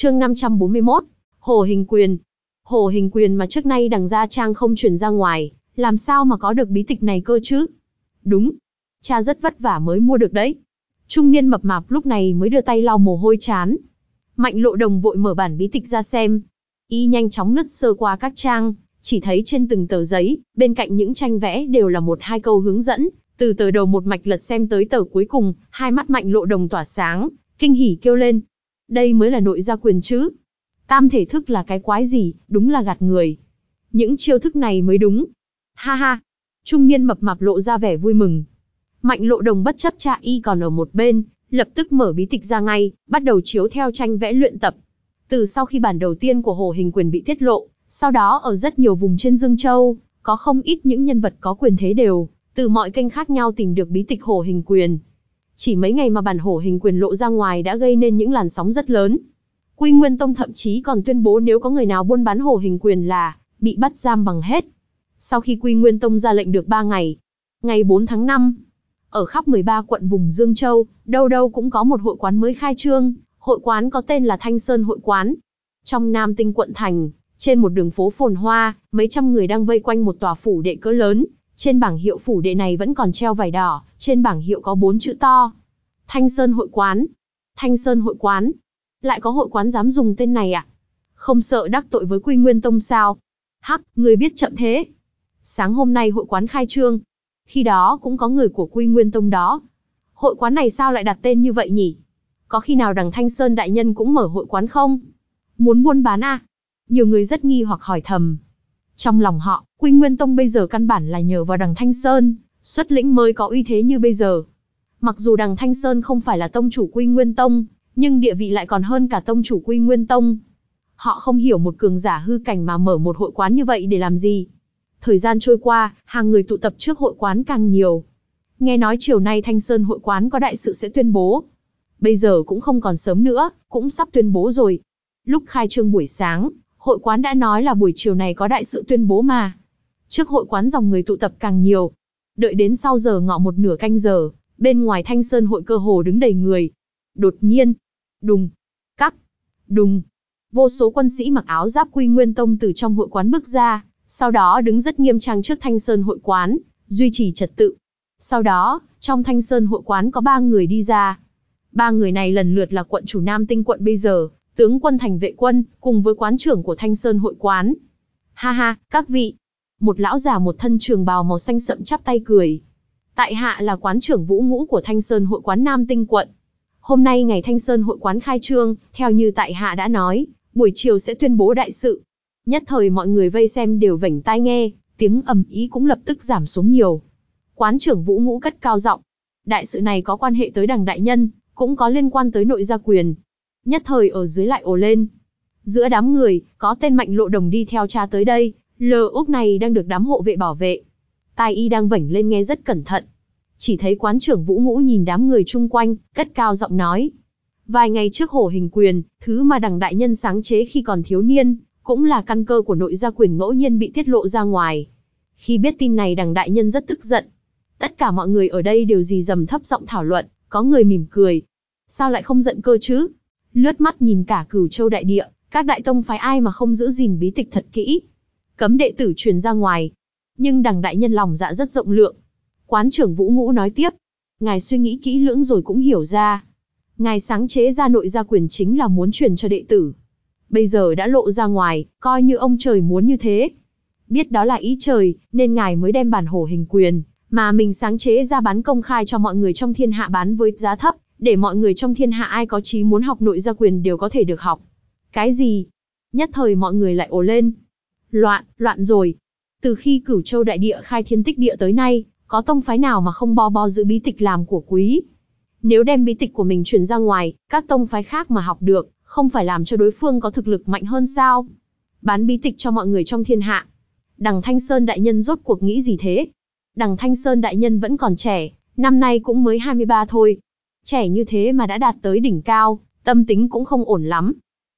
Chương 541. Hồ Hình Quyền. Hồ Hình Quyền mà trước nay đằng gia trang không truyền ra ngoài, làm sao mà có được bí tịch này cơ chứ? Đúng, cha rất vất vả mới mua được đấy. Trung niên mập mạp lúc này mới đưa tay lau mồ hôi chán. Mạnh lộ đồng vội mở bản bí tịch ra xem. Y nhanh chóng lướt sơ qua các trang, chỉ thấy trên từng tờ giấy, bên cạnh những tranh vẽ đều là một hai câu hướng dẫn, từ tờ đầu một mạch lật xem tới tờ cuối cùng, hai mắt mạnh lộ đồng tỏa sáng, kinh hỉ kêu lên. Đây mới là nội gia quyền chứ. Tam thể thức là cái quái gì, đúng là gạt người. Những chiêu thức này mới đúng. Ha ha. Trung niên mập mạp lộ ra vẻ vui mừng. Mạnh lộ đồng bất chấp cha y còn ở một bên, lập tức mở bí tịch ra ngay, bắt đầu chiếu theo tranh vẽ luyện tập. Từ sau khi bản đầu tiên của Hồ Hình Quyền bị tiết lộ, sau đó ở rất nhiều vùng trên Dương Châu, có không ít những nhân vật có quyền thế đều, từ mọi kênh khác nhau tìm được bí tịch Hồ Hình Quyền. Chỉ mấy ngày mà bản Hồ Hình Quyền lộ ra ngoài đã gây nên những làn sóng rất lớn. Quy Nguyên Tông thậm chí còn tuyên bố nếu có người nào buôn bán Hồ Hình Quyền là bị bắt giam bằng hết. Sau khi Quy Nguyên Tông ra lệnh được 3 ngày, ngày 4 tháng 5, ở khắp 13 quận vùng Dương Châu, đâu đâu cũng có một hội quán mới khai trương, hội quán có tên là Thanh Sơn Hội Quán. Trong Nam Tinh quận thành, trên một đường phố phồn hoa, mấy trăm người đang vây quanh một tòa phủ đệ cỡ lớn, trên bảng hiệu phủ đệ này vẫn còn treo vải đỏ, trên bảng hiệu có bốn chữ to. Thanh Sơn Hội Quán. Thanh Sơn Hội Quán. Lại có hội quán dám dùng tên này à? Không sợ đắc tội với Quy Nguyên Tông sao? Hắc, người biết chậm thế. Sáng hôm nay hội quán khai trương. Khi đó cũng có người của Quy Nguyên Tông đó. Hội quán này sao lại đặt tên như vậy nhỉ? Có khi nào đằng Thanh Sơn đại nhân cũng mở hội quán không? Muốn buôn bán à? Nhiều người rất nghi hoặc hỏi thầm. Trong lòng họ, Quy Nguyên Tông bây giờ căn bản là nhờ vào đằng Thanh Sơn, xuất lĩnh mới có uy thế như bây giờ. Mặc dù đằng Thanh Sơn không phải là tông chủ Quy Nguyên Tông, nhưng địa vị lại còn hơn cả tông chủ Quy Nguyên Tông. Họ không hiểu một cường giả hư cảnh mà mở một hội quán như vậy để làm gì. Thời gian trôi qua, hàng người tụ tập trước hội quán càng nhiều. Nghe nói chiều nay Thanh Sơn hội quán có đại sự sẽ tuyên bố. Bây giờ cũng không còn sớm nữa, cũng sắp tuyên bố rồi. Lúc khai trương buổi sáng, hội quán đã nói là buổi chiều này có đại sự tuyên bố mà. Trước hội quán dòng người tụ tập càng nhiều. Đợi đến sau giờ ngọ một nửa canh giờ, bên ngoài Thanh Sơn hội cơ hồ đứng đầy người. Đột nhiên, đùng, cắt, đùng. Vô số quân sĩ mặc áo giáp quy nguyên tông từ trong hội quán bước ra, sau đó đứng rất nghiêm trang trước Thanh Sơn hội quán, duy trì trật tự. Sau đó, trong Thanh Sơn hội quán có ba người đi ra. Ba người này lần lượt là quận chủ Nam Tinh quận bây giờ, tướng quân thành vệ quân, cùng với quán trưởng của Thanh Sơn hội quán. Ha ha, các vị. Một lão già một thân trường bào màu xanh sậm chắp tay cười. Tại hạ là quán trưởng vũ ngũ của Thanh Sơn hội quán Nam Tinh quận. Hôm nay ngày Thanh Sơn hội quán khai trương, theo như tại hạ đã nói, buổi chiều sẽ tuyên bố đại sự. Nhất thời mọi người vây xem đều vảnh tai nghe, tiếng ầm ý cũng lập tức giảm xuống nhiều. Quán trưởng Vũ Ngũ cất cao giọng, đại sự này có quan hệ tới đằng đại nhân, cũng có liên quan tới nội gia quyền. Nhất thời ở dưới lại ồ lên. Giữa đám người, có tên mạnh lộ đồng đi theo cha tới đây, lờ úc này đang được đám hộ vệ bảo vệ. Tai y đang vảnh lên nghe rất cẩn thận. Chỉ thấy quán trưởng Vũ Ngũ nhìn đám người chung quanh, cất cao giọng nói. Vài ngày trước hổ hình quyền, thứ mà đằng đại nhân sáng chế khi còn thiếu niên, cũng là căn cơ của nội gia quyền ngẫu nhiên bị tiết lộ ra ngoài. Khi biết tin này đằng đại nhân rất tức giận. Tất cả mọi người ở đây đều dì dầm thấp giọng thảo luận, có người mỉm cười. Sao lại không giận cơ chứ? Lướt mắt nhìn cả cửu châu đại địa, các đại tông phái ai mà không giữ gìn bí tịch thật kỹ. Cấm đệ tử truyền ra ngoài. Nhưng đằng đại nhân lòng dạ rất rộng lượng. Quán trưởng Vũ Ngũ nói tiếp. Ngài suy nghĩ kỹ lưỡng rồi cũng hiểu ra. Ngài sáng chế ra nội gia quyền chính là muốn truyền cho đệ tử. Bây giờ đã lộ ra ngoài, coi như ông trời muốn như thế. Biết đó là ý trời, nên ngài mới đem bản hổ hình quyền, mà mình sáng chế ra bán công khai cho mọi người trong thiên hạ bán với giá thấp, để mọi người trong thiên hạ ai có chí muốn học nội gia quyền đều có thể được học. Cái gì? Nhất thời mọi người lại ồ lên. Loạn, loạn rồi. Từ khi cửu châu đại địa khai thiên tích địa tới nay, có tông phái nào mà không bo bo giữ bí tịch làm của quý. Nếu đem bí tịch của mình truyền ra ngoài, các tông phái khác mà học được, không phải làm cho đối phương có thực lực mạnh hơn sao? Bán bí tịch cho mọi người trong thiên hạ. Đằng Thanh Sơn đại nhân rốt cuộc nghĩ gì thế? Đằng Thanh Sơn đại nhân vẫn còn trẻ, năm nay cũng mới 23 thôi. Trẻ như thế mà đã đạt tới đỉnh cao, tâm tính cũng không ổn lắm.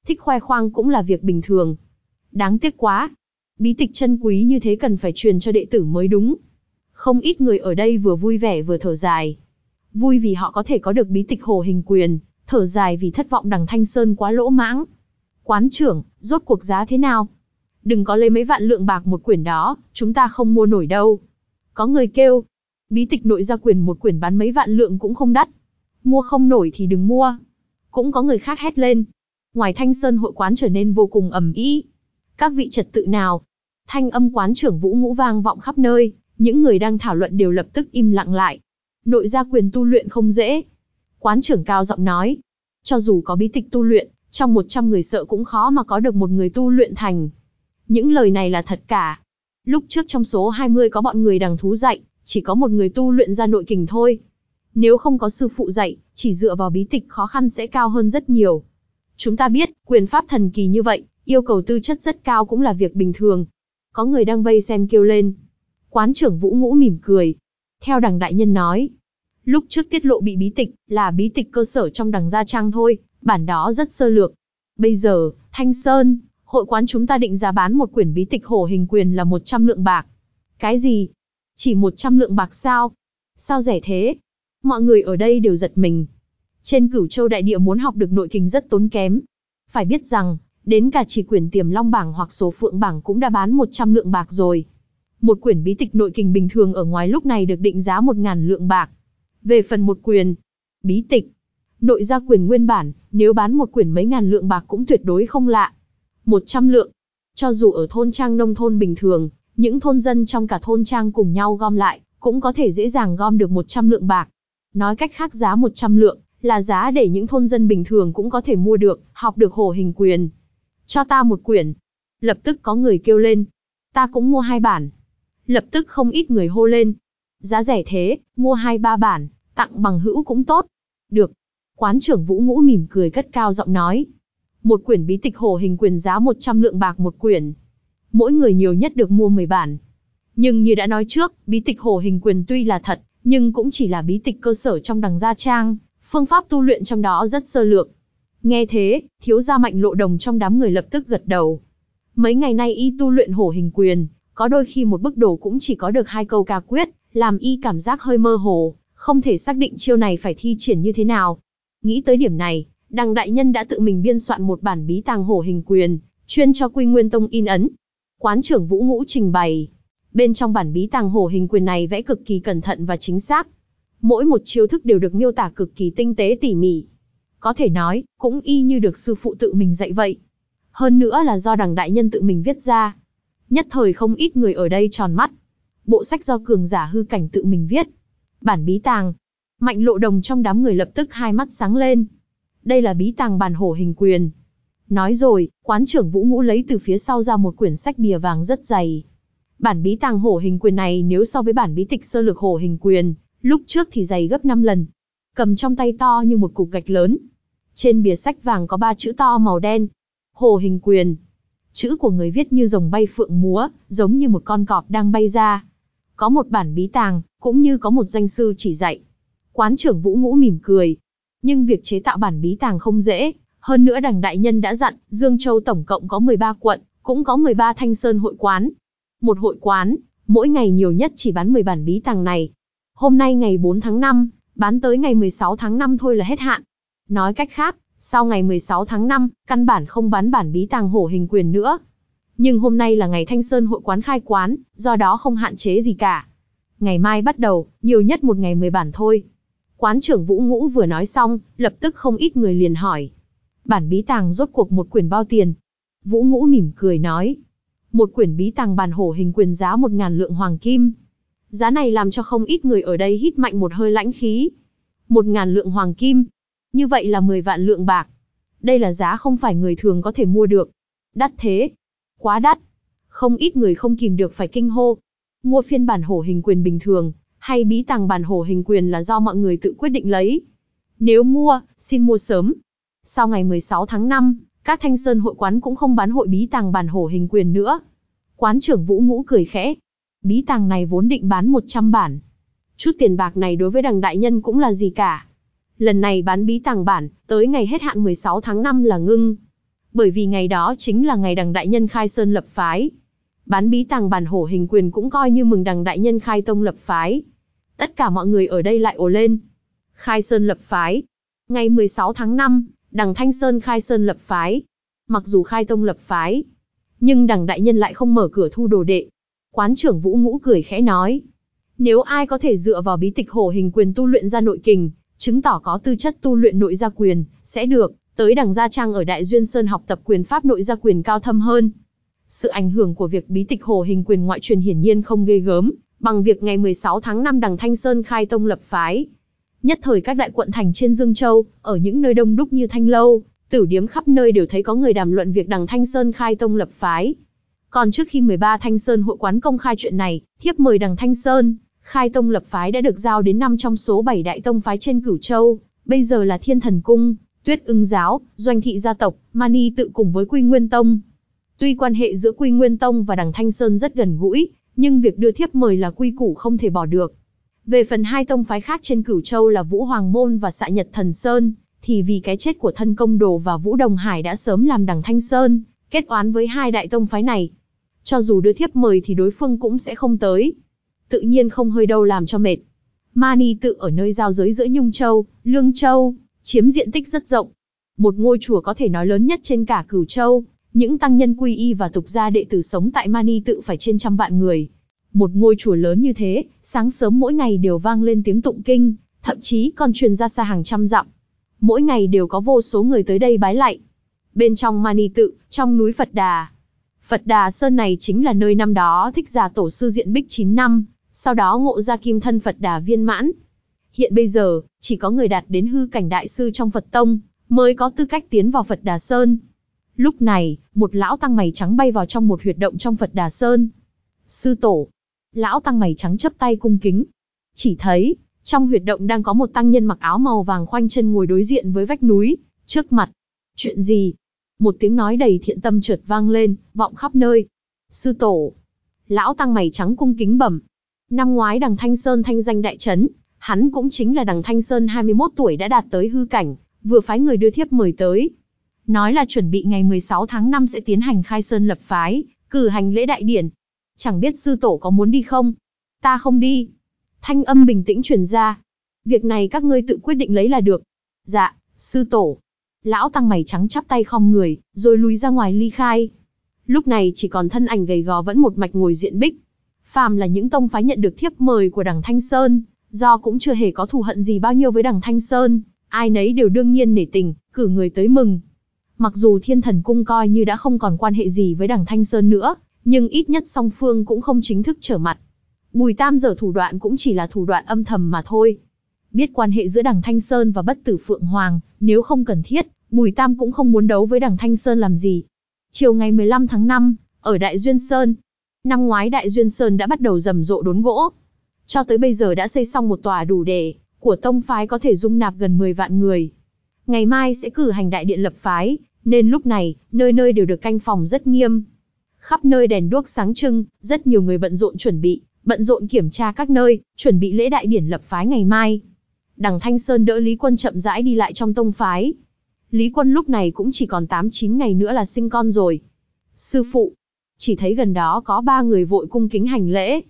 Thích khoe khoang cũng là việc bình thường. Đáng tiếc quá. Bí tịch chân quý như thế cần phải truyền cho đệ tử mới đúng. Không ít người ở đây vừa vui vẻ vừa thở dài. Vui vì họ có thể có được bí tịch hồ hình quyền, thở dài vì thất vọng đằng Thanh Sơn quá lỗ mãng. Quán trưởng, rốt cuộc giá thế nào? Đừng có lấy mấy vạn lượng bạc một quyển đó, chúng ta không mua nổi đâu. Có người kêu, bí tịch nội gia quyền một quyển bán mấy vạn lượng cũng không đắt. Mua không nổi thì đừng mua. Cũng có người khác hét lên. Ngoài thanh sơn hội quán trở nên vô cùng ầm ĩ. Các vị trật tự nào? Thanh âm quán trưởng vũ ngũ vang vọng khắp nơi, những người đang thảo luận đều lập tức im lặng lại. Nội gia quyền tu luyện không dễ. Quán trưởng cao giọng nói. Cho dù có bí tịch tu luyện, trong 100 người sợ cũng khó mà có được một người tu luyện thành. Những lời này là thật cả. Lúc trước trong số 20 có bọn người đằng thú dạy, chỉ có một người tu luyện ra nội kình thôi. Nếu không có sư phụ dạy, chỉ dựa vào bí tịch khó khăn sẽ cao hơn rất nhiều. Chúng ta biết, quyền pháp thần kỳ như vậy, yêu cầu tư chất rất cao cũng là việc bình thường. Có người đang vây xem kêu lên. Quán trưởng Vũ Ngũ mỉm cười. Theo đằng đại nhân nói, lúc trước tiết lộ bị bí tịch, là bí tịch cơ sở trong đằng Gia Trang thôi, bản đó rất sơ lược. Bây giờ, Thanh Sơn, hội quán chúng ta định giá bán một quyển bí tịch hổ hình quyền là 100 lượng bạc. Cái gì? Chỉ 100 lượng bạc sao? Sao rẻ thế? Mọi người ở đây đều giật mình. Trên cửu châu đại địa muốn học được nội kình rất tốn kém. Phải biết rằng, đến cả chỉ quyển tiềm long bảng hoặc số phượng bảng cũng đã bán 100 lượng bạc rồi. Một quyển bí tịch nội kình bình thường ở ngoài lúc này được định giá 1.000 lượng bạc. Về phần một quyền, bí tịch, nội gia quyền nguyên bản, nếu bán một quyển mấy ngàn lượng bạc cũng tuyệt đối không lạ. 100 lượng. Cho dù ở thôn trang nông thôn bình thường, những thôn dân trong cả thôn trang cùng nhau gom lại, cũng có thể dễ dàng gom được 100 lượng bạc. Nói cách khác giá 100 lượng, là giá để những thôn dân bình thường cũng có thể mua được, học được hổ hình quyền. Cho ta một quyển. Lập tức có người kêu lên. Ta cũng mua hai bản. Lập tức không ít người hô lên. Giá rẻ thế, mua hai ba bản, tặng bằng hữu cũng tốt. Được. Quán trưởng Vũ Ngũ mỉm cười cất cao giọng nói. Một quyển bí tịch hổ hình quyền giá 100 lượng bạc một quyển. Mỗi người nhiều nhất được mua 10 bản. Nhưng như đã nói trước, bí tịch hổ hình quyền tuy là thật, nhưng cũng chỉ là bí tịch cơ sở trong đằng gia trang, phương pháp tu luyện trong đó rất sơ lược. Nghe thế, thiếu gia mạnh lộ đồng trong đám người lập tức gật đầu. Mấy ngày nay y tu luyện hổ hình quyền, có đôi khi một bức đồ cũng chỉ có được hai câu ca quyết, làm y cảm giác hơi mơ hồ, không thể xác định chiêu này phải thi triển như thế nào. Nghĩ tới điểm này, đằng đại nhân đã tự mình biên soạn một bản bí tàng hổ hình quyền, chuyên cho quy nguyên tông in ấn. Quán trưởng Vũ Ngũ trình bày. Bên trong bản bí tàng hổ hình quyền này vẽ cực kỳ cẩn thận và chính xác. Mỗi một chiêu thức đều được miêu tả cực kỳ tinh tế tỉ mỉ. Có thể nói, cũng y như được sư phụ tự mình dạy vậy. Hơn nữa là do đằng đại nhân tự mình viết ra. Nhất thời không ít người ở đây tròn mắt. Bộ sách do cường giả hư cảnh tự mình viết. Bản bí tàng. Mạnh lộ đồng trong đám người lập tức hai mắt sáng lên. Đây là bí tàng bản hổ hình quyền. Nói rồi, quán trưởng Vũ Ngũ lấy từ phía sau ra một quyển sách bìa vàng rất dày. Bản bí tàng hổ hình quyền này nếu so với bản bí tịch sơ lược hổ hình quyền, lúc trước thì dày gấp 5 lần. Cầm trong tay to như một cục gạch lớn. Trên bìa sách vàng có ba chữ to màu đen. Hổ hình quyền. Chữ của người viết như rồng bay phượng múa, giống như một con cọp đang bay ra. Có một bản bí tàng, cũng như có một danh sư chỉ dạy. Quán trưởng Vũ Ngũ mỉm cười. Nhưng việc chế tạo bản bí tàng không dễ, hơn nữa đằng đại nhân đã dặn, Dương Châu tổng cộng có 13 quận, cũng có 13 thanh sơn hội quán. Một hội quán, mỗi ngày nhiều nhất chỉ bán 10 bản bí tàng này. Hôm nay ngày 4 tháng 5, bán tới ngày 16 tháng 5 thôi là hết hạn. Nói cách khác, sau ngày 16 tháng 5, căn bản không bán bản bí tàng hổ hình quyền nữa. Nhưng hôm nay là ngày Thanh Sơn hội quán khai quán, do đó không hạn chế gì cả. Ngày mai bắt đầu, nhiều nhất một ngày 10 bản thôi. Quán trưởng Vũ Ngũ vừa nói xong, lập tức không ít người liền hỏi. Bản bí tàng rốt cuộc một quyển bao tiền? Vũ Ngũ mỉm cười nói. Một quyển bí tàng bản hổ hình quyền giá một ngàn lượng hoàng kim. Giá này làm cho không ít người ở đây hít mạnh một hơi lãnh khí. Một ngàn lượng hoàng kim. Như vậy là 10 vạn lượng bạc. Đây là giá không phải người thường có thể mua được. Đắt thế. Quá đắt. Không ít người không kìm được phải kinh hô. Mua phiên bản hổ hình quyền bình thường, hay bí tàng bản hổ hình quyền là do mọi người tự quyết định lấy. Nếu mua, xin mua sớm. Sau ngày 16 tháng 5, các thanh sơn hội quán cũng không bán hội bí tàng bản hổ hình quyền nữa. Quán trưởng Vũ Ngũ cười khẽ. Bí tàng này vốn định bán 100 bản. Chút tiền bạc này đối với đằng đại nhân cũng là gì cả. Lần này bán bí tàng bản, tới ngày hết hạn 16 tháng 5 là ngưng. Bởi vì ngày đó chính là ngày đằng đại nhân khai sơn lập phái. Bán bí tàng bản hổ hình quyền cũng coi như mừng đằng đại nhân khai tông lập phái. Tất cả mọi người ở đây lại ồ lên. Khai sơn lập phái. Ngày 16 tháng 5, đằng Thanh Sơn khai sơn lập phái. Mặc dù khai tông lập phái, nhưng đằng đại nhân lại không mở cửa thu đồ đệ. Quán trưởng Vũ Ngũ cười khẽ nói. Nếu ai có thể dựa vào bí tịch hổ hình quyền tu luyện ra nội kình, chứng tỏ có tư chất tu luyện nội gia quyền, sẽ được, tới đằng gia trang ở Đại Duyên Sơn học tập quyền pháp nội gia quyền cao thâm hơn. Sự ảnh hưởng của việc bí tịch hổ hình quyền ngoại truyền hiển nhiên không ghê gớm, bằng việc ngày 16 tháng 5 đằng Thanh Sơn khai tông lập phái. Nhất thời các đại quận thành trên Dương Châu, ở những nơi đông đúc như Thanh Lâu, Tử điếm khắp nơi đều thấy có người đàm luận việc đằng Thanh Sơn khai tông lập phái. Còn trước khi 13 Thanh Sơn hội quán công khai chuyện này, thiếp mời đằng Thanh Sơn, khai tông lập phái đã được giao đến năm trong số 7 đại tông phái trên Cửu Châu, bây giờ là Thiên Thần Cung, Tuyết Ưng Giáo, Doanh Thị Gia Tộc, Mani tự cùng với Quy Nguyên Tông. Tuy quan hệ giữa Quy Nguyên Tông và đằng Thanh Sơn rất gần gũi, nhưng việc đưa thiếp mời là quy củ không thể bỏ được. Về phần hai tông phái khác trên Cửu Châu là Vũ Hoàng Môn và Xạ Nhật Thần Sơn, thì vì cái chết của thân công đồ và Vũ Đồng Hải đã sớm làm đằng Thanh Sơn, kết oán với hai đại tông phái này. Cho dù đưa thiếp mời thì đối phương cũng sẽ không tới. Tự nhiên không hơi đâu làm cho mệt. Mani tự ở nơi giao giới giữa Nhung Châu, Lương Châu, chiếm diện tích rất rộng. Một ngôi chùa có thể nói lớn nhất trên cả Cửu Châu, những tăng nhân quy y và tục gia đệ tử sống tại Mani tự phải trên trăm vạn người. Một ngôi chùa lớn như thế, sáng sớm mỗi ngày đều vang lên tiếng tụng kinh, thậm chí còn truyền ra xa hàng trăm dặm mỗi ngày đều có vô số người tới đây bái lạy. Bên trong Mani tự, trong núi Phật Đà. Phật Đà Sơn này chính là nơi năm đó thích giả tổ sư diện bích 9 năm, sau đó ngộ ra kim thân Phật Đà viên mãn. Hiện bây giờ, chỉ có người đạt đến hư cảnh đại sư trong Phật Tông, mới có tư cách tiến vào Phật Đà Sơn. Lúc này, một lão tăng mày trắng bay vào trong một huyệt động trong Phật Đà Sơn. Sư tổ. Lão tăng mày trắng chấp tay cung kính. Chỉ thấy, trong huyệt động đang có một tăng nhân mặc áo màu vàng khoanh chân ngồi đối diện với vách núi, trước mặt. Chuyện gì? Một tiếng nói đầy thiện tâm chợt vang lên, vọng khắp nơi. Sư tổ. Lão tăng mày trắng cung kính bẩm. Năm ngoái đằng Thanh Sơn thanh danh đại chấn, hắn cũng chính là đằng Thanh Sơn 21 tuổi đã đạt tới hư cảnh, vừa phái người đưa thiếp mời tới. Nói là chuẩn bị ngày 16 tháng 5 sẽ tiến hành khai sơn lập phái, cử hành lễ đại điển. Chẳng biết sư tổ có muốn đi không? Ta không đi. Thanh âm bình tĩnh truyền ra. Việc này các ngươi tự quyết định lấy là được. Dạ, sư tổ. Lão tăng mày trắng chắp tay khom người, rồi lùi ra ngoài ly khai. Lúc này chỉ còn thân ảnh gầy gò vẫn một mạch ngồi diện bích. Phàm là những tông phái nhận được thiếp mời của đằng Thanh Sơn, do cũng chưa hề có thù hận gì bao nhiêu với đằng Thanh Sơn, ai nấy đều đương nhiên nể tình, cử người tới mừng. Mặc dù thiên thần cung coi như đã không còn quan hệ gì với đằng Thanh Sơn nữa, nhưng ít nhất song phương cũng không chính thức trở mặt. Bùi Tam giờ thủ đoạn cũng chỉ là thủ đoạn âm thầm mà thôi. Biết quan hệ giữa đằng Thanh Sơn và bất tử Phượng Hoàng, nếu không cần thiết, Bùi Tam cũng không muốn đấu với đằng Thanh Sơn làm gì. Chiều ngày 15 tháng 5, ở Đại Duyên Sơn, năm ngoái Đại Duyên Sơn đã bắt đầu rầm rộ đốn gỗ. Cho tới bây giờ đã xây xong một tòa đủ để, của tông phái có thể dung nạp gần 10 vạn người. Ngày mai sẽ cử hành đại điện lập phái, nên lúc này, nơi nơi đều được canh phòng rất nghiêm. Khắp nơi đèn đuốc sáng trưng, rất nhiều người bận rộn chuẩn bị, bận rộn kiểm tra các nơi, chuẩn bị lễ đại điển lập phái ngày mai. Đằng Thanh Sơn đỡ Lý Quân chậm rãi đi lại trong tông phái. Lý Quân lúc này cũng chỉ còn 8-9 ngày nữa là sinh con rồi. Sư phụ, chỉ thấy gần đó có ba người vội cung kính hành lễ.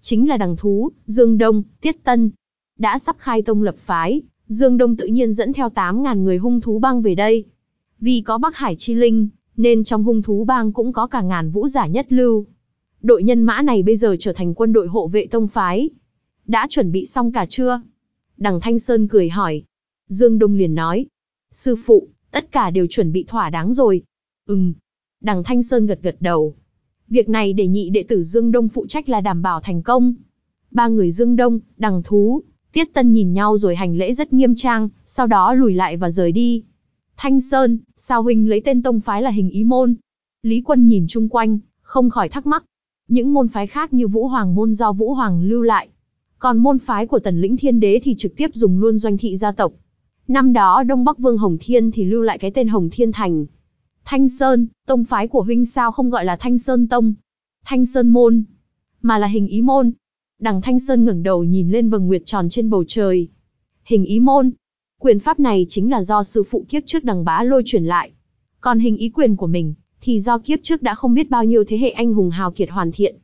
Chính là đằng thú, Dương Đông, Tiết Tân. Đã sắp khai tông lập phái, Dương Đông tự nhiên dẫn theo 8.000 người hung thú băng về đây. Vì có Bắc Hải Chi Linh, nên trong hung thú bang cũng có cả ngàn vũ giả nhất lưu. Đội nhân mã này bây giờ trở thành quân đội hộ vệ tông phái. Đã chuẩn bị xong cả chưa? Đằng Thanh Sơn cười hỏi. Dương Đông liền nói. Sư phụ, tất cả đều chuẩn bị thỏa đáng rồi. Ừm. Đằng Thanh Sơn gật gật đầu. Việc này để nhị đệ tử Dương Đông phụ trách là đảm bảo thành công. Ba người Dương Đông, đằng thú, Tiết Tân nhìn nhau rồi hành lễ rất nghiêm trang, sau đó lùi lại và rời đi. Thanh Sơn, sao huynh lấy tên tông phái là hình ý môn? Lý Quân nhìn chung quanh, không khỏi thắc mắc. Những môn phái khác như Vũ Hoàng môn do Vũ Hoàng lưu lại. Còn môn phái của Tần Lĩnh Thiên Đế thì trực tiếp dùng luôn doanh thị gia tộc. Năm đó Đông Bắc Vương Hồng Thiên thì lưu lại cái tên Hồng Thiên Thành. Thanh Sơn, tông phái của huynh sao không gọi là Thanh Sơn Tông? Thanh Sơn Môn, mà là hình ý môn. Đằng Thanh Sơn ngẩng đầu nhìn lên vầng nguyệt tròn trên bầu trời. Hình ý môn. Quyền pháp này chính là do sư phụ kiếp trước đằng bá lôi truyền lại. Còn hình ý quyền của mình, thì do kiếp trước đã không biết bao nhiêu thế hệ anh hùng hào kiệt hoàn thiện.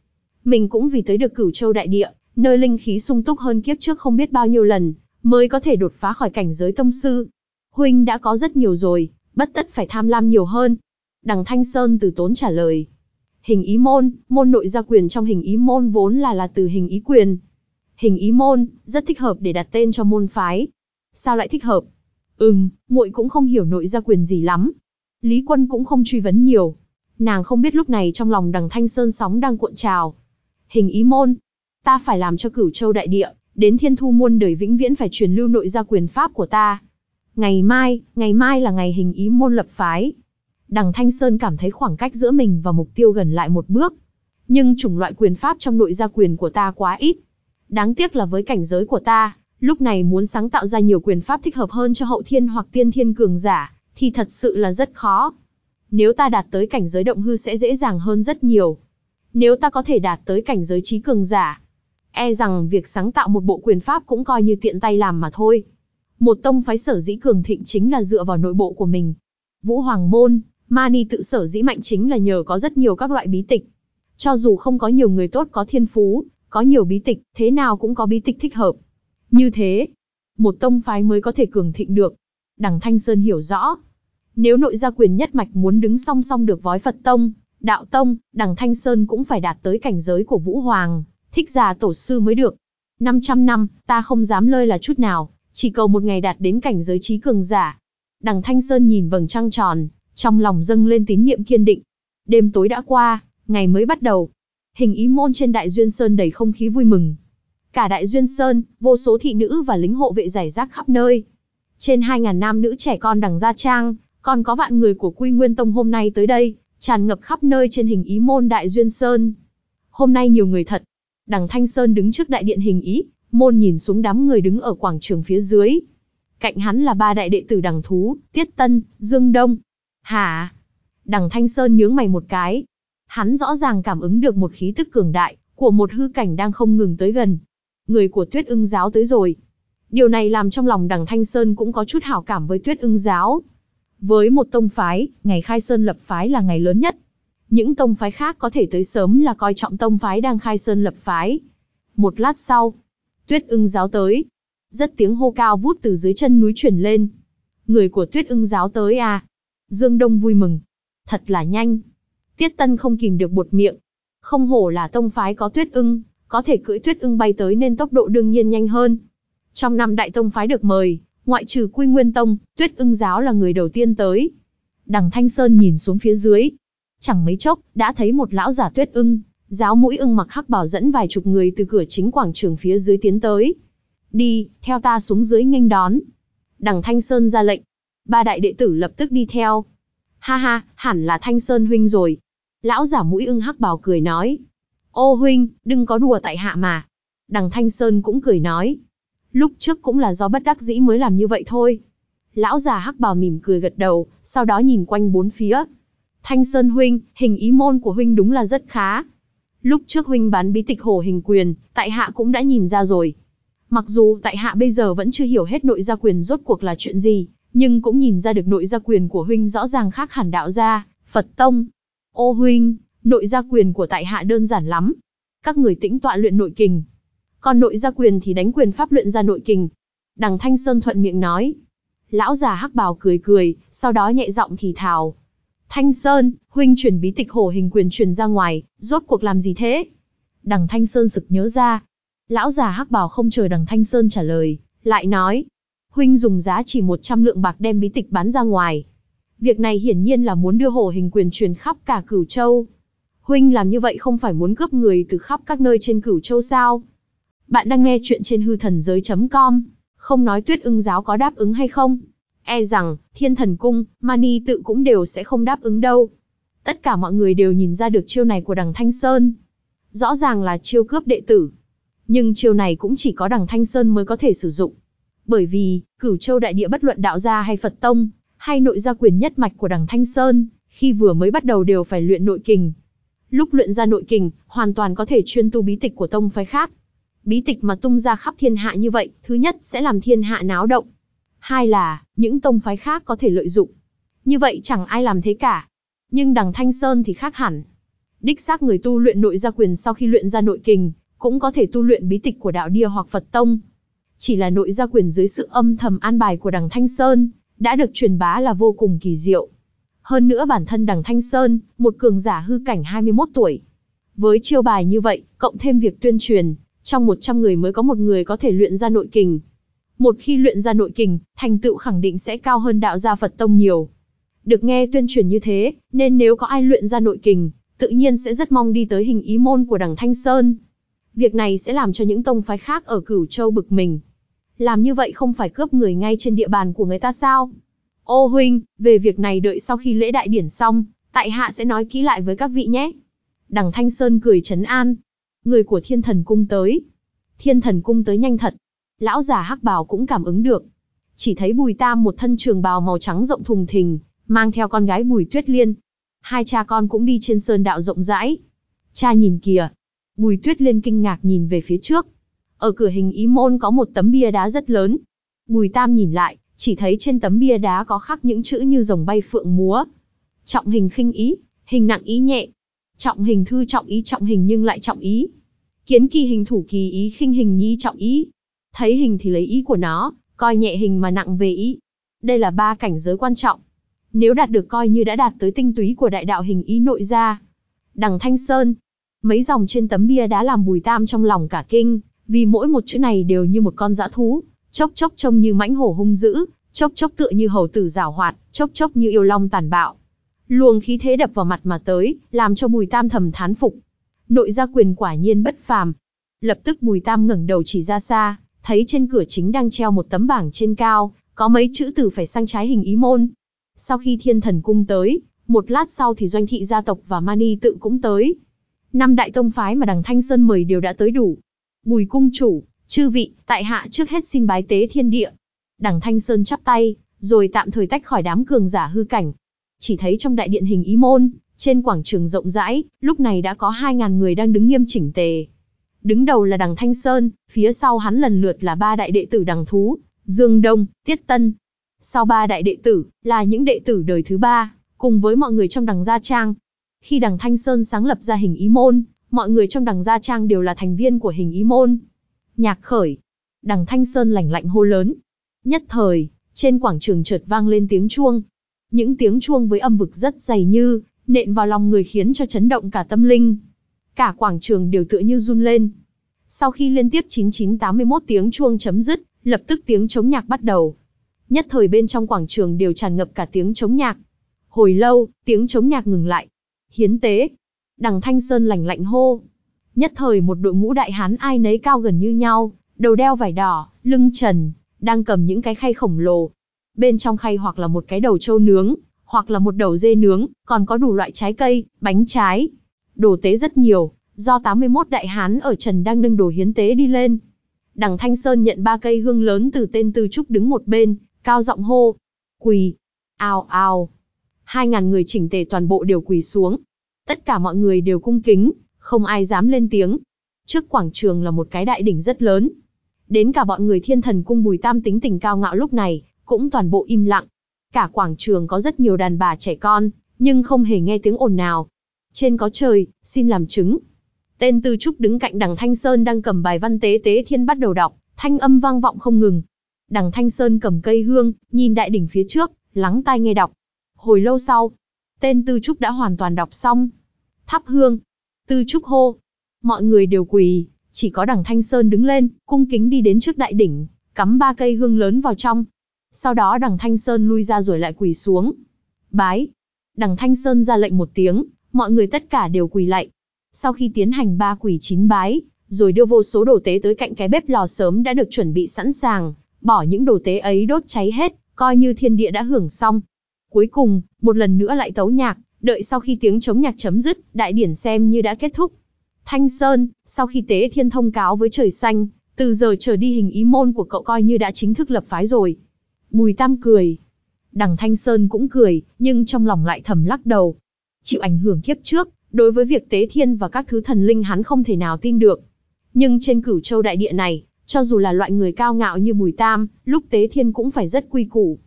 Mình cũng vì tới được cửu châu đại địa, nơi linh khí sung túc hơn kiếp trước không biết bao nhiêu lần, mới có thể đột phá khỏi cảnh giới tông sư. Huynh đã có rất nhiều rồi, bất tất phải tham lam nhiều hơn. Đằng Thanh Sơn từ tốn trả lời. Hình ý môn, môn nội gia quyền trong hình ý môn vốn là là từ hình ý quyền. Hình ý môn, rất thích hợp để đặt tên cho môn phái. Sao lại thích hợp? Ừm, muội cũng không hiểu nội gia quyền gì lắm. Lý Quân cũng không truy vấn nhiều. Nàng không biết lúc này trong lòng đằng Thanh Sơn sóng đang cuộn trào. Hình ý môn. Ta phải làm cho cửu châu đại địa, đến thiên thu muôn đời vĩnh viễn phải truyền lưu nội gia quyền pháp của ta. Ngày mai, ngày mai là ngày hình ý môn lập phái. Đằng Thanh Sơn cảm thấy khoảng cách giữa mình và mục tiêu gần lại một bước. Nhưng chủng loại quyền pháp trong nội gia quyền của ta quá ít. Đáng tiếc là với cảnh giới của ta, lúc này muốn sáng tạo ra nhiều quyền pháp thích hợp hơn cho hậu thiên hoặc tiên thiên cường giả, thì thật sự là rất khó. Nếu ta đạt tới cảnh giới động hư sẽ dễ dàng hơn rất nhiều. Nếu ta có thể đạt tới cảnh giới trí cường giả, e rằng việc sáng tạo một bộ quyền pháp cũng coi như tiện tay làm mà thôi. Một tông phái sở dĩ cường thịnh chính là dựa vào nội bộ của mình. Vũ Hoàng Môn, Mani tự sở dĩ mạnh chính là nhờ có rất nhiều các loại bí tịch. Cho dù không có nhiều người tốt có thiên phú, có nhiều bí tịch, thế nào cũng có bí tịch thích hợp. Như thế, một tông phái mới có thể cường thịnh được. Đằng Thanh Sơn hiểu rõ. Nếu nội gia quyền nhất mạch muốn đứng song song được với Phật Tông, Đạo Tông, đằng Thanh Sơn cũng phải đạt tới cảnh giới của Vũ Hoàng, thích già tổ sư mới được. 500 năm, ta không dám lơi là chút nào, chỉ cầu một ngày đạt đến cảnh giới trí cường giả. Đằng Thanh Sơn nhìn vầng trăng tròn, trong lòng dâng lên tín niệm kiên định. Đêm tối đã qua, ngày mới bắt đầu. Hình ý môn trên Đại Duyên Sơn đầy không khí vui mừng. Cả Đại Duyên Sơn, vô số thị nữ và lính hộ vệ giải rác khắp nơi. Trên 2.000 nam nữ trẻ con đằng gia trang, còn có vạn người của Quy Nguyên Tông hôm nay tới đây, tràn ngập khắp nơi trên hình ý môn Đại Duyên Sơn. Hôm nay nhiều người thật. Đằng Thanh Sơn đứng trước đại điện hình ý, môn nhìn xuống đám người đứng ở quảng trường phía dưới. Cạnh hắn là ba đại đệ tử đằng thú, Tiết Tân, Dương Đông. Hả? Đằng Thanh Sơn nhướng mày một cái. Hắn rõ ràng cảm ứng được một khí tức cường đại, của một hư cảnh đang không ngừng tới gần. Người của tuyết ưng giáo tới rồi. Điều này làm trong lòng đằng Thanh Sơn cũng có chút hảo cảm với tuyết ưng giáo. Với một tông phái, ngày khai sơn lập phái là ngày lớn nhất. Những tông phái khác có thể tới sớm là coi trọng tông phái đang khai sơn lập phái. Một lát sau, tuyết ưng giáo tới. Rất tiếng hô cao vút từ dưới chân núi chuyển lên. Người của tuyết ưng giáo tới à? Dương Đông vui mừng. Thật là nhanh. Tiết Tân không kìm được bột miệng. Không hổ là tông phái có tuyết ưng, có thể cưỡi tuyết ưng bay tới nên tốc độ đương nhiên nhanh hơn. Trong năm đại tông phái được mời, ngoại trừ Quy Nguyên Tông, Tuyết Ưng giáo là người đầu tiên tới. Đằng Thanh Sơn nhìn xuống phía dưới, chẳng mấy chốc đã thấy một lão giả Tuyết Ưng, giáo mũi ưng mặc hắc bảo dẫn vài chục người từ cửa chính quảng trường phía dưới tiến tới. Đi, theo ta xuống dưới nghênh đón. Đằng Thanh Sơn ra lệnh, ba đại đệ tử lập tức đi theo. Ha ha, hẳn là Thanh Sơn huynh rồi. Lão giả mũi ưng hắc bảo cười nói. Ô huynh, đừng có đùa tại hạ mà. Đằng Thanh Sơn cũng cười nói. Lúc trước cũng là do bất đắc dĩ mới làm như vậy thôi. Lão già hắc bào mỉm cười gật đầu, sau đó nhìn quanh bốn phía. Thanh Sơn huynh, hình ý môn của huynh đúng là rất khá. Lúc trước huynh bán bí tịch hồ hình quyền, tại hạ cũng đã nhìn ra rồi. Mặc dù tại hạ bây giờ vẫn chưa hiểu hết nội gia quyền rốt cuộc là chuyện gì, nhưng cũng nhìn ra được nội gia quyền của huynh rõ ràng khác hẳn đạo gia, Phật tông. Ô huynh, nội gia quyền của tại hạ đơn giản lắm. Các người tĩnh tọa luyện nội kình, còn nội gia quyền thì đánh quyền pháp luyện ra nội kình. Đằng Thanh Sơn thuận miệng nói. Lão già hắc bào cười cười, sau đó nhẹ giọng thì thào. Thanh Sơn, huynh chuyển bí tịch hổ hình quyền truyền ra ngoài, rốt cuộc làm gì thế? Đằng Thanh Sơn sực nhớ ra. Lão già hắc bào không chờ đằng Thanh Sơn trả lời, lại nói. Huynh dùng giá chỉ 100 lượng bạc đem bí tịch bán ra ngoài. Việc này hiển nhiên là muốn đưa hổ hình quyền truyền khắp cả cửu châu. Huynh làm như vậy không phải muốn cướp người từ khắp các nơi trên cửu châu sao? Bạn đang nghe chuyện trên hư thần giới.com. Không nói tuyết ưng giáo có đáp ứng hay không. E rằng, thiên thần cung, mani tự cũng đều sẽ không đáp ứng đâu. Tất cả mọi người đều nhìn ra được chiêu này của đằng Thanh Sơn. Rõ ràng là chiêu cướp đệ tử. Nhưng chiêu này cũng chỉ có đằng Thanh Sơn mới có thể sử dụng. Bởi vì, cửu châu đại địa bất luận đạo gia hay Phật Tông, hay nội gia quyền nhất mạch của đằng Thanh Sơn, khi vừa mới bắt đầu đều phải luyện nội kình. Lúc luyện ra nội kình, hoàn toàn có thể chuyên tu bí tịch của tông phái khác, bí tịch mà tung ra khắp thiên hạ như vậy, thứ nhất sẽ làm thiên hạ náo động. Hai là, những tông phái khác có thể lợi dụng. Như vậy chẳng ai làm thế cả. Nhưng đằng Thanh Sơn thì khác hẳn. Đích xác người tu luyện nội gia quyền sau khi luyện ra nội kình, cũng có thể tu luyện bí tịch của đạo địa hoặc Phật Tông. Chỉ là nội gia quyền dưới sự âm thầm an bài của đằng Thanh Sơn, đã được truyền bá là vô cùng kỳ diệu. Hơn nữa bản thân đằng Thanh Sơn, một cường giả hư cảnh 21 tuổi. Với chiêu bài như vậy, cộng thêm việc tuyên truyền, trong 100 người mới có một người có thể luyện ra nội kình. Một khi luyện ra nội kình, thành tựu khẳng định sẽ cao hơn đạo gia Phật Tông nhiều. Được nghe tuyên truyền như thế, nên nếu có ai luyện ra nội kình, tự nhiên sẽ rất mong đi tới hình ý môn của đằng Thanh Sơn. Việc này sẽ làm cho những tông phái khác ở Cửu Châu bực mình. Làm như vậy không phải cướp người ngay trên địa bàn của người ta sao? Ô huynh, về việc này đợi sau khi lễ đại điển xong, tại hạ sẽ nói kỹ lại với các vị nhé. Đằng Thanh Sơn cười trấn an. Người của thiên thần cung tới. Thiên thần cung tới nhanh thật. Lão già hắc bào cũng cảm ứng được. Chỉ thấy bùi tam một thân trường bào màu trắng rộng thùng thình, mang theo con gái bùi tuyết liên. Hai cha con cũng đi trên sơn đạo rộng rãi. Cha nhìn kìa. Bùi tuyết liên kinh ngạc nhìn về phía trước. Ở cửa hình ý môn có một tấm bia đá rất lớn. Bùi tam nhìn lại, chỉ thấy trên tấm bia đá có khắc những chữ như rồng bay phượng múa. Trọng hình khinh ý, hình nặng ý nhẹ. Trọng hình thư trọng ý trọng hình nhưng lại trọng ý. Kiến kỳ hình thủ kỳ ý khinh hình nhi trọng ý. Thấy hình thì lấy ý của nó, coi nhẹ hình mà nặng về ý. Đây là ba cảnh giới quan trọng. Nếu đạt được coi như đã đạt tới tinh túy của đại đạo hình ý nội gia. Đằng Thanh Sơn. Mấy dòng trên tấm bia đá làm bùi tam trong lòng cả kinh, vì mỗi một chữ này đều như một con dã thú, chốc chốc trông như mãnh hổ hung dữ, chốc chốc tựa như hầu tử giảo hoạt, chốc chốc như yêu long tàn bạo. Luồng khí thế đập vào mặt mà tới, làm cho Bùi Tam thầm thán phục. Nội gia quyền quả nhiên bất phàm. Lập tức Bùi Tam ngẩng đầu chỉ ra xa, thấy trên cửa chính đang treo một tấm bảng trên cao, có mấy chữ từ phải sang trái hình ý môn. Sau khi thiên thần cung tới, một lát sau thì doanh thị gia tộc và mani tự cũng tới. Năm đại tông phái mà đằng Thanh Sơn mời đều đã tới đủ. Bùi cung chủ, chư vị, tại hạ trước hết xin bái tế thiên địa. Đằng Thanh Sơn chắp tay, rồi tạm thời tách khỏi đám cường giả hư cảnh. Chỉ thấy trong đại điện hình ý môn, trên quảng trường rộng rãi, lúc này đã có 2.000 người đang đứng nghiêm chỉnh tề. Đứng đầu là đằng Thanh Sơn, phía sau hắn lần lượt là ba đại đệ tử đằng Thú, Dương Đông, Tiết Tân. Sau ba đại đệ tử, là những đệ tử đời thứ ba, cùng với mọi người trong đằng Gia Trang. Khi đằng Thanh Sơn sáng lập ra hình ý môn, mọi người trong đằng Gia Trang đều là thành viên của hình ý môn. Nhạc khởi. Đằng Thanh Sơn lạnh lạnh hô lớn. Nhất thời, trên quảng trường chợt vang lên tiếng chuông. Những tiếng chuông với âm vực rất dày như, nện vào lòng người khiến cho chấn động cả tâm linh. Cả quảng trường đều tựa như run lên. Sau khi liên tiếp 9981 tiếng chuông chấm dứt, lập tức tiếng chống nhạc bắt đầu. Nhất thời bên trong quảng trường đều tràn ngập cả tiếng chống nhạc. Hồi lâu, tiếng chống nhạc ngừng lại. Hiến tế. Đằng Thanh Sơn lạnh lạnh hô. Nhất thời một đội ngũ đại hán ai nấy cao gần như nhau, đầu đeo vải đỏ, lưng trần, đang cầm những cái khay khổng lồ. Bên trong khay hoặc là một cái đầu trâu nướng, hoặc là một đầu dê nướng, còn có đủ loại trái cây, bánh trái. Đồ tế rất nhiều, do 81 đại hán ở trần đang nâng đồ hiến tế đi lên. Đằng Thanh Sơn nhận ba cây hương lớn từ tên Tư Trúc đứng một bên, cao giọng hô. Quỳ. Ao ao. Hai ngàn người chỉnh tề toàn bộ đều quỳ xuống. Tất cả mọi người đều cung kính, không ai dám lên tiếng. Trước quảng trường là một cái đại đỉnh rất lớn. Đến cả bọn người thiên thần cung bùi tam tính tình cao ngạo lúc này, cũng toàn bộ im lặng. Cả quảng trường có rất nhiều đàn bà trẻ con, nhưng không hề nghe tiếng ồn nào. Trên có trời, xin làm chứng. Tên Tư Trúc đứng cạnh đằng Thanh Sơn đang cầm bài văn tế tế thiên bắt đầu đọc, thanh âm vang vọng không ngừng. Đằng Thanh Sơn cầm cây hương, nhìn đại đỉnh phía trước, lắng tai nghe đọc. Hồi lâu sau, tên Tư Trúc đã hoàn toàn đọc xong. Thắp hương, Tư Trúc hô. Mọi người đều quỳ, chỉ có đằng Thanh Sơn đứng lên, cung kính đi đến trước đại đỉnh, cắm ba cây hương lớn vào trong. Sau đó đằng Thanh Sơn lui ra rồi lại quỳ xuống. Bái. Đằng Thanh Sơn ra lệnh một tiếng, mọi người tất cả đều quỳ lạy. Sau khi tiến hành ba quỳ chín bái, rồi đưa vô số đồ tế tới cạnh cái bếp lò sớm đã được chuẩn bị sẵn sàng, bỏ những đồ tế ấy đốt cháy hết, coi như thiên địa đã hưởng xong. Cuối cùng, một lần nữa lại tấu nhạc, Đợi sau khi tiếng chống nhạc chấm dứt, đại điển xem như đã kết thúc. Thanh Sơn, sau khi tế thiên thông cáo với trời xanh, từ giờ trở đi hình ý môn của cậu coi như đã chính thức lập phái rồi. Bùi Tam cười. Đằng Thanh Sơn cũng cười, nhưng trong lòng lại thầm lắc đầu. Chịu ảnh hưởng kiếp trước, đối với việc tế thiên và các thứ thần linh hắn không thể nào tin được. Nhưng trên cửu châu đại địa này, cho dù là loại người cao ngạo như Bùi Tam, lúc tế thiên cũng phải rất quy củ.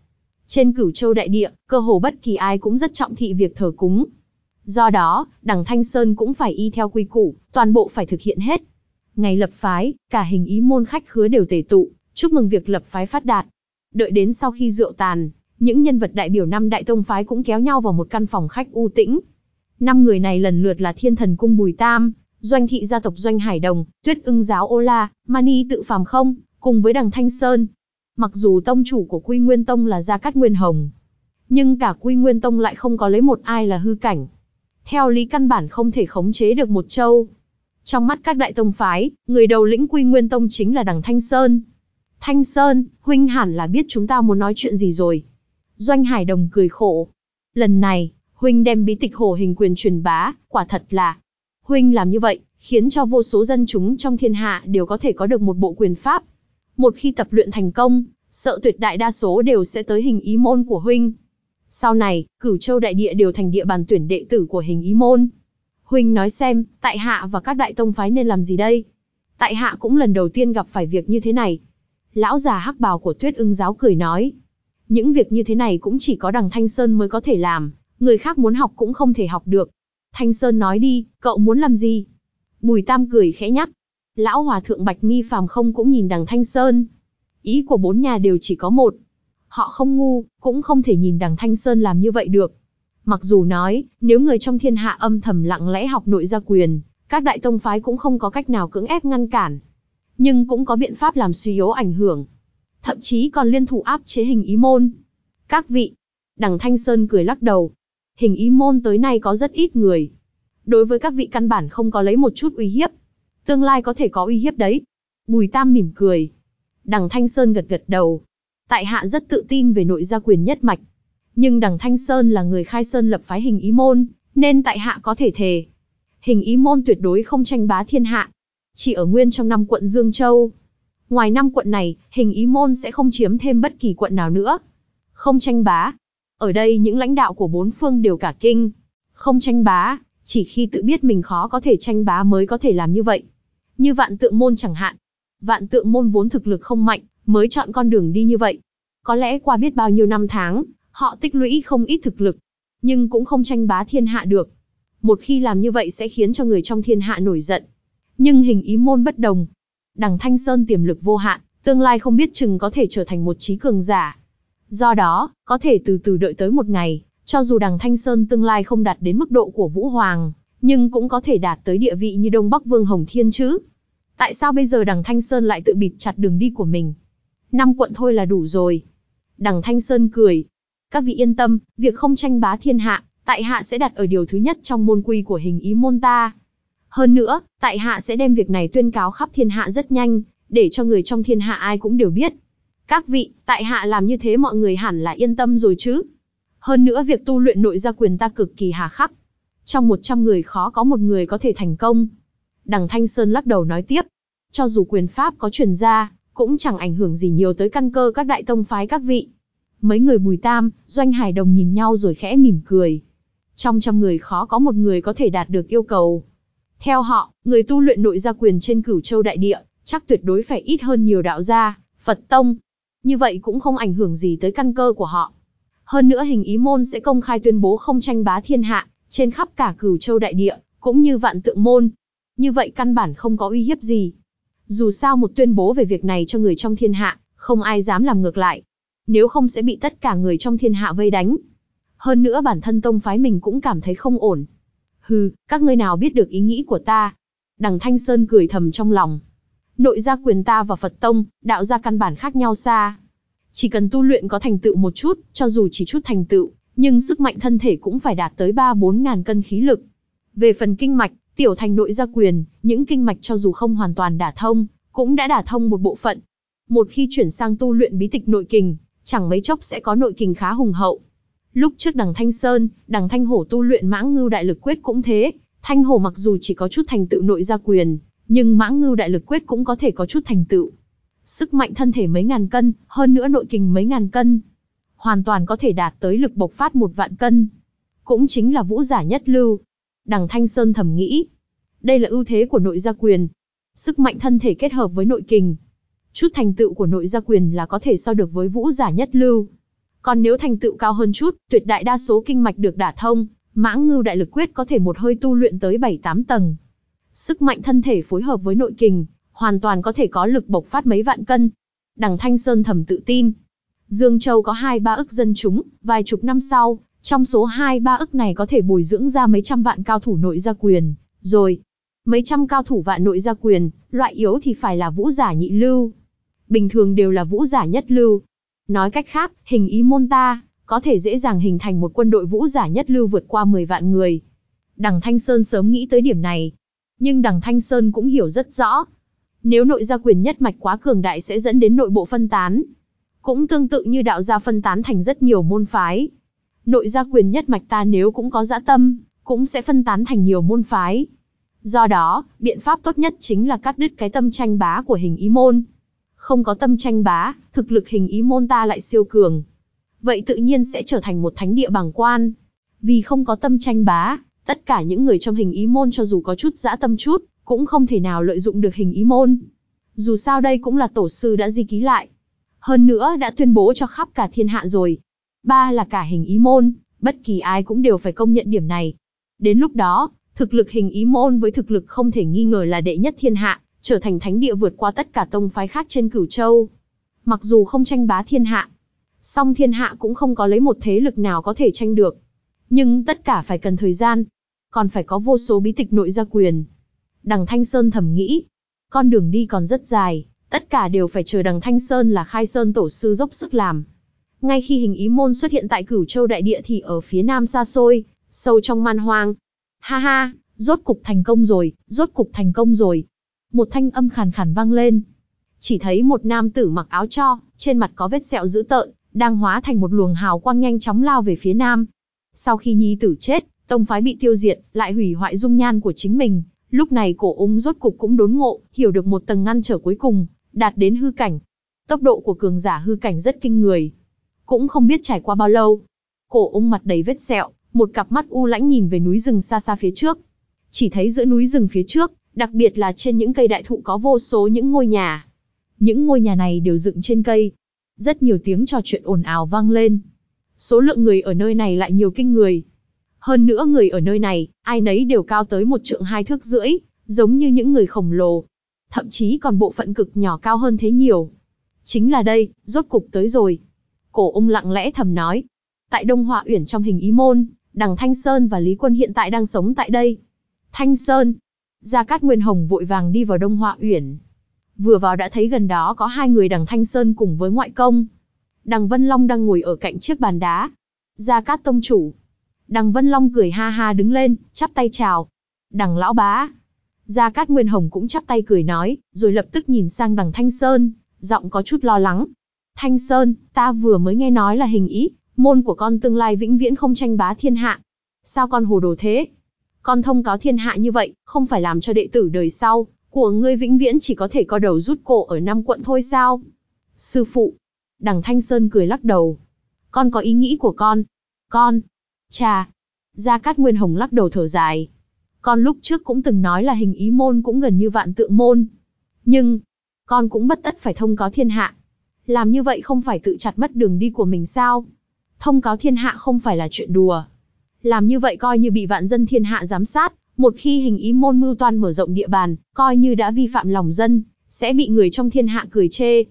Trên cửu châu đại địa, cơ hồ bất kỳ ai cũng rất trọng thị việc thờ cúng. Do đó, đằng Thanh Sơn cũng phải y theo quy củ, toàn bộ phải thực hiện hết. Ngày lập phái, cả hình ý môn khách khứa đều tề tụ, chúc mừng việc lập phái phát đạt. Đợi đến sau khi rượu tàn, những nhân vật đại biểu năm đại tông phái cũng kéo nhau vào một căn phòng khách u tĩnh. Năm người này lần lượt là Thiên Thần Cung Bùi Tam, Doanh thị gia tộc Doanh Hải Đồng, Tuyết ưng giáo Ô La, Mani tự phàm không, cùng với đằng Thanh Sơn. Mặc dù tông chủ của Quy Nguyên Tông là Gia Cát Nguyên Hồng, nhưng cả Quy Nguyên Tông lại không có lấy một ai là hư cảnh. Theo lý căn bản không thể khống chế được một châu. Trong mắt các đại tông phái, người đầu lĩnh Quy Nguyên Tông chính là đằng Thanh Sơn. Thanh Sơn, huynh hẳn là biết chúng ta muốn nói chuyện gì rồi. Doanh Hải Đồng cười khổ. Lần này, huynh đem bí tịch hồ hình quyền truyền bá, quả thật là. Huynh làm như vậy, khiến cho vô số dân chúng trong thiên hạ đều có thể có được một bộ quyền pháp. Một khi tập luyện thành công, sợ tuyệt đại đa số đều sẽ tới hình ý môn của huynh. Sau này, cửu châu đại địa đều thành địa bàn tuyển đệ tử của hình ý môn. Huynh nói xem, tại hạ và các đại tông phái nên làm gì đây? Tại hạ cũng lần đầu tiên gặp phải việc như thế này. Lão già hắc bào của tuyết ưng giáo cười nói. Những việc như thế này cũng chỉ có đằng Thanh Sơn mới có thể làm, người khác muốn học cũng không thể học được. Thanh Sơn nói đi, cậu muốn làm gì? Bùi Tam cười khẽ nhắc. Lão Hòa Thượng Bạch Mi Phàm không cũng nhìn đằng Thanh Sơn. Ý của bốn nhà đều chỉ có một. Họ không ngu, cũng không thể nhìn đằng Thanh Sơn làm như vậy được. Mặc dù nói, nếu người trong thiên hạ âm thầm lặng lẽ học nội gia quyền, các đại tông phái cũng không có cách nào cưỡng ép ngăn cản. Nhưng cũng có biện pháp làm suy yếu ảnh hưởng. Thậm chí còn liên thủ áp chế hình ý môn. Các vị, đằng Thanh Sơn cười lắc đầu. Hình ý môn tới nay có rất ít người. Đối với các vị căn bản không có lấy một chút uy hiếp. Tương lai có thể có uy hiếp đấy. Bùi Tam mỉm cười. Đằng Thanh Sơn gật gật đầu. Tại hạ rất tự tin về nội gia quyền nhất mạch. Nhưng đằng Thanh Sơn là người khai sơn lập phái hình ý môn, nên tại hạ có thể thề. Hình ý môn tuyệt đối không tranh bá thiên hạ. Chỉ ở nguyên trong năm quận Dương Châu. Ngoài năm quận này, hình ý môn sẽ không chiếm thêm bất kỳ quận nào nữa. Không tranh bá. Ở đây những lãnh đạo của bốn phương đều cả kinh. Không tranh bá, chỉ khi tự biết mình khó có thể tranh bá mới có thể làm như vậy. Như vạn tượng môn chẳng hạn. Vạn tượng môn vốn thực lực không mạnh, mới chọn con đường đi như vậy. Có lẽ qua biết bao nhiêu năm tháng, họ tích lũy không ít thực lực, nhưng cũng không tranh bá thiên hạ được. Một khi làm như vậy sẽ khiến cho người trong thiên hạ nổi giận. Nhưng hình ý môn bất đồng. Đằng Thanh Sơn tiềm lực vô hạn, tương lai không biết chừng có thể trở thành một trí cường giả. Do đó, có thể từ từ đợi tới một ngày, cho dù đằng Thanh Sơn tương lai không đạt đến mức độ của Vũ Hoàng, nhưng cũng có thể đạt tới địa vị như Đông Bắc Vương Hồng Thiên chứ. Tại sao bây giờ đằng Thanh Sơn lại tự bịt chặt đường đi của mình? Năm quận thôi là đủ rồi. Đằng Thanh Sơn cười. Các vị yên tâm, việc không tranh bá thiên hạ, tại hạ sẽ đặt ở điều thứ nhất trong môn quy của hình ý môn ta. Hơn nữa, tại hạ sẽ đem việc này tuyên cáo khắp thiên hạ rất nhanh, để cho người trong thiên hạ ai cũng đều biết. Các vị, tại hạ làm như thế mọi người hẳn là yên tâm rồi chứ. Hơn nữa việc tu luyện nội gia quyền ta cực kỳ hà khắc. Trong 100 người khó có một người có thể thành công. Đằng Thanh Sơn lắc đầu nói tiếp. Cho dù quyền pháp có truyền ra, cũng chẳng ảnh hưởng gì nhiều tới căn cơ các đại tông phái các vị. Mấy người Bùi Tam, Doanh Hải Đồng nhìn nhau rồi khẽ mỉm cười. Trong trăm người khó có một người có thể đạt được yêu cầu. Theo họ, người tu luyện nội gia quyền trên cửu châu đại địa, chắc tuyệt đối phải ít hơn nhiều đạo gia, Phật tông. Như vậy cũng không ảnh hưởng gì tới căn cơ của họ. Hơn nữa hình ý môn sẽ công khai tuyên bố không tranh bá thiên hạ, trên khắp cả cửu châu đại địa, cũng như vạn tượng môn. Như vậy căn bản không có uy hiếp gì. Dù sao một tuyên bố về việc này cho người trong thiên hạ, không ai dám làm ngược lại. Nếu không sẽ bị tất cả người trong thiên hạ vây đánh. Hơn nữa bản thân tông phái mình cũng cảm thấy không ổn. Hừ, các ngươi nào biết được ý nghĩ của ta? Đằng Thanh Sơn cười thầm trong lòng. Nội gia quyền ta và Phật tông, đạo gia căn bản khác nhau xa. Chỉ cần tu luyện có thành tựu một chút, cho dù chỉ chút thành tựu, nhưng sức mạnh thân thể cũng phải đạt tới 3-4 ngàn cân khí lực. Về phần kinh mạch, tiểu thành nội gia quyền, những kinh mạch cho dù không hoàn toàn đả thông, cũng đã đả thông một bộ phận. Một khi chuyển sang tu luyện bí tịch nội kình, chẳng mấy chốc sẽ có nội kình khá hùng hậu. Lúc trước đằng Thanh Sơn, đằng Thanh Hổ tu luyện mãng ngưu đại lực quyết cũng thế, Thanh Hổ mặc dù chỉ có chút thành tựu nội gia quyền, nhưng mãng ngưu đại lực quyết cũng có thể có chút thành tựu. Sức mạnh thân thể mấy ngàn cân, hơn nữa nội kình mấy ngàn cân. Hoàn toàn có thể đạt tới lực bộc phát một vạn cân. Cũng chính là vũ giả nhất lưu. Đằng Thanh Sơn thầm nghĩ. Đây là ưu thế của nội gia quyền. Sức mạnh thân thể kết hợp với nội kình. Chút thành tựu của nội gia quyền là có thể so được với vũ giả nhất lưu. Còn nếu thành tựu cao hơn chút, tuyệt đại đa số kinh mạch được đả thông, mãng ngưu đại lực quyết có thể một hơi tu luyện tới 7-8 tầng. Sức mạnh thân thể phối hợp với nội kình, hoàn toàn có thể có lực bộc phát mấy vạn cân. Đằng Thanh Sơn thầm tự tin. Dương Châu có hai ba ức dân chúng, vài chục năm sau, trong số hai ba ức này có thể bồi dưỡng ra mấy trăm vạn cao thủ nội gia quyền, rồi. Mấy trăm cao thủ vạn nội gia quyền, loại yếu thì phải là vũ giả nhị lưu. Bình thường đều là vũ giả nhất lưu. Nói cách khác, hình ý môn ta, có thể dễ dàng hình thành một quân đội vũ giả nhất lưu vượt qua 10 vạn người. Đằng Thanh Sơn sớm nghĩ tới điểm này. Nhưng đằng Thanh Sơn cũng hiểu rất rõ. Nếu nội gia quyền nhất mạch quá cường đại sẽ dẫn đến nội bộ phân tán. Cũng tương tự như đạo gia phân tán thành rất nhiều môn phái. Nội gia quyền nhất mạch ta nếu cũng có dã tâm, cũng sẽ phân tán thành nhiều môn phái. Do đó, biện pháp tốt nhất chính là cắt đứt cái tâm tranh bá của hình ý môn. Không có tâm tranh bá, thực lực hình ý môn ta lại siêu cường. Vậy tự nhiên sẽ trở thành một thánh địa bằng quan. Vì không có tâm tranh bá, tất cả những người trong hình ý môn cho dù có chút dã tâm chút, cũng không thể nào lợi dụng được hình ý môn. Dù sao đây cũng là tổ sư đã di ký lại. Hơn nữa đã tuyên bố cho khắp cả thiên hạ rồi. Ba là cả hình ý môn, bất kỳ ai cũng đều phải công nhận điểm này. Đến lúc đó, thực lực hình ý môn với thực lực không thể nghi ngờ là đệ nhất thiên hạ, trở thành thánh địa vượt qua tất cả tông phái khác trên cửu châu. Mặc dù không tranh bá thiên hạ, song thiên hạ cũng không có lấy một thế lực nào có thể tranh được. Nhưng tất cả phải cần thời gian, còn phải có vô số bí tịch nội gia quyền. Đằng Thanh Sơn thầm nghĩ, con đường đi còn rất dài, tất cả đều phải chờ đằng Thanh Sơn là khai sơn tổ sư dốc sức làm. Ngay khi hình ý môn xuất hiện tại cửu châu đại địa thì ở phía nam xa xôi, sâu trong man hoang. Ha ha, rốt cục thành công rồi, rốt cục thành công rồi. Một thanh âm khàn khàn vang lên. Chỉ thấy một nam tử mặc áo cho, trên mặt có vết sẹo dữ tợn, đang hóa thành một luồng hào quang nhanh chóng lao về phía nam. Sau khi nhi tử chết, tông phái bị tiêu diệt, lại hủy hoại dung nhan của chính mình. Lúc này cổ ung rốt cục cũng đốn ngộ, hiểu được một tầng ngăn trở cuối cùng, đạt đến hư cảnh. Tốc độ của cường giả hư cảnh rất kinh người. Cũng không biết trải qua bao lâu. Cổ ung mặt đầy vết sẹo, một cặp mắt u lãnh nhìn về núi rừng xa xa phía trước. Chỉ thấy giữa núi rừng phía trước, đặc biệt là trên những cây đại thụ có vô số những ngôi nhà. Những ngôi nhà này đều dựng trên cây. Rất nhiều tiếng trò chuyện ồn ào vang lên. Số lượng người ở nơi này lại nhiều kinh người. Hơn nữa người ở nơi này, ai nấy đều cao tới một trượng hai thước rưỡi, giống như những người khổng lồ. Thậm chí còn bộ phận cực nhỏ cao hơn thế nhiều. Chính là đây, rốt cục tới rồi. Cổ ung lặng lẽ thầm nói. Tại Đông Họa Uyển trong hình ý môn, đằng Thanh Sơn và Lý Quân hiện tại đang sống tại đây. Thanh Sơn. Gia Cát Nguyên Hồng vội vàng đi vào Đông Họa Uyển. Vừa vào đã thấy gần đó có hai người đằng Thanh Sơn cùng với ngoại công. Đằng Vân Long đang ngồi ở cạnh chiếc bàn đá. Gia Cát Tông Chủ. Đằng Vân Long cười ha ha đứng lên, chắp tay chào. Đằng Lão Bá. Gia Cát Nguyên Hồng cũng chắp tay cười nói, rồi lập tức nhìn sang đằng Thanh Sơn, giọng có chút lo lắng. Thanh Sơn, ta vừa mới nghe nói là hình ý, môn của con tương lai vĩnh viễn không tranh bá thiên hạ. Sao con hồ đồ thế? Con thông cáo thiên hạ như vậy, không phải làm cho đệ tử đời sau, của ngươi vĩnh viễn chỉ có thể co đầu rút cổ ở năm quận thôi sao? Sư phụ. Đằng Thanh Sơn cười lắc đầu. Con có ý nghĩ của con. Con. Cha, Gia Cát Nguyên Hồng lắc đầu thở dài. Con lúc trước cũng từng nói là hình ý môn cũng gần như vạn tượng môn. Nhưng, con cũng bất tất phải thông cáo thiên hạ. Làm như vậy không phải tự chặt mất đường đi của mình sao? Thông cáo thiên hạ không phải là chuyện đùa. Làm như vậy coi như bị vạn dân thiên hạ giám sát, một khi hình ý môn mưu toan mở rộng địa bàn, coi như đã vi phạm lòng dân, sẽ bị người trong thiên hạ cười chê.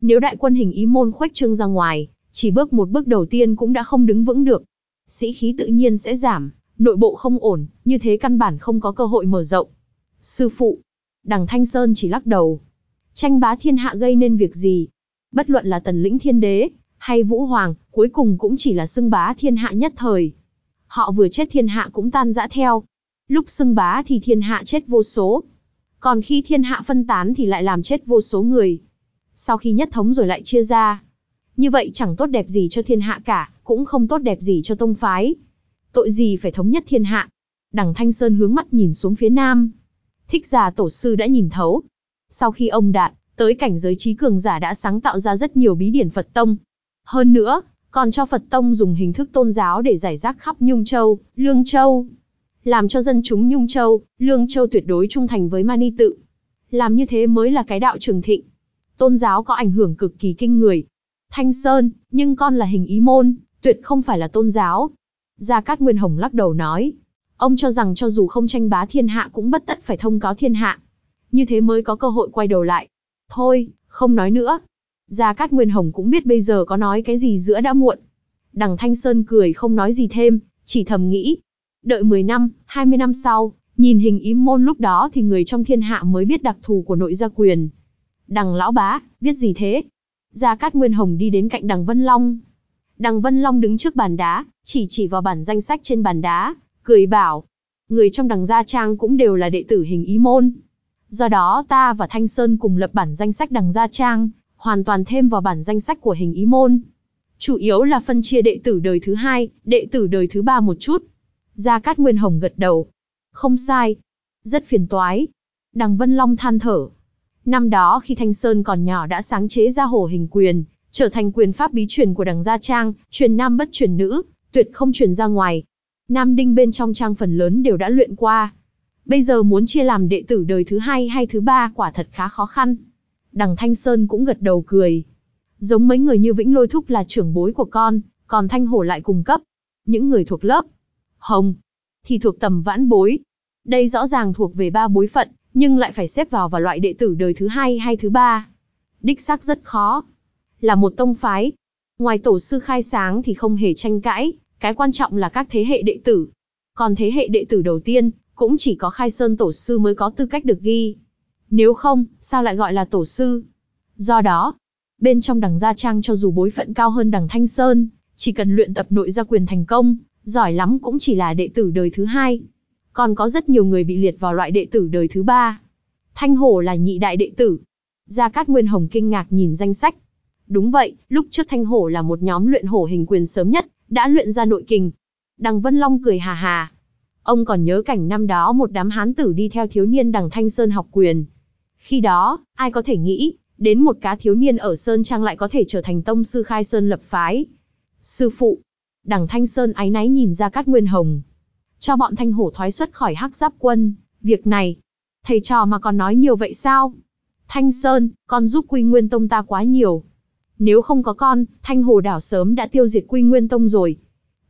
Nếu đại quân hình ý môn khuếch trương ra ngoài, chỉ bước một bước đầu tiên cũng đã không đứng vững được. Sĩ khí tự nhiên sẽ giảm, nội bộ không ổn, như thế căn bản không có cơ hội mở rộng. Sư phụ, đằng Thanh Sơn chỉ lắc đầu. Tranh bá thiên hạ gây nên việc gì? Bất luận là tần lĩnh thiên đế, hay vũ hoàng, cuối cùng cũng chỉ là xưng bá thiên hạ nhất thời. Họ vừa chết thiên hạ cũng tan rã theo. Lúc xưng bá thì thiên hạ chết vô số. Còn khi thiên hạ phân tán thì lại làm chết vô số người. Sau khi nhất thống rồi lại chia ra. Như vậy chẳng tốt đẹp gì cho thiên hạ cả, cũng không tốt đẹp gì cho tông phái. Tội gì phải thống nhất thiên hạ. Đằng Thanh Sơn hướng mắt nhìn xuống phía nam. Thích giả tổ sư đã nhìn thấu. Sau khi ông đạt, tới cảnh giới trí cường giả đã sáng tạo ra rất nhiều bí điển Phật Tông. Hơn nữa, còn cho Phật Tông dùng hình thức tôn giáo để giải rác khắp Nhung Châu, Lương Châu. Làm cho dân chúng Nhung Châu, Lương Châu tuyệt đối trung thành với Mani Tự. Làm như thế mới là cái đạo trường thịnh. Tôn giáo có ảnh hưởng cực kỳ kinh người. Thanh Sơn, nhưng con là hình ý môn, tuyệt không phải là tôn giáo. Gia Cát Nguyên Hồng lắc đầu nói. Ông cho rằng cho dù không tranh bá thiên hạ cũng bất tất phải thông cáo thiên hạ. Như thế mới có cơ hội quay đầu lại. Thôi, không nói nữa. Gia Cát Nguyên Hồng cũng biết bây giờ có nói cái gì giữa đã muộn. Đằng Thanh Sơn cười không nói gì thêm, chỉ thầm nghĩ. Đợi 10 năm, 20 năm sau, nhìn hình ý môn lúc đó thì người trong thiên hạ mới biết đặc thù của nội gia quyền. Đằng lão bá, viết gì thế? Gia Cát Nguyên Hồng đi đến cạnh đằng Vân Long. Đằng Vân Long đứng trước bàn đá, chỉ chỉ vào bản danh sách trên bàn đá, cười bảo. Người trong đằng Gia Trang cũng đều là đệ tử hình ý môn. Do đó ta và Thanh Sơn cùng lập bản danh sách đằng Gia Trang, hoàn toàn thêm vào bản danh sách của hình ý môn. Chủ yếu là phân chia đệ tử đời thứ hai, đệ tử đời thứ ba một chút. Gia Cát Nguyên Hồng gật đầu. Không sai. Rất phiền toái. Đằng Vân Long than thở. Năm đó khi Thanh Sơn còn nhỏ đã sáng chế ra hổ hình quyền, trở thành quyền pháp bí truyền của đằng Gia Trang, truyền nam bất truyền nữ, tuyệt không truyền ra ngoài. Nam đinh bên trong trang phần lớn đều đã luyện qua. Bây giờ muốn chia làm đệ tử đời thứ hai hay thứ ba quả thật khá khó khăn. Đằng Thanh Sơn cũng gật đầu cười. Giống mấy người như Vĩnh Lôi Thúc là trưởng bối của con, còn Thanh Hổ lại cùng cấp. Những người thuộc lớp Hồng thì thuộc tầm vãn bối. Đây rõ ràng thuộc về ba bối phận, nhưng lại phải xếp vào vào loại đệ tử đời thứ hai hay thứ ba. Đích xác rất khó. Là một tông phái. Ngoài tổ sư khai sáng thì không hề tranh cãi, cái quan trọng là các thế hệ đệ tử. Còn thế hệ đệ tử đầu tiên, cũng chỉ có khai sơn tổ sư mới có tư cách được ghi. Nếu không, sao lại gọi là tổ sư? Do đó, bên trong đằng Gia Trang cho dù bối phận cao hơn đằng Thanh Sơn, chỉ cần luyện tập nội gia quyền thành công, giỏi lắm cũng chỉ là đệ tử đời thứ hai. Còn có rất nhiều người bị liệt vào loại đệ tử đời thứ ba. Thanh Hổ là nhị đại đệ tử. Gia Cát Nguyên Hồng kinh ngạc nhìn danh sách. Đúng vậy, lúc trước Thanh Hổ là một nhóm luyện hổ hình quyền sớm nhất, đã luyện ra nội kình. Đằng Vân Long cười hà hà. Ông còn nhớ cảnh năm đó một đám hán tử đi theo thiếu niên đằng Thanh Sơn học quyền. Khi đó, ai có thể nghĩ, đến một cá thiếu niên ở Sơn Trang lại có thể trở thành tông sư khai Sơn lập phái. Sư phụ, đằng Thanh Sơn ái náy nhìn ra Cát Nguyên Hồng. Cho bọn Thanh Hổ thoái xuất khỏi hắc giáp quân, việc này, thầy trò mà còn nói nhiều vậy sao? Thanh Sơn, con giúp Quy Nguyên Tông ta quá nhiều. Nếu không có con, Thanh Hồ đảo sớm đã tiêu diệt Quy Nguyên Tông rồi.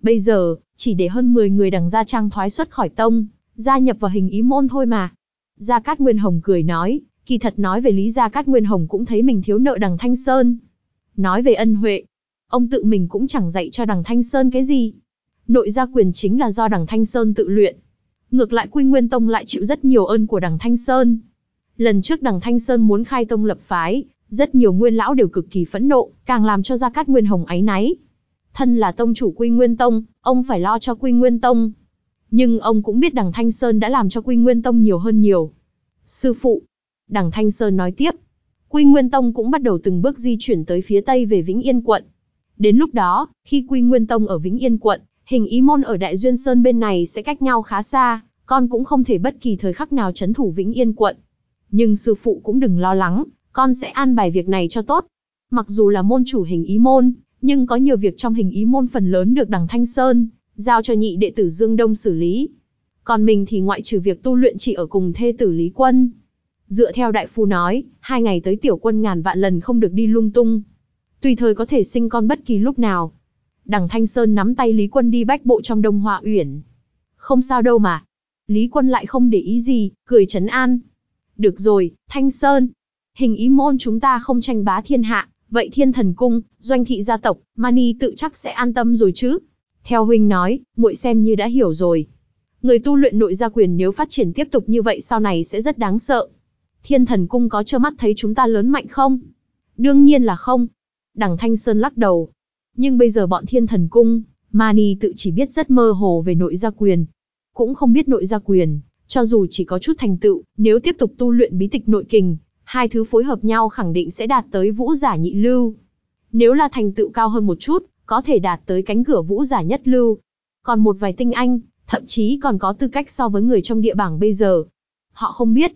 Bây giờ, chỉ để hơn 10 người đằng gia trang thoái xuất khỏi tông, gia nhập vào hình ý môn thôi mà. Gia Cát Nguyên Hồng cười nói, kỳ thật nói về Lý Gia Cát Nguyên Hồng cũng thấy mình thiếu nợ đằng Thanh Sơn. Nói về ân huệ, ông tự mình cũng chẳng dạy cho đằng Thanh Sơn cái gì. Nội gia quyền chính là do đằng Thanh Sơn tự luyện. Ngược lại Quy Nguyên Tông lại chịu rất nhiều ơn của đằng Thanh Sơn. Lần trước đằng Thanh Sơn muốn khai tông lập phái, rất nhiều nguyên lão đều cực kỳ phẫn nộ, càng làm cho Gia Cát Nguyên Hồng áy náy. Thân là tông chủ Quy Nguyên Tông, ông phải lo cho Quy Nguyên Tông. Nhưng ông cũng biết đằng Thanh Sơn đã làm cho Quy Nguyên Tông nhiều hơn nhiều. Sư phụ, đằng Thanh Sơn nói tiếp, Quy Nguyên Tông cũng bắt đầu từng bước di chuyển tới phía tây về Vĩnh Yên quận. Đến lúc đó, khi Quy Nguyên Tông ở Vĩnh Yên quận, hình ý môn ở Đại Duyên Sơn bên này sẽ cách nhau khá xa, con cũng không thể bất kỳ thời khắc nào chấn thủ Vĩnh Yên quận. Nhưng sư phụ cũng đừng lo lắng, con sẽ an bài việc này cho tốt. Mặc dù là môn chủ hình ý môn, nhưng có nhiều việc trong hình ý môn phần lớn được đằng Thanh Sơn, giao cho nhị đệ tử Dương Đông xử lý. Còn mình thì ngoại trừ việc tu luyện chỉ ở cùng thê tử Lý Quân. Dựa theo đại phu nói, hai ngày tới tiểu quân ngàn vạn lần không được đi lung tung. Tùy thời có thể sinh con bất kỳ lúc nào. Đằng Thanh Sơn nắm tay Lý Quân đi bách bộ trong Đông Hoa Uyển. Không sao đâu mà. Lý Quân lại không để ý gì, cười trấn an. Được rồi, Thanh Sơn. Hình ý môn chúng ta không tranh bá thiên hạ, vậy thiên thần cung, doanh thị gia tộc, Mani tự chắc sẽ an tâm rồi chứ. Theo huynh nói, muội xem như đã hiểu rồi. Người tu luyện nội gia quyền nếu phát triển tiếp tục như vậy sau này sẽ rất đáng sợ. Thiên thần cung có trơ mắt thấy chúng ta lớn mạnh không? Đương nhiên là không. Đằng Thanh Sơn lắc đầu. Nhưng bây giờ bọn thiên thần cung, Mani tự chỉ biết rất mơ hồ về nội gia quyền. Cũng không biết nội gia quyền, cho dù chỉ có chút thành tựu, nếu tiếp tục tu luyện bí tịch nội kình, hai thứ phối hợp nhau khẳng định sẽ đạt tới vũ giả nhị lưu. Nếu là thành tựu cao hơn một chút, có thể đạt tới cánh cửa vũ giả nhất lưu. Còn một vài tinh anh, thậm chí còn có tư cách so với người trong địa bảng bây giờ. Họ không biết.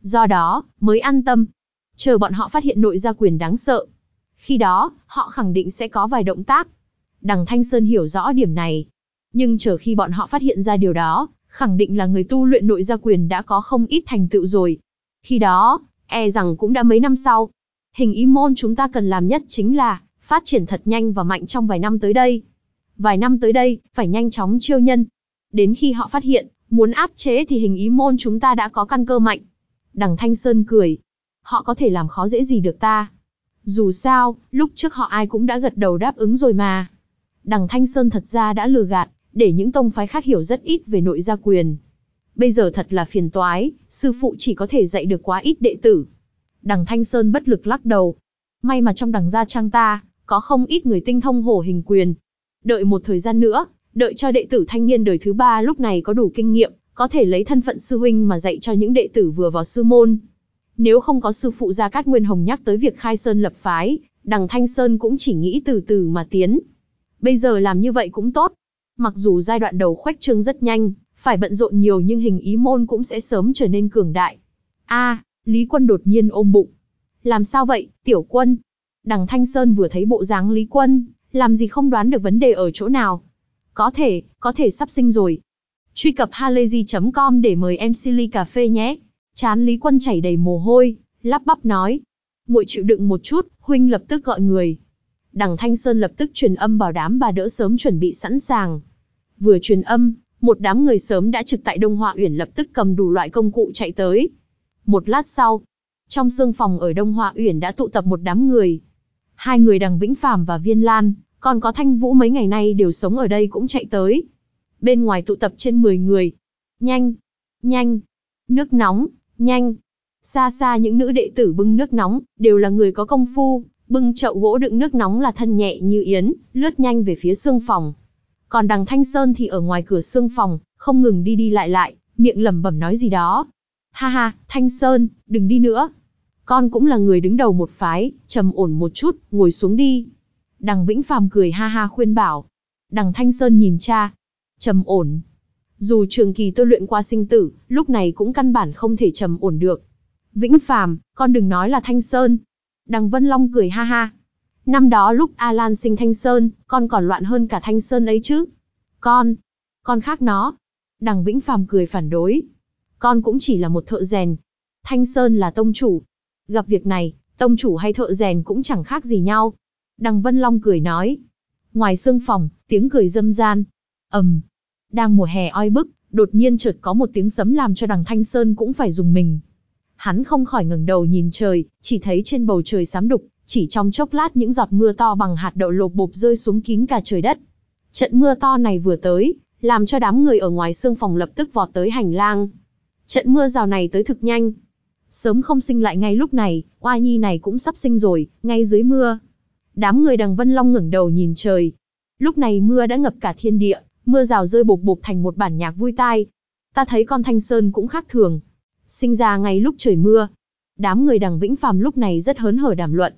Do đó, mới an tâm. Chờ bọn họ phát hiện nội gia quyền đáng sợ. Khi đó, họ khẳng định sẽ có vài động tác. Đằng Thanh Sơn hiểu rõ điểm này. Nhưng chờ khi bọn họ phát hiện ra điều đó, khẳng định là người tu luyện nội gia quyền đã có không ít thành tựu rồi. Khi đó, e rằng cũng đã mấy năm sau. Hình ý môn chúng ta cần làm nhất chính là phát triển thật nhanh và mạnh trong vài năm tới đây. Vài năm tới đây, phải nhanh chóng chiêu nhân. Đến khi họ phát hiện, muốn áp chế thì hình ý môn chúng ta đã có căn cơ mạnh. Đằng Thanh Sơn cười. Họ có thể làm khó dễ gì được ta. Dù sao, lúc trước họ ai cũng đã gật đầu đáp ứng rồi mà. Đằng Thanh Sơn thật ra đã lừa gạt, để những tông phái khác hiểu rất ít về nội gia quyền. Bây giờ thật là phiền toái, sư phụ chỉ có thể dạy được quá ít đệ tử. Đằng Thanh Sơn bất lực lắc đầu. May mà trong đằng gia trang ta, có không ít người tinh thông hổ hình quyền. Đợi một thời gian nữa, đợi cho đệ tử thanh niên đời thứ ba lúc này có đủ kinh nghiệm, có thể lấy thân phận sư huynh mà dạy cho những đệ tử vừa vào sư môn. Nếu không có sư phụ Gia Cát Nguyên Hồng nhắc tới việc khai sơn lập phái, đằng Thanh Sơn cũng chỉ nghĩ từ từ mà tiến. Bây giờ làm như vậy cũng tốt. Mặc dù giai đoạn đầu khoách trương rất nhanh, phải bận rộn nhiều nhưng hình ý môn cũng sẽ sớm trở nên cường đại. A, Lý Quân đột nhiên ôm bụng. Làm sao vậy, tiểu quân? Đằng Thanh Sơn vừa thấy bộ dáng Lý Quân, làm gì không đoán được vấn đề ở chỗ nào. Có thể, có thể sắp sinh rồi. Truy cập halayzi.com để mời em Silly Cà Phê nhé. Chán Lý Quân chảy đầy mồ hôi, lắp bắp nói. muội chịu đựng một chút, huynh lập tức gọi người. Đằng Thanh Sơn lập tức truyền âm bảo đám bà đỡ sớm chuẩn bị sẵn sàng. Vừa truyền âm, một đám người sớm đã trực tại Đông Hoa Uyển lập tức cầm đủ loại công cụ chạy tới. Một lát sau, trong sương phòng ở Đông Hoa Uyển đã tụ tập một đám người. Hai người đằng Vĩnh Phàm và Viên Lan, còn có Thanh Vũ mấy ngày nay đều sống ở đây cũng chạy tới. Bên ngoài tụ tập trên 10 người. Nhanh, nhanh, nước nóng, nhanh. Xa xa những nữ đệ tử bưng nước nóng, đều là người có công phu, bưng chậu gỗ đựng nước nóng là thân nhẹ như yến, lướt nhanh về phía xương phòng. Còn đằng Thanh Sơn thì ở ngoài cửa xương phòng, không ngừng đi đi lại lại, miệng lẩm bẩm nói gì đó. Ha ha, Thanh Sơn, đừng đi nữa. Con cũng là người đứng đầu một phái, trầm ổn một chút, ngồi xuống đi. Đằng Vĩnh Phàm cười ha ha khuyên bảo. Đằng Thanh Sơn nhìn cha. Trầm ổn. Dù trường kỳ tôi luyện qua sinh tử, lúc này cũng căn bản không thể trầm ổn được. Vĩnh Phàm, con đừng nói là Thanh Sơn. Đằng Vân Long cười ha ha. Năm đó lúc Alan sinh Thanh Sơn, con còn loạn hơn cả Thanh Sơn ấy chứ. Con, con khác nó. Đằng Vĩnh Phàm cười phản đối. Con cũng chỉ là một thợ rèn. Thanh Sơn là tông chủ. Gặp việc này, tông chủ hay thợ rèn cũng chẳng khác gì nhau. Đằng Vân Long cười nói. Ngoài sương phòng, tiếng cười dâm gian. ầm, đang mùa hè oi bức, đột nhiên chợt có một tiếng sấm làm cho đằng Thanh Sơn cũng phải dùng mình. Hắn không khỏi ngẩng đầu nhìn trời, chỉ thấy trên bầu trời xám đục, chỉ trong chốc lát những giọt mưa to bằng hạt đậu lộp bộp rơi xuống kín cả trời đất. Trận mưa to này vừa tới, làm cho đám người ở ngoài sương phòng lập tức vọt tới hành lang. Trận mưa rào này tới thực nhanh. Sớm không sinh lại ngay lúc này, oa nhi này cũng sắp sinh rồi, ngay dưới mưa. Đám người đằng Vân Long ngẩng đầu nhìn trời. Lúc này mưa đã ngập cả thiên địa, mưa rào rơi bột bột thành một bản nhạc vui tai. Ta thấy con Thanh Sơn cũng khác thường. Sinh ra ngay lúc trời mưa. Đám người đằng Vĩnh Phàm lúc này rất hớn hở đàm luận.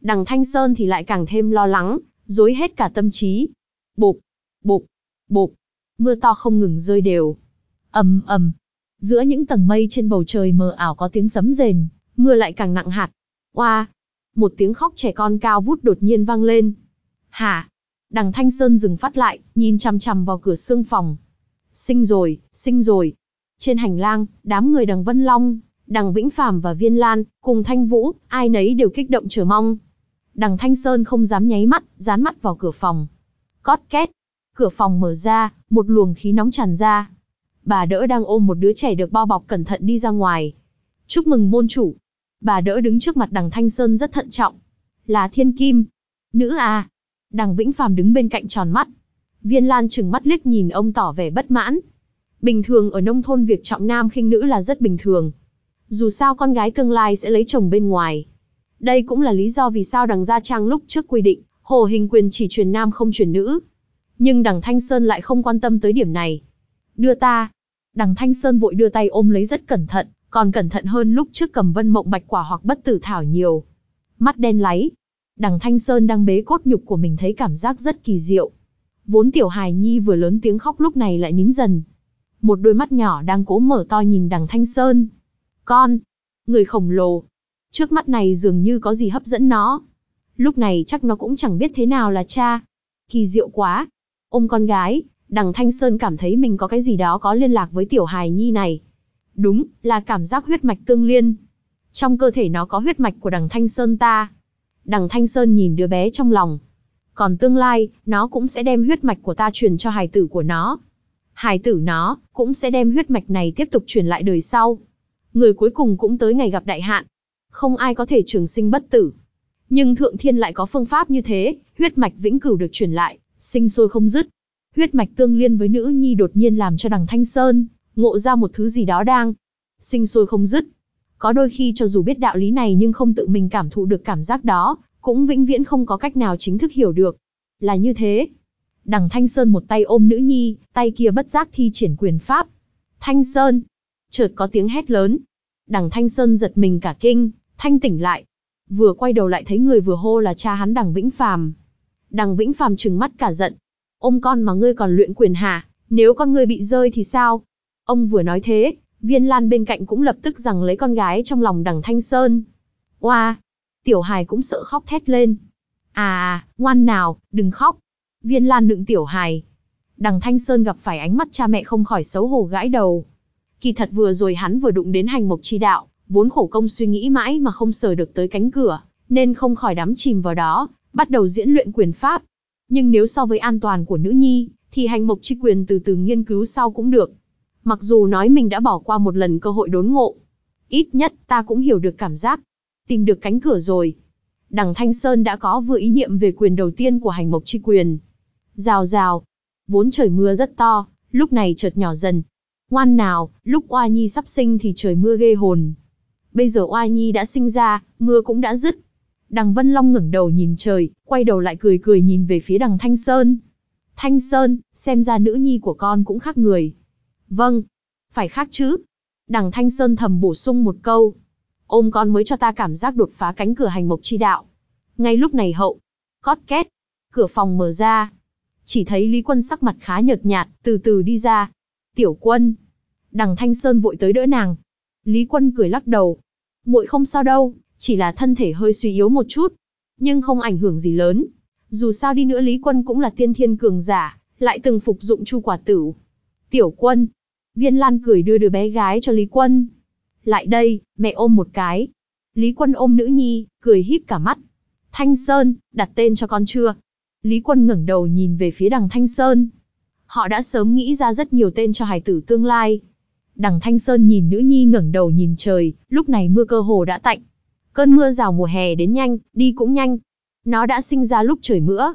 Đằng Thanh Sơn thì lại càng thêm lo lắng, dối hết cả tâm trí. Bộp, bộp, bộp, mưa to không ngừng rơi đều. ầm ầm, giữa những tầng mây trên bầu trời mờ ảo có tiếng sấm rền, mưa lại càng nặng hạt. Oa, một tiếng khóc trẻ con cao vút đột nhiên vang lên. Hả? Đằng Thanh Sơn dừng phát lại, nhìn chằm chằm vào cửa xương phòng. Sinh rồi, sinh rồi. Trên hành lang, đám người đằng Vân Long, đằng Vĩnh Phàm và Viên Lan, cùng Thanh Vũ, ai nấy đều kích động chờ mong. Đằng Thanh Sơn không dám nháy mắt, dán mắt vào cửa phòng. Cót két. Cửa phòng mở ra, một luồng khí nóng tràn ra. Bà đỡ đang ôm một đứa trẻ được bao bọc cẩn thận đi ra ngoài. Chúc mừng môn chủ. Bà đỡ đứng trước mặt đằng Thanh Sơn rất thận trọng. Là thiên kim. Nữ à. Đằng Vĩnh Phàm đứng bên cạnh tròn mắt. Viên Lan chừng mắt liếc nhìn ông tỏ vẻ bất mãn. Bình thường ở nông thôn việc trọng nam khinh nữ là rất bình thường. Dù sao con gái tương lai sẽ lấy chồng bên ngoài. Đây cũng là lý do vì sao đằng Gia Trang lúc trước quy định, hồ hình quyền chỉ truyền nam không truyền nữ. Nhưng đằng Thanh Sơn lại không quan tâm tới điểm này. Đưa ta. Đằng Thanh Sơn vội đưa tay ôm lấy rất cẩn thận, còn cẩn thận hơn lúc trước cầm vân mộng bạch quả hoặc bất tử thảo nhiều. Mắt đen láy. Đằng Thanh Sơn đang bế cốt nhục của mình thấy cảm giác rất kỳ diệu. Vốn tiểu hài nhi vừa lớn tiếng khóc lúc này lại nín dần. Một đôi mắt nhỏ đang cố mở to nhìn đằng Thanh Sơn. Con. Người khổng lồ, Trước mắt này dường như có gì hấp dẫn nó. Lúc này chắc nó cũng chẳng biết thế nào là cha. Kỳ diệu quá. Ôm con gái, đằng Thanh Sơn cảm thấy mình có cái gì đó có liên lạc với tiểu hài nhi này. Đúng, là cảm giác huyết mạch tương liên. Trong cơ thể nó có huyết mạch của đằng Thanh Sơn ta. Đằng Thanh Sơn nhìn đứa bé trong lòng. Còn tương lai, nó cũng sẽ đem huyết mạch của ta truyền cho hài tử của nó. Hài tử nó, cũng sẽ đem huyết mạch này tiếp tục truyền lại đời sau. Người cuối cùng cũng tới ngày gặp đại hạn, không ai có thể trường sinh bất tử. Nhưng thượng thiên lại có phương pháp như thế, huyết mạch vĩnh cửu được truyền lại, sinh sôi không dứt. Huyết mạch tương liên với nữ nhi đột nhiên làm cho đằng Thanh Sơn, ngộ ra một thứ gì đó đang sinh sôi không dứt. Có đôi khi cho dù biết đạo lý này nhưng không tự mình cảm thụ được cảm giác đó, cũng vĩnh viễn không có cách nào chính thức hiểu được. Là như thế. Đằng Thanh Sơn một tay ôm nữ nhi, tay kia bất giác thi triển quyền pháp. Thanh Sơn! Chợt có tiếng hét lớn. Đằng Thanh Sơn giật mình cả kinh, thanh tỉnh lại. Vừa quay đầu lại thấy người vừa hô là cha hắn đằng Vĩnh Phàm. Đằng Vĩnh Phàm trừng mắt cả giận. Ôm con mà ngươi còn luyện quyền hả? Nếu con ngươi bị rơi thì sao? Ông vừa nói thế, viên lan bên cạnh cũng lập tức rằng lấy con gái trong lòng đằng Thanh Sơn. Oa! Tiểu hài cũng sợ khóc thét lên. À, ngoan nào, đừng khóc. Viên Lan nựng tiểu hài. Đằng Thanh Sơn gặp phải ánh mắt cha mẹ không khỏi xấu hổ gãi đầu. Kỳ thật vừa rồi hắn vừa đụng đến hành mộc chi đạo, vốn khổ công suy nghĩ mãi mà không sờ được tới cánh cửa, nên không khỏi đắm chìm vào đó, bắt đầu diễn luyện quyền pháp. Nhưng nếu so với an toàn của nữ nhi, thì hành mộc chi quyền từ từ nghiên cứu sau cũng được. Mặc dù nói mình đã bỏ qua một lần cơ hội đốn ngộ, ít nhất ta cũng hiểu được cảm giác tìm được cánh cửa rồi. Đằng Thanh Sơn đã có vừa ý niệm về quyền đầu tiên của hành mộc chi quyền. Rào rào. Vốn trời mưa rất to, lúc này chợt nhỏ dần. Ngoan nào, lúc Oa Nhi sắp sinh thì trời mưa ghê hồn. Bây giờ Oa Nhi đã sinh ra, mưa cũng đã dứt. Đằng Vân Long ngẩng đầu nhìn trời, quay đầu lại cười cười nhìn về phía đằng Thanh Sơn. Thanh Sơn, xem ra nữ nhi của con cũng khác người. Vâng, phải khác chứ. Đằng Thanh Sơn thầm bổ sung một câu ôm con mới cho ta cảm giác đột phá cánh cửa hành mộc chi đạo. Ngay lúc này hậu, cót két, cửa phòng mở ra. Chỉ thấy Lý Quân sắc mặt khá nhợt nhạt, từ từ đi ra. Tiểu quân. Đằng Thanh Sơn vội tới đỡ nàng. Lý Quân cười lắc đầu. muội không sao đâu, chỉ là thân thể hơi suy yếu một chút. Nhưng không ảnh hưởng gì lớn. Dù sao đi nữa Lý Quân cũng là tiên thiên cường giả, lại từng phục dụng chu quả tử. Tiểu quân. Viên Lan cười đưa đứa bé gái cho Lý Quân. Lại đây, mẹ ôm một cái. Lý Quân ôm nữ nhi, cười híp cả mắt. Thanh Sơn, đặt tên cho con chưa? Lý Quân ngẩng đầu nhìn về phía đằng Thanh Sơn. Họ đã sớm nghĩ ra rất nhiều tên cho hài tử tương lai. Đằng Thanh Sơn nhìn nữ nhi ngẩng đầu nhìn trời, lúc này mưa cơ hồ đã tạnh. Cơn mưa rào mùa hè đến nhanh, đi cũng nhanh. Nó đã sinh ra lúc trời mưa.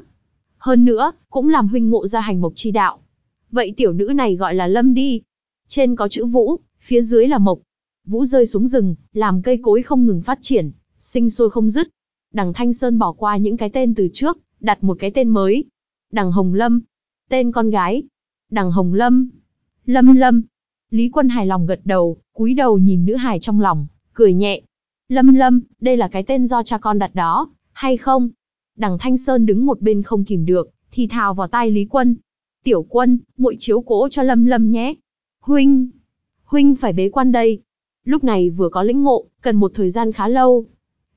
Hơn nữa, cũng làm huynh ngộ ra hành mộc chi đạo. Vậy tiểu nữ này gọi là Lâm đi. Trên có chữ Vũ, phía dưới là Mộc, Vũ rơi xuống rừng, làm cây cối không ngừng phát triển, sinh sôi không dứt. Đằng Thanh Sơn bỏ qua những cái tên từ trước, đặt một cái tên mới. Đằng Hồng Lâm. Tên con gái. Đằng Hồng Lâm. Lâm Lâm. Lý Quân hài lòng gật đầu, cúi đầu nhìn nữ hài trong lòng, cười nhẹ. Lâm Lâm, đây là cái tên do cha con đặt đó, hay không? Đằng Thanh Sơn đứng một bên không kìm được, thì thào vào tai Lý Quân. Tiểu Quân, muội chiếu cố cho Lâm Lâm nhé. Huynh, huynh phải bế quan đây, Lúc này vừa có lĩnh ngộ, cần một thời gian khá lâu.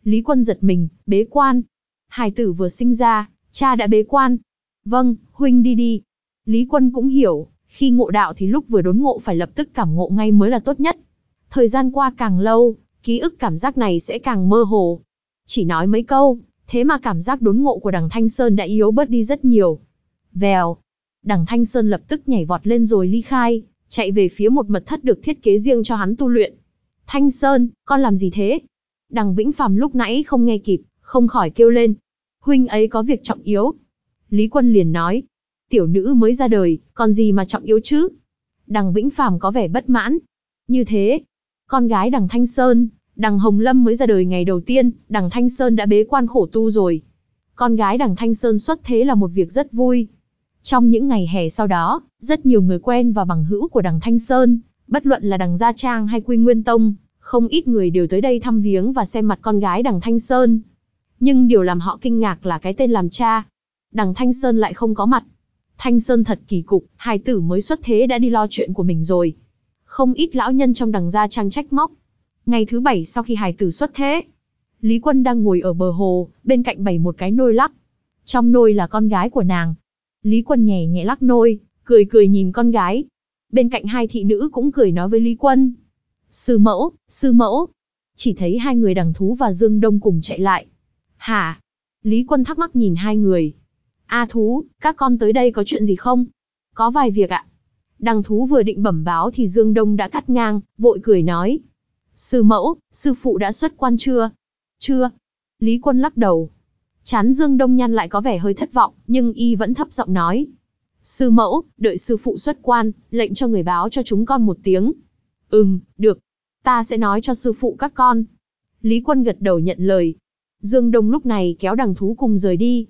Lý Quân giật mình, bế quan. Hải tử vừa sinh ra, cha đã bế quan. Vâng, huynh đi đi. Lý Quân cũng hiểu, khi ngộ đạo thì lúc vừa đốn ngộ phải lập tức cảm ngộ ngay mới là tốt nhất. Thời gian qua càng lâu, ký ức cảm giác này sẽ càng mơ hồ. Chỉ nói mấy câu, thế mà cảm giác đốn ngộ của đằng Thanh Sơn đã yếu bớt đi rất nhiều. Vèo, đằng Thanh Sơn lập tức nhảy vọt lên rồi ly khai, chạy về phía một mật thất được thiết kế riêng cho hắn tu luyện. Thanh Sơn, con làm gì thế? Đằng Vĩnh Phàm lúc nãy không nghe kịp, không khỏi kêu lên. Huynh ấy có việc trọng yếu. Lý Quân liền nói. Tiểu nữ mới ra đời, còn gì mà trọng yếu chứ? Đằng Vĩnh Phàm có vẻ bất mãn. Như thế, con gái đằng Thanh Sơn, đằng Hồng Lâm mới ra đời ngày đầu tiên, đằng Thanh Sơn đã bế quan khổ tu rồi. Con gái đằng Thanh Sơn xuất thế là một việc rất vui. Trong những ngày hè sau đó, rất nhiều người quen và bằng hữu của đằng Thanh Sơn, Bất luận là đằng Gia Trang hay Quy Nguyên Tông, không ít người đều tới đây thăm viếng và xem mặt con gái đằng Thanh Sơn. Nhưng điều làm họ kinh ngạc là cái tên làm cha. Đằng Thanh Sơn lại không có mặt. Thanh Sơn thật kỳ cục, hài tử mới xuất thế đã đi lo chuyện của mình rồi. Không ít lão nhân trong đằng Gia Trang trách móc. Ngày thứ bảy sau khi hài tử xuất thế, Lý Quân đang ngồi ở bờ hồ, bên cạnh bày một cái nôi lắc. Trong nôi là con gái của nàng. Lý Quân nhẹ nhẹ lắc nôi, cười cười nhìn con gái, Bên cạnh hai thị nữ cũng cười nói với Lý Quân. Sư mẫu, sư mẫu. Chỉ thấy hai người đằng thú và Dương Đông cùng chạy lại. Hả? Lý Quân thắc mắc nhìn hai người. A thú, các con tới đây có chuyện gì không? Có vài việc ạ. Đằng thú vừa định bẩm báo thì Dương Đông đã cắt ngang, vội cười nói. Sư mẫu, sư phụ đã xuất quan chưa? Chưa. Lý Quân lắc đầu. Chán Dương Đông Nhan lại có vẻ hơi thất vọng, nhưng y vẫn thấp giọng nói. Sư mẫu, đợi sư phụ xuất quan, lệnh cho người báo cho chúng con một tiếng. Ừm, được. Ta sẽ nói cho sư phụ các con. Lý Quân gật đầu nhận lời. Dương Đông lúc này kéo đằng thú cùng rời đi.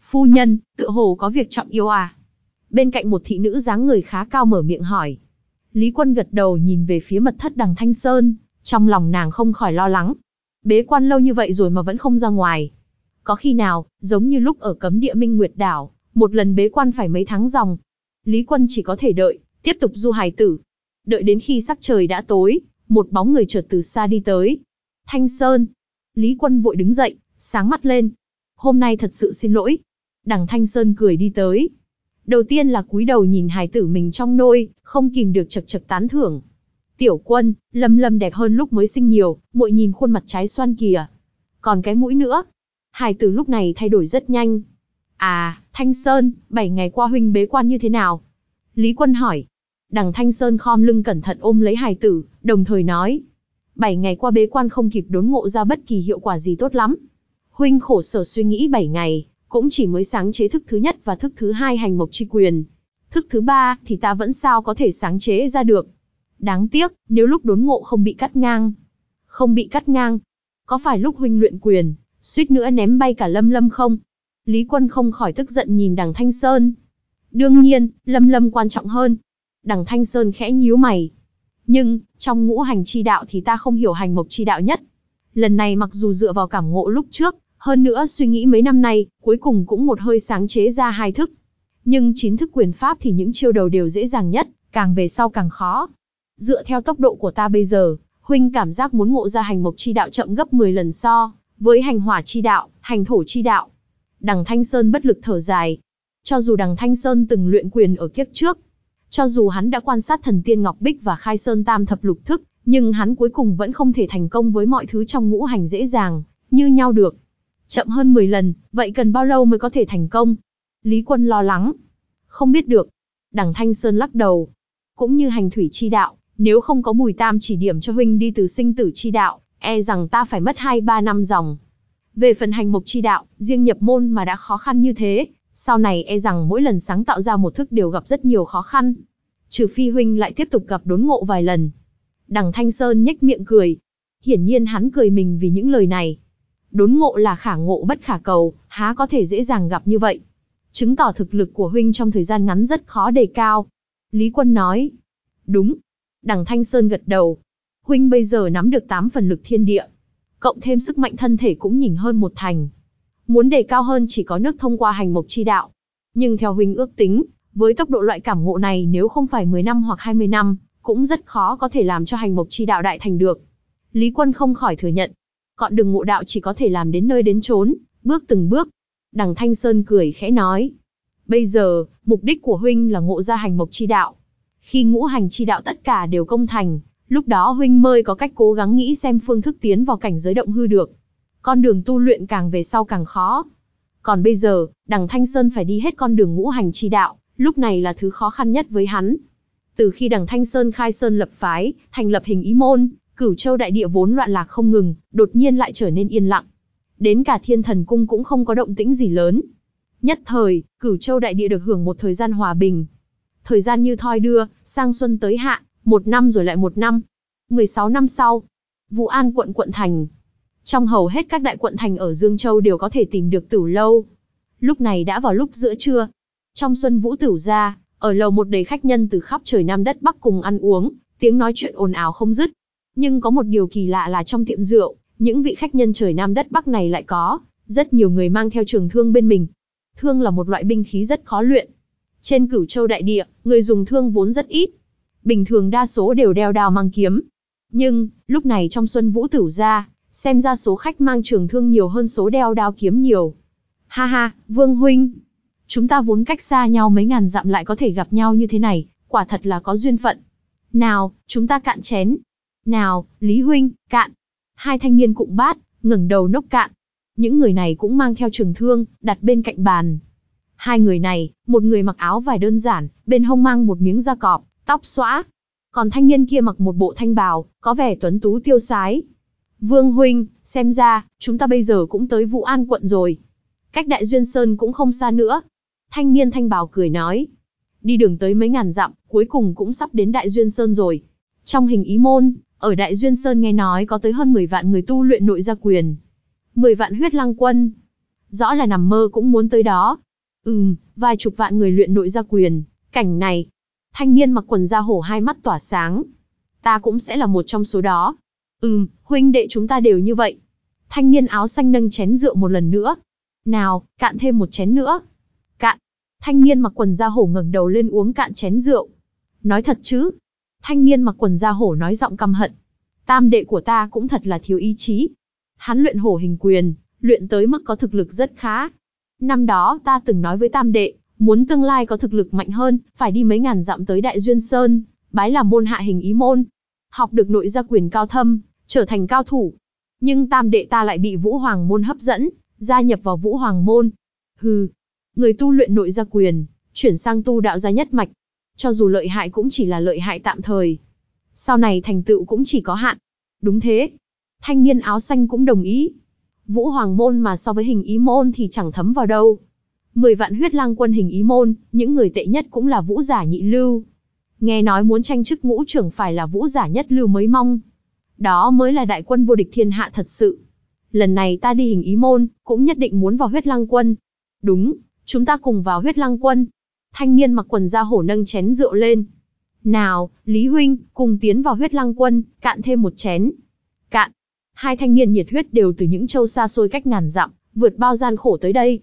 Phu nhân, tự hồ có việc trọng yêu à? Bên cạnh một thị nữ dáng người khá cao mở miệng hỏi. Lý Quân gật đầu nhìn về phía mật thất đằng Thanh Sơn, trong lòng nàng không khỏi lo lắng. Bế quan lâu như vậy rồi mà vẫn không ra ngoài. Có khi nào, giống như lúc ở cấm địa Minh Nguyệt Đảo, một lần bế quan phải mấy tháng dòng. Lý Quân chỉ có thể đợi, tiếp tục du hài tử. Đợi đến khi sắc trời đã tối, một bóng người chợt từ xa đi tới. Thanh Sơn. Lý Quân vội đứng dậy, sáng mắt lên. Hôm nay thật sự xin lỗi. Đằng Thanh Sơn cười đi tới. Đầu tiên là cúi đầu nhìn hài tử mình trong nôi, không kìm được chật chật tán thưởng. Tiểu quân, lâm lâm đẹp hơn lúc mới sinh nhiều, muội nhìn khuôn mặt trái xoan kìa. Còn cái mũi nữa. Hải tử lúc này thay đổi rất nhanh. À, Thanh Sơn, 7 ngày qua huynh bế quan như thế nào? Lý Quân hỏi. Đằng Thanh Sơn khom lưng cẩn thận ôm lấy Hải tử, đồng thời nói. 7 ngày qua bế quan không kịp đốn ngộ ra bất kỳ hiệu quả gì tốt lắm. Huynh khổ sở suy nghĩ 7 ngày, cũng chỉ mới sáng chế thức thứ nhất và thức thứ hai hành mộc chi quyền. Thức thứ ba thì ta vẫn sao có thể sáng chế ra được. Đáng tiếc, nếu lúc đốn ngộ không bị cắt ngang. Không bị cắt ngang. Có phải lúc huynh luyện quyền, suýt nữa ném bay cả lâm lâm không? Lý Quân không khỏi tức giận nhìn đằng Thanh Sơn. Đương nhiên, lâm lâm quan trọng hơn. Đằng Thanh Sơn khẽ nhíu mày. Nhưng, trong ngũ hành chi đạo thì ta không hiểu hành mộc chi đạo nhất. Lần này mặc dù dựa vào cảm ngộ lúc trước, hơn nữa suy nghĩ mấy năm nay, cuối cùng cũng một hơi sáng chế ra hai thức. Nhưng chín thức quyền pháp thì những chiêu đầu đều dễ dàng nhất, càng về sau càng khó. Dựa theo tốc độ của ta bây giờ, huynh cảm giác muốn ngộ ra hành mộc chi đạo chậm gấp 10 lần so, với hành hỏa chi đạo, hành thổ chi đạo. Đằng Thanh Sơn bất lực thở dài. Cho dù đằng Thanh Sơn từng luyện quyền ở kiếp trước, cho dù hắn đã quan sát thần tiên Ngọc Bích và khai sơn tam thập lục thức, nhưng hắn cuối cùng vẫn không thể thành công với mọi thứ trong ngũ hành dễ dàng, như nhau được. Chậm hơn 10 lần, vậy cần bao lâu mới có thể thành công? Lý Quân lo lắng. Không biết được. Đằng Thanh Sơn lắc đầu. Cũng như hành thủy chi đạo, nếu không có bùi tam chỉ điểm cho huynh đi từ sinh tử chi đạo, e rằng ta phải mất 2-3 năm dòng. Về phần hành mục chi đạo, riêng nhập môn mà đã khó khăn như thế, sau này e rằng mỗi lần sáng tạo ra một thức đều gặp rất nhiều khó khăn. Trừ phi huynh lại tiếp tục gặp đốn ngộ vài lần. Đằng Thanh Sơn nhếch miệng cười. Hiển nhiên hắn cười mình vì những lời này. Đốn ngộ là khả ngộ bất khả cầu, há có thể dễ dàng gặp như vậy. Chứng tỏ thực lực của huynh trong thời gian ngắn rất khó đề cao. Lý Quân nói. Đúng. Đằng Thanh Sơn gật đầu. Huynh bây giờ nắm được 8 phần lực thiên địa. Cộng thêm sức mạnh thân thể cũng nhỉnh hơn một thành. Muốn đề cao hơn chỉ có nước thông qua hành mộc chi đạo. Nhưng theo huynh ước tính, với tốc độ loại cảm ngộ này nếu không phải 10 năm hoặc 20 năm, cũng rất khó có thể làm cho hành mộc chi đạo đại thành được. Lý Quân không khỏi thừa nhận, Cọn đường ngộ đạo chỉ có thể làm đến nơi đến chốn, bước từng bước. Đằng Thanh Sơn cười khẽ nói. Bây giờ, mục đích của huynh là ngộ ra hành mộc chi đạo. Khi ngũ hành chi đạo tất cả đều công thành, lúc đó huynh mới có cách cố gắng nghĩ xem phương thức tiến vào cảnh giới động hư được. Con đường tu luyện càng về sau càng khó. Còn bây giờ, đằng Thanh Sơn phải đi hết con đường ngũ hành chi đạo, lúc này là thứ khó khăn nhất với hắn. Từ khi đằng Thanh Sơn khai sơn lập phái, thành lập hình ý môn, Cửu Châu đại địa vốn loạn lạc không ngừng, đột nhiên lại trở nên yên lặng. Đến cả Thiên Thần cung cũng không có động tĩnh gì lớn. Nhất thời, Cửu Châu đại địa được hưởng một thời gian hòa bình. Thời gian như thoi đưa, sang xuân tới hạ, một năm rồi lại một năm. 16 năm sau, Vũ An quận quận thành. Trong hầu hết các đại quận thành ở Dương Châu đều có thể tìm được tử lâu. Lúc này đã vào lúc giữa trưa. Trong xuân vũ tử ra, ở lầu một đầy khách nhân từ khắp trời Nam đất Bắc cùng ăn uống, tiếng nói chuyện ồn ào không dứt. Nhưng có một điều kỳ lạ là trong tiệm rượu, những vị khách nhân trời Nam đất Bắc này lại có, rất nhiều người mang theo trường thương bên mình. Thương là một loại binh khí rất khó luyện. Trên cửu châu đại địa, người dùng thương vốn rất ít. Bình thường đa số đều đeo đao mang kiếm. Nhưng, lúc này trong xuân vũ tử ra, xem ra số khách mang trường thương nhiều hơn số đeo đao kiếm nhiều. Ha ha, Vương Huynh. Chúng ta vốn cách xa nhau mấy ngàn dặm lại có thể gặp nhau như thế này, quả thật là có duyên phận. Nào, chúng ta cạn chén, nào, Lý Huynh, cạn. Hai thanh niên cụng bát, ngẩng đầu nốc cạn. Những người này cũng mang theo trường thương, đặt bên cạnh bàn. Hai người này, một người mặc áo vải đơn giản, bên hông mang một miếng da cọp, tóc xõa. Còn thanh niên kia mặc một bộ thanh bào, có vẻ tuấn tú tiêu sái. Vương Huynh, Xem ra, chúng ta bây giờ cũng tới Vũ An quận rồi. Cách Đại Duyên Sơn cũng không xa nữa. Thanh niên thanh bào cười nói. Đi đường tới mấy ngàn dặm, cuối cùng cũng sắp đến Đại Duyên Sơn rồi. Trong hình ý môn, ở Đại Duyên Sơn nghe nói có tới hơn 10 vạn người tu luyện nội gia quyền. 10 vạn huyết lăng quân. Rõ là nằm mơ cũng muốn tới đó. Ừm, vài chục vạn người luyện nội gia quyền. Cảnh này. Thanh niên mặc quần da hổ hai mắt tỏa sáng. Ta cũng sẽ là một trong số đó. Ừm, huynh đệ chúng ta đều như vậy. Thanh niên áo xanh nâng chén rượu một lần nữa. Nào, cạn thêm một chén nữa. Cạn. Thanh niên mặc quần da hổ ngẩng đầu lên uống cạn chén rượu. Nói thật chứ? Thanh niên mặc quần da hổ nói giọng căm hận. Tam đệ của ta cũng thật là thiếu ý chí. Hắn luyện hổ hình quyền, luyện tới mức có thực lực rất khá. Năm đó ta từng nói với tam đệ, muốn tương lai có thực lực mạnh hơn, phải đi mấy ngàn dặm tới Đại Duyên Sơn, bái làm môn hạ hình ý môn. Học được nội gia quyền cao thâm, trở thành cao thủ. Nhưng tam đệ ta lại bị Vũ Hoàng môn hấp dẫn, gia nhập vào Vũ Hoàng môn. Hừ, người tu luyện nội gia quyền, chuyển sang tu đạo gia nhất mạch. Cho dù lợi hại cũng chỉ là lợi hại tạm thời. Sau này thành tựu cũng chỉ có hạn. Đúng thế. Thanh niên áo xanh cũng đồng ý. Vũ Hoàng môn mà so với hình ý môn thì chẳng thấm vào đâu. Mười vạn huyết lang quân hình ý môn, những người tệ nhất cũng là vũ giả nhị lưu. Nghe nói muốn tranh chức ngũ trưởng phải là vũ giả nhất lưu mới mong. Đó mới là đại quân vô địch thiên hạ thật sự. Lần này ta đi hình ý môn, cũng nhất định muốn vào huyết lang quân. Đúng, chúng ta cùng vào huyết lang quân. Thanh niên mặc quần da hổ nâng chén rượu lên. Nào, Lý Huynh, cùng tiến vào huyết lang quân, cạn thêm một chén. Cạn. Hai thanh niên nhiệt huyết đều từ những châu xa xôi cách ngàn dặm, vượt bao gian khổ tới đây.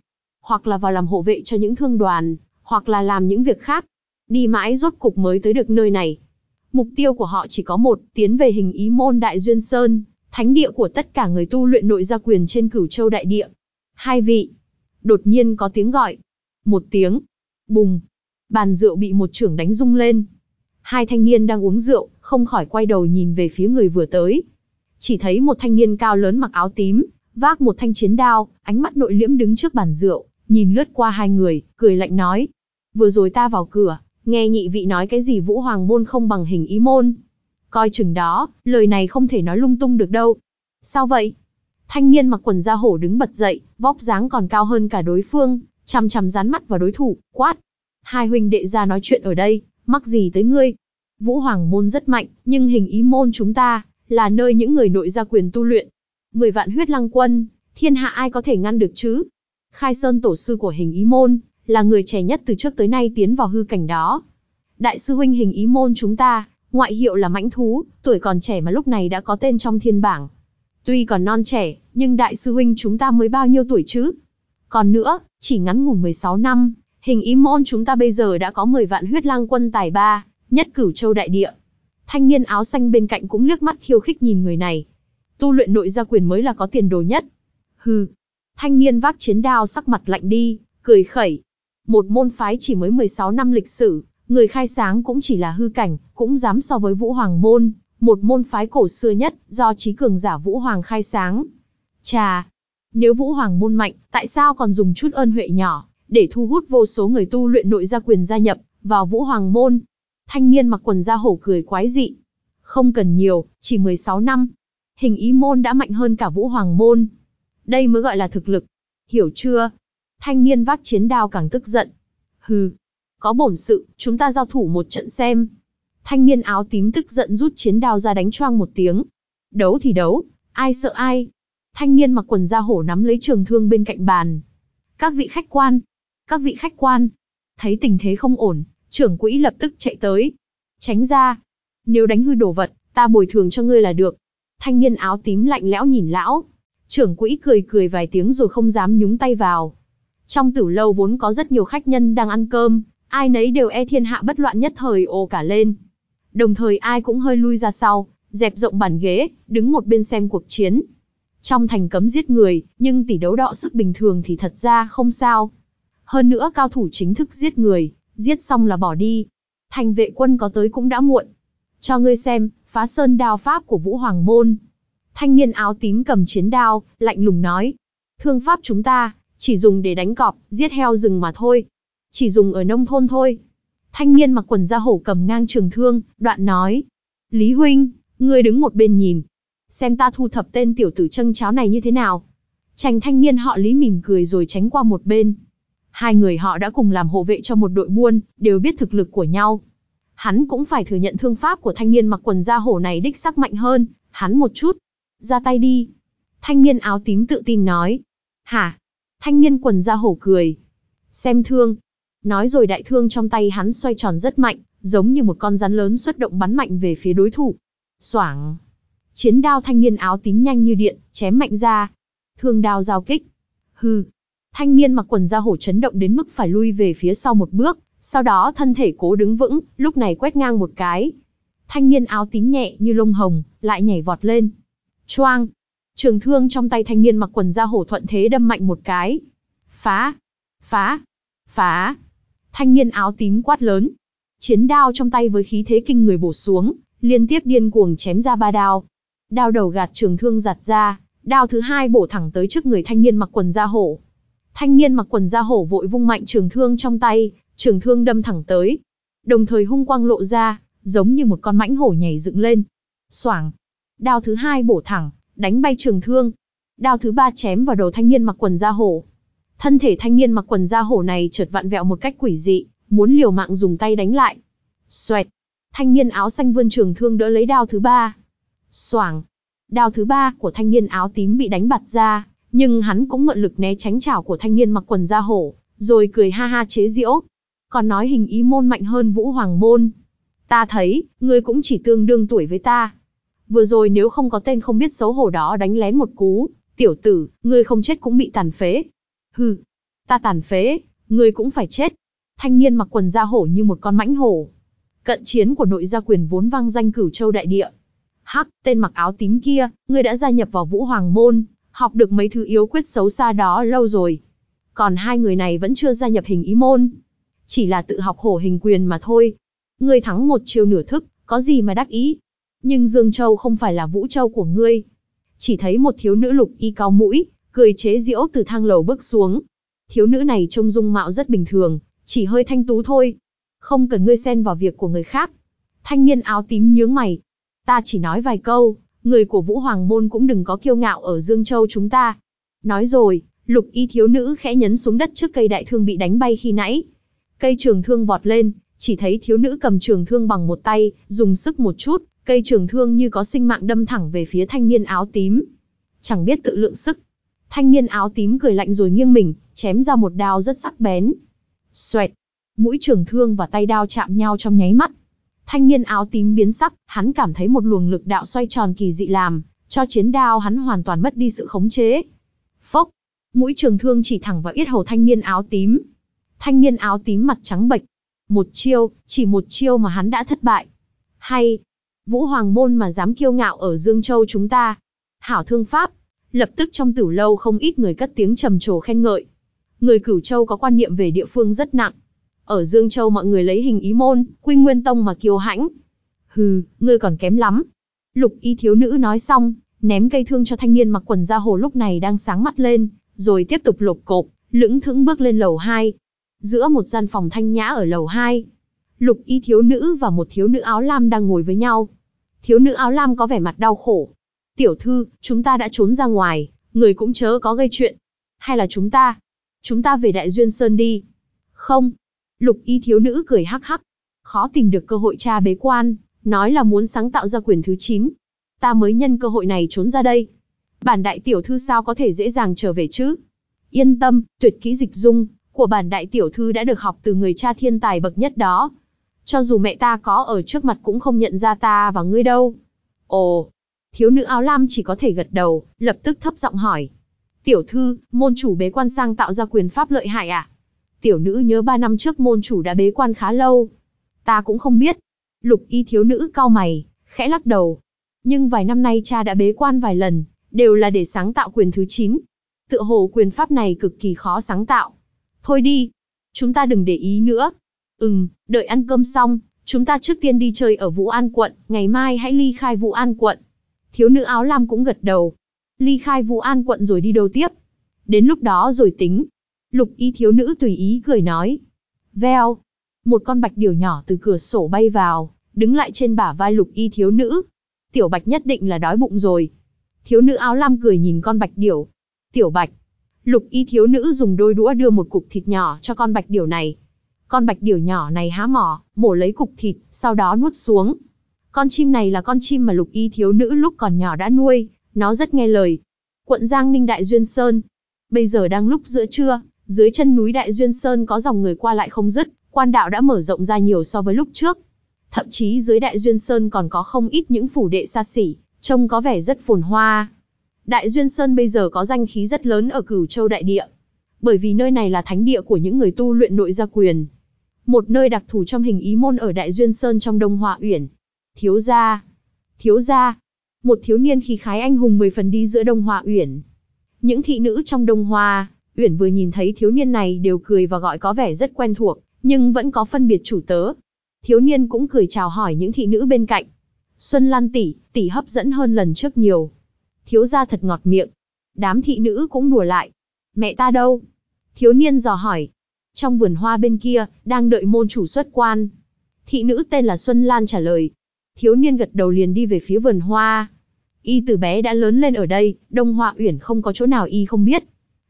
Hoặc là vào làm hộ vệ cho những thương đoàn, hoặc là làm những việc khác. Đi mãi rốt cục mới tới được nơi này. Mục tiêu của họ chỉ có một, tiến về hình ý môn Đại Duyên Sơn, thánh địa của tất cả người tu luyện nội gia quyền trên cửu châu đại địa. Hai vị. Đột nhiên có tiếng gọi. Một tiếng. Bùng. Bàn rượu bị một trưởng đánh rung lên. Hai thanh niên đang uống rượu, không khỏi quay đầu nhìn về phía người vừa tới. Chỉ thấy một thanh niên cao lớn mặc áo tím, vác một thanh chiến đao, ánh mắt nội liễm đứng trước bàn rượu, nhìn lướt qua hai người, cười lạnh nói. Vừa rồi ta vào cửa, nghe nhị vị nói cái gì vũ hoàng môn không bằng hình ý môn. Coi chừng đó, lời này không thể nói lung tung được đâu. Sao vậy? Thanh niên mặc quần da hổ đứng bật dậy, vóc dáng còn cao hơn cả đối phương, chằm chằm dán mắt vào đối thủ, quát. Hai huynh đệ ra nói chuyện ở đây, mắc gì tới ngươi? Vũ Hoàng môn rất mạnh, nhưng hình ý môn chúng ta, là nơi những người nội gia quyền tu luyện. Mười vạn huyết lăng quân, thiên hạ ai có thể ngăn được chứ? Khai Sơn tổ sư của hình ý môn, là người trẻ nhất từ trước tới nay tiến vào hư cảnh đó. Đại sư huynh hình ý môn chúng ta, ngoại hiệu là mãnh thú, tuổi còn trẻ mà lúc này đã có tên trong thiên bảng. Tuy còn non trẻ, nhưng đại sư huynh chúng ta mới bao nhiêu tuổi chứ? Còn nữa, chỉ ngắn ngủn 16 năm, hình ý môn chúng ta bây giờ đã có 10 vạn huyết lang quân tài ba, nhất cửu châu đại địa. Thanh niên áo xanh bên cạnh cũng liếc mắt khiêu khích nhìn người này. Tu luyện nội gia quyền mới là có tiền đồ nhất. Hừ. Thanh niên vác chiến đao sắc mặt lạnh đi, cười khẩy. Một môn phái chỉ mới 16 năm lịch sử, người khai sáng cũng chỉ là hư cảnh, cũng dám so với Vũ Hoàng môn, một môn phái cổ xưa nhất, do trí cường giả Vũ Hoàng khai sáng. Chà, nếu Vũ Hoàng môn mạnh, tại sao còn dùng chút ơn huệ nhỏ, để thu hút vô số người tu luyện nội gia quyền gia nhập vào Vũ Hoàng môn? Thanh niên mặc quần da hổ cười quái dị. Không cần nhiều, chỉ 16 năm. Hình ý môn đã mạnh hơn cả Vũ Hoàng môn. Đây mới gọi là thực lực. Hiểu chưa? Thanh niên vác chiến đao càng tức giận. Hừ, có bổn sự, chúng ta giao thủ một trận xem. Thanh niên áo tím tức giận rút chiến đao ra đánh choang một tiếng. Đấu thì đấu, ai sợ ai. Thanh niên mặc quần da hổ nắm lấy trường thương bên cạnh bàn. Các vị khách quan, các vị khách quan. Thấy tình thế không ổn, trưởng quỹ lập tức chạy tới. Tránh ra. Nếu đánh hư đồ vật, ta bồi thường cho ngươi là được. Thanh niên áo tím lạnh lẽo nhìn lão. Trưởng quỹ cười cười vài tiếng rồi không dám nhúng tay vào. Trong tử lâu vốn có rất nhiều khách nhân đang ăn cơm, ai nấy đều e thiên hạ bất loạn nhất thời ồ cả lên. Đồng thời ai cũng hơi lui ra sau, dẹp rộng bàn ghế, đứng một bên xem cuộc chiến. Trong thành cấm giết người, nhưng tỷ đấu đọ sức bình thường thì thật ra không sao. Hơn nữa cao thủ chính thức giết người, giết xong là bỏ đi. Thành vệ quân có tới cũng đã muộn. Cho ngươi xem, phá sơn đao pháp của Vũ Hoàng Môn. Thanh niên áo tím cầm chiến đao, lạnh lùng nói. Thương pháp chúng ta, chỉ dùng để đánh cọp, giết heo rừng mà thôi. Chỉ dùng ở nông thôn thôi. Thanh niên mặc quần da hổ cầm ngang trường thương, đoạn nói. Lý Huynh, ngươi đứng một bên nhìn. Xem ta thu thập tên tiểu tử chân cháo này như thế nào. Chành thanh niên họ Lý mỉm cười rồi tránh qua một bên. Hai người họ đã cùng làm hộ vệ cho một đội buôn, đều biết thực lực của nhau. Hắn cũng phải thừa nhận thương pháp của thanh niên mặc quần da hổ này đích sắc mạnh hơn, hắn một chút. Ra tay đi. Thanh niên áo tím tự tin nói. Hả? Thanh niên quần da hổ cười. Xem thương. Nói rồi đại thương trong tay hắn xoay tròn rất mạnh, giống như một con rắn lớn xuất động bắn mạnh về phía đối thủ. Soảng. Chiến đao thanh niên áo tím nhanh như điện, chém mạnh ra. Thương đao giao kích. Hừ. Thanh niên mặc quần da hổ chấn động đến mức phải lui về phía sau một bước, sau đó thân thể cố đứng vững, lúc này quét ngang một cái. Thanh niên áo tím nhẹ như lông hồng, lại nhảy vọt lên. Choang! Trường thương trong tay thanh niên mặc quần da hổ thuận thế đâm mạnh một cái. Phá! Phá! Phá! Thanh niên áo tím quát lớn. Chiến đao trong tay với khí thế kinh người bổ xuống, liên tiếp điên cuồng chém ra ba đao. Đao đầu gạt trường thương giặt ra, đao thứ hai bổ thẳng tới trước người thanh niên mặc quần da hổ. Thanh niên mặc quần da hổ vội vung mạnh trường thương trong tay, trường thương đâm thẳng tới. Đồng thời hung quang lộ ra, giống như một con mãnh hổ nhảy dựng lên. Xoảng. Đao thứ hai bổ thẳng, đánh bay trường thương. Đao thứ ba chém vào đầu thanh niên mặc quần da hổ. Thân thể thanh niên mặc quần da hổ này chợt vặn vẹo một cách quỷ dị, muốn liều mạng dùng tay đánh lại. Xoẹt. Thanh niên áo xanh vươn trường thương đỡ lấy đao thứ ba. Xoảng. Đao thứ ba của thanh niên áo tím bị đánh bật ra, nhưng hắn cũng mượn lực né tránh chảo của thanh niên mặc quần da hổ, rồi cười ha ha chế giễu. Còn nói hình ý môn mạnh hơn vũ hoàng môn. Ta thấy, ngươi cũng chỉ tương đương tuổi với ta. Vừa rồi nếu không có tên không biết xấu hổ đó đánh lén một cú, tiểu tử, ngươi không chết cũng bị tàn phế. Hừ, ta tàn phế, ngươi cũng phải chết. Thanh niên mặc quần da hổ như một con mãnh hổ. Cận chiến của nội gia quyền vốn vang danh cửu châu đại địa. Hắc, tên mặc áo tím kia, ngươi đã gia nhập vào vũ hoàng môn, học được mấy thứ yếu quyết xấu xa đó lâu rồi. Còn hai người này vẫn chưa gia nhập hình ý môn. Chỉ là tự học hổ hình quyền mà thôi. Ngươi thắng một chiêu nửa thức, có gì mà đắc ý. Nhưng Dương Châu không phải là Vũ Châu của ngươi. Chỉ thấy một thiếu nữ lục y cao mũi, cười chế giễu từ thang lầu bước xuống. Thiếu nữ này trông dung mạo rất bình thường, chỉ hơi thanh tú thôi. Không cần ngươi xen vào việc của người khác. Thanh niên áo tím nhướng mày. Ta chỉ nói vài câu, người của Vũ Hoàng Môn cũng đừng có kiêu ngạo ở Dương Châu chúng ta. Nói rồi, lục y thiếu nữ khẽ nhấn xuống đất trước cây đại thương bị đánh bay khi nãy. Cây trường thương vọt lên, chỉ thấy thiếu nữ cầm trường thương bằng một tay, dùng sức một chút, cây trường thương như có sinh mạng đâm thẳng về phía thanh niên áo tím. Chẳng biết tự lượng sức. Thanh niên áo tím cười lạnh rồi nghiêng mình, chém ra một đao rất sắc bén. Xoẹt, mũi trường thương và tay đao chạm nhau trong nháy mắt. Thanh niên áo tím biến sắc, hắn cảm thấy một luồng lực đạo xoay tròn kỳ dị làm, cho chiến đao hắn hoàn toàn mất đi sự khống chế. Phốc, mũi trường thương chỉ thẳng vào yết hầu thanh niên áo tím. Thanh niên áo tím mặt trắng bệch. Một chiêu, chỉ một chiêu mà hắn đã thất bại. Hay, Vũ Hoàng Môn mà dám kiêu ngạo ở Dương Châu chúng ta. Hảo thương pháp, lập tức trong tử lâu không ít người cất tiếng trầm trồ khen ngợi. Người Cửu Châu có quan niệm về địa phương rất nặng, ở Dương Châu mọi người lấy hình ý môn, quy nguyên tông mà kiêu hãnh. Hừ, ngươi còn kém lắm. Lục y thiếu nữ nói xong, ném cây thương cho thanh niên mặc quần da hồ lúc này đang sáng mắt lên, rồi tiếp tục lục cộp, lững thững bước lên lầu 2. Giữa một gian phòng thanh nhã ở lầu 2, lục y thiếu nữ và một thiếu nữ áo lam đang ngồi với nhau. Thiếu nữ áo lam có vẻ mặt đau khổ. Tiểu thư, chúng ta đã trốn ra ngoài, người cũng chớ có gây chuyện. Hay là chúng ta? Chúng ta về Đại Duyên Sơn đi. Không, Lục y thiếu nữ cười hắc hắc. Khó tìm được cơ hội tra bế quan, nói là muốn sáng tạo ra quyền thứ 9. Ta mới nhân cơ hội này trốn ra đây. Bản đại tiểu thư sao có thể dễ dàng trở về chứ? Yên tâm, tuyệt kỹ dịch dung của bản đại tiểu thư đã được học từ người cha thiên tài bậc nhất đó. Cho dù mẹ ta có ở trước mặt cũng không nhận ra ta và ngươi đâu. Ồ, thiếu nữ áo lam chỉ có thể gật đầu, lập tức thấp giọng hỏi. Tiểu thư, môn chủ bế quan sang tạo ra quyền pháp lợi hại à? Tiểu nữ nhớ ba năm trước môn chủ đã bế quan khá lâu. Ta cũng không biết. Lục y thiếu nữ cao mày, khẽ lắc đầu. Nhưng vài năm nay cha đã bế quan vài lần, đều là để sáng tạo quyền thứ 9. Tựa hồ quyền pháp này cực kỳ khó sáng tạo. Thôi đi, chúng ta đừng để ý nữa. Ừm, đợi ăn cơm xong, chúng ta trước tiên đi chơi ở Vũ An quận, ngày mai hãy ly khai Vũ An quận. Thiếu nữ áo lam cũng gật đầu. Ly khai Vũ An quận rồi đi đâu tiếp. Đến lúc đó rồi tính. Lục y thiếu nữ tùy ý cười nói. Veo. Một con bạch điểu nhỏ từ cửa sổ bay vào, đứng lại trên bả vai lục y thiếu nữ. Tiểu Bạch nhất định là đói bụng rồi. Thiếu nữ áo lam cười nhìn con Bạch Điểu. Tiểu Bạch. Lục y thiếu nữ dùng đôi đũa đưa một cục thịt nhỏ cho con Bạch Điểu này. Con Bạch Điểu nhỏ này há mỏ, mổ lấy cục thịt, sau đó nuốt xuống. Con chim này là con chim mà lục y thiếu nữ lúc còn nhỏ đã nuôi, nó rất nghe lời. Quận Giang Ninh Đại Duyên Sơn. Bây giờ đang lúc giữa trưa, dưới chân núi Đại Duyên Sơn có dòng người qua lại không dứt, quan đạo đã mở rộng ra nhiều so với lúc trước. Thậm chí dưới Đại Duyên Sơn còn có không ít những phủ đệ xa xỉ, trông có vẻ rất phồn hoa. Đại Duyên Sơn bây giờ có danh khí rất lớn ở Cửu Châu Đại Địa. Bởi vì nơi này là thánh địa của những người tu luyện nội gia quyền. Một nơi đặc thù trong hình ý môn ở Đại Duyên Sơn trong Đông Hoa Uyển. Thiếu gia. Thiếu gia. Một thiếu niên khí khái anh hùng mười phần đi giữa Đông Hoa Uyển. Những thị nữ trong Đông Hoa, Uyển vừa nhìn thấy thiếu niên này đều cười và gọi có vẻ rất quen thuộc, nhưng vẫn có phân biệt chủ tớ. Thiếu niên cũng cười chào hỏi những thị nữ bên cạnh. Xuân Lan tỷ, tỷ hấp dẫn hơn lần trước nhiều. Thiếu gia thật ngọt miệng. Đám thị nữ cũng đùa lại. Mẹ ta đâu? Thiếu niên dò hỏi. Trong vườn hoa bên kia, đang đợi môn chủ xuất quan. Thị nữ tên là Xuân Lan trả lời. Thiếu niên gật đầu liền đi về phía vườn hoa. Y từ bé đã lớn lên ở đây, Đông Hoa Uyển không có chỗ nào Y không biết.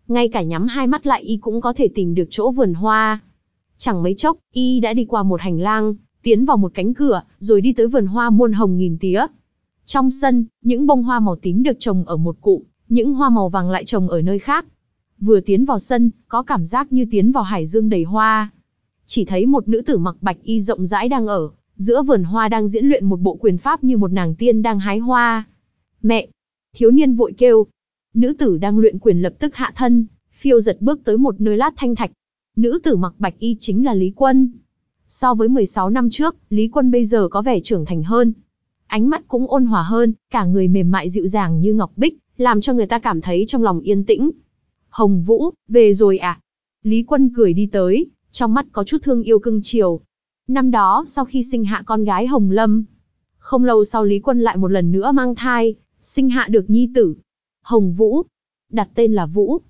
Ngay cả nhắm hai mắt lại Y cũng có thể tìm được chỗ vườn hoa. Chẳng mấy chốc, Y đã đi qua một hành lang, tiến vào một cánh cửa, rồi đi tới vườn hoa muôn hồng nghìn tía. Trong sân, những bông hoa màu tím được trồng ở một cụm, những hoa màu vàng lại trồng ở nơi khác. Vừa tiến vào sân, có cảm giác như tiến vào hải dương đầy hoa. Chỉ thấy một nữ tử mặc bạch y rộng rãi đang ở, giữa vườn hoa đang diễn luyện một bộ quyền pháp như một nàng tiên đang hái hoa. Mẹ! Thiếu niên vội kêu. Nữ tử đang luyện quyền lập tức hạ thân, phiêu giật bước tới một nơi lát thanh thạch. Nữ tử mặc bạch y chính là Lý Quân. So với 16 năm trước, Lý Quân bây giờ có vẻ trưởng thành hơn. Ánh mắt cũng ôn hòa hơn, cả người mềm mại dịu dàng như ngọc bích, làm cho người ta cảm thấy trong lòng yên tĩnh. Hồng Vũ, về rồi à? Lý Quân cười đi tới, trong mắt có chút thương yêu cưng chiều. Năm đó, sau khi sinh hạ con gái Hồng Lâm, không lâu sau Lý Quân lại một lần nữa mang thai, sinh hạ được nhi tử. Hồng Vũ, đặt tên là Vũ.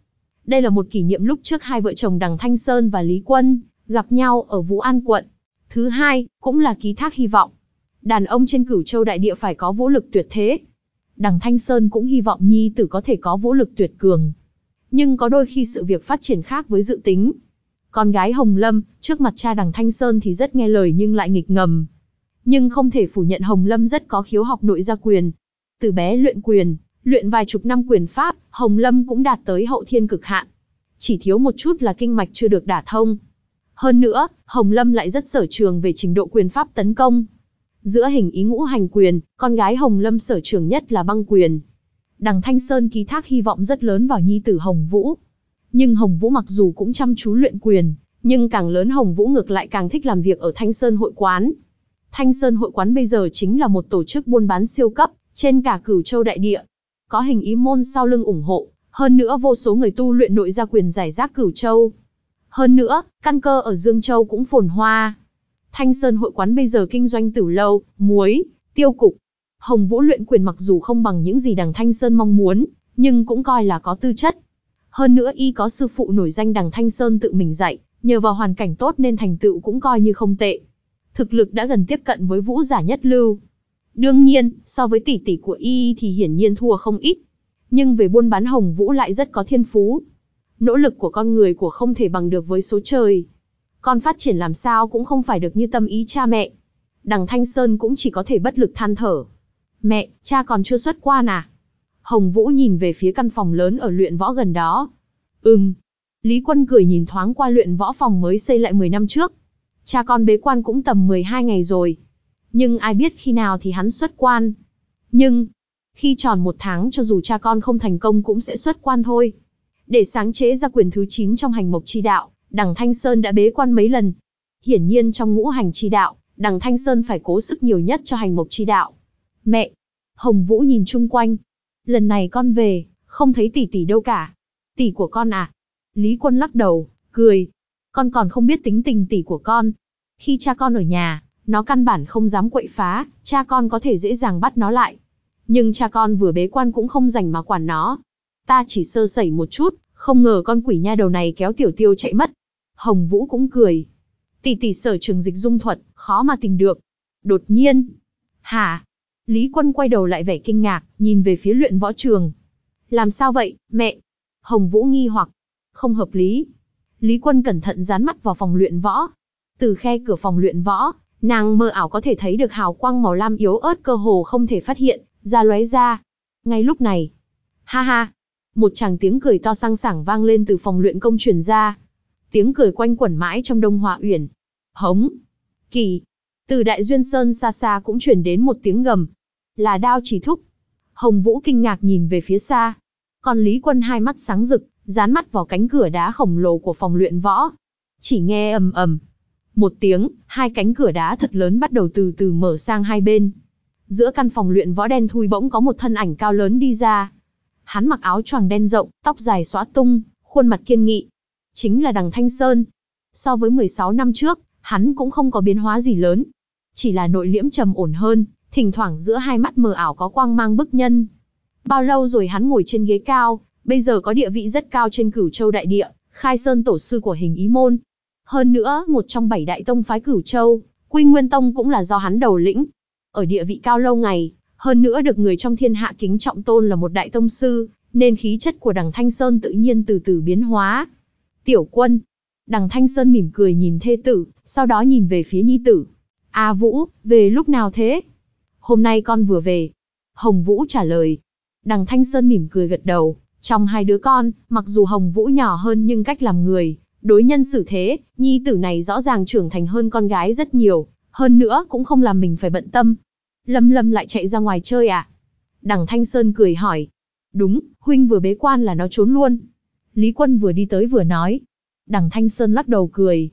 Đây là một kỷ niệm lúc trước hai vợ chồng Đằng Thanh Sơn và Lý Quân, gặp nhau ở Vũ An quận. Thứ hai, cũng là ký thác hy vọng. Đàn ông trên cửu châu đại địa phải có vũ lực tuyệt thế. Đằng Thanh Sơn cũng hy vọng nhi tử có thể có vũ lực tuyệt cường. Nhưng có đôi khi sự việc phát triển khác với dự tính. Con gái Hồng Lâm, trước mặt cha đằng Thanh Sơn thì rất nghe lời nhưng lại nghịch ngầm. Nhưng không thể phủ nhận Hồng Lâm rất có khiếu học nội gia quyền. Từ bé luyện quyền, luyện vài chục năm quyền pháp, Hồng Lâm cũng đạt tới hậu thiên cực hạn. Chỉ thiếu một chút là kinh mạch chưa được đả thông. Hơn nữa, Hồng Lâm lại rất sở trường về trình độ quyền pháp tấn công. Giữa hình ý ngũ hành quyền, con gái Hồng Lâm sở trường nhất là băng quyền. Đằng Thanh Sơn ký thác hy vọng rất lớn vào nhi tử Hồng Vũ. Nhưng Hồng Vũ mặc dù cũng chăm chú luyện quyền, nhưng càng lớn Hồng Vũ ngược lại càng thích làm việc ở Thanh Sơn hội quán. Thanh Sơn hội quán bây giờ chính là một tổ chức buôn bán siêu cấp, trên cả cửu châu đại địa. Có hình ý môn sau lưng ủng hộ, hơn nữa vô số người tu luyện nội gia quyền giải rác cửu châu. Hơn nữa, căn cơ ở Dương Châu cũng phồn hoa. Thanh Sơn hội quán bây giờ kinh doanh tử lâu, muối, tiêu cục. Hồng Vũ luyện quyền mặc dù không bằng những gì đằng Thanh Sơn mong muốn, nhưng cũng coi là có tư chất. Hơn nữa y có sư phụ nổi danh đằng Thanh Sơn tự mình dạy, nhờ vào hoàn cảnh tốt nên thành tựu cũng coi như không tệ. Thực lực đã gần tiếp cận với vũ giả nhất lưu. Đương nhiên, so với tỷ tỷ của y thì hiển nhiên thua không ít. Nhưng về buôn bán Hồng Vũ lại rất có thiên phú. Nỗ lực của con người của không thể bằng được với số trời. Con phát triển làm sao cũng không phải được như tâm ý cha mẹ. Đằng Thanh Sơn cũng chỉ có thể bất lực than thở. Mẹ, cha còn chưa xuất quan à? Hồng Vũ nhìn về phía căn phòng lớn ở luyện võ gần đó. Ừm. Lý Quân cười nhìn thoáng qua luyện võ phòng mới xây lại 10 năm trước. Cha con bế quan cũng tầm 12 ngày rồi. Nhưng ai biết khi nào thì hắn xuất quan. Nhưng, khi tròn một tháng cho dù cha con không thành công cũng sẽ xuất quan thôi. Để sáng chế ra quyền thứ 9 trong hành mộc chi đạo, đằng Thanh Sơn đã bế quan mấy lần. Hiển nhiên trong ngũ hành chi đạo, đằng Thanh Sơn phải cố sức nhiều nhất cho hành mộc chi đạo. Mẹ! Hồng Vũ nhìn chung quanh. Lần này con về, không thấy tỷ tỷ đâu cả. Tỷ của con à? Lý Quân lắc đầu, cười. Con còn không biết tính tình tỷ của con. Khi cha con ở nhà, nó căn bản không dám quậy phá, cha con có thể dễ dàng bắt nó lại. Nhưng cha con vừa bế quan cũng không rảnh mà quản nó. Ta chỉ sơ sẩy một chút, không ngờ con quỷ nha đầu này kéo tiểu tiêu chạy mất. Hồng Vũ cũng cười. Tỷ tỷ sở trường dịch dung thuật, khó mà tìm được. Đột nhiên. Hả? Lý Quân quay đầu lại vẻ kinh ngạc, nhìn về phía luyện võ trường. Làm sao vậy, mẹ? Hồng Vũ nghi hoặc. Không hợp lý. Lý Quân cẩn thận dán mắt vào phòng luyện võ. Từ khe cửa phòng luyện võ, nàng mơ ảo có thể thấy được hào quang màu lam yếu ớt cơ hồ không thể phát hiện, ra lóe ra. Ngay lúc này, ha ha, một chàng tiếng cười to sang sảng vang lên từ phòng luyện công truyền ra. Tiếng cười quanh quẩn mãi trong Đông Hòa Uyển. Hống, kỳ, từ Đại Duyên Sơn xa xa cũng truyền đến một tiếng gầm. Là đao chỉ thúc. Hồng Vũ kinh ngạc nhìn về phía xa. Còn Lý Quân hai mắt sáng rực, dán mắt vào cánh cửa đá khổng lồ của phòng luyện võ. Chỉ nghe ầm ầm. Một tiếng, hai cánh cửa đá thật lớn bắt đầu từ từ mở sang hai bên. Giữa căn phòng luyện võ đen thui bỗng có một thân ảnh cao lớn đi ra. Hắn mặc áo choàng đen rộng, tóc dài xõa tung, khuôn mặt kiên nghị. Chính là đằng Thanh Sơn. So với 16 năm trước, hắn cũng không có biến hóa gì lớn. Chỉ là nội liễm trầm ổn hơn, thỉnh thoảng giữa hai mắt mờ ảo có quang mang bức nhân. Bao lâu rồi hắn ngồi trên ghế cao, bây giờ có địa vị rất cao trên cửu châu đại địa, khai sơn tổ sư của hình ý môn. Hơn nữa, một trong bảy đại tông phái cửu châu, Quy Nguyên Tông cũng là do hắn đầu lĩnh. Ở địa vị cao lâu ngày, hơn nữa được người trong thiên hạ kính trọng tôn là một đại tông sư, nên khí chất của đằng Thanh Sơn tự nhiên từ từ biến hóa. Tiểu quân, đằng Thanh Sơn mỉm cười nhìn thê tử, sau đó nhìn về phía nhi tử. A Vũ, về lúc nào thế? Hôm nay con vừa về. Hồng Vũ trả lời. Đằng Thanh Sơn mỉm cười gật đầu. Trong hai đứa con, mặc dù Hồng Vũ nhỏ hơn nhưng cách làm người, đối nhân xử thế, nhi tử này rõ ràng trưởng thành hơn con gái rất nhiều, hơn nữa cũng không làm mình phải bận tâm. Lâm Lâm lại chạy ra ngoài chơi à? Đằng Thanh Sơn cười hỏi. Đúng, huynh vừa bế quan là nó trốn luôn. Lý Quân vừa đi tới vừa nói. Đằng Thanh Sơn lắc đầu cười.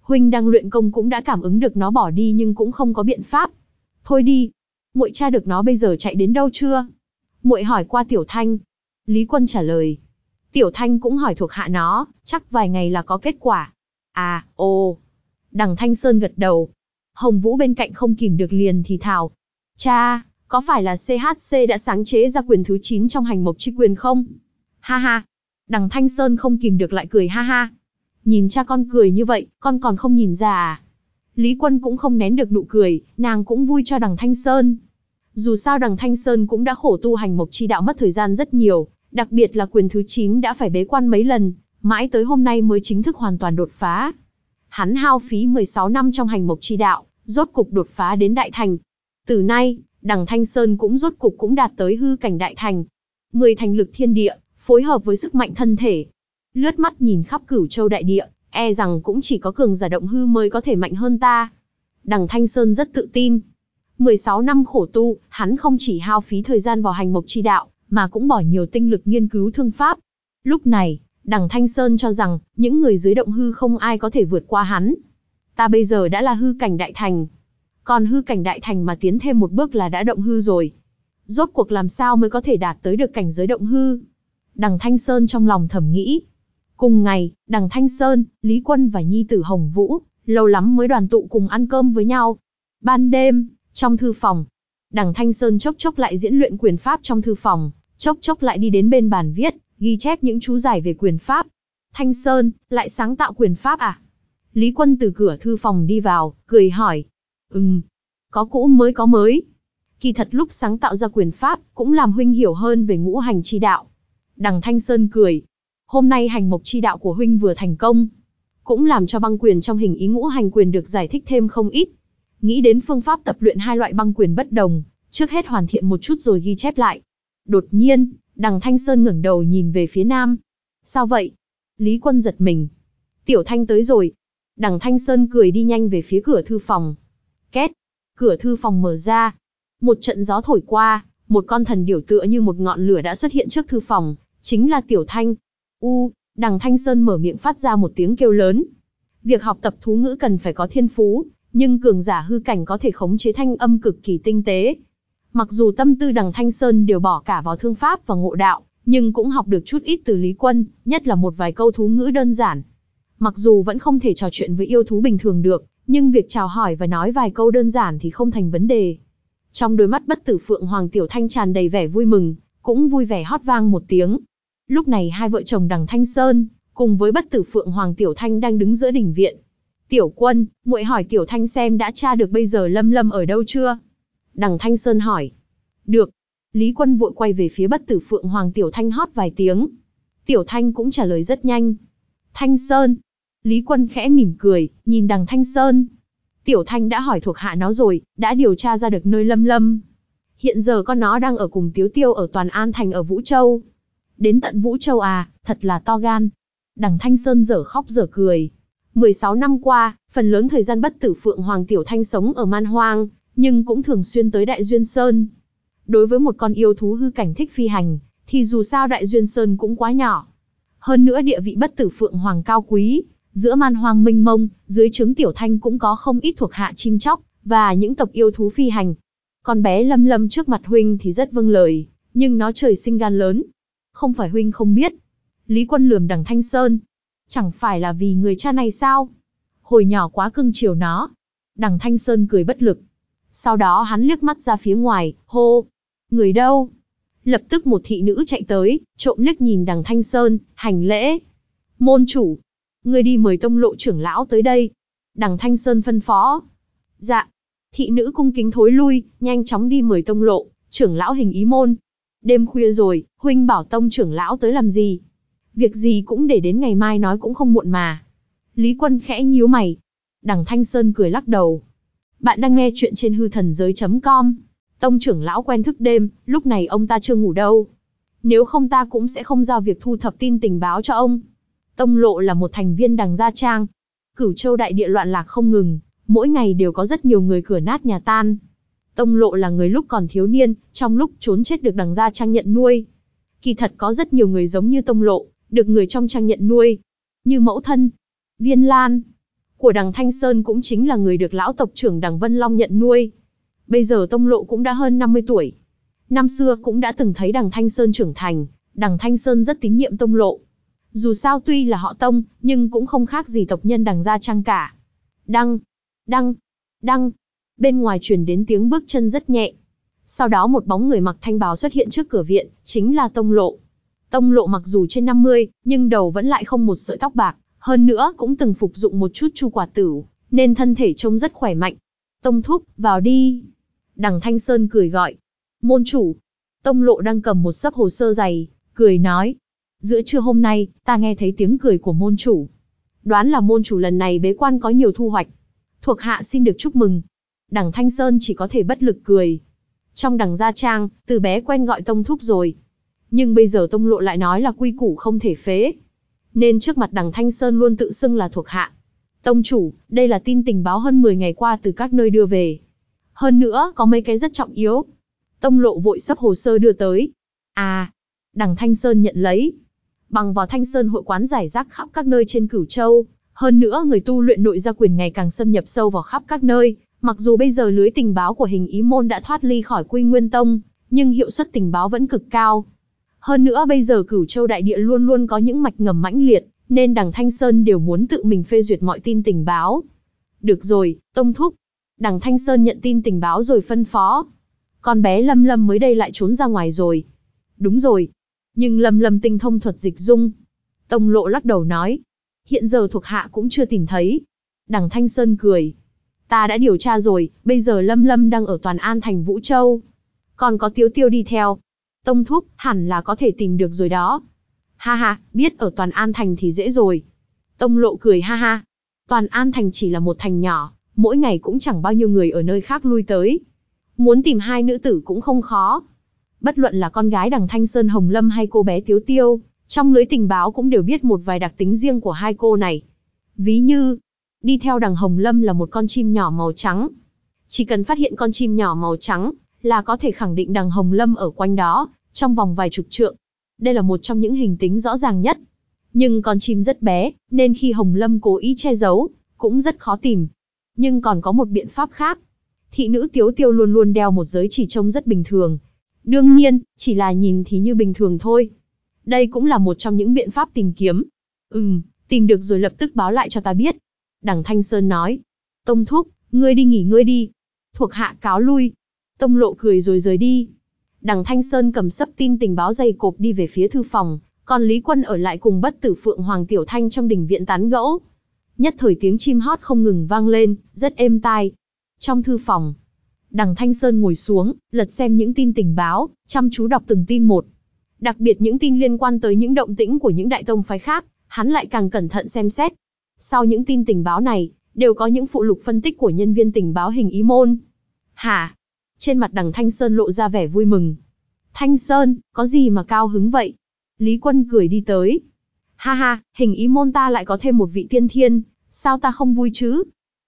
Huynh đang luyện công cũng đã cảm ứng được nó bỏ đi nhưng cũng không có biện pháp. Thôi đi. Muội cha được nó bây giờ chạy đến đâu chưa? Muội hỏi qua Tiểu Thanh. Lý Quân trả lời. Tiểu Thanh cũng hỏi thuộc hạ nó, chắc vài ngày là có kết quả. À, ồ. Đằng Thanh Sơn gật đầu. Hồng Vũ bên cạnh không kìm được liền thì thào. Cha, có phải là CHC đã sáng chế ra quyền thứ 9 trong hành mộc chi quyền không? Ha ha. Đằng Thanh Sơn không kìm được lại cười ha ha. Nhìn cha con cười như vậy, con còn không nhìn ra à? Lý Quân cũng không nén được nụ cười, nàng cũng vui cho đằng Thanh Sơn. Dù sao đằng Thanh Sơn cũng đã khổ tu hành mộc chi đạo mất thời gian rất nhiều, đặc biệt là quyền thứ 9 đã phải bế quan mấy lần, mãi tới hôm nay mới chính thức hoàn toàn đột phá. Hắn hao phí 16 năm trong hành mộc chi đạo, rốt cục đột phá đến đại thành. Từ nay, đằng Thanh Sơn cũng rốt cục cũng đạt tới hư cảnh đại thành. Mười thành lực thiên địa, phối hợp với sức mạnh thân thể. Lướt mắt nhìn khắp cửu châu đại địa, e rằng cũng chỉ có cường giả động hư mới có thể mạnh hơn ta. Đằng Thanh Sơn rất tự tin. 16 năm khổ tu, hắn không chỉ hao phí thời gian vào hành mộc chi đạo, mà cũng bỏ nhiều tinh lực nghiên cứu thương pháp. Lúc này, đằng Thanh Sơn cho rằng, những người dưới động hư không ai có thể vượt qua hắn. Ta bây giờ đã là hư cảnh đại thành. Còn hư cảnh đại thành mà tiến thêm một bước là đã động hư rồi. Rốt cuộc làm sao mới có thể đạt tới được cảnh giới động hư? Đằng Thanh Sơn trong lòng thầm nghĩ. Cùng ngày, đằng Thanh Sơn, Lý Quân và Nhi tử Hồng Vũ, lâu lắm mới đoàn tụ cùng ăn cơm với nhau. Ban đêm, trong thư phòng, đằng Thanh Sơn chốc chốc lại diễn luyện quyền pháp trong thư phòng, chốc chốc lại đi đến bên bàn viết, ghi chép những chú giải về quyền pháp. Thanh Sơn, lại sáng tạo quyền pháp à? Lý Quân từ cửa thư phòng đi vào, cười hỏi. Ừm, có cũ mới có mới. Kỳ thật lúc sáng tạo ra quyền pháp, cũng làm huynh hiểu hơn về ngũ hành chi đạo. Đằng Thanh Sơn cười. Hôm nay hành mộc chi đạo của huynh vừa thành công. Cũng làm cho băng quyền trong hình ý ngũ hành quyền được giải thích thêm không ít. Nghĩ đến phương pháp tập luyện hai loại băng quyền bất đồng, trước hết hoàn thiện một chút rồi ghi chép lại. Đột nhiên, đằng Thanh Sơn ngẩng đầu nhìn về phía nam. Sao vậy? Lý Quân giật mình. Tiểu Thanh tới rồi. Đằng Thanh Sơn cười đi nhanh về phía cửa thư phòng. Két. Cửa thư phòng mở ra. Một trận gió thổi qua, một con thần điểu tựa như một ngọn lửa đã xuất hiện trước thư phòng, chính là Tiểu Thanh. U, đằng Thanh Sơn mở miệng phát ra một tiếng kêu lớn. Việc học tập thú ngữ cần phải có thiên phú, nhưng cường giả hư cảnh có thể khống chế thanh âm cực kỳ tinh tế, Mặc dù tâm tư đằng Thanh Sơn đều bỏ cả vào thương pháp và ngộ đạo, nhưng cũng học được chút ít từ Lý Quân, nhất là một vài câu thú ngữ đơn giản. Mặc dù vẫn không thể trò chuyện với yêu thú bình thường được, nhưng việc chào hỏi và nói vài câu đơn giản thì không thành vấn đề. Trong đôi mắt bất tử Phượng Hoàng Tiểu Thanh tràn đầy vẻ vui mừng, cũng vui vẻ hót vang một tiếng. Lúc này hai vợ chồng đằng Thanh Sơn, cùng với bất tử Phượng Hoàng Tiểu Thanh đang đứng giữa đỉnh viện. Tiểu quân, muội hỏi Tiểu Thanh xem đã tra được bây giờ Lâm Lâm ở đâu chưa? Đằng Thanh Sơn hỏi. Được. Lý Quân vội quay về phía bất tử Phượng Hoàng Tiểu Thanh hót vài tiếng. Tiểu Thanh cũng trả lời rất nhanh. Thanh Sơn. Lý Quân khẽ mỉm cười, nhìn đằng Thanh Sơn. Tiểu Thanh đã hỏi thuộc hạ nó rồi, đã điều tra ra được nơi lâm lâm. Hiện giờ con nó đang ở cùng Tiếu Tiêu ở Toàn An Thành ở Vũ Châu. Đến tận Vũ Châu à, thật là to gan. Đằng Thanh Sơn dở khóc dở cười. 16 năm qua, phần lớn thời gian bất tử Phượng Hoàng Tiểu Thanh sống ở man hoang, nhưng cũng thường xuyên tới Đại Duyên Sơn. Đối với một con yêu thú hư cảnh thích phi hành, thì dù sao Đại Duyên Sơn cũng quá nhỏ. Hơn nữa địa vị bất tử Phượng Hoàng cao quý, giữa man hoang minh mông, dưới trướng Tiểu Thanh cũng có không ít thuộc hạ chim chóc, và những tộc yêu thú phi hành. Con bé lâm lâm trước mặt huynh thì rất vâng lời, nhưng nó trời sinh gan lớn. Không phải huynh không biết. Lý quân lườm đằng Thanh Sơn. Chẳng phải là vì người cha này sao? Hồi nhỏ quá cưng chiều nó. Đằng Thanh Sơn cười bất lực. Sau đó hắn liếc mắt ra phía ngoài, hô. Người đâu? Lập tức một thị nữ chạy tới, trộm liếc nhìn đằng Thanh Sơn, hành lễ. Môn chủ. Người đi mời tông lộ trưởng lão tới đây. Đằng Thanh Sơn phân phó. Dạ. Thị nữ cung kính thối lui, nhanh chóng đi mời tông lộ, trưởng lão hình ý môn. Đêm khuya rồi, huynh bảo tông trưởng lão tới làm gì? Việc gì cũng để đến ngày mai nói cũng không muộn mà. Lý quân khẽ nhíu mày. Đằng Thanh Sơn cười lắc đầu. Bạn đang nghe chuyện trên hư thần giới.com. Tông trưởng lão quen thức đêm, lúc này ông ta chưa ngủ đâu. Nếu không ta cũng sẽ không giao việc thu thập tin tình báo cho ông. Tông lộ là một thành viên đằng gia trang. Cửu châu đại địa loạn lạc không ngừng, mỗi ngày đều có rất nhiều người cửa nát nhà tan. Tông lộ là người lúc còn thiếu niên, trong lúc trốn chết được đằng gia trang nhận nuôi. Kỳ thật có rất nhiều người giống như tông lộ, được người trong trang nhận nuôi. Như mẫu thân, viên lan, của đằng Thanh Sơn cũng chính là người được lão tộc trưởng đằng Vân Long nhận nuôi. Bây giờ tông lộ cũng đã hơn 50 tuổi. Năm xưa cũng đã từng thấy đằng Thanh Sơn trưởng thành, đằng Thanh Sơn rất tín nhiệm tông lộ. Dù sao tuy là họ tông, nhưng cũng không khác gì tộc nhân đằng gia trang cả. Đăng, đăng, đăng. Bên ngoài truyền đến tiếng bước chân rất nhẹ. Sau đó một bóng người mặc thanh bào xuất hiện trước cửa viện, chính là Tông Lộ. Tông Lộ mặc dù trên 50, nhưng đầu vẫn lại không một sợi tóc bạc, hơn nữa cũng từng phục dụng một chút chu quả tử, nên thân thể trông rất khỏe mạnh. Tông Thúc, vào đi. Đằng Thanh Sơn cười gọi. Môn chủ. Tông Lộ đang cầm một sấp hồ sơ dày, cười nói. Giữa trưa hôm nay, ta nghe thấy tiếng cười của môn chủ. Đoán là môn chủ lần này bế quan có nhiều thu hoạch. Thuộc hạ xin được chúc mừng. Đằng Thanh Sơn chỉ có thể bất lực cười. Trong đằng gia trang, từ bé quen gọi Tông Thúc rồi. Nhưng bây giờ Tông Lộ lại nói là quy củ không thể phế. Nên trước mặt đằng Thanh Sơn luôn tự xưng là thuộc hạ. Tông chủ, đây là tin tình báo hơn 10 ngày qua từ các nơi đưa về. Hơn nữa, có mấy cái rất trọng yếu. Tông Lộ vội sắp hồ sơ đưa tới. À, đằng Thanh Sơn nhận lấy. Bằng vào Thanh Sơn hội quán giải rác khắp các nơi trên Cửu Châu, hơn nữa người tu luyện nội gia quyền ngày càng xâm nhập sâu vào khắp các nơi, mặc dù bây giờ lưới tình báo của hình ý môn đã thoát ly khỏi quy nguyên tông, nhưng hiệu suất tình báo vẫn cực cao. Hơn nữa bây giờ cửu châu đại địa luôn luôn có những mạch ngầm mãnh liệt, nên đằng Thanh Sơn đều muốn tự mình phê duyệt mọi tin tình báo. Được rồi, Tông Thúc. Đằng Thanh Sơn nhận tin tình báo rồi phân phó. Con bé Lâm Lâm mới đây lại trốn ra ngoài rồi. Đúng rồi. Nhưng Lâm Lâm tinh thông thuật dịch dung. Tông Lộ lắc đầu nói, Hiện giờ thuộc hạ cũng chưa tìm thấy. Đằng Thanh Sơn cười. Ta đã điều tra rồi, bây giờ Lâm Lâm đang ở Toàn An thành Vũ Châu. Còn có Tiếu Tiêu đi theo. Tông Thúc, hẳn là có thể tìm được rồi đó. Ha ha, biết ở Toàn An thành thì dễ rồi. Tông Lộ cười ha ha. Toàn An thành chỉ là một thành nhỏ, mỗi ngày cũng chẳng bao nhiêu người ở nơi khác lui tới. Muốn tìm hai nữ tử cũng không khó. Bất luận là con gái đằng Thanh Sơn Hồng Lâm hay cô bé Tiếu Tiêu, trong lưới tình báo cũng đều biết một vài đặc tính riêng của hai cô này. Ví như, đi theo đằng Hồng Lâm là một con chim nhỏ màu trắng. Chỉ cần phát hiện con chim nhỏ màu trắng, là có thể khẳng định đằng Hồng Lâm ở quanh đó, trong vòng vài chục trượng. Đây là một trong những hình tính rõ ràng nhất. Nhưng con chim rất bé, nên khi Hồng Lâm cố ý che giấu, cũng rất khó tìm. Nhưng còn có một biện pháp khác. Thị nữ Tiếu Tiêu luôn luôn đeo một giới chỉ trông rất bình thường. Đương nhiên, chỉ là nhìn thì như bình thường thôi. Đây cũng là một trong những biện pháp tìm kiếm. Ừm, tìm được rồi lập tức báo lại cho ta biết. Đằng Thanh Sơn nói. Tông thúc, ngươi đi nghỉ ngươi đi. Thuộc hạ cáo lui. Tông lộ cười rồi rời đi. Đằng Thanh Sơn cầm sấp tin tình báo dày cộp đi về phía thư phòng, còn Lý Quân ở lại cùng bất tử Phượng Hoàng Tiểu Thanh trong đình viện tán gẫu. Nhất thời tiếng chim hót không ngừng vang lên, rất êm tai. Trong thư phòng, Đằng Thanh Sơn ngồi xuống, lật xem những tin tình báo, chăm chú đọc từng tin một. Đặc biệt những tin liên quan tới những động tĩnh của những đại tông phái khác, hắn lại càng cẩn thận xem xét. Sau những tin tình báo này, đều có những phụ lục phân tích của nhân viên tình báo hình ý môn. Hả? Trên mặt đằng Thanh Sơn lộ ra vẻ vui mừng. Thanh Sơn, có gì mà cao hứng vậy? Lý Quân cười đi tới. Ha ha, hình ý môn ta lại có thêm một vị tiên thiên, sao ta không vui chứ?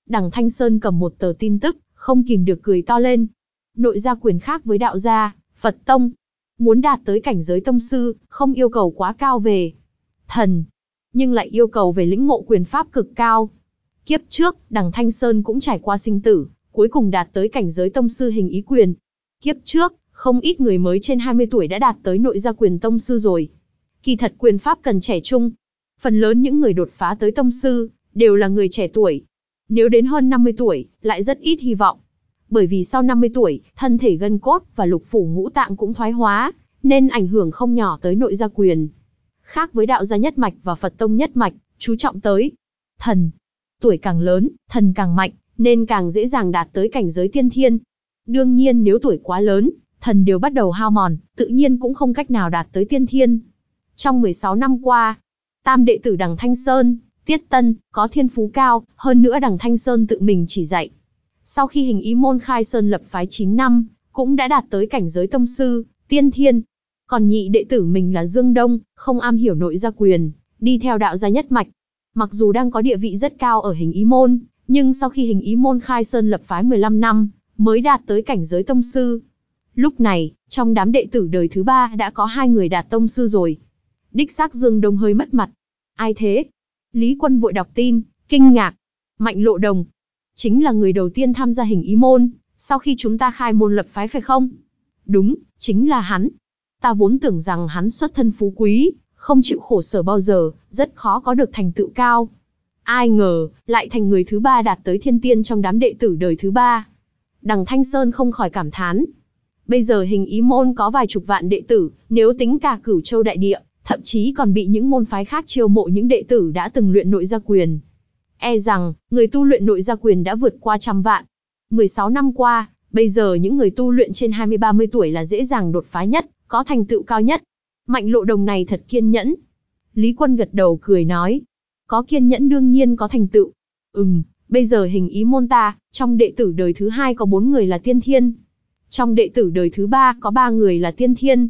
Đằng Thanh Sơn cầm một tờ tin tức, không kìm được cười to lên. Nội gia quyền khác với đạo gia, Phật tông. Muốn đạt tới cảnh giới tông sư, không yêu cầu quá cao về thần, nhưng lại yêu cầu về lĩnh ngộ quyền pháp cực cao. Kiếp trước, đằng Thanh Sơn cũng trải qua sinh tử, cuối cùng đạt tới cảnh giới tông sư hình ý quyền. Kiếp trước, không ít người mới trên 20 tuổi đã đạt tới nội gia quyền tông sư rồi. Kỳ thật quyền pháp cần trẻ trung. Phần lớn những người đột phá tới tông sư, đều là người trẻ tuổi. Nếu đến hơn 50 tuổi, lại rất ít hy vọng. Bởi vì sau 50 tuổi, thân thể gân cốt và lục phủ ngũ tạng cũng thoái hóa, nên ảnh hưởng không nhỏ tới nội gia quyền. Khác với đạo gia nhất mạch và Phật tông nhất mạch, chú trọng tới thần. Tuổi càng lớn, thần càng mạnh, nên càng dễ dàng đạt tới cảnh giới tiên thiên. Đương nhiên nếu tuổi quá lớn, thần đều bắt đầu hao mòn, tự nhiên cũng không cách nào đạt tới tiên thiên. Trong 16 năm qua, tam đệ tử Đằng Thanh Sơn, Tiết Tân, có thiên phú cao, hơn nữa Đằng Thanh Sơn tự mình chỉ dạy. Sau khi hình ý môn khai sơn lập phái 9 năm, cũng đã đạt tới cảnh giới tông sư, tiên thiên. Còn nhị đệ tử mình là Dương Đông, không am hiểu nội gia quyền, đi theo đạo gia nhất mạch. Mặc dù đang có địa vị rất cao ở hình ý môn, nhưng sau khi hình ý môn khai sơn lập phái 15 năm, mới đạt tới cảnh giới tông sư. Lúc này, trong đám đệ tử đời thứ ba đã có hai người đạt tông sư rồi. Đích xác Dương Đông hơi mất mặt. Ai thế? Lý Quân vội đọc tin, kinh ngạc. Mạnh lộ đồng. Chính là người đầu tiên tham gia hình ý môn, sau khi chúng ta khai môn lập phái phải không? Đúng, chính là hắn. Ta vốn tưởng rằng hắn xuất thân phú quý, không chịu khổ sở bao giờ, rất khó có được thành tựu cao. Ai ngờ, lại thành người thứ ba đạt tới thiên tiên trong đám đệ tử đời thứ ba. Đằng Thanh Sơn không khỏi cảm thán. Bây giờ hình ý môn có vài chục vạn đệ tử, nếu tính cả cửu châu đại địa, thậm chí còn bị những môn phái khác chiêu mộ những đệ tử đã từng luyện nội gia quyền. E rằng, người tu luyện nội gia quyền đã vượt qua trăm vạn. 16 năm qua, bây giờ những người tu luyện trên 20-30 tuổi là dễ dàng đột phá nhất, có thành tựu cao nhất. Mạnh lộ đồng này thật kiên nhẫn. Lý Quân gật đầu cười nói. Có kiên nhẫn đương nhiên có thành tựu. Ừm, bây giờ hình ý môn ta, trong đệ tử đời thứ hai có bốn người là tiên thiên. Trong đệ tử đời thứ ba có ba người là tiên thiên.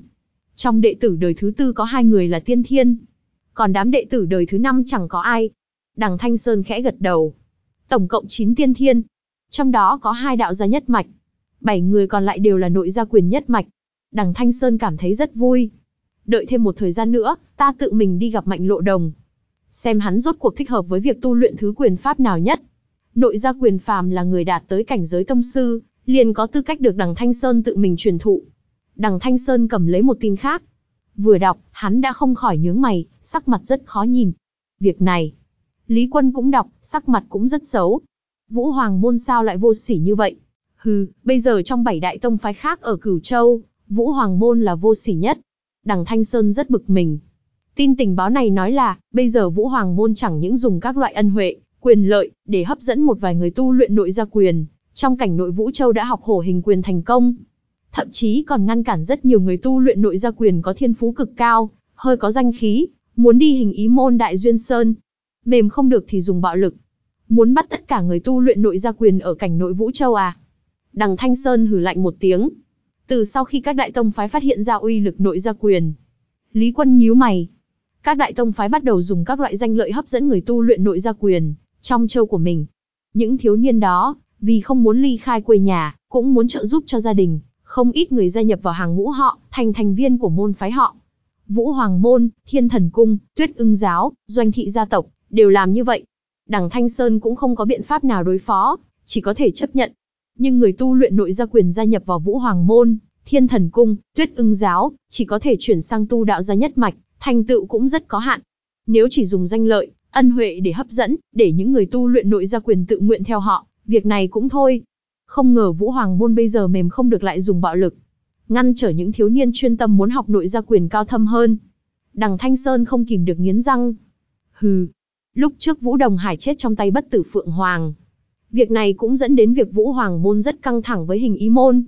Trong đệ tử đời thứ tư có hai người là tiên thiên. Còn đám đệ tử đời thứ năm chẳng có ai. Đằng Thanh Sơn khẽ gật đầu. Tổng cộng 9 tiên thiên. Trong đó có hai đạo gia nhất mạch. Bảy người còn lại đều là nội gia quyền nhất mạch. Đằng Thanh Sơn cảm thấy rất vui. Đợi thêm một thời gian nữa, ta tự mình đi gặp mạnh lộ đồng. Xem hắn rốt cuộc thích hợp với việc tu luyện thứ quyền pháp nào nhất. Nội gia quyền phàm là người đạt tới cảnh giới tông sư, liền có tư cách được đằng Thanh Sơn tự mình truyền thụ. Đằng Thanh Sơn cầm lấy một tin khác. Vừa đọc, hắn đã không khỏi nhướng mày, sắc mặt rất khó nhìn. Việc này, Lý Quân cũng đọc, sắc mặt cũng rất xấu. Vũ Hoàng môn sao lại vô sỉ như vậy? Hừ, bây giờ trong bảy đại tông phái khác ở Cửu Châu, Vũ Hoàng môn là vô sỉ nhất. Đằng Thanh Sơn rất bực mình. Tin tình báo này nói là, bây giờ Vũ Hoàng môn chẳng những dùng các loại ân huệ, quyền lợi, để hấp dẫn một vài người tu luyện nội gia quyền, trong cảnh nội Vũ Châu đã học hổ hình quyền thành công. Thậm chí còn ngăn cản rất nhiều người tu luyện nội gia quyền có thiên phú cực cao, hơi có danh khí, muốn đi hình ý môn Đại Duyên Sơn. Mềm không được thì dùng bạo lực. Muốn bắt tất cả người tu luyện nội gia quyền ở cảnh nội Vũ Châu à? Đằng Thanh Sơn hử lạnh một tiếng. Từ sau khi các đại tông phái phát hiện ra uy lực nội gia quyền, Lý Quân nhíu mày. Các đại tông phái bắt đầu dùng các loại danh lợi hấp dẫn người tu luyện nội gia quyền trong châu của mình. Những thiếu niên đó, vì không muốn ly khai quê nhà, cũng muốn trợ giúp cho gia đình, không ít người gia nhập vào hàng ngũ họ, thành thành viên của môn phái họ. Vũ Hoàng Môn, Thiên Thần Cung, Tuyết Ưng Giáo, Doanh Thị Gia Tộc, đều làm như vậy. Đằng Thanh Sơn cũng không có biện pháp nào đối phó, chỉ có thể chấp nhận. Nhưng người tu luyện nội gia quyền gia nhập vào Vũ Hoàng Môn, Thiên Thần Cung, Tuyết Ưng Giáo, chỉ có thể chuyển sang tu đạo gia nhất mạch, thành tựu cũng rất có hạn. Nếu chỉ dùng danh lợi, ân huệ để hấp dẫn, để những người tu luyện nội gia quyền tự nguyện theo họ, việc này cũng thôi. Không ngờ Vũ Hoàng môn bây giờ mềm không được lại dùng bạo lực, ngăn trở những thiếu niên chuyên tâm muốn học nội gia quyền cao thâm hơn. Đằng Thanh Sơn không kìm được nghiến răng. Hừ, lúc trước Vũ Đồng Hải chết trong tay bất tử Phượng Hoàng. Việc này cũng dẫn đến việc Vũ Hoàng Môn rất căng thẳng với hình ý môn.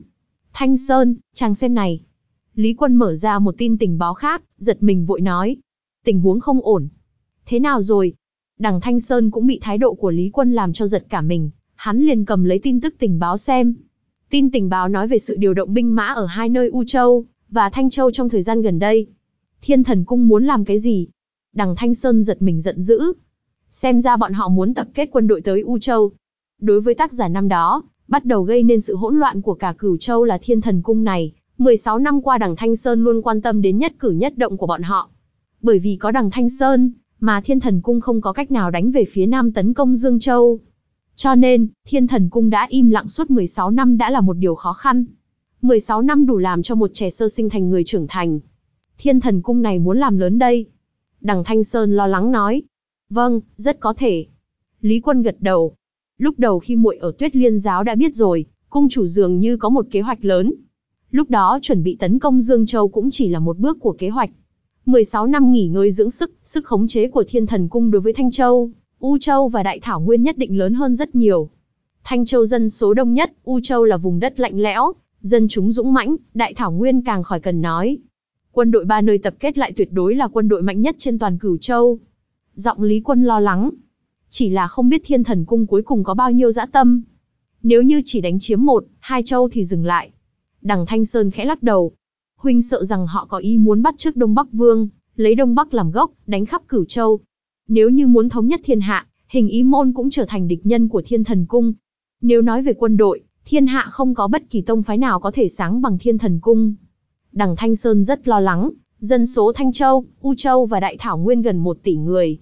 Thanh Sơn, chàng xem này. Lý Quân mở ra một tin tình báo khác, giật mình vội nói. Tình huống không ổn. Thế nào rồi? Đằng Thanh Sơn cũng bị thái độ của Lý Quân làm cho giật cả mình, hắn liền cầm lấy tin tức tình báo xem. Tin tình báo nói về sự điều động binh mã ở hai nơi U Châu và Thanh Châu trong thời gian gần đây. Thiên Thần Cung muốn làm cái gì? Đằng Thanh Sơn giật mình giận dữ. Xem ra bọn họ muốn tập kết quân đội tới U Châu. Đối với tác giả năm đó, bắt đầu gây nên sự hỗn loạn của cả cửu châu là Thiên Thần Cung này. 16 năm qua đằng Thanh Sơn luôn quan tâm đến nhất cử nhất động của bọn họ. Bởi vì có đằng Thanh Sơn, mà Thiên Thần Cung không có cách nào đánh về phía nam tấn công Dương Châu. Cho nên, Thiên Thần Cung đã im lặng suốt 16 năm đã là một điều khó khăn. 16 năm đủ làm cho một trẻ sơ sinh thành người trưởng thành. Thiên Thần Cung này muốn làm lớn đây. Đằng Thanh Sơn lo lắng nói. Vâng, rất có thể. Lý Quân gật đầu. Lúc đầu khi muội ở Tuyết Liên giáo đã biết rồi, cung chủ dường như có một kế hoạch lớn. Lúc đó chuẩn bị tấn công Dương Châu cũng chỉ là một bước của kế hoạch. 16 năm nghỉ ngơi dưỡng sức, sức khống chế của Thiên Thần Cung đối với Thanh Châu, U Châu và Đại Thảo Nguyên nhất định lớn hơn rất nhiều. Thanh Châu dân số đông nhất, U Châu là vùng đất lạnh lẽo, dân chúng dũng mãnh, Đại Thảo Nguyên càng khỏi cần nói. Quân đội ba nơi tập kết lại tuyệt đối là quân đội mạnh nhất trên toàn Cửu Châu. Giọng Lý Quân lo lắng. Chỉ là không biết Thiên Thần Cung cuối cùng có bao nhiêu dã tâm. Nếu như chỉ đánh chiếm một, hai châu thì dừng lại. Đằng Thanh Sơn khẽ lắc đầu. Huynh sợ rằng họ có ý muốn bắt trước Đông Bắc Vương, lấy Đông Bắc làm gốc, đánh khắp Cửu Châu. Nếu như muốn thống nhất thiên hạ, hình ý môn cũng trở thành địch nhân của Thiên Thần Cung. Nếu nói về quân đội, thiên hạ không có bất kỳ tông phái nào có thể sáng bằng Thiên Thần Cung. Đằng Thanh Sơn rất lo lắng, dân số Thanh Châu, U Châu và Đại Thảo Nguyên gần một tỷ người.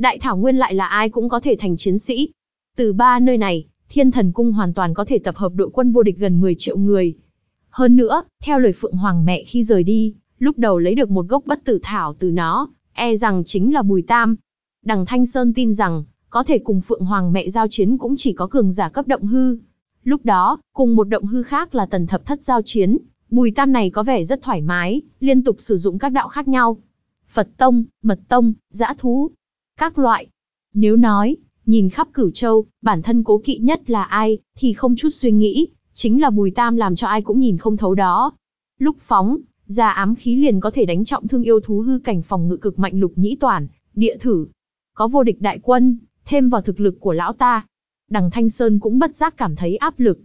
Đại Thảo Nguyên lại là ai cũng có thể thành chiến sĩ. Từ ba nơi này, Thiên Thần Cung hoàn toàn có thể tập hợp đội quân vô địch gần 10 triệu người. Hơn nữa, theo lời Phượng Hoàng mẹ khi rời đi, lúc đầu lấy được một gốc bất tử thảo từ nó, e rằng chính là Bùi Tam. Đằng Thanh Sơn tin rằng, có thể cùng Phượng Hoàng mẹ giao chiến cũng chỉ có cường giả cấp động hư. Lúc đó, cùng một động hư khác là tần thập thất giao chiến, Bùi Tam này có vẻ rất thoải mái, liên tục sử dụng các đạo khác nhau. Phật Tông, Mật Tông, Giã Thú, các loại. Nếu nói, nhìn khắp cửu châu, bản thân cố kỵ nhất là ai, thì không chút suy nghĩ, chính là Bùi Tam làm cho ai cũng nhìn không thấu đó. Lúc phóng, ra ám khí liền có thể đánh trọng thương yêu thú hư cảnh phòng ngự cực mạnh lục nhĩ toàn, địa thử. Có vô địch đại quân, thêm vào thực lực của lão ta. Đằng Thanh Sơn cũng bất giác cảm thấy áp lực.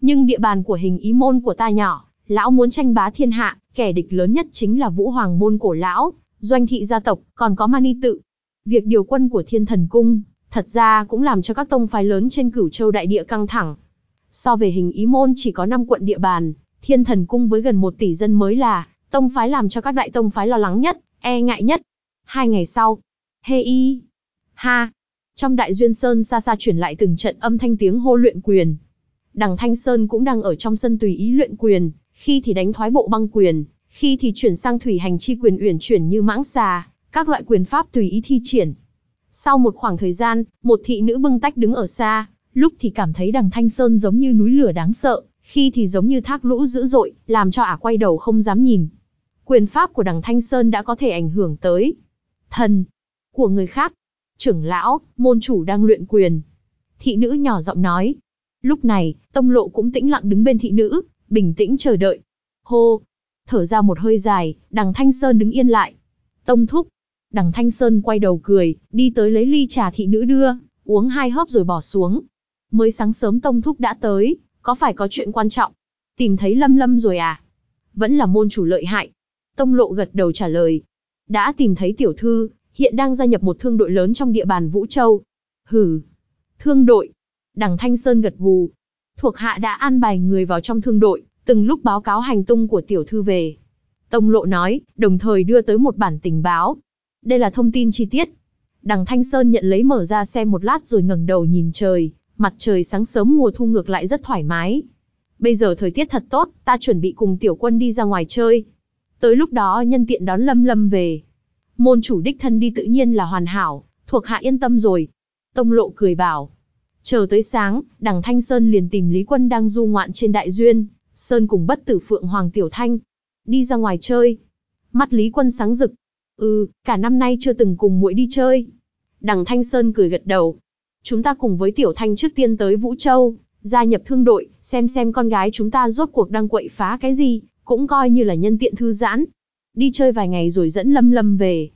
Nhưng địa bàn của hình ý môn của ta nhỏ, lão muốn tranh bá thiên hạ, kẻ địch lớn nhất chính là vũ hoàng môn cổ lão, doanh thị gia tộc, còn có mani tự. Việc điều quân của thiên thần cung, thật ra cũng làm cho các tông phái lớn trên cửu châu đại địa căng thẳng. So về hình ý môn chỉ có 5 quận địa bàn, thiên thần cung với gần 1 tỷ dân mới là, tông phái làm cho các đại tông phái lo lắng nhất, e ngại nhất. Hai ngày sau, hê y, ha, trong đại duyên sơn xa xa chuyển lại từng trận âm thanh tiếng hô luyện quyền. Đằng Thanh Sơn cũng đang ở trong sân tùy ý luyện quyền, khi thì đánh thoái bộ băng quyền, khi thì chuyển sang thủy hành chi quyền uyển chuyển như mãng xà, các loại quyền pháp tùy ý thi triển. Sau một khoảng thời gian, một thị nữ bưng tách đứng ở xa, lúc thì cảm thấy đằng Thanh Sơn giống như núi lửa đáng sợ, khi thì giống như thác lũ dữ dội, làm cho ả quay đầu không dám nhìn. Quyền pháp của đằng Thanh Sơn đã có thể ảnh hưởng tới thần của người khác. Trưởng lão, môn chủ đang luyện quyền. Thị nữ nhỏ giọng nói. Lúc này, tông lộ cũng tĩnh lặng đứng bên thị nữ, bình tĩnh chờ đợi. Hô! Thở ra một hơi dài, đằng Thanh Sơn đứng yên lại. Tông thúc! Đằng Thanh Sơn quay đầu cười, đi tới lấy ly trà thị nữ đưa, uống hai hớp rồi bỏ xuống. Mới sáng sớm Tông thúc đã tới, có phải có chuyện quan trọng? Tìm thấy Lâm Lâm rồi à? Vẫn là môn chủ lợi hại. Tông lộ gật đầu trả lời. Đã tìm thấy tiểu thư, hiện đang gia nhập một thương đội lớn trong địa bàn Vũ Châu. Hừ! Thương đội! Đằng Thanh Sơn gật gù, thuộc hạ đã an bài người vào trong thương đội, từng lúc báo cáo hành tung của tiểu thư về. Tông lộ nói, đồng thời đưa tới một bản tình báo. Đây là thông tin chi tiết. Đằng Thanh Sơn nhận lấy mở ra xem một lát rồi ngẩng đầu nhìn trời, mặt trời sáng sớm mùa thu ngược lại rất thoải mái. Bây giờ thời tiết thật tốt, ta chuẩn bị cùng tiểu quân đi ra ngoài chơi. Tới lúc đó nhân tiện đón Lâm Lâm về. Môn chủ đích thân đi tự nhiên là hoàn hảo, thuộc hạ yên tâm rồi. Tông lộ cười bảo, Chờ tới sáng, đằng Thanh Sơn liền tìm Lý Quân đang du ngoạn trên đại duyên, Sơn cùng bất tử Phượng Hoàng Tiểu Thanh. Đi ra ngoài chơi. Mắt Lý Quân sáng rực. Ừ, cả năm nay chưa từng cùng muội đi chơi. Đằng Thanh Sơn cười gật đầu. chúng ta cùng với Tiểu Thanh trước tiên tới Vũ Châu, gia nhập thương đội, xem xem con gái chúng ta rốt cuộc đang quậy phá cái gì, cũng coi như là nhân tiện thư giãn. Đi chơi vài ngày rồi dẫn Lâm Lâm về.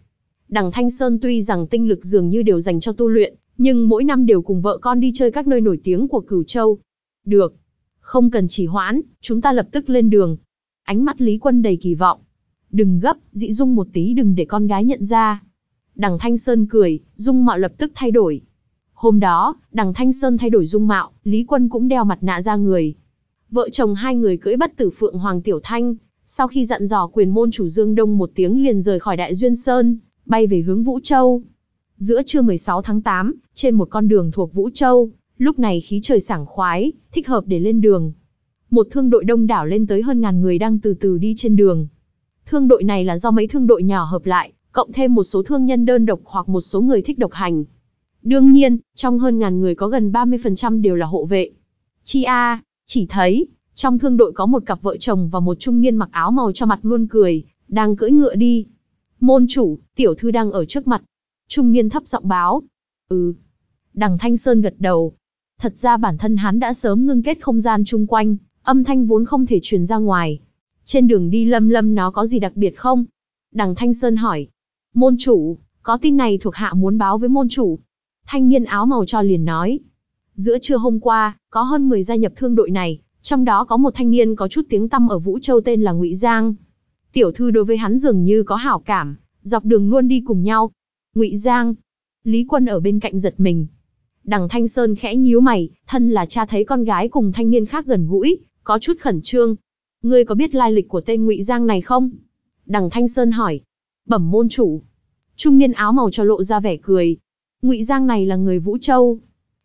Đằng Thanh Sơn tuy rằng tinh lực dường như đều dành cho tu luyện, nhưng mỗi năm đều cùng vợ con đi chơi các nơi nổi tiếng của Cửu Châu. Được. Không cần chỉ hoãn, chúng ta lập tức lên đường. Ánh mắt Lý Quân đầy kỳ vọng. Đừng gấp, dị dung một tí đừng để con gái nhận ra. Đằng Thanh Sơn cười, dung mạo lập tức thay đổi. Hôm đó, đằng Thanh Sơn thay đổi dung mạo, Lý Quân cũng đeo mặt nạ ra người. Vợ chồng hai người cưỡi bất tử phượng Hoàng Tiểu Thanh, sau khi dặn dò quyền môn chủ Dương Đông một tiếng liền rời khỏi Đại Duyên Sơn, bay về hướng Vũ Châu. Giữa trưa 16 tháng 8, trên một con đường thuộc Vũ Châu, lúc này khí trời sảng khoái, thích hợp để lên đường. Một thương đội đông đảo lên tới hơn ngàn người đang từ từ đi trên đường. Thương đội này là do mấy thương đội nhỏ hợp lại, cộng thêm một số thương nhân đơn độc hoặc một số người thích độc hành. Đương nhiên, trong hơn ngàn người có gần 30% đều là hộ vệ. Chi a, chỉ thấy, trong thương đội có một cặp vợ chồng và một trung niên mặc áo màu cho mặt luôn cười, đang cưỡi ngựa đi. Môn chủ, tiểu thư đang ở trước mặt. Trung niên thấp giọng báo. Ừ. Đằng Thanh Sơn gật đầu. Thật ra bản thân hắn đã sớm ngưng kết không gian chung quanh, âm thanh vốn không thể truyền ra ngoài. Trên đường đi lâm lâm nó có gì đặc biệt không? Đằng Thanh Sơn hỏi. Môn chủ, có tin này thuộc hạ muốn báo với môn chủ. Thanh niên áo màu cho liền nói. Giữa trưa hôm qua, có hơn 10 gia nhập thương đội này, trong đó có một thanh niên có chút tiếng tăm ở Vũ Châu tên là Ngụy Giang. Tiểu thư đối với hắn dường như có hảo cảm, dọc đường luôn đi cùng nhau. Ngụy Giang. Lý Quân ở bên cạnh giật mình. Đằng Thanh Sơn khẽ nhíu mày, thân là cha thấy con gái cùng thanh niên khác gần gũi, có chút khẩn trương. Ngươi có biết lai lịch của tên Ngụy Giang này không? Đằng Thanh Sơn hỏi. Bẩm môn chủ. Trung niên áo màu cho lộ ra vẻ cười. Ngụy Giang này là người Vũ Châu.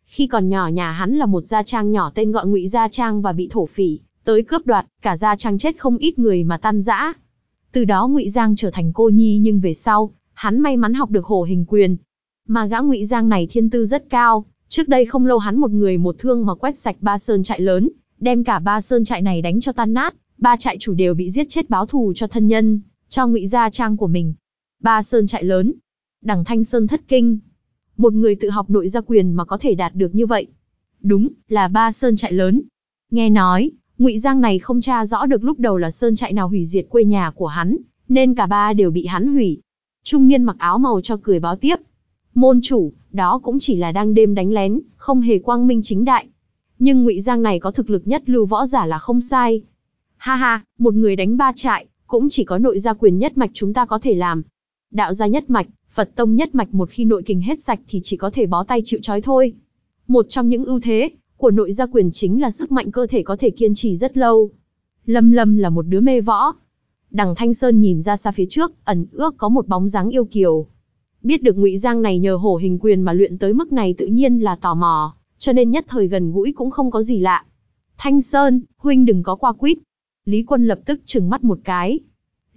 Khi còn nhỏ nhà hắn là một gia trang nhỏ tên gọi Ngụy Gia Trang và bị thổ phỉ, tới cướp đoạt, cả gia trang chết không ít người mà tan rã. Từ đó Ngụy Giang trở thành cô nhi nhưng về sau, hắn may mắn học được hổ hình quyền. Mà gã Ngụy Giang này thiên tư rất cao, trước đây không lâu hắn một người một thương mà quét sạch ba sơn trại lớn, đem cả ba sơn trại này đánh cho tan nát, ba trại chủ đều bị giết chết báo thù cho thân nhân, cho Ngụy Gia Trang của mình. Ba sơn trại lớn, đằng Thanh Sơn thất kinh. Một người tự học nội gia quyền mà có thể đạt được như vậy. Đúng, là ba sơn trại lớn. Nghe nói, Ngụy Giang này không tra rõ được lúc đầu là sơn trại nào hủy diệt quê nhà của hắn, nên cả ba đều bị hắn hủy. Trung niên mặc áo màu cho cười báo tiếp. Môn chủ, đó cũng chỉ là đang đêm đánh lén, không hề quang minh chính đại. Nhưng Ngụy Giang này có thực lực nhất lưu võ giả là không sai. Ha ha, một người đánh ba trại, cũng chỉ có nội gia quyền nhất mạch chúng ta có thể làm. Đạo gia nhất mạch, Phật tông nhất mạch một khi nội kình hết sạch thì chỉ có thể bó tay chịu trói thôi. Một trong những ưu thế của nội gia quyền chính là sức mạnh cơ thể có thể kiên trì rất lâu. Lâm Lâm là một đứa mê võ. Đằng Thanh Sơn nhìn ra xa phía trước, ẩn ước có một bóng dáng yêu kiều. Biết được Ngụy Giang này nhờ hổ hình quyền mà luyện tới mức này tự nhiên là tò mò, cho nên nhất thời gần gũi cũng không có gì lạ. Thanh Sơn, huynh đừng có qua quýt. Lý Quân lập tức trừng mắt một cái.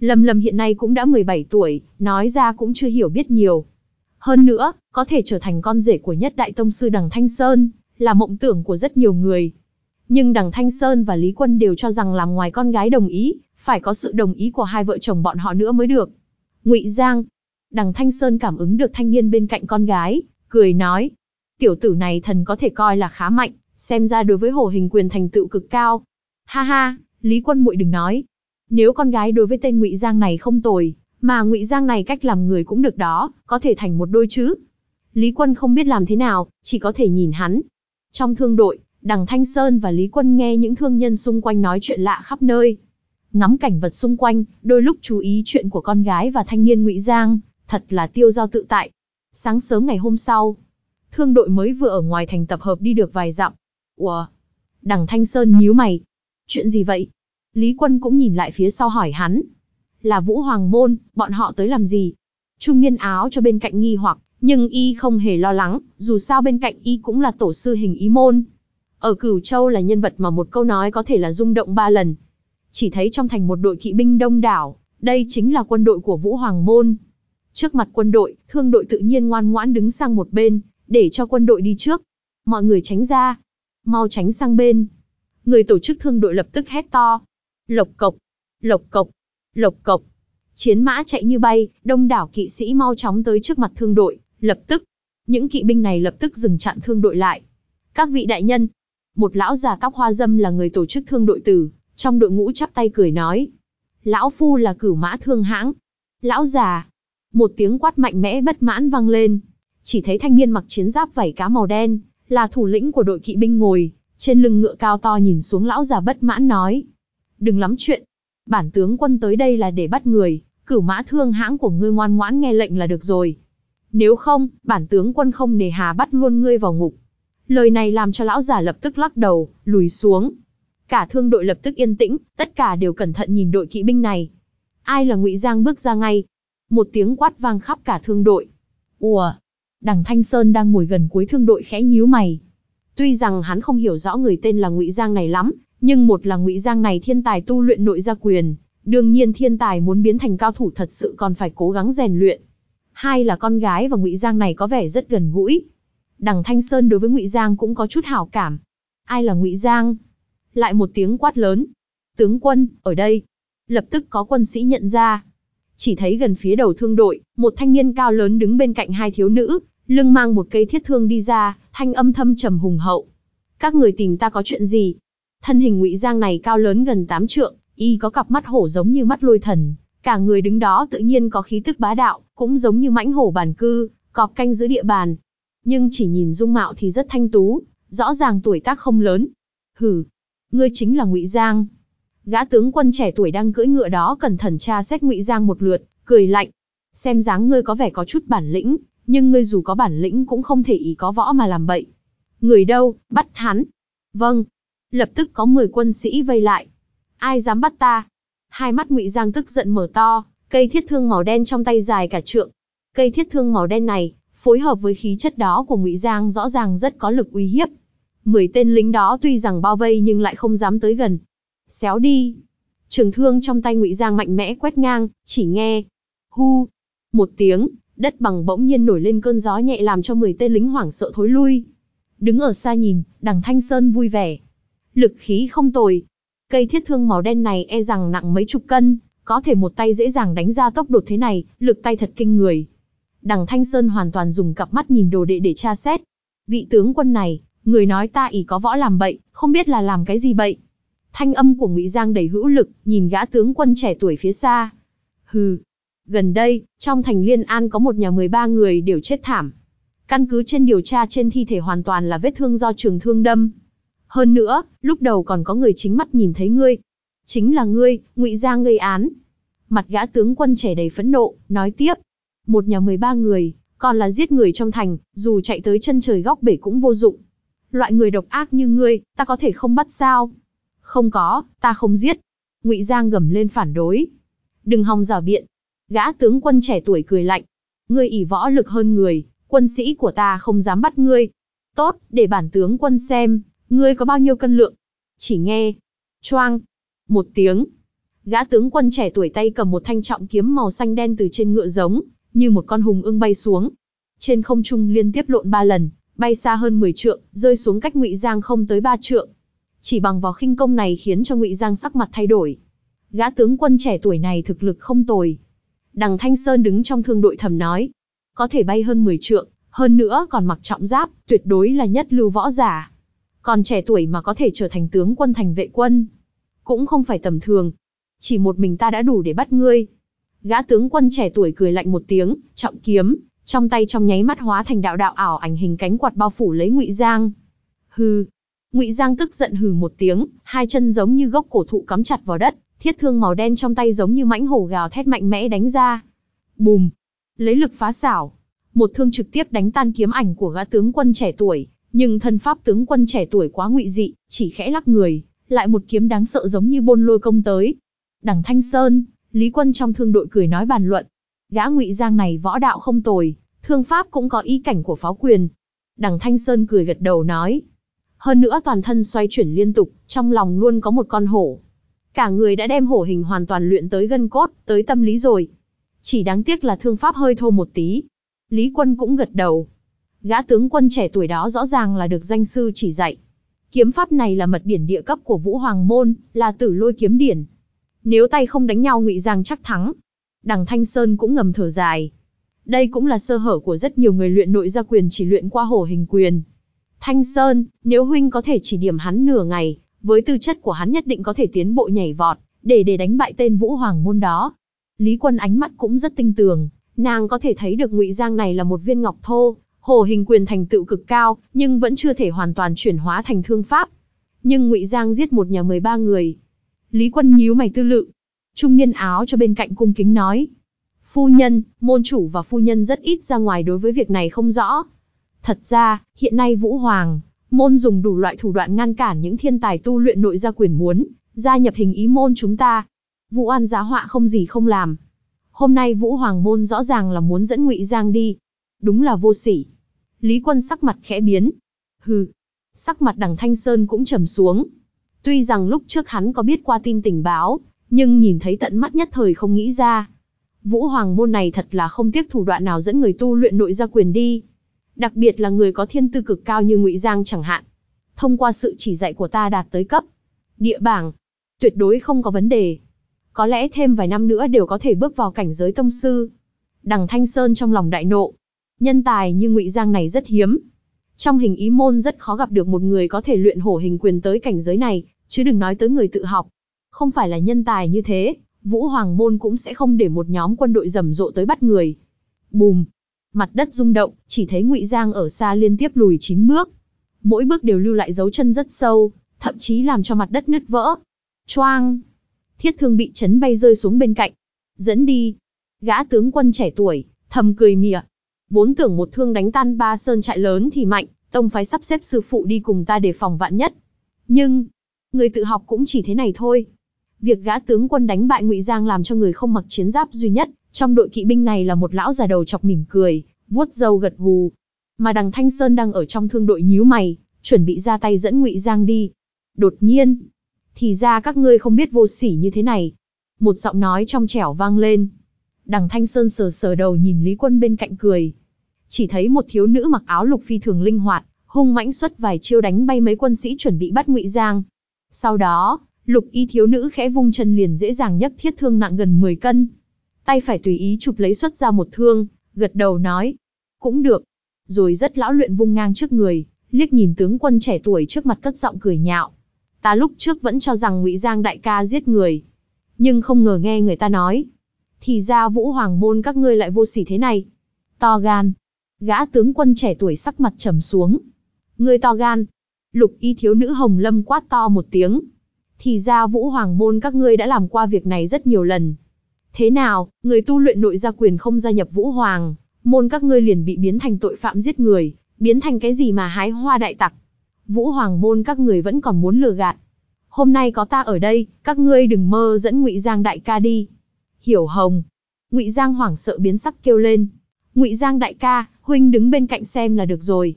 Lâm Lâm hiện nay cũng đã 17 tuổi, nói ra cũng chưa hiểu biết nhiều. Hơn nữa, có thể trở thành con rể của nhất đại tông sư Đằng Thanh Sơn, là mộng tưởng của rất nhiều người. Nhưng Đằng Thanh Sơn và Lý Quân đều cho rằng làm ngoài con gái đồng ý, phải có sự đồng ý của hai vợ chồng bọn họ nữa mới được. Ngụy Giang, Đằng Thanh Sơn cảm ứng được thanh niên bên cạnh con gái, cười nói. Tiểu tử này thần có thể coi là khá mạnh, xem ra đối với hồ hình quyền thành tựu cực cao. Ha ha, Lý Quân muội đừng nói. Nếu con gái đối với tên Ngụy Giang này không tồi, mà Ngụy Giang này cách làm người cũng được đó, có thể thành một đôi chứ. Lý Quân không biết làm thế nào, chỉ có thể nhìn hắn. Trong thương đội, Đằng Thanh Sơn và Lý Quân nghe những thương nhân xung quanh nói chuyện lạ khắp nơi. Ngắm cảnh vật xung quanh, đôi lúc chú ý chuyện của con gái và thanh niên Ngụy Giang, thật là tiêu giao tự tại. Sáng sớm ngày hôm sau, thương đội mới vừa ở ngoài thành tập hợp đi được vài dặm. Ủa? Đằng Thanh Sơn nhíu mày. Chuyện gì vậy? Lý Quân cũng nhìn lại phía sau hỏi hắn. Là Vũ Hoàng Môn, bọn họ tới làm gì? Trung niên áo cho bên cạnh nghi hoặc, nhưng y không hề lo lắng, dù sao bên cạnh y cũng là tổ sư hình ý môn. Ở Cửu Châu là nhân vật mà một câu nói có thể là rung động ba lần. Chỉ thấy trong thành một đội kỵ binh đông đảo, đây chính là quân đội của Vũ Hoàng Môn. Trước mặt quân đội, thương đội tự nhiên ngoan ngoãn đứng sang một bên, để cho quân đội đi trước. Mọi người tránh ra. Mau tránh sang bên. Người tổ chức thương đội lập tức hét to. Lộc cộc, lộc cộc, lộc cộc. Chiến mã chạy như bay, đông đảo kỵ sĩ mau chóng tới trước mặt thương đội, lập tức. Những kỵ binh này lập tức dừng chặn thương đội lại. Các vị đại nhân, một lão già tóc hoa dâm là người tổ chức thương đội tử, trong đội ngũ chắp tay cười nói. Lão phu là cửu mã thương hãng. Lão già. Một tiếng quát mạnh mẽ bất mãn vang lên. Chỉ thấy thanh niên mặc chiến giáp vảy cá màu đen, là thủ lĩnh của đội kỵ binh ngồi, trên lưng ngựa cao to nhìn xuống lão già bất mãn nói. Đừng lắm chuyện. Bản tướng quân tới đây là để bắt người, cửu mã thương hãng của ngươi ngoan ngoãn nghe lệnh là được rồi. Nếu không, bản tướng quân không nề hà bắt luôn ngươi vào ngục. Lời này làm cho lão già lập tức lắc đầu, lùi xuống. Cả thương đội lập tức yên tĩnh, tất cả đều cẩn thận nhìn đội kỵ binh này. Ai là Ngụy Giang bước ra ngay. Một tiếng quát vang khắp cả thương đội. Ùa! Đằng Thanh Sơn đang ngồi gần cuối thương đội khẽ nhíu mày. Tuy rằng hắn không hiểu rõ người tên là Ngụy Giang này lắm, nhưng một là Ngụy Giang này thiên tài tu luyện nội gia quyền, đương nhiên thiên tài muốn biến thành cao thủ thật sự còn phải cố gắng rèn luyện. Hai là con gái và Ngụy Giang này có vẻ rất gần gũi, Đằng Thanh Sơn đối với Ngụy Giang cũng có chút hảo cảm. Ai là Ngụy Giang? Lại một tiếng quát lớn. Tướng quân, ở đây. Lập tức có quân sĩ nhận ra. Chỉ thấy gần phía đầu thương đội, một thanh niên cao lớn đứng bên cạnh hai thiếu nữ, lưng mang một cây thiết thương đi ra, thanh âm thâm trầm hùng hậu. Các người tìm ta có chuyện gì? Thân hình Ngụy Giang này cao lớn gần tám trượng, y có cặp mắt hổ giống như mắt lôi thần, cả người đứng đó tự nhiên có khí tức bá đạo, cũng giống như mãnh hổ bản cư, cọp canh giữ địa bàn, nhưng chỉ nhìn dung mạo thì rất thanh tú, rõ ràng tuổi tác không lớn. Hừ, ngươi chính là Ngụy Giang. Gã tướng quân trẻ tuổi đang cưỡi ngựa đó cẩn thận tra xét Ngụy Giang một lượt, cười lạnh. Xem dáng ngươi có vẻ có chút bản lĩnh, nhưng ngươi dù có bản lĩnh cũng không thể ý có võ mà làm bậy. Người đâu, bắt hắn. Vâng. Lập tức có 10 quân sĩ vây lại. Ai dám bắt ta? Hai mắt Ngụy Giang tức giận mở to, cây thiết thương màu đen trong tay dài cả trượng. Cây thiết thương màu đen này, phối hợp với khí chất đó của Ngụy Giang rõ ràng rất có lực uy hiếp. Mười tên lính đó tuy rằng bao vây nhưng lại không dám tới gần. Xéo đi. Trường thương trong tay Ngụy Giang mạnh mẽ quét ngang, chỉ nghe. Hu. Một tiếng, đất bằng bỗng nhiên nổi lên cơn gió nhẹ làm cho 10 tên lính hoảng sợ thối lui. Đứng ở xa nhìn, đằng Thanh Sơn vui vẻ. Lực khí không tồi. Cây thiết thương màu đen này e rằng nặng mấy chục cân, có thể một tay dễ dàng đánh ra tốc độ thế này, lực tay thật kinh người. Đằng Thanh Sơn hoàn toàn dùng cặp mắt nhìn đồ đệ để tra xét. Vị tướng quân này, người nói ta ỷ có võ làm bậy, không biết là làm cái gì bậy. Thanh âm của Ngụy Giang đầy hữu lực, nhìn gã tướng quân trẻ tuổi phía xa. Hừ. Gần đây, trong thành Liên An có một nhà 13 người đều chết thảm. Căn cứ trên điều tra trên thi thể hoàn toàn là vết thương do trường thương đâm. Hơn nữa, lúc đầu còn có người chính mắt nhìn thấy ngươi. Chính là ngươi, Ngụy Giang gây án. Mặt gã tướng quân trẻ đầy phẫn nộ, nói tiếp, một nhà 13 người, còn là giết người trong thành, dù chạy tới chân trời góc bể cũng vô dụng. Loại người độc ác như ngươi, ta có thể không bắt sao? Không có, ta không giết. Ngụy Giang gầm lên phản đối. Đừng hòng giả biện. Gã tướng quân trẻ tuổi cười lạnh. Ngươi ỷ võ lực hơn người, quân sĩ của ta không dám bắt ngươi. Tốt, để bản tướng quân xem, ngươi có bao nhiêu cân lượng. Chỉ nghe. Choang. Một tiếng. Gã tướng quân trẻ tuổi tay cầm một thanh trọng kiếm màu xanh đen từ trên ngựa giống, như một con hùng ưng bay xuống. Trên không trung liên tiếp lộn ba lần, bay xa hơn 10 trượng, rơi xuống cách Ngụy Giang không tới ba trượng. Chỉ bằng vào khinh công này khiến cho Ngụy Giang sắc mặt thay đổi. Gã tướng quân trẻ tuổi này thực lực không tồi. Đằng Thanh Sơn đứng trong thương đội thầm nói, có thể bay hơn 10 trượng, hơn nữa còn mặc trọng giáp, tuyệt đối là nhất lưu võ giả. Còn trẻ tuổi mà có thể trở thành tướng quân thành vệ quân, cũng không phải tầm thường. Chỉ một mình ta đã đủ để bắt ngươi. Gã tướng quân trẻ tuổi cười lạnh một tiếng, trọng kiếm, trong tay trong nháy mắt hóa thành đạo đạo ảo ảnh hình cánh quạt bao phủ lấy Ngụy Giang. Hừ. Ngụy Giang tức giận hừ một tiếng, hai chân giống như gốc cổ thụ cắm chặt vào đất, thiết thương màu đen trong tay giống như mãnh hổ gào thét mạnh mẽ đánh ra. Bùm. Lấy lực phá xảo, một thương trực tiếp đánh tan kiếm ảnh của gã tướng quân trẻ tuổi, nhưng thân pháp tướng quân trẻ tuổi quá ngụy dị, chỉ khẽ lắc người, lại một kiếm đáng sợ giống như bôn lôi công tới. Đằng Thanh Sơn, Lý Quân trong thương đội cười nói bàn luận. Gã ngụy Giang này võ đạo không tồi, thương pháp cũng có ý cảnh của pháo quyền. Đằng Thanh Sơn cười gật đầu nói. Hơn nữa toàn thân xoay chuyển liên tục, trong lòng luôn có một con hổ. Cả người đã đem hổ hình hoàn toàn luyện tới gân cốt, tới tâm lý rồi. Chỉ đáng tiếc là thương pháp hơi thô một tí. Lý Quân cũng gật đầu. Gã tướng quân trẻ tuổi đó rõ ràng là được danh sư chỉ dạy. Kiếm pháp này là mật điển địa cấp của Vũ Hoàng Môn, là tử lôi kiếm điển. Nếu tay không đánh nhau Ngụy Giang chắc thắng. Đằng Thanh Sơn cũng ngầm thở dài. Đây cũng là sơ hở của rất nhiều người luyện nội gia quyền chỉ luyện qua hổ hình quyền. Thanh Sơn, nếu huynh có thể chỉ điểm hắn nửa ngày, với tư chất của hắn nhất định có thể tiến bộ nhảy vọt, để để đánh bại tên Vũ Hoàng môn đó. Lý Quân ánh mắt cũng rất tinh tường, nàng có thể thấy được Ngụy Giang này là một viên ngọc thô, hồ hình quyền thành tựu cực cao, nhưng vẫn chưa thể hoàn toàn chuyển hóa thành thương pháp. Nhưng Ngụy Giang giết một nhà 13 người. Lý Quân nhíu mày tư lự. Trung niên áo cho bên cạnh cung kính nói. Phu nhân, môn chủ và phu nhân rất ít ra ngoài đối với việc này không rõ. Thật ra, hiện nay Vũ Hoàng, môn dùng đủ loại thủ đoạn ngăn cản những thiên tài tu luyện nội gia quyền muốn, gia nhập hình ý môn chúng ta. Vũ An giá họa không gì không làm. Hôm nay Vũ Hoàng môn rõ ràng là muốn dẫn Ngụy Giang đi. Đúng là vô sỉ. Lý Quân sắc mặt khẽ biến. Hừ. Sắc mặt đằng Thanh Sơn cũng trầm xuống. Tuy rằng lúc trước hắn có biết qua tin tình báo, nhưng nhìn thấy tận mắt nhất thời không nghĩ ra. Vũ Hoàng môn này thật là không tiếc thủ đoạn nào dẫn người tu luyện nội gia quyền đi. Đặc biệt là người có thiên tư cực cao như Ngụy Giang chẳng hạn. Thông qua sự chỉ dạy của ta đạt tới cấp. Địa bảng. Tuyệt đối không có vấn đề. Có lẽ thêm vài năm nữa đều có thể bước vào cảnh giới tông sư. Đằng Thanh Sơn trong lòng đại nộ. Nhân tài như Ngụy Giang này rất hiếm. Trong hình ý môn rất khó gặp được một người có thể luyện hổ hình quyền tới cảnh giới này, chứ đừng nói tới người tự học. Không phải là nhân tài như thế, Vũ Hoàng môn cũng sẽ không để một nhóm quân đội rầm rộ tới bắt người. Bùm, mặt đất rung động, chỉ thấy Ngụy Giang ở xa liên tiếp lùi chín bước. Mỗi bước đều lưu lại dấu chân rất sâu, thậm chí làm cho mặt đất nứt vỡ. Choang! Thiết thương bị chấn bay rơi xuống bên cạnh. Dẫn đi. Gã tướng quân trẻ tuổi, thầm cười mỉa. Vốn tưởng một thương đánh tan ba sơn trại lớn thì mạnh, tông phái sắp xếp sư phụ đi cùng ta để phòng vạn nhất. Nhưng, người tự học cũng chỉ thế này thôi. Việc gã tướng quân đánh bại Ngụy Giang làm cho người không mặc chiến giáp duy nhất, trong đội kỵ binh này là một lão già đầu chọc mỉm cười, vuốt râu gật gù. Mà đằng Thanh Sơn đang ở trong thương đội nhíu mày, chuẩn bị ra tay dẫn Ngụy Giang đi. Đột nhiên, thì ra các ngươi không biết vô sỉ như thế này. Một giọng nói trong trẻo vang lên. Đằng Thanh Sơn sờ sờ đầu nhìn Lý Quân bên cạnh cười. Chỉ thấy một thiếu nữ mặc áo lục phi thường linh hoạt, hung mãnh xuất vài chiêu đánh bay mấy quân sĩ chuẩn bị bắt Ngụy Giang. Sau đó, lục y thiếu nữ khẽ vung chân liền dễ dàng nhấc thiết thương nặng gần 10 cân. Tay phải tùy ý chụp lấy xuất ra một thương, gật đầu nói. Cũng được. Rồi rất lão luyện vung ngang trước người, liếc nhìn tướng quân trẻ tuổi trước mặt cất giọng cười nhạo. Ta lúc trước vẫn cho rằng Ngụy Giang đại ca giết người, nhưng không ngờ nghe người ta nói, thì ra Vũ Hoàng môn các ngươi lại vô sỉ thế này. To gan. Gã tướng quân trẻ tuổi sắc mặt trầm xuống. Ngươi to gan. Lục y thiếu nữ Hồng Lâm quát to một tiếng. Thì ra Vũ Hoàng môn các ngươi đã làm qua việc này rất nhiều lần. Thế nào, người tu luyện nội gia quyền không gia nhập Vũ Hoàng, môn các ngươi liền bị biến thành tội phạm giết người, biến thành cái gì mà hái hoa đại tặc. Vũ Hoàng môn các người vẫn còn muốn lừa gạt. Hôm nay có ta ở đây, các ngươi đừng mơ dẫn Ngụy Giang đại ca đi. Hiểu Hồng. Ngụy Giang hoảng sợ biến sắc kêu lên. Ngụy Giang đại ca, huynh đứng bên cạnh xem là được rồi.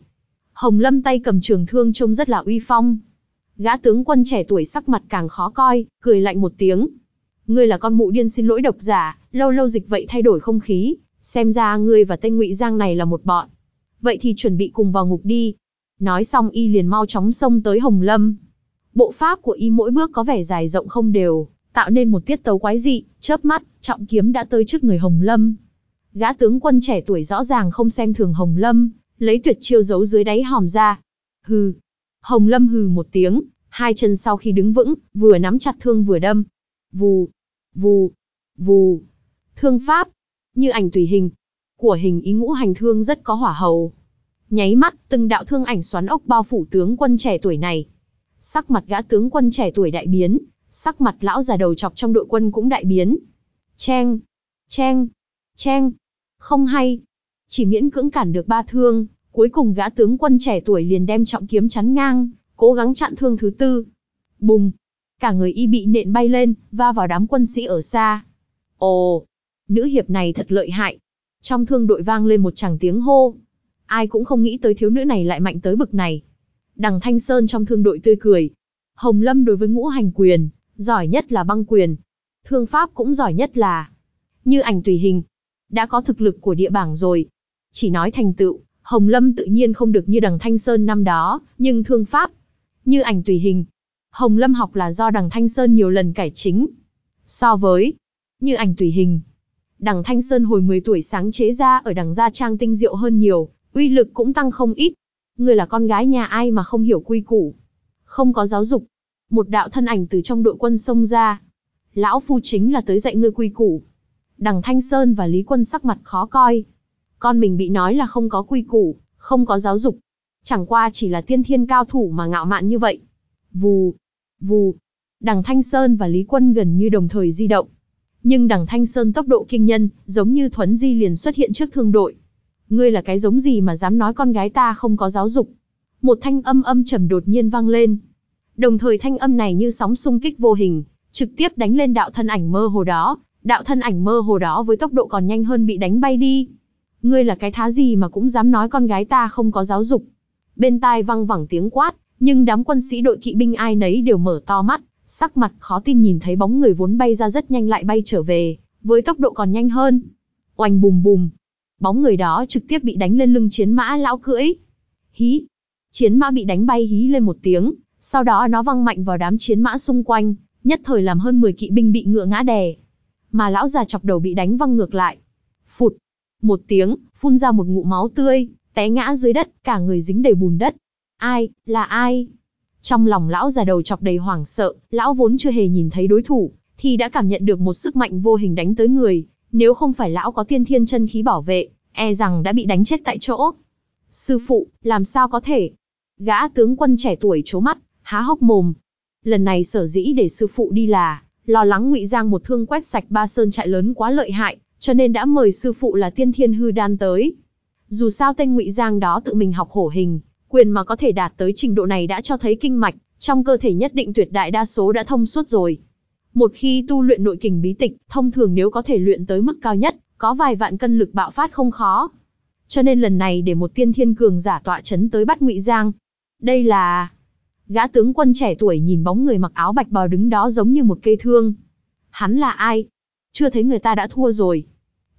Hồng Lâm tay cầm trường thương trông rất là uy phong. Gã tướng quân trẻ tuổi sắc mặt càng khó coi, cười lạnh một tiếng. Ngươi là con mụ điên xin lỗi độc giả, lâu lâu dịch vậy thay đổi không khí, xem ra ngươi và tên Ngụy Giang này là một bọn. Vậy thì chuẩn bị cùng vào ngục đi. Nói xong y liền mau chóng xông tới Hồng Lâm. Bộ pháp của y mỗi bước có vẻ dài rộng không đều, tạo nên một tiết tấu quái dị, chớp mắt, trọng kiếm đã tới trước người Hồng Lâm. Gã tướng quân trẻ tuổi rõ ràng không xem thường Hồng Lâm, lấy tuyệt chiêu giấu dưới đáy hòm ra. Hừ. Hồng Lâm hừ một tiếng, hai chân sau khi đứng vững, vừa nắm chặt thương vừa đâm. Vù, vù, vù. Thương pháp, như ảnh tùy hình. Của hình ý ngũ hành thương rất có hỏa hầu. Nháy mắt, từng đạo thương ảnh xoắn ốc bao phủ tướng quân trẻ tuổi này. Sắc mặt gã tướng quân trẻ tuổi đại biến, sắc mặt lão già đầu chọc trong đội quân cũng đại biến. cheng, cheng, cheng, Không hay. Chỉ miễn cưỡng cản được ba thương, cuối cùng gã tướng quân trẻ tuổi liền đem trọng kiếm chắn ngang, cố gắng chặn thương thứ tư. Bùng! Cả người y bị nện bay lên, va vào đám quân sĩ ở xa. Ồ! Nữ hiệp này thật lợi hại. Trong thương đội vang lên một chàng tiếng hô. Ai cũng không nghĩ tới thiếu nữ này lại mạnh tới bực này. Đằng Thanh Sơn trong thương đội tươi cười. Hồng Lâm đối với ngũ hành quyền, giỏi nhất là băng quyền. Thương pháp cũng giỏi nhất là như ảnh tùy hình. Đã có thực lực của địa bảng rồi. Chỉ nói thành tựu, Hồng Lâm tự nhiên không được như đằng Thanh Sơn năm đó, nhưng thương pháp, như ảnh tùy hình. Hồng Lâm học là do đằng Thanh Sơn nhiều lần cải chính. So với như ảnh tùy hình, Đằng Thanh Sơn hồi 10 tuổi sáng chế ra ở đằng gia trang tinh diệu hơn nhiều, uy lực cũng tăng không ít. Người là con gái nhà ai mà không hiểu quy củ. Không có giáo dục. Một đạo thân ảnh từ trong đội quân xông ra. Lão Phu chính là tới dạy ngươi quy củ. Đằng Thanh Sơn và Lý Quân sắc mặt khó coi. Con mình bị nói là không có quy củ, không có giáo dục. Chẳng qua chỉ là tiên thiên cao thủ mà ngạo mạn như vậy. Vù, vù. Đằng Thanh Sơn và Lý Quân gần như đồng thời di động. Nhưng đằng Thanh Sơn tốc độ kinh nhân, giống như thuấn di liền xuất hiện trước thương đội. Ngươi là cái giống gì mà dám nói con gái ta không có giáo dục? Một thanh âm âm trầm đột nhiên vang lên. Đồng thời thanh âm này như sóng xung kích vô hình, trực tiếp đánh lên đạo thân ảnh mơ hồ đó, đạo thân ảnh mơ hồ đó với tốc độ còn nhanh hơn bị đánh bay đi. Ngươi là cái thá gì mà cũng dám nói con gái ta không có giáo dục. Bên tai văng vẳng tiếng quát, nhưng đám quân sĩ đội kỵ binh ai nấy đều mở to mắt, sắc mặt khó tin nhìn thấy bóng người vốn bay ra rất nhanh lại bay trở về, với tốc độ còn nhanh hơn. Oanh bùm bùm. Bóng người đó trực tiếp bị đánh lên lưng chiến mã lão cưỡi. Hí. Chiến mã bị đánh bay hí lên một tiếng, sau đó nó văng mạnh vào đám chiến mã xung quanh, nhất thời làm hơn 10 kỵ binh bị ngựa ngã đè. Mà lão già chọc đầu bị đánh văng ngược lại. Phụt. Một tiếng, phun ra một ngụm máu tươi, té ngã dưới đất, cả người dính đầy bùn đất. Ai, là ai? Trong lòng lão già đầu chọc đầy hoảng sợ, lão vốn chưa hề nhìn thấy đối thủ, thì đã cảm nhận được một sức mạnh vô hình đánh tới người, nếu không phải lão có tiên thiên chân khí bảo vệ, e rằng đã bị đánh chết tại chỗ. Sư phụ, làm sao có thể? Gã tướng quân trẻ tuổi chố mắt, há hốc mồm. Lần này sở dĩ để sư phụ đi là, lo lắng ngụy Giang một thương quét sạch ba sơn trại lớn quá lợi hại, cho nên đã mời sư phụ là tiên thiên hư đan tới. Dù sao tên ngụy Giang đó tự mình học hổ hình, quyền mà có thể đạt tới trình độ này đã cho thấy kinh mạch, trong cơ thể nhất định tuyệt đại đa số đã thông suốt rồi. Một khi tu luyện nội kình bí tịch, thông thường nếu có thể luyện tới mức cao nhất, có vài vạn cân lực bạo phát không khó. Cho nên lần này để một tiên thiên cường giả tọa chấn tới bắt Ngụy Giang. Đây là... Gã tướng quân trẻ tuổi nhìn bóng người mặc áo bạch bào đứng đó giống như một cây thương. Hắn là ai? Chưa thấy người ta đã thua rồi.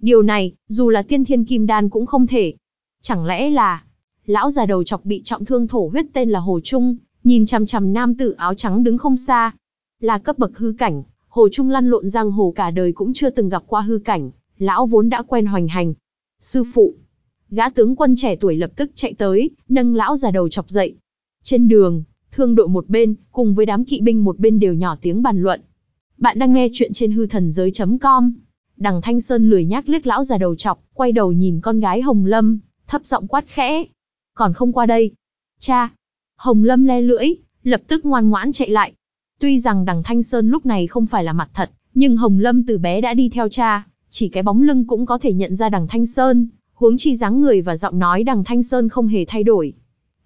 Điều này, dù là tiên thiên kim đan cũng không thể. Chẳng lẽ là... Lão già đầu chọc bị trọng thương thổ huyết tên là Hồ Trung, nhìn chằm chằm nam tử áo trắng đứng không xa. Là cấp bậc hư cảnh, Hồ Trung lăn lộn giang hồ cả đời cũng chưa từng gặp qua hư cảnh, lão vốn đã quen hoành hành. Sư phụ, gã tướng quân trẻ tuổi lập tức chạy tới, nâng lão già đầu chọc dậy. Trên đường, thương đội một bên, cùng với đám kỵ binh một bên đều nhỏ tiếng bàn luận. Bạn đang nghe chuyện trên hư thần giới.com. Đằng Thanh Sơn lười nhác liếc lão già đầu chọc, quay đầu nhìn con gái Hồng Lâm, thấp giọng quát khẽ. Còn không qua đây. Cha. Hồng Lâm le lưỡi, lập tức ngoan ngoãn chạy lại. Tuy rằng đằng Thanh Sơn lúc này không phải là mặt thật, nhưng Hồng Lâm từ bé đã đi theo cha, chỉ cái bóng lưng cũng có thể nhận ra đằng Thanh Sơn, huống chi dáng người và giọng nói đằng Thanh Sơn không hề thay đổi.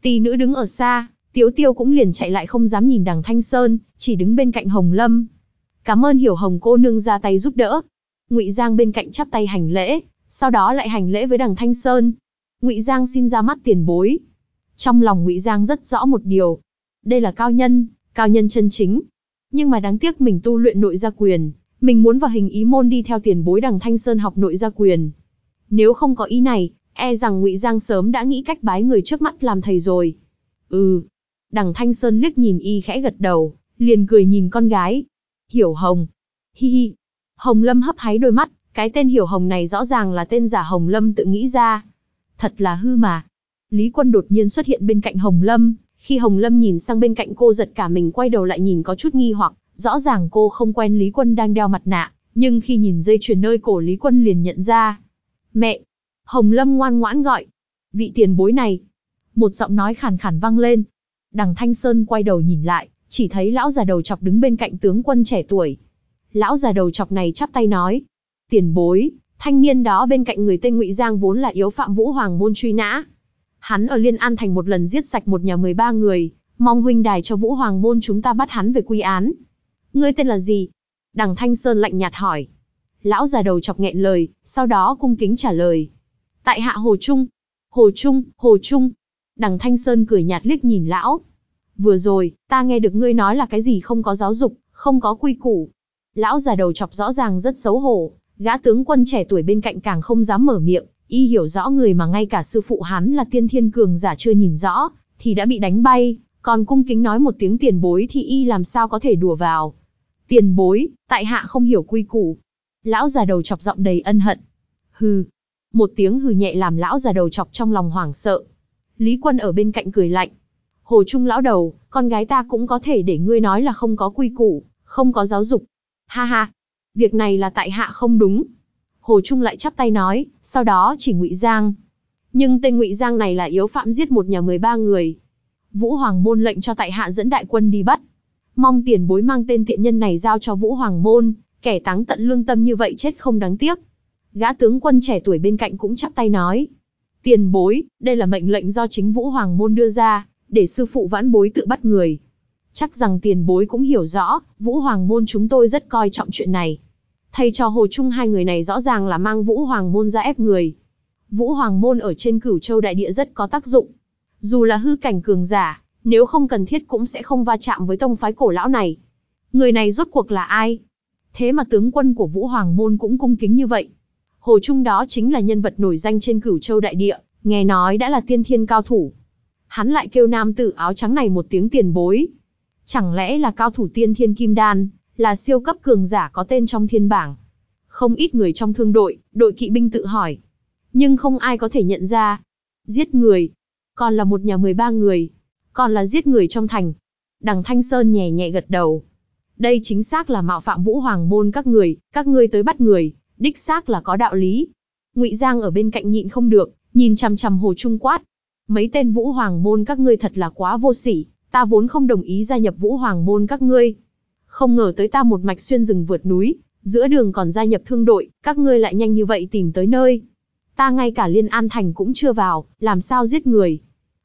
Tỷ nữ đứng ở xa, Tiếu Tiêu cũng liền chạy lại không dám nhìn đằng Thanh Sơn, chỉ đứng bên cạnh Hồng Lâm. Cảm ơn hiểu Hồng cô nương ra tay giúp đỡ. Ngụy Giang bên cạnh chắp tay hành lễ, sau đó lại hành lễ với đằng Thanh Sơn. Ngụy Giang xin ra mắt tiền bối. Trong lòng Ngụy Giang rất rõ một điều, đây là cao nhân, cao nhân chân chính. Nhưng mà đáng tiếc mình tu luyện nội gia quyền, mình muốn vào hình ý môn đi theo tiền bối đằng Thanh Sơn học nội gia quyền. Nếu không có ý này, e rằng Ngụy Giang sớm đã nghĩ cách bái người trước mắt làm thầy rồi. Ừ. Đằng Thanh Sơn liếc nhìn y khẽ gật đầu, liền cười nhìn con gái. Hiểu Hồng. Hi hi. Hồng Lâm hấp háy đôi mắt, cái tên Hiểu Hồng này rõ ràng là tên giả Hồng Lâm tự nghĩ ra. Thật là hư mà. Lý Quân đột nhiên xuất hiện bên cạnh Hồng Lâm, khi Hồng Lâm nhìn sang bên cạnh cô giật cả mình quay đầu lại nhìn có chút nghi hoặc, rõ ràng cô không quen Lý Quân đang đeo mặt nạ, nhưng khi nhìn dây chuyền nơi cổ Lý Quân liền nhận ra. Mẹ! Hồng Lâm ngoan ngoãn gọi. Vị tiền bối này. Một giọng nói khàn khàn vang lên. Đằng Thanh Sơn quay đầu nhìn lại, chỉ thấy lão già đầu chọc đứng bên cạnh tướng quân trẻ tuổi. Lão già đầu chọc này chắp tay nói. Tiền bối, thanh niên đó bên cạnh người tên Ngụy Giang vốn là yếu phạm Vũ Hoàng môn truy nã, Hắn ở Liên An thành một lần giết sạch một nhà 13 người, mong huynh đài cho Vũ Hoàng môn chúng ta bắt hắn về quy án. Ngươi tên là gì? Đằng Thanh Sơn lạnh nhạt hỏi. Lão già đầu chọc nghẹn lời, sau đó cung kính trả lời. Tại hạ Hồ Trung. Hồ Trung, Hồ Trung. Đằng Thanh Sơn cười nhạt liếc nhìn lão. Vừa rồi, ta nghe được ngươi nói là cái gì không có giáo dục, không có quy củ. Lão già đầu chọc rõ ràng rất xấu hổ, gã tướng quân trẻ tuổi bên cạnh càng không dám mở miệng, y hiểu rõ người mà ngay cả sư phụ hắn là tiên thiên cường giả chưa nhìn rõ, thì đã bị đánh bay, còn cung kính nói một tiếng tiền bối thì y làm sao có thể đùa vào. Tiền bối, tại hạ không hiểu quy củ. Lão già đầu chọc giọng đầy ân hận. Hừ. Một tiếng hừ nhẹ làm lão già đầu chọc trong lòng hoảng sợ. Lý Quân ở bên cạnh cười lạnh. Hồ Trung lão đầu, con gái ta cũng có thể để ngươi nói là không có quy củ, không có giáo dục. Ha ha, việc này là tại hạ không đúng. Hồ Trung lại chắp tay nói, sau đó chỉ Ngụy Giang. Nhưng tên Ngụy Giang này là yếu phạm giết một nhà 13 người. Vũ Hoàng môn lệnh cho tại hạ dẫn đại quân đi bắt. Mong tiền bối mang tên tiện nhân này giao cho Vũ Hoàng môn, kẻ táng tận lương tâm như vậy chết không đáng tiếc. Gã tướng quân trẻ tuổi bên cạnh cũng chắp tay nói. Tiền bối, đây là mệnh lệnh do chính Vũ Hoàng môn đưa ra, để sư phụ vãn bối tự bắt người. Chắc rằng tiền bối cũng hiểu rõ, Vũ Hoàng môn chúng tôi rất coi trọng chuyện này. thay cho Hồ Trung hai người này rõ ràng là mang Vũ Hoàng môn ra ép người. Vũ Hoàng môn ở trên cửu châu đại địa rất có tác dụng. Dù là hư cảnh cường giả, nếu không cần thiết cũng sẽ không va chạm với tông phái cổ lão này. Người này rốt cuộc là ai? Thế mà tướng quân của Vũ Hoàng môn cũng cung kính như vậy. Hồ Trung đó chính là nhân vật nổi danh trên cửu châu đại địa, nghe nói đã là tiên thiên cao thủ. Hắn lại kêu nam tử áo trắng này một tiếng tiền bối. Chẳng lẽ là cao thủ tiên thiên kim đan, là siêu cấp cường giả có tên trong thiên bảng. Không ít người trong thương đội, đội kỵ binh tự hỏi. Nhưng không ai có thể nhận ra. Giết người. Còn là một nhà 13 người. Còn là giết người trong thành. Đằng Thanh Sơn nhẹ nhẹ gật đầu. Đây chính xác là mạo phạm vũ hoàng môn các người, các ngươi tới bắt người, đích xác là có đạo lý. Ngụy Giang ở bên cạnh nhịn không được, nhìn chằm chằm Hồ Trung quát. Mấy tên vũ hoàng môn các ngươi thật là quá vô sỉ, ta vốn không đồng ý gia nhập vũ hoàng môn các ngươi. Không ngờ tới ta một mạch xuyên rừng vượt núi, giữa đường còn gia nhập thương đội, các ngươi lại nhanh như vậy tìm tới nơi. Ta ngay cả Liên An Thành cũng chưa vào, làm sao giết người.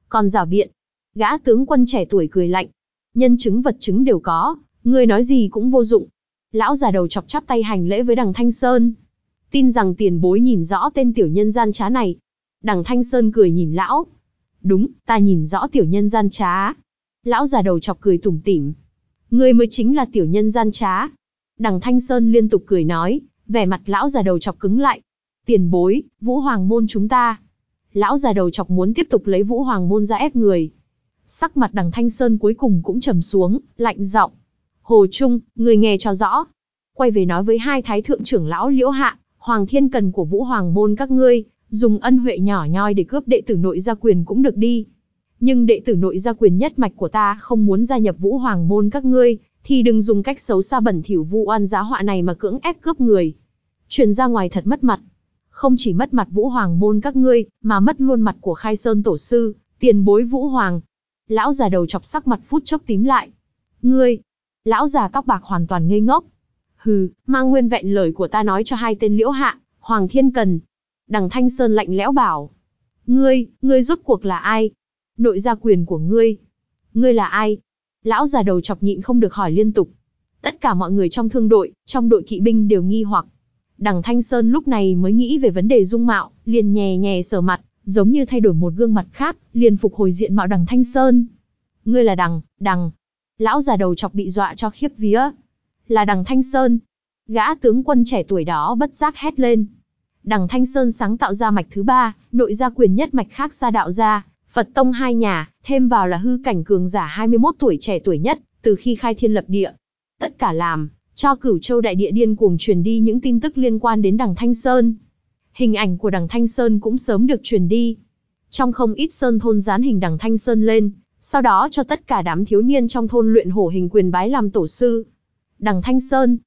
Còn giả biện, gã tướng quân trẻ tuổi cười lạnh. Nhân chứng vật chứng đều có, ngươi nói gì cũng vô dụng. Lão già đầu chọc chắp tay hành lễ với đằng Thanh Sơn. Tin rằng tiền bối nhìn rõ tên tiểu nhân gian trá này. Đằng Thanh Sơn cười nhìn lão. Đúng, ta nhìn rõ tiểu nhân gian trá. Lão già đầu chọc cười tủm tỉm, Ngươi mới chính là tiểu nhân gian trá. Đằng Thanh Sơn liên tục cười nói, vẻ mặt lão già đầu chọc cứng lại. Tiền bối, Vũ Hoàng môn chúng ta. Lão già đầu chọc muốn tiếp tục lấy Vũ Hoàng môn ra ép người. Sắc mặt đằng Thanh Sơn cuối cùng cũng trầm xuống, lạnh giọng. Hồ Trung, người nghe cho rõ. Quay về nói với hai thái thượng trưởng lão liễu hạ, Hoàng Thiên Cần của Vũ Hoàng môn các ngươi, dùng ân huệ nhỏ nhoi để cướp đệ tử nội gia quyền cũng được đi nhưng đệ tử nội gia quyền nhất mạch của ta không muốn gia nhập vũ hoàng môn các ngươi, thì đừng dùng cách xấu xa bẩn thỉu vu oan giá họa này mà cưỡng ép cướp người. Truyền ra ngoài thật mất mặt. Không chỉ mất mặt vũ hoàng môn các ngươi, mà mất luôn mặt của khai sơn tổ sư, tiền bối vũ hoàng. Lão già đầu chọc sắc mặt phút chốc tím lại. Ngươi! Lão già tóc bạc hoàn toàn ngây ngốc. Hừ, mang nguyên vẹn lời của ta nói cho hai tên liễu hạ, Hoàng Thiên Cần. Đằng Thanh Sơn lạnh lẽo bảo. Ngươi, ngươi rốt cuộc là ai? Nội gia quyền của ngươi. Ngươi là ai? Lão già đầu chọc nhịn không được hỏi liên tục. Tất cả mọi người trong thương đội, trong đội kỵ binh đều nghi hoặc. Đằng Thanh Sơn lúc này mới nghĩ về vấn đề dung mạo, liền nhè nhè sờ mặt, giống như thay đổi một gương mặt khác, liền phục hồi diện mạo đằng Thanh Sơn. Ngươi là đằng, đằng. Lão già đầu chọc bị dọa cho khiếp vía. Là đằng Thanh Sơn. Gã tướng quân trẻ tuổi đó bất giác hét lên. Đằng Thanh Sơn sáng tạo ra mạch thứ ba, nội gia quyền nhất mạch khác xa đạo ra, Phật tông hai nhà, thêm vào là hư cảnh cường giả 21 tuổi trẻ tuổi nhất, từ khi khai thiên lập địa. Tất cả làm, cho cửu châu đại địa điên cuồng truyền đi những tin tức liên quan đến đằng Thanh Sơn. Hình ảnh của đằng Thanh Sơn cũng sớm được truyền đi. Trong không ít sơn thôn dán hình đằng Thanh Sơn lên, sau đó cho tất cả đám thiếu niên trong thôn luyện hổ hình quyền bái làm tổ sư. Đằng Thanh Sơn,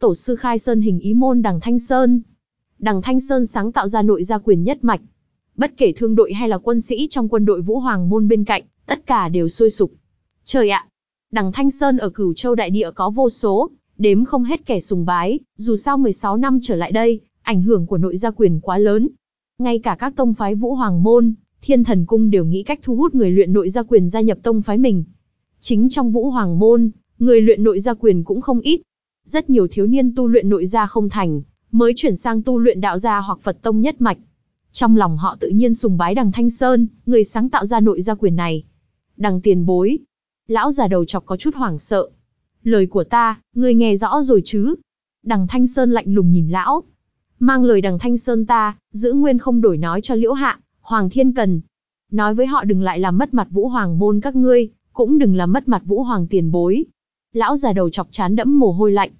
tổ sư khai sơn hình ý môn đằng Thanh Sơn. Đằng Thanh Sơn sáng tạo ra nội gia quyền nhất mạch, Bất kể thương đội hay là quân sĩ trong quân đội Vũ Hoàng môn bên cạnh, tất cả đều sôi sục. Trời ạ! đằng Thanh Sơn ở Cửu Châu Đại Địa có vô số, đếm không hết kẻ sùng bái, dù sao 16 năm trở lại đây, ảnh hưởng của nội gia quyền quá lớn. Ngay cả các tông phái Vũ Hoàng môn, Thiên Thần Cung đều nghĩ cách thu hút người luyện nội gia quyền gia nhập tông phái mình. Chính trong Vũ Hoàng môn, người luyện nội gia quyền cũng không ít. Rất nhiều thiếu niên tu luyện nội gia không thành, mới chuyển sang tu luyện đạo gia hoặc Phật tông nhất mạch. Trong lòng họ tự nhiên sùng bái đằng Thanh Sơn, người sáng tạo ra nội gia quyền này. Đằng tiền bối. Lão già đầu chọc có chút hoảng sợ. Lời của ta, người nghe rõ rồi chứ? Đằng Thanh Sơn lạnh lùng nhìn lão. Mang lời đằng Thanh Sơn ta, giữ nguyên không đổi nói cho liễu hạ, Hoàng Thiên Cần. Nói với họ đừng lại làm mất mặt vũ hoàng môn các ngươi, cũng đừng làm mất mặt vũ hoàng tiền bối. Lão già đầu chọc chán đẫm mồ hôi lạnh.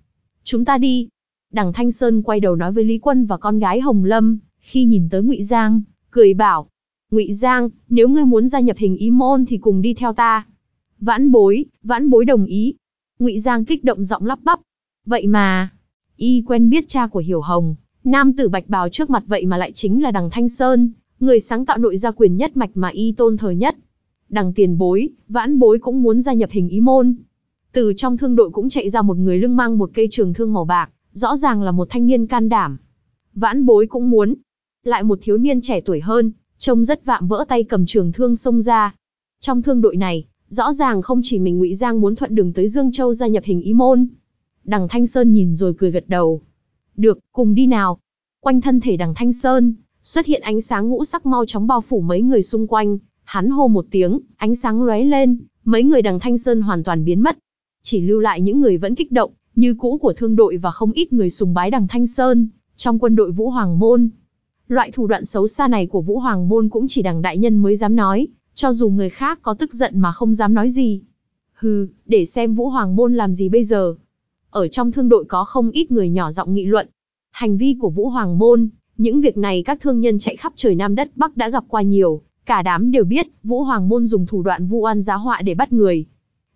Chúng ta đi. Đằng Thanh Sơn quay đầu nói với Lý Quân và con gái Hồng Lâm, khi nhìn tới Ngụy Giang, cười bảo, Ngụy Giang, nếu ngươi muốn gia nhập hình ý môn thì cùng đi theo ta. Vãn bối, vãn bối đồng ý. Ngụy Giang kích động giọng lắp bắp. Vậy mà, y quen biết cha của Hiểu Hồng, nam tử bạch bào trước mặt vậy mà lại chính là đằng Thanh Sơn, người sáng tạo nội gia quyền nhất mạch mà y tôn thờ nhất. Đằng tiền bối, vãn bối cũng muốn gia nhập hình ý môn. Từ trong thương đội cũng chạy ra một người lưng mang một cây trường thương màu bạc, rõ ràng là một thanh niên can đảm. Vãn bối cũng muốn. Lại một thiếu niên trẻ tuổi hơn, trông rất vạm vỡ tay cầm trường thương xông ra. Trong thương đội này, rõ ràng không chỉ mình Ngụy Giang muốn thuận đường tới Dương Châu gia nhập hình ý môn. Đằng Thanh Sơn nhìn rồi cười gật đầu. Được, cùng đi nào. Quanh thân thể đằng Thanh Sơn, xuất hiện ánh sáng ngũ sắc mau chóng bao phủ mấy người xung quanh. Hắn hô một tiếng, ánh sáng lóe lên, mấy người đằng Thanh Sơn hoàn toàn biến mất. Chỉ lưu lại những người vẫn kích động, như cũ của thương đội và không ít người sùng bái đằng Thanh Sơn, trong quân đội Vũ Hoàng Môn. Loại thủ đoạn xấu xa này của Vũ Hoàng Môn cũng chỉ đằng đại nhân mới dám nói, cho dù người khác có tức giận mà không dám nói gì. Hừ, để xem Vũ Hoàng Môn làm gì bây giờ. Ở trong thương đội có không ít người nhỏ giọng nghị luận. Hành vi của Vũ Hoàng Môn, những việc này các thương nhân chạy khắp trời Nam đất Bắc đã gặp qua nhiều, cả đám đều biết Vũ Hoàng Môn dùng thủ đoạn vu oan giá họa để bắt người.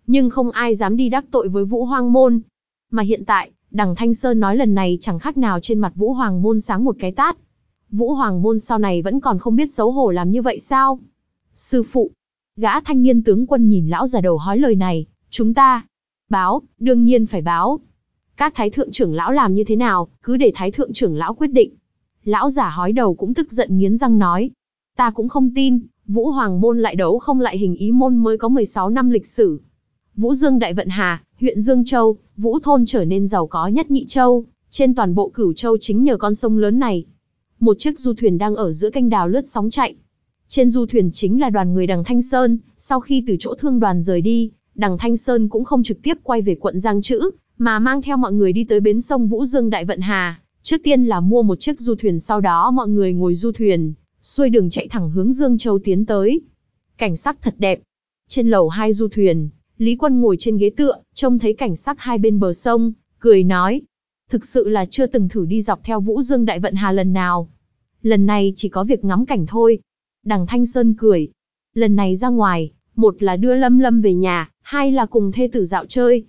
Nhưng không ai dám đi đắc tội với Vũ Hoàng Môn. Mà hiện tại, đằng Thanh Sơn nói lần này chẳng khác nào trên mặt Vũ Hoàng Môn sáng một cái tát. Vũ Hoàng Môn sau này vẫn còn không biết xấu hổ làm như vậy sao? Sư phụ, gã thanh niên tướng quân nhìn lão già đầu hói lời này, chúng ta, báo, đương nhiên phải báo. Các thái thượng trưởng lão làm như thế nào, cứ để thái thượng trưởng lão quyết định. Lão giả hói đầu cũng tức giận nghiến răng nói. Ta cũng không tin, Vũ Hoàng Môn lại đấu không lại hình ý môn mới có 16 năm lịch sử. Vũ Dương Đại Vận Hà, huyện Dương Châu, Vũ Thôn trở nên giàu có nhất nhị châu, trên toàn bộ cửu châu chính nhờ con sông lớn này. Một chiếc du thuyền đang ở giữa canh đào lướt sóng chạy. Trên du thuyền chính là đoàn người đằng Thanh Sơn, sau khi từ chỗ thương đoàn rời đi, đằng Thanh Sơn cũng không trực tiếp quay về quận Giang Chữ mà mang theo mọi người đi tới bến sông Vũ Dương Đại Vận Hà. Trước tiên là mua một chiếc du thuyền sau đó mọi người ngồi du thuyền, xuôi đường chạy thẳng hướng Dương Châu tiến tới. Cảnh sắc thật đẹp. Trên lầu hai du thuyền, Lý Quân ngồi trên ghế tựa, trông thấy cảnh sắc hai bên bờ sông, cười nói. Thực sự là chưa từng thử đi dọc theo Vũ Dương Đại Vận Hà lần nào. Lần này chỉ có việc ngắm cảnh thôi. Đằng Thanh Sơn cười. Lần này ra ngoài, một là đưa Lâm Lâm về nhà, hai là cùng thê tử dạo chơi.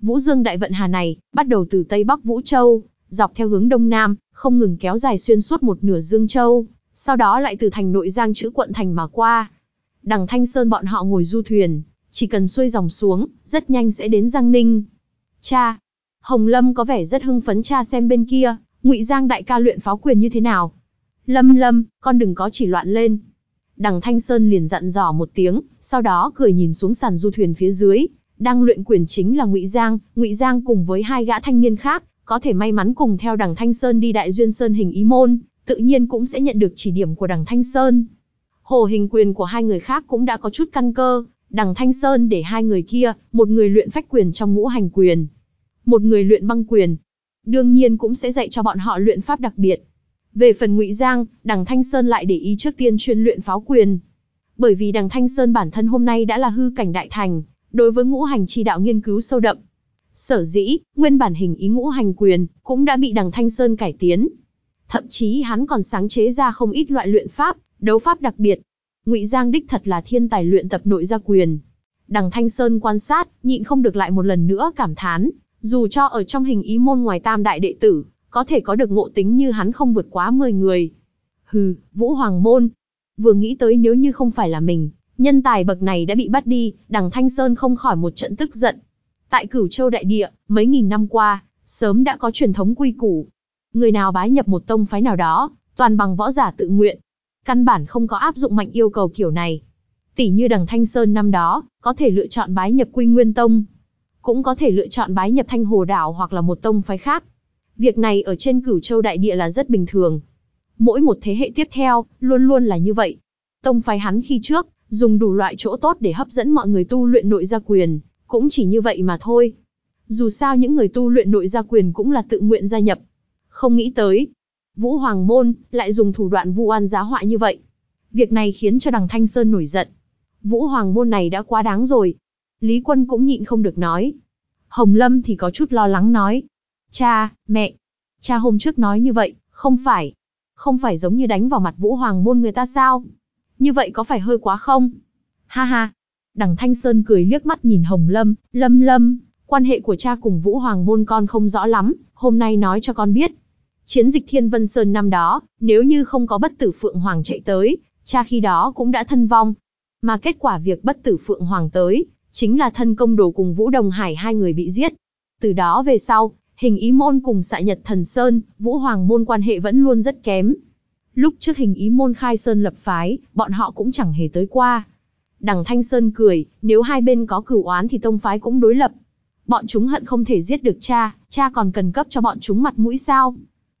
Vũ Dương Đại Vận Hà này, bắt đầu từ Tây Bắc Vũ Châu, dọc theo hướng Đông Nam, không ngừng kéo dài xuyên suốt một nửa Dương Châu, sau đó lại từ thành nội Giang chữ quận thành mà qua. Đằng Thanh Sơn bọn họ ngồi du thuyền, chỉ cần xuôi dòng xuống, rất nhanh sẽ đến Giang Ninh. Cha, Hồng Lâm có vẻ rất hưng phấn cha xem bên kia, Ngụy Giang đại ca luyện pháo quyền như thế nào. Lâm Lâm, con đừng có chỉ loạn lên. Đằng Thanh Sơn liền dặn dò một tiếng, sau đó cười nhìn xuống sàn du thuyền phía dưới, đang luyện quyền chính là Ngụy Giang, Ngụy Giang cùng với hai gã thanh niên khác, có thể may mắn cùng theo đằng Thanh Sơn đi Đại Duyên Sơn hình ý môn, tự nhiên cũng sẽ nhận được chỉ điểm của đằng Thanh Sơn. Hồ hình quyền của hai người khác cũng đã có chút căn cơ, đằng Thanh Sơn để hai người kia, một người luyện phách quyền trong ngũ hành quyền, một người luyện băng quyền. Đương nhiên cũng sẽ dạy cho bọn họ luyện pháp đặc biệt. Về phần Ngụy Giang, đằng Thanh Sơn lại để ý trước tiên chuyên luyện pháo quyền. Bởi vì đằng Thanh Sơn bản thân hôm nay đã là hư cảnh đại thành, đối với ngũ hành chi đạo nghiên cứu sâu đậm. Sở dĩ, nguyên bản hình ý ngũ hành quyền, cũng đã bị đằng Thanh Sơn cải tiến. Thậm chí hắn còn sáng chế ra không ít loại luyện pháp, đấu pháp đặc biệt. Ngụy Giang đích thật là thiên tài luyện tập nội gia quyền. Đằng Thanh Sơn quan sát, nhịn không được lại một lần nữa cảm thán, dù cho ở trong hình ý môn ngoài tam đại đệ tử, có thể có được ngộ tính như hắn không vượt quá 10 người. Hừ, Vũ Hoàng Môn. Vừa nghĩ tới nếu như không phải là mình, nhân tài bậc này đã bị bắt đi, đằng Thanh Sơn không khỏi một trận tức giận. Tại cửu châu đại địa, mấy nghìn năm qua, sớm đã có truyền thống quy củ. Người nào bái nhập một tông phái nào đó, toàn bằng võ giả tự nguyện. Căn bản không có áp dụng mạnh yêu cầu kiểu này. Tỷ như đằng Thanh Sơn năm đó, có thể lựa chọn bái nhập quy nguyên tông. Cũng có thể lựa chọn bái nhập thanh hồ đảo hoặc là một tông phái khác. Việc này ở trên cửu châu đại địa là rất bình thường. Mỗi một thế hệ tiếp theo, luôn luôn là như vậy. Tông phái hắn khi trước, dùng đủ loại chỗ tốt để hấp dẫn mọi người tu luyện nội gia quyền, cũng chỉ như vậy mà thôi. Dù sao những người tu luyện nội gia quyền cũng là tự nguyện gia nhập. Không nghĩ tới, Vũ Hoàng Môn lại dùng thủ đoạn vu oan giá họa như vậy. Việc này khiến cho đằng Thanh Sơn nổi giận. Vũ Hoàng Môn này đã quá đáng rồi. Lý Quân cũng nhịn không được nói. Hồng Lâm thì có chút lo lắng nói. Cha, mẹ, Cha hôm trước nói như vậy, không phải. Không phải giống như đánh vào mặt Vũ Hoàng môn người ta sao? Như vậy có phải hơi quá không? Ha ha. Đằng Thanh Sơn cười liếc mắt nhìn Hồng Lâm, Lâm Lâm, quan hệ của cha cùng Vũ Hoàng môn con không rõ lắm, hôm nay nói cho con biết. Chiến dịch Thiên Vân Sơn năm đó, nếu như không có bất tử Phượng Hoàng chạy tới, cha khi đó cũng đã thân vong. Mà kết quả việc bất tử Phượng Hoàng tới, chính là thân công đồ cùng Vũ Đồng Hải hai người bị giết. Từ đó về sau, hình ý môn cùng xạ nhật thần Sơn, Vũ Hoàng môn quan hệ vẫn luôn rất kém. Lúc trước hình ý môn khai Sơn lập phái, bọn họ cũng chẳng hề tới qua. Đằng Thanh Sơn cười, nếu hai bên có cửu oán thì tông phái cũng đối lập. Bọn chúng hận không thể giết được cha, cha còn cần cấp cho bọn chúng mặt mũi sao?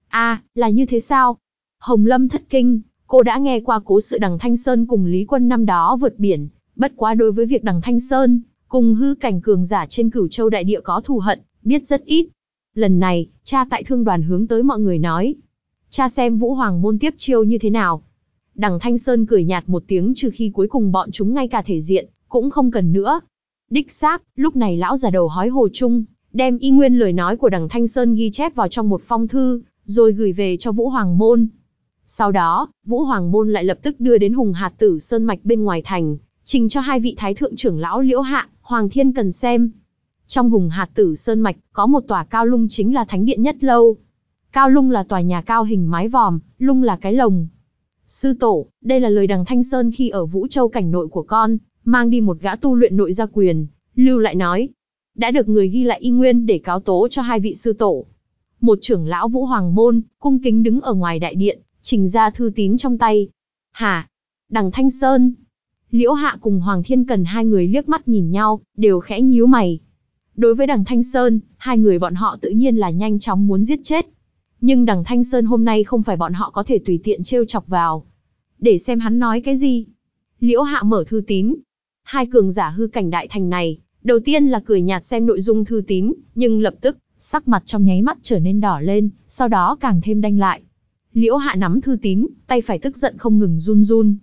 a là như thế sao? Hồng Lâm thất kinh, cô đã nghe qua cố sự đằng Thanh Sơn cùng Lý Quân năm đó vượt biển, bất quá đối với việc đằng Thanh Sơn, cùng hư cảnh cường giả trên cửu châu đại địa có thù hận, biết rất ít. Lần này, cha tại thương đoàn hướng tới mọi người nói. Cha xem Vũ Hoàng môn tiếp chiêu như thế nào. Đằng Thanh Sơn cười nhạt một tiếng trừ khi cuối cùng bọn chúng ngay cả thể diện, cũng không cần nữa. Đích xác, lúc này lão già đầu hói hồ chung, đem y nguyên lời nói của đằng Thanh Sơn ghi chép vào trong một phong thư, rồi gửi về cho Vũ Hoàng Môn. Sau đó, Vũ Hoàng Môn lại lập tức đưa đến Hùng Hạt Tử Sơn Mạch bên ngoài thành, trình cho hai vị thái thượng trưởng lão Liễu Hạ, Hoàng Thiên cần xem. Trong vùng Hạt Tử Sơn Mạch, có một tòa cao lung chính là thánh điện nhất lâu. Cao lung là tòa nhà cao hình mái vòm, lung là cái lồng. Sư tổ, đây là lời đằng Thanh Sơn khi ở Vũ Châu cảnh nội của con, mang đi một gã tu luyện nội gia quyền, lưu lại nói. Đã được người ghi lại y nguyên để cáo tố cho hai vị sư tổ. Một trưởng lão Vũ Hoàng Môn, cung kính đứng ở ngoài đại điện, trình ra thư tín trong tay. hà Đằng Thanh Sơn. Liễu Hạ cùng Hoàng Thiên Cần hai người liếc mắt nhìn nhau, đều khẽ nhíu mày. Đối với đằng Thanh Sơn, hai người bọn họ tự nhiên là nhanh chóng muốn giết chết. Nhưng đằng Thanh Sơn hôm nay không phải bọn họ có thể tùy tiện trêu chọc vào. Để xem hắn nói cái gì. Liễu Hạ mở thư tín. Hai cường giả hư cảnh đại thành này, đầu tiên là cười nhạt xem nội dung thư tín, nhưng lập tức, sắc mặt trong nháy mắt trở nên đỏ lên, sau đó càng thêm đanh lại. Liễu Hạ nắm thư tín, tay phải tức giận không ngừng run run.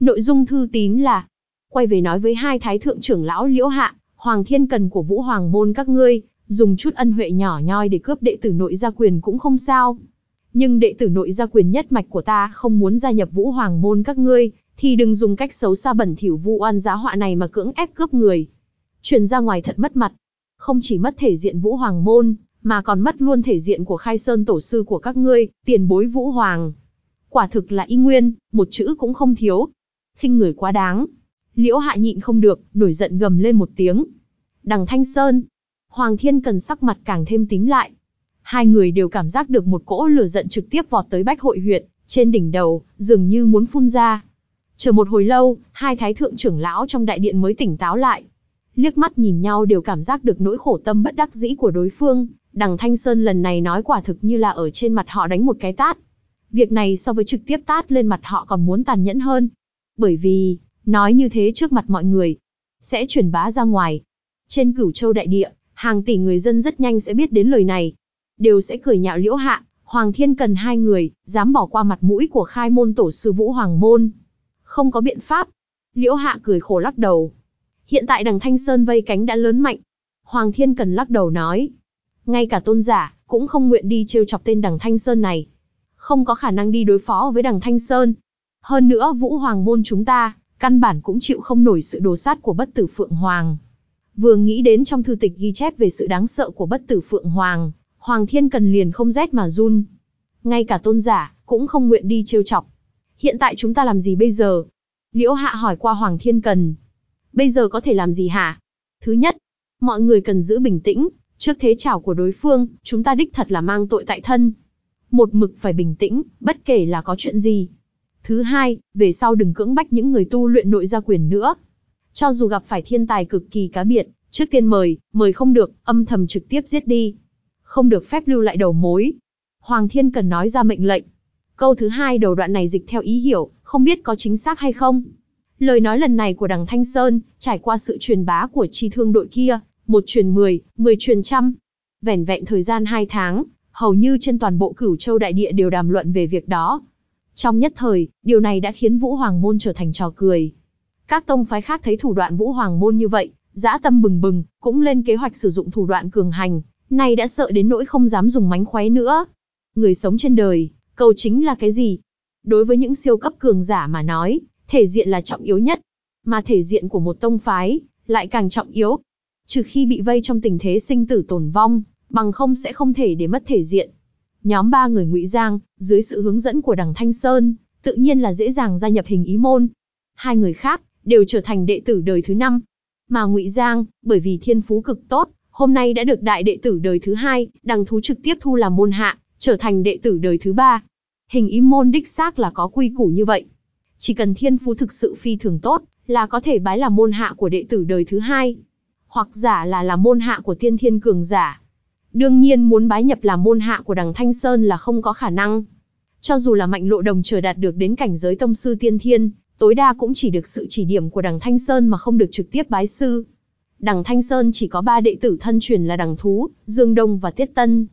Nội dung thư tín là, quay về nói với hai thái thượng trưởng lão Liễu Hạ, Hoàng Thiên Cần của Vũ Hoàng Môn các ngươi, dùng chút ân huệ nhỏ nhoi để cướp đệ tử nội gia quyền cũng không sao. Nhưng đệ tử nội gia quyền nhất mạch của ta không muốn gia nhập Vũ Hoàng Môn các ngươi, thì đừng dùng cách xấu xa bẩn thỉu vu oan giá họa này mà cưỡng ép cướp người. Truyền ra ngoài thật mất mặt. Không chỉ mất thể diện Vũ Hoàng Môn, mà còn mất luôn thể diện của khai sơn tổ sư của các ngươi, tiền bối Vũ Hoàng. Quả thực là y nguyên, một chữ cũng không thiếu. khinh người quá đáng. Liễu hạ nhịn không được, nổi giận gầm lên một tiếng. Đằng Thanh Sơn, Hoàng Thiên Cần sắc mặt càng thêm tím lại. Hai người đều cảm giác được một cỗ lửa giận trực tiếp vọt tới bách hội huyện, trên đỉnh đầu, dường như muốn phun ra. Chờ một hồi lâu, hai thái thượng trưởng lão trong đại điện mới tỉnh táo lại. Liếc mắt nhìn nhau đều cảm giác được nỗi khổ tâm bất đắc dĩ của đối phương, đằng Thanh Sơn lần này nói quả thực như là ở trên mặt họ đánh một cái tát. Việc này so với trực tiếp tát lên mặt họ còn muốn tàn nhẫn hơn. Bởi vì, nói như thế trước mặt mọi người, sẽ truyền bá ra ngoài. Trên cửu châu đại địa, hàng tỷ người dân rất nhanh sẽ biết đến lời này. Đều sẽ cười nhạo liễu hạ, Hoàng Thiên cần hai người, dám bỏ qua mặt mũi của khai môn tổ sư Vũ Hoàng Môn. Không có biện pháp. Liễu hạ cười khổ lắc đầu. Hiện tại đằng Thanh Sơn vây cánh đã lớn mạnh. Hoàng Thiên cần lắc đầu nói. Ngay cả tôn giả, cũng không nguyện đi trêu chọc tên đằng Thanh Sơn này. Không có khả năng đi đối phó với đằng Thanh Sơn. Hơn nữa Vũ Hoàng Môn chúng ta, căn bản cũng chịu không nổi sự đồ sát của bất tử Phượng Hoàng. Vừa nghĩ đến trong thư tịch ghi chép về sự đáng sợ của bất tử Phượng Hoàng, Hoàng Thiên Cần liền không rét mà run. Ngay cả tôn giả, cũng không nguyện đi trêu chọc. Hiện tại chúng ta làm gì bây giờ? Liễu Hạ hỏi qua Hoàng Thiên Cần. Bây giờ có thể làm gì hả? Thứ nhất, mọi người cần giữ bình tĩnh, trước thế trảo của đối phương, chúng ta đích thật là mang tội tại thân. Một mực phải bình tĩnh, bất kể là có chuyện gì. Thứ hai, về sau đừng cưỡng bách những người tu luyện nội gia quyền nữa. Cho dù gặp phải thiên tài cực kỳ cá biệt, trước tiên mời, mời không được, âm thầm trực tiếp giết đi. Không được phép lưu lại đầu mối. Hoàng Thiên cần nói ra mệnh lệnh. Câu thứ hai đầu đoạn này dịch theo ý hiểu, không biết có chính xác hay không. Lời nói lần này của đằng Thanh Sơn, trải qua sự truyền bá của chi thương đội kia, một truyền mười, mười truyền trăm. Vẻn vẹn thời gian hai tháng, hầu như trên toàn bộ cửu châu đại địa đều đàm luận về việc đó. Trong nhất thời, điều này đã khiến Vũ Hoàng Môn trở thành trò cười. Các tông phái khác thấy thủ đoạn Vũ Hoàng Môn như vậy, dã tâm bừng bừng, cũng lên kế hoạch sử dụng thủ đoạn cường hành, nay đã sợ đến nỗi không dám dùng mánh khóe nữa. Người sống trên đời, cầu chính là cái gì? Đối với những siêu cấp cường giả mà nói, thể diện là trọng yếu nhất. Mà thể diện của một tông phái, lại càng trọng yếu. Trừ khi bị vây trong tình thế sinh tử tổn vong, bằng không sẽ không thể để mất thể diện. Nhóm ba người ngụy Giang, dưới sự hướng dẫn của đằng Thanh Sơn, tự nhiên là dễ dàng gia nhập hình ý môn. Hai người khác, đều trở thành đệ tử đời thứ năm. Mà ngụy Giang, bởi vì thiên phú cực tốt, hôm nay đã được đại đệ tử đời thứ hai, đằng thú trực tiếp thu làm môn hạ, trở thành đệ tử đời thứ ba. Hình ý môn đích xác là có quy củ như vậy. Chỉ cần thiên phú thực sự phi thường tốt, là có thể bái làm môn hạ của đệ tử đời thứ hai. Hoặc giả là làm môn hạ của tiên thiên cường giả. Đương nhiên muốn bái nhập làm môn hạ của đằng Thanh Sơn là không có khả năng. Cho dù là mạnh lộ đồng chờ đạt được đến cảnh giới tông sư tiên thiên, tối đa cũng chỉ được sự chỉ điểm của đằng Thanh Sơn mà không được trực tiếp bái sư. Đằng Thanh Sơn chỉ có ba đệ tử thân truyền là đằng Thú, Dương Đông và Tiết Tân.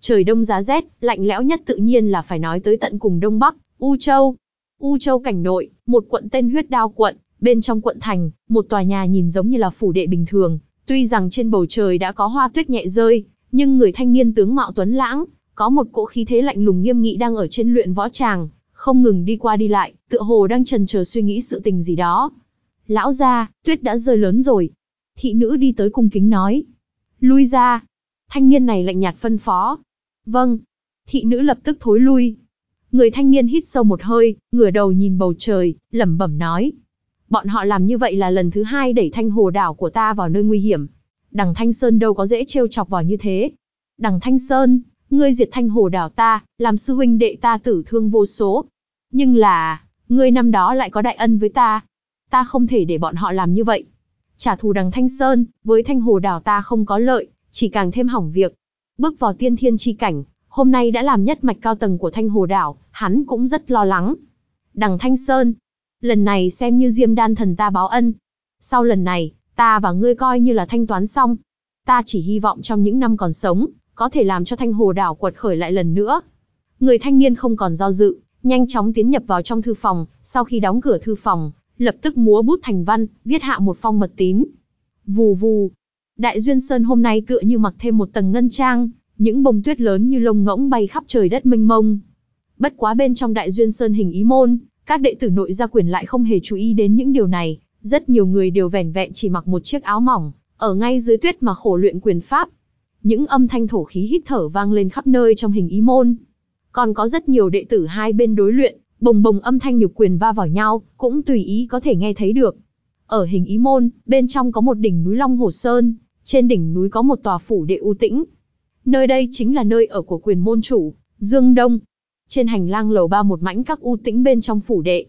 Trời đông giá rét, lạnh lẽo nhất tự nhiên là phải nói tới tận cùng Đông Bắc, U Châu. U Châu cảnh nội, một quận tên huyết đao quận, bên trong quận thành, một tòa nhà nhìn giống như là phủ đệ bình thường, tuy rằng trên bầu trời đã có hoa tuyết nhẹ rơi, nhưng người thanh niên tướng mạo tuấn lãng, có một cỗ khí thế lạnh lùng nghiêm nghị đang ở trên luyện võ tràng, không ngừng đi qua đi lại, tựa hồ đang trần chờ suy nghĩ sự tình gì đó. Lão gia, tuyết đã rơi lớn rồi. Thị nữ đi tới cung kính nói. Lui ra. Thanh niên này lạnh nhạt phân phó. Vâng. Thị nữ lập tức thối lui. Người thanh niên hít sâu một hơi, ngửa đầu nhìn bầu trời, lẩm bẩm nói. Bọn họ làm như vậy là lần thứ hai đẩy thanh hồ đảo của ta vào nơi nguy hiểm. Đằng Thanh Sơn đâu có dễ trêu chọc vào như thế. Đằng Thanh Sơn, ngươi diệt thanh hồ đảo ta, làm sư huynh đệ ta tử thương vô số. Nhưng là, ngươi năm đó lại có đại ân với ta. Ta không thể để bọn họ làm như vậy. Trả thù đằng Thanh Sơn, với thanh hồ đảo ta không có lợi, chỉ càng thêm hỏng việc. Bước vào tiên thiên chi cảnh, hôm nay đã làm nhất mạch cao tầng của thanh hồ đảo, hắn cũng rất lo lắng. Đằng Thanh Sơn, lần này xem như diêm đan thần ta báo ân. Sau lần này, ta và ngươi coi như là thanh toán xong. Ta chỉ hy vọng trong những năm còn sống, có thể làm cho thanh hồ đảo quật khởi lại lần nữa. Người thanh niên không còn do dự, nhanh chóng tiến nhập vào trong thư phòng, sau khi đóng cửa thư phòng, lập tức múa bút thành văn, viết hạ một phong mật tín. Vù vù. Đại Duyên Sơn hôm nay tựa như mặc thêm một tầng ngân trang, những bông tuyết lớn như lông ngỗng bay khắp trời đất mênh mông. Bất quá bên trong Đại Duyên Sơn hình ý môn, các đệ tử nội gia quyền lại không hề chú ý đến những điều này, rất nhiều người đều vẻn vẹn chỉ mặc một chiếc áo mỏng, ở ngay dưới tuyết mà khổ luyện quyền pháp. Những âm thanh thổ khí hít thở vang lên khắp nơi trong hình ý môn. Còn có rất nhiều đệ tử hai bên đối luyện, bồng bồng âm thanh nhục quyền va vào nhau, cũng tùy ý có thể nghe thấy được. Ở hình ý môn, bên trong có một đỉnh núi Long Hồ Sơn, trên đỉnh núi có một tòa phủ đệ u tĩnh. Nơi đây chính là nơi ở của quyền môn chủ, Dương Đông. Trên hành lang lầu ba một mảnh các u tĩnh bên trong phủ đệ.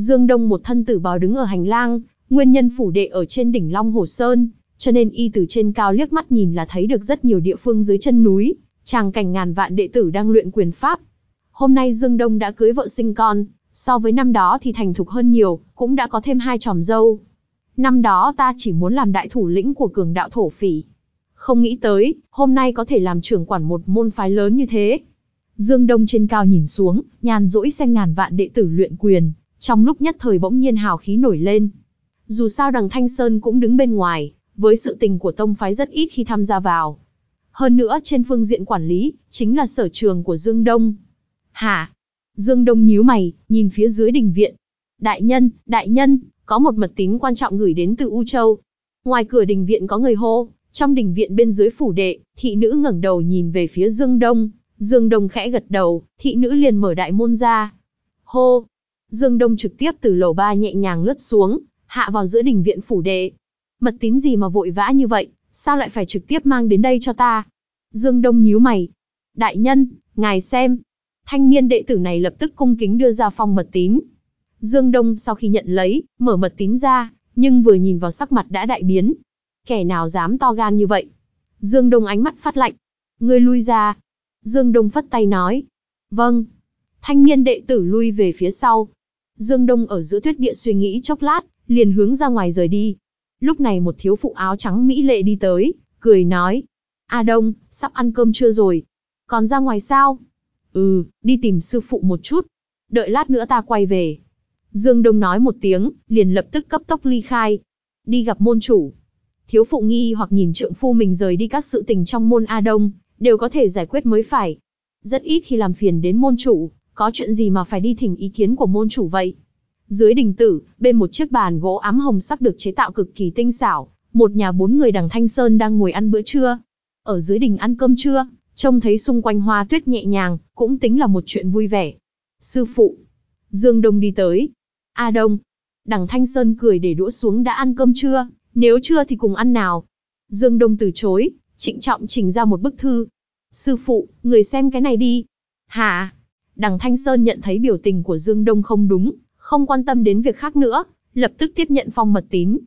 Dương Đông một thân tử bào đứng ở hành lang, nguyên nhân phủ đệ ở trên đỉnh Long Hồ Sơn, cho nên y từ trên cao liếc mắt nhìn là thấy được rất nhiều địa phương dưới chân núi, tràng cảnh ngàn vạn đệ tử đang luyện quyền pháp. Hôm nay Dương Đông đã cưới vợ sinh con, so với năm đó thì thành thục hơn nhiều, cũng đã có thêm hai tròm dâu. Năm đó ta chỉ muốn làm đại thủ lĩnh của cường đạo thổ phỉ. Không nghĩ tới, hôm nay có thể làm trưởng quản một môn phái lớn như thế. Dương Đông trên cao nhìn xuống, nhàn rỗi xem ngàn vạn đệ tử luyện quyền, trong lúc nhất thời bỗng nhiên hào khí nổi lên. Dù sao đằng Thanh Sơn cũng đứng bên ngoài, với sự tình của tông phái rất ít khi tham gia vào. Hơn nữa trên phương diện quản lý, chính là sở trường của Dương Đông. Hả? Dương Đông nhíu mày, nhìn phía dưới đình viện. Đại nhân, đại nhân, có một mật tín quan trọng gửi đến từ U Châu. Ngoài cửa đình viện có người hô, trong đình viện bên dưới phủ đệ, thị nữ ngẩng đầu nhìn về phía Dương Đông. Dương Đông khẽ gật đầu, thị nữ liền mở đại môn ra. Hô! Dương Đông trực tiếp từ lầu ba nhẹ nhàng lướt xuống, hạ vào giữa đình viện phủ đệ. Mật tín gì mà vội vã như vậy, sao lại phải trực tiếp mang đến đây cho ta? Dương Đông nhíu mày. Đại nhân, ngài xem. Thanh niên đệ tử này lập tức cung kính đưa ra phong mật tín. Dương Đông sau khi nhận lấy, mở mật tín ra, nhưng vừa nhìn vào sắc mặt đã đại biến. Kẻ nào dám to gan như vậy? Dương Đông ánh mắt phát lạnh. Ngươi lui ra. Dương Đông phất tay nói. Vâng. Thanh niên đệ tử lui về phía sau. Dương Đông ở giữa tuyết địa suy nghĩ chốc lát, liền hướng ra ngoài rời đi. Lúc này một thiếu phụ áo trắng mỹ lệ đi tới, cười nói. A Đông, sắp ăn cơm trưa rồi? Còn ra ngoài sao? Ừ, đi tìm sư phụ một chút. Đợi lát nữa ta quay về. Dương Đông nói một tiếng, liền lập tức cấp tốc ly khai. Đi gặp môn chủ. Thiếu phụ nghi hoặc nhìn trượng phu mình rời đi các sự tình trong môn A Đông, đều có thể giải quyết mới phải. Rất ít khi làm phiền đến môn chủ, có chuyện gì mà phải đi thỉnh ý kiến của môn chủ vậy? Dưới đình tử, bên một chiếc bàn gỗ ám hồng sắc được chế tạo cực kỳ tinh xảo, một nhà bốn người đằng Thanh Sơn đang ngồi ăn bữa trưa. Ở dưới đình ăn cơm trưa, trông thấy xung quanh hoa tuyết nhẹ nhàng, cũng tính là một chuyện vui vẻ. Sư phụ. Dương Đông đi tới. A Đông. Đằng Thanh Sơn cười để đũa xuống đã ăn cơm trưa, nếu chưa thì cùng ăn nào. Dương Đông từ chối, trịnh trọng trình ra một bức thư. Sư phụ, người xem cái này đi. Hả? Đằng Thanh Sơn nhận thấy biểu tình của Dương Đông không đúng, không quan tâm đến việc khác nữa, lập tức tiếp nhận phong mật tín.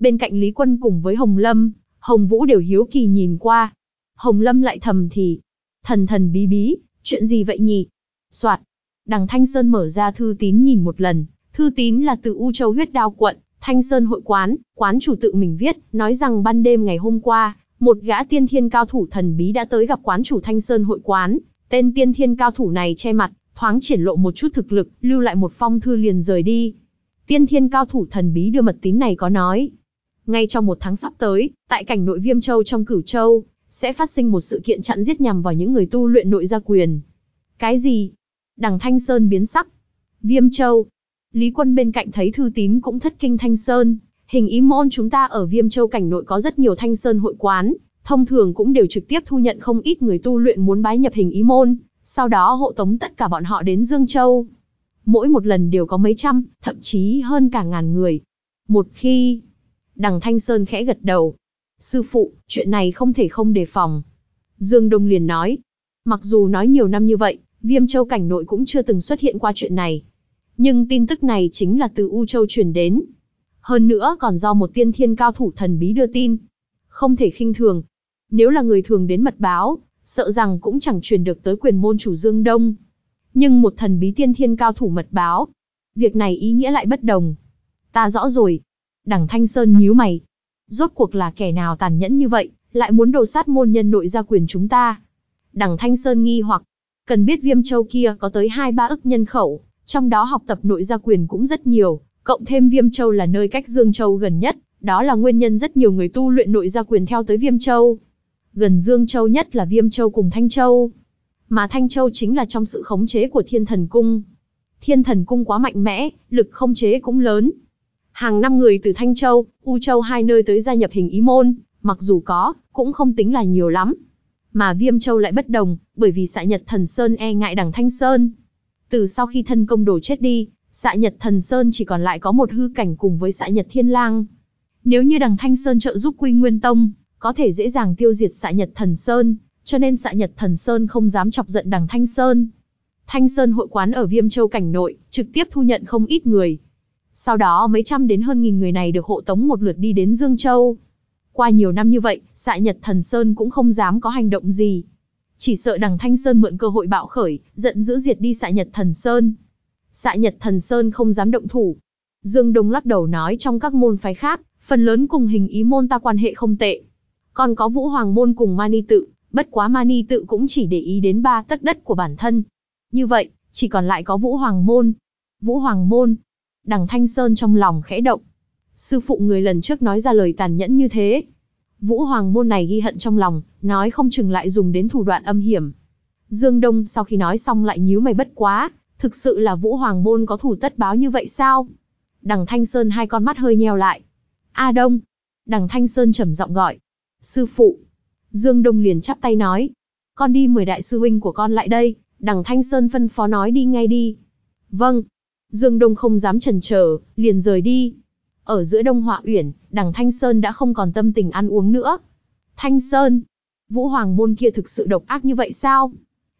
Bên cạnh Lý Quân cùng với Hồng Lâm, Hồng Vũ đều hiếu kỳ nhìn qua. Hồng Lâm lại thầm thì, thần thần bí bí, chuyện gì vậy nhỉ? Soạt, đằng Thanh Sơn mở ra thư tín nhìn một lần, thư tín là từ U Châu huyết đao quận, Thanh Sơn hội quán, quán chủ tự mình viết, nói rằng ban đêm ngày hôm qua, một gã tiên thiên cao thủ thần bí đã tới gặp quán chủ Thanh Sơn hội quán, tên tiên thiên cao thủ này che mặt, thoáng triển lộ một chút thực lực, lưu lại một phong thư liền rời đi. Tiên thiên cao thủ thần bí đưa mật tín này có nói, ngay trong một tháng sắp tới, tại cảnh nội Viêm Châu trong Cửu Châu, sẽ phát sinh một sự kiện chặn giết nhằm vào những người tu luyện nội gia quyền. Cái gì? Đằng Thanh Sơn biến sắc. Viêm Châu. Lý Quân bên cạnh thấy thư tín cũng thất kinh Thanh Sơn. Hình ý môn chúng ta ở Viêm Châu cảnh nội có rất nhiều Thanh Sơn hội quán, thông thường cũng đều trực tiếp thu nhận không ít người tu luyện muốn bái nhập hình ý môn, sau đó hộ tống tất cả bọn họ đến Dương Châu. Mỗi một lần đều có mấy trăm, thậm chí hơn cả ngàn người. Một khi... Đằng Thanh Sơn khẽ gật đầu. Sư phụ, chuyện này không thể không đề phòng. Dương Đông liền nói. Mặc dù nói nhiều năm như vậy, Viêm Châu cảnh nội cũng chưa từng xuất hiện qua chuyện này. Nhưng tin tức này chính là từ U Châu truyền đến. Hơn nữa còn do một tiên thiên cao thủ thần bí đưa tin. Không thể khinh thường. Nếu là người thường đến mật báo, sợ rằng cũng chẳng truyền được tới quyền môn chủ Dương Đông. Nhưng một thần bí tiên thiên cao thủ mật báo, việc này ý nghĩa lại bất đồng. Ta rõ rồi. Đằng Thanh Sơn nhíu mày. Rốt cuộc là kẻ nào tàn nhẫn như vậy, lại muốn đồ sát môn nhân nội gia quyền chúng ta. Đằng Thanh Sơn nghi hoặc, cần biết viêm châu kia có tới 2-3 ức nhân khẩu, trong đó học tập nội gia quyền cũng rất nhiều, cộng thêm viêm châu là nơi cách Dương Châu gần nhất, đó là nguyên nhân rất nhiều người tu luyện nội gia quyền theo tới viêm châu gần Dương Châu nhất là Viêm Châu cùng Thanh Châu. Mà Thanh Châu chính là trong sự khống chế của Thiên Thần Cung. Thiên Thần Cung quá mạnh mẽ, lực khống chế cũng lớn. Hàng năm người từ Thanh Châu, U Châu hai nơi tới gia nhập hình ý môn, mặc dù có, cũng không tính là nhiều lắm. Mà Viêm Châu lại bất đồng, bởi vì xạ nhật thần Sơn e ngại đằng Thanh Sơn. Từ sau khi thân công đồ chết đi, xạ nhật thần Sơn chỉ còn lại có một hư cảnh cùng với xạ nhật thiên lang. Nếu như đằng Thanh Sơn trợ giúp Quy Nguyên Tông, có thể dễ dàng tiêu diệt xạ nhật thần Sơn, cho nên xạ nhật thần Sơn không dám chọc giận đằng Thanh Sơn. Thanh Sơn hội quán ở Viêm Châu cảnh nội, trực tiếp thu nhận không ít người. Sau đó mấy trăm đến hơn nghìn người này được hộ tống một lượt đi đến Dương Châu. Qua nhiều năm như vậy, xạ nhật thần Sơn cũng không dám có hành động gì. Chỉ sợ đằng Thanh Sơn mượn cơ hội bạo khởi, giận dữ diệt đi xạ nhật thần Sơn. Xạ nhật thần Sơn không dám động thủ. Dương Đông lắc đầu nói trong các môn phái khác, phần lớn cùng hình ý môn ta quan hệ không tệ. Còn có Vũ Hoàng Môn cùng Mani Tự, bất quá Mani Tự cũng chỉ để ý đến ba tấc đất của bản thân. Như vậy, chỉ còn lại có Vũ Hoàng Môn. Vũ Hoàng Môn. Đằng Thanh Sơn trong lòng khẽ động. Sư phụ người lần trước nói ra lời tàn nhẫn như thế. Vũ Hoàng Môn này ghi hận trong lòng, nói không chừng lại dùng đến thủ đoạn âm hiểm. Dương Đông sau khi nói xong lại nhíu mày bất quá, thực sự là Vũ Hoàng Môn có thủ tất báo như vậy sao? Đằng Thanh Sơn hai con mắt hơi nheo lại. A Đông. Đằng Thanh Sơn trầm giọng gọi. Sư phụ. Dương Đông liền chắp tay nói. Con đi mời đại sư huynh của con lại đây, đằng Thanh Sơn phân phó nói đi ngay đi. Vâng. Dương Đông không dám chần chờ, liền rời đi. Ở giữa Đông Họa Uyển, đằng Thanh Sơn đã không còn tâm tình ăn uống nữa. Thanh Sơn, Vũ Hoàng môn kia thực sự độc ác như vậy sao?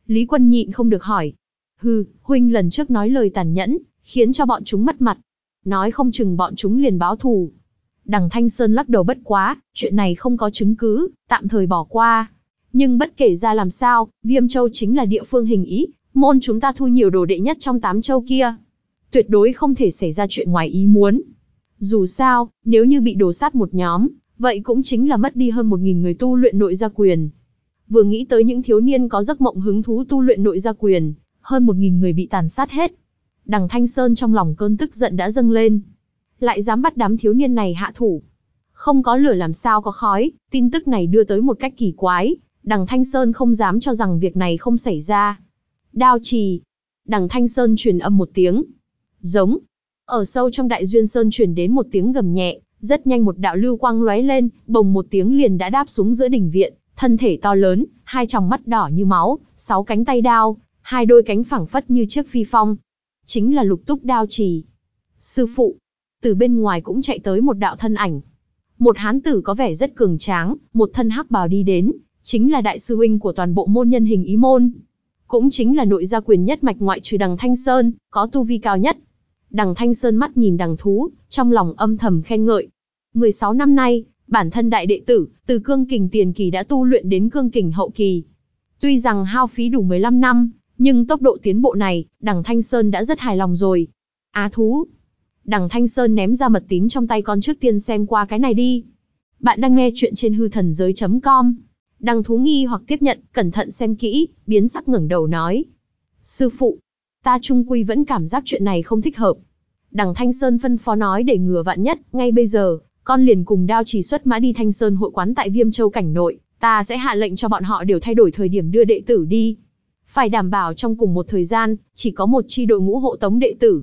Lý Quân nhịn không được hỏi. Hừ, huynh lần trước nói lời tàn nhẫn, khiến cho bọn chúng mất mặt. Nói không chừng bọn chúng liền báo thù. Đằng Thanh Sơn lắc đầu bất quá, chuyện này không có chứng cứ, tạm thời bỏ qua. Nhưng bất kể ra làm sao, Viêm Châu chính là địa phương hình ý, môn chúng ta thu nhiều đồ đệ nhất trong tám châu kia. Tuyệt đối không thể xảy ra chuyện ngoài ý muốn. Dù sao, nếu như bị đổ sát một nhóm, vậy cũng chính là mất đi hơn một nghìn người tu luyện nội gia quyền. Vừa nghĩ tới những thiếu niên có giấc mộng hứng thú tu luyện nội gia quyền, hơn một nghìn người bị tàn sát hết. Đằng Thanh Sơn trong lòng cơn tức giận đã dâng lên lại dám bắt đám thiếu niên này hạ thủ. Không có lửa làm sao có khói, tin tức này đưa tới một cách kỳ quái, Đằng Thanh Sơn không dám cho rằng việc này không xảy ra. Đao trì. Đằng Thanh Sơn truyền âm một tiếng. Giống. Ở sâu trong đại duyên sơn truyền đến một tiếng gầm nhẹ, rất nhanh một đạo lưu quang lóe lên, bồng một tiếng liền đã đáp xuống giữa đỉnh viện, thân thể to lớn, hai tròng mắt đỏ như máu, sáu cánh tay đao, hai đôi cánh phẳng phất như chiếc phi phong. Chính là lục túc đao trì. Sư phụ, từ bên ngoài cũng chạy tới một đạo thân ảnh. Một hán tử có vẻ rất cường tráng, một thân hắc bào đi đến, chính là đại sư huynh của toàn bộ môn nhân hình ý môn. Cũng chính là nội gia quyền nhất mạch ngoại trừ đằng Thanh Sơn, có tu vi cao nhất. Đằng Thanh Sơn mắt nhìn đằng thú, trong lòng âm thầm khen ngợi. 16 năm nay, bản thân đại đệ tử, từ cương kình tiền kỳ đã tu luyện đến cương kình hậu kỳ. Tuy rằng hao phí đủ 15 năm, nhưng tốc độ tiến bộ này, đằng Thanh Sơn đã rất hài lòng rồi. Á thú. Đằng Thanh Sơn ném ra mật tín trong tay con trước tiên xem qua cái này đi. Bạn đang nghe chuyện trên hư thần giới.com. Đằng thú nghi hoặc tiếp nhận, cẩn thận xem kỹ, biến sắc ngẩng đầu nói. Sư phụ, ta trung quy vẫn cảm giác chuyện này không thích hợp. Đằng Thanh Sơn phân phó nói để ngừa vạn nhất, ngay bây giờ, con liền cùng đao chỉ xuất mã đi Thanh Sơn hội quán tại Viêm Châu cảnh nội, ta sẽ hạ lệnh cho bọn họ đều thay đổi thời điểm đưa đệ tử đi. Phải đảm bảo trong cùng một thời gian, chỉ có một chi đội ngũ hộ tống đệ tử.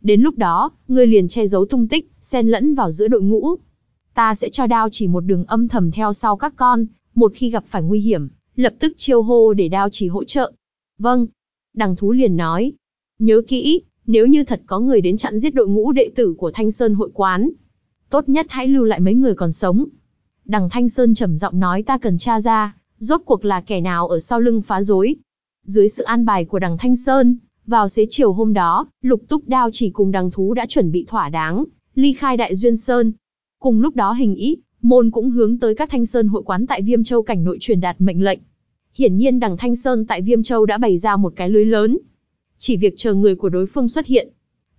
Đến lúc đó, ngươi liền che giấu tung tích, xen lẫn vào giữa đội ngũ. Ta sẽ cho đao chỉ một đường âm thầm theo sau các con, một khi gặp phải nguy hiểm, lập tức chiêu hô để đao chỉ hỗ trợ. Vâng. Đằng thú liền nói. Nhớ kỹ, nếu như thật có người đến chặn giết đội ngũ đệ tử của Thanh Sơn hội quán, tốt nhất hãy lưu lại mấy người còn sống. Đằng Thanh Sơn trầm giọng nói ta cần tra ra, rốt cuộc là kẻ nào ở sau lưng phá rối. Dưới sự an bài của đằng Thanh Sơn, vào xế chiều hôm đó, lục túc đao chỉ cùng đằng thú đã chuẩn bị thỏa đáng, ly khai đại duyên Sơn. Cùng lúc đó hình ý, môn cũng hướng tới các Thanh Sơn hội quán tại Viêm Châu cảnh nội truyền đạt mệnh lệnh. Hiển nhiên đằng Thanh Sơn tại Viêm Châu đã bày ra một cái lưới lớn. Chỉ việc chờ người của đối phương xuất hiện.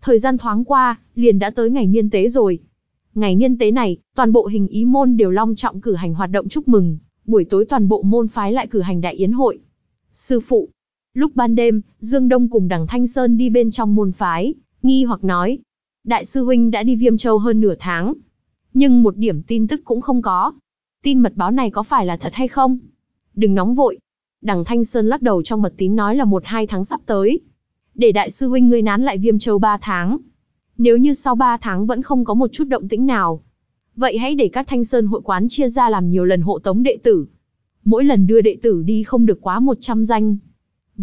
Thời gian thoáng qua, liền đã tới ngày niên tế rồi. Ngày niên tế này, toàn bộ hình ý môn đều long trọng cử hành hoạt động chúc mừng, buổi tối toàn bộ môn phái lại cử hành đại yến hội. Sư phụ, lúc ban đêm, Dương Đông cùng đằng Thanh Sơn đi bên trong môn phái, nghi hoặc nói. Đại sư huynh đã đi Viêm Châu hơn nửa tháng. Nhưng một điểm tin tức cũng không có. Tin mật báo này có phải là thật hay không? Đừng nóng vội. Đằng Thanh Sơn lắc đầu trong mật tín nói là một hai tháng sắp tới. Để đại sư huynh ngươi nán lại Viêm Châu ba tháng, nếu như sau 3 tháng vẫn không có một chút động tĩnh nào, vậy hãy để các thanh sơn hội quán chia ra làm nhiều lần hộ tống đệ tử. Mỗi lần đưa đệ tử đi không được quá 100 danh.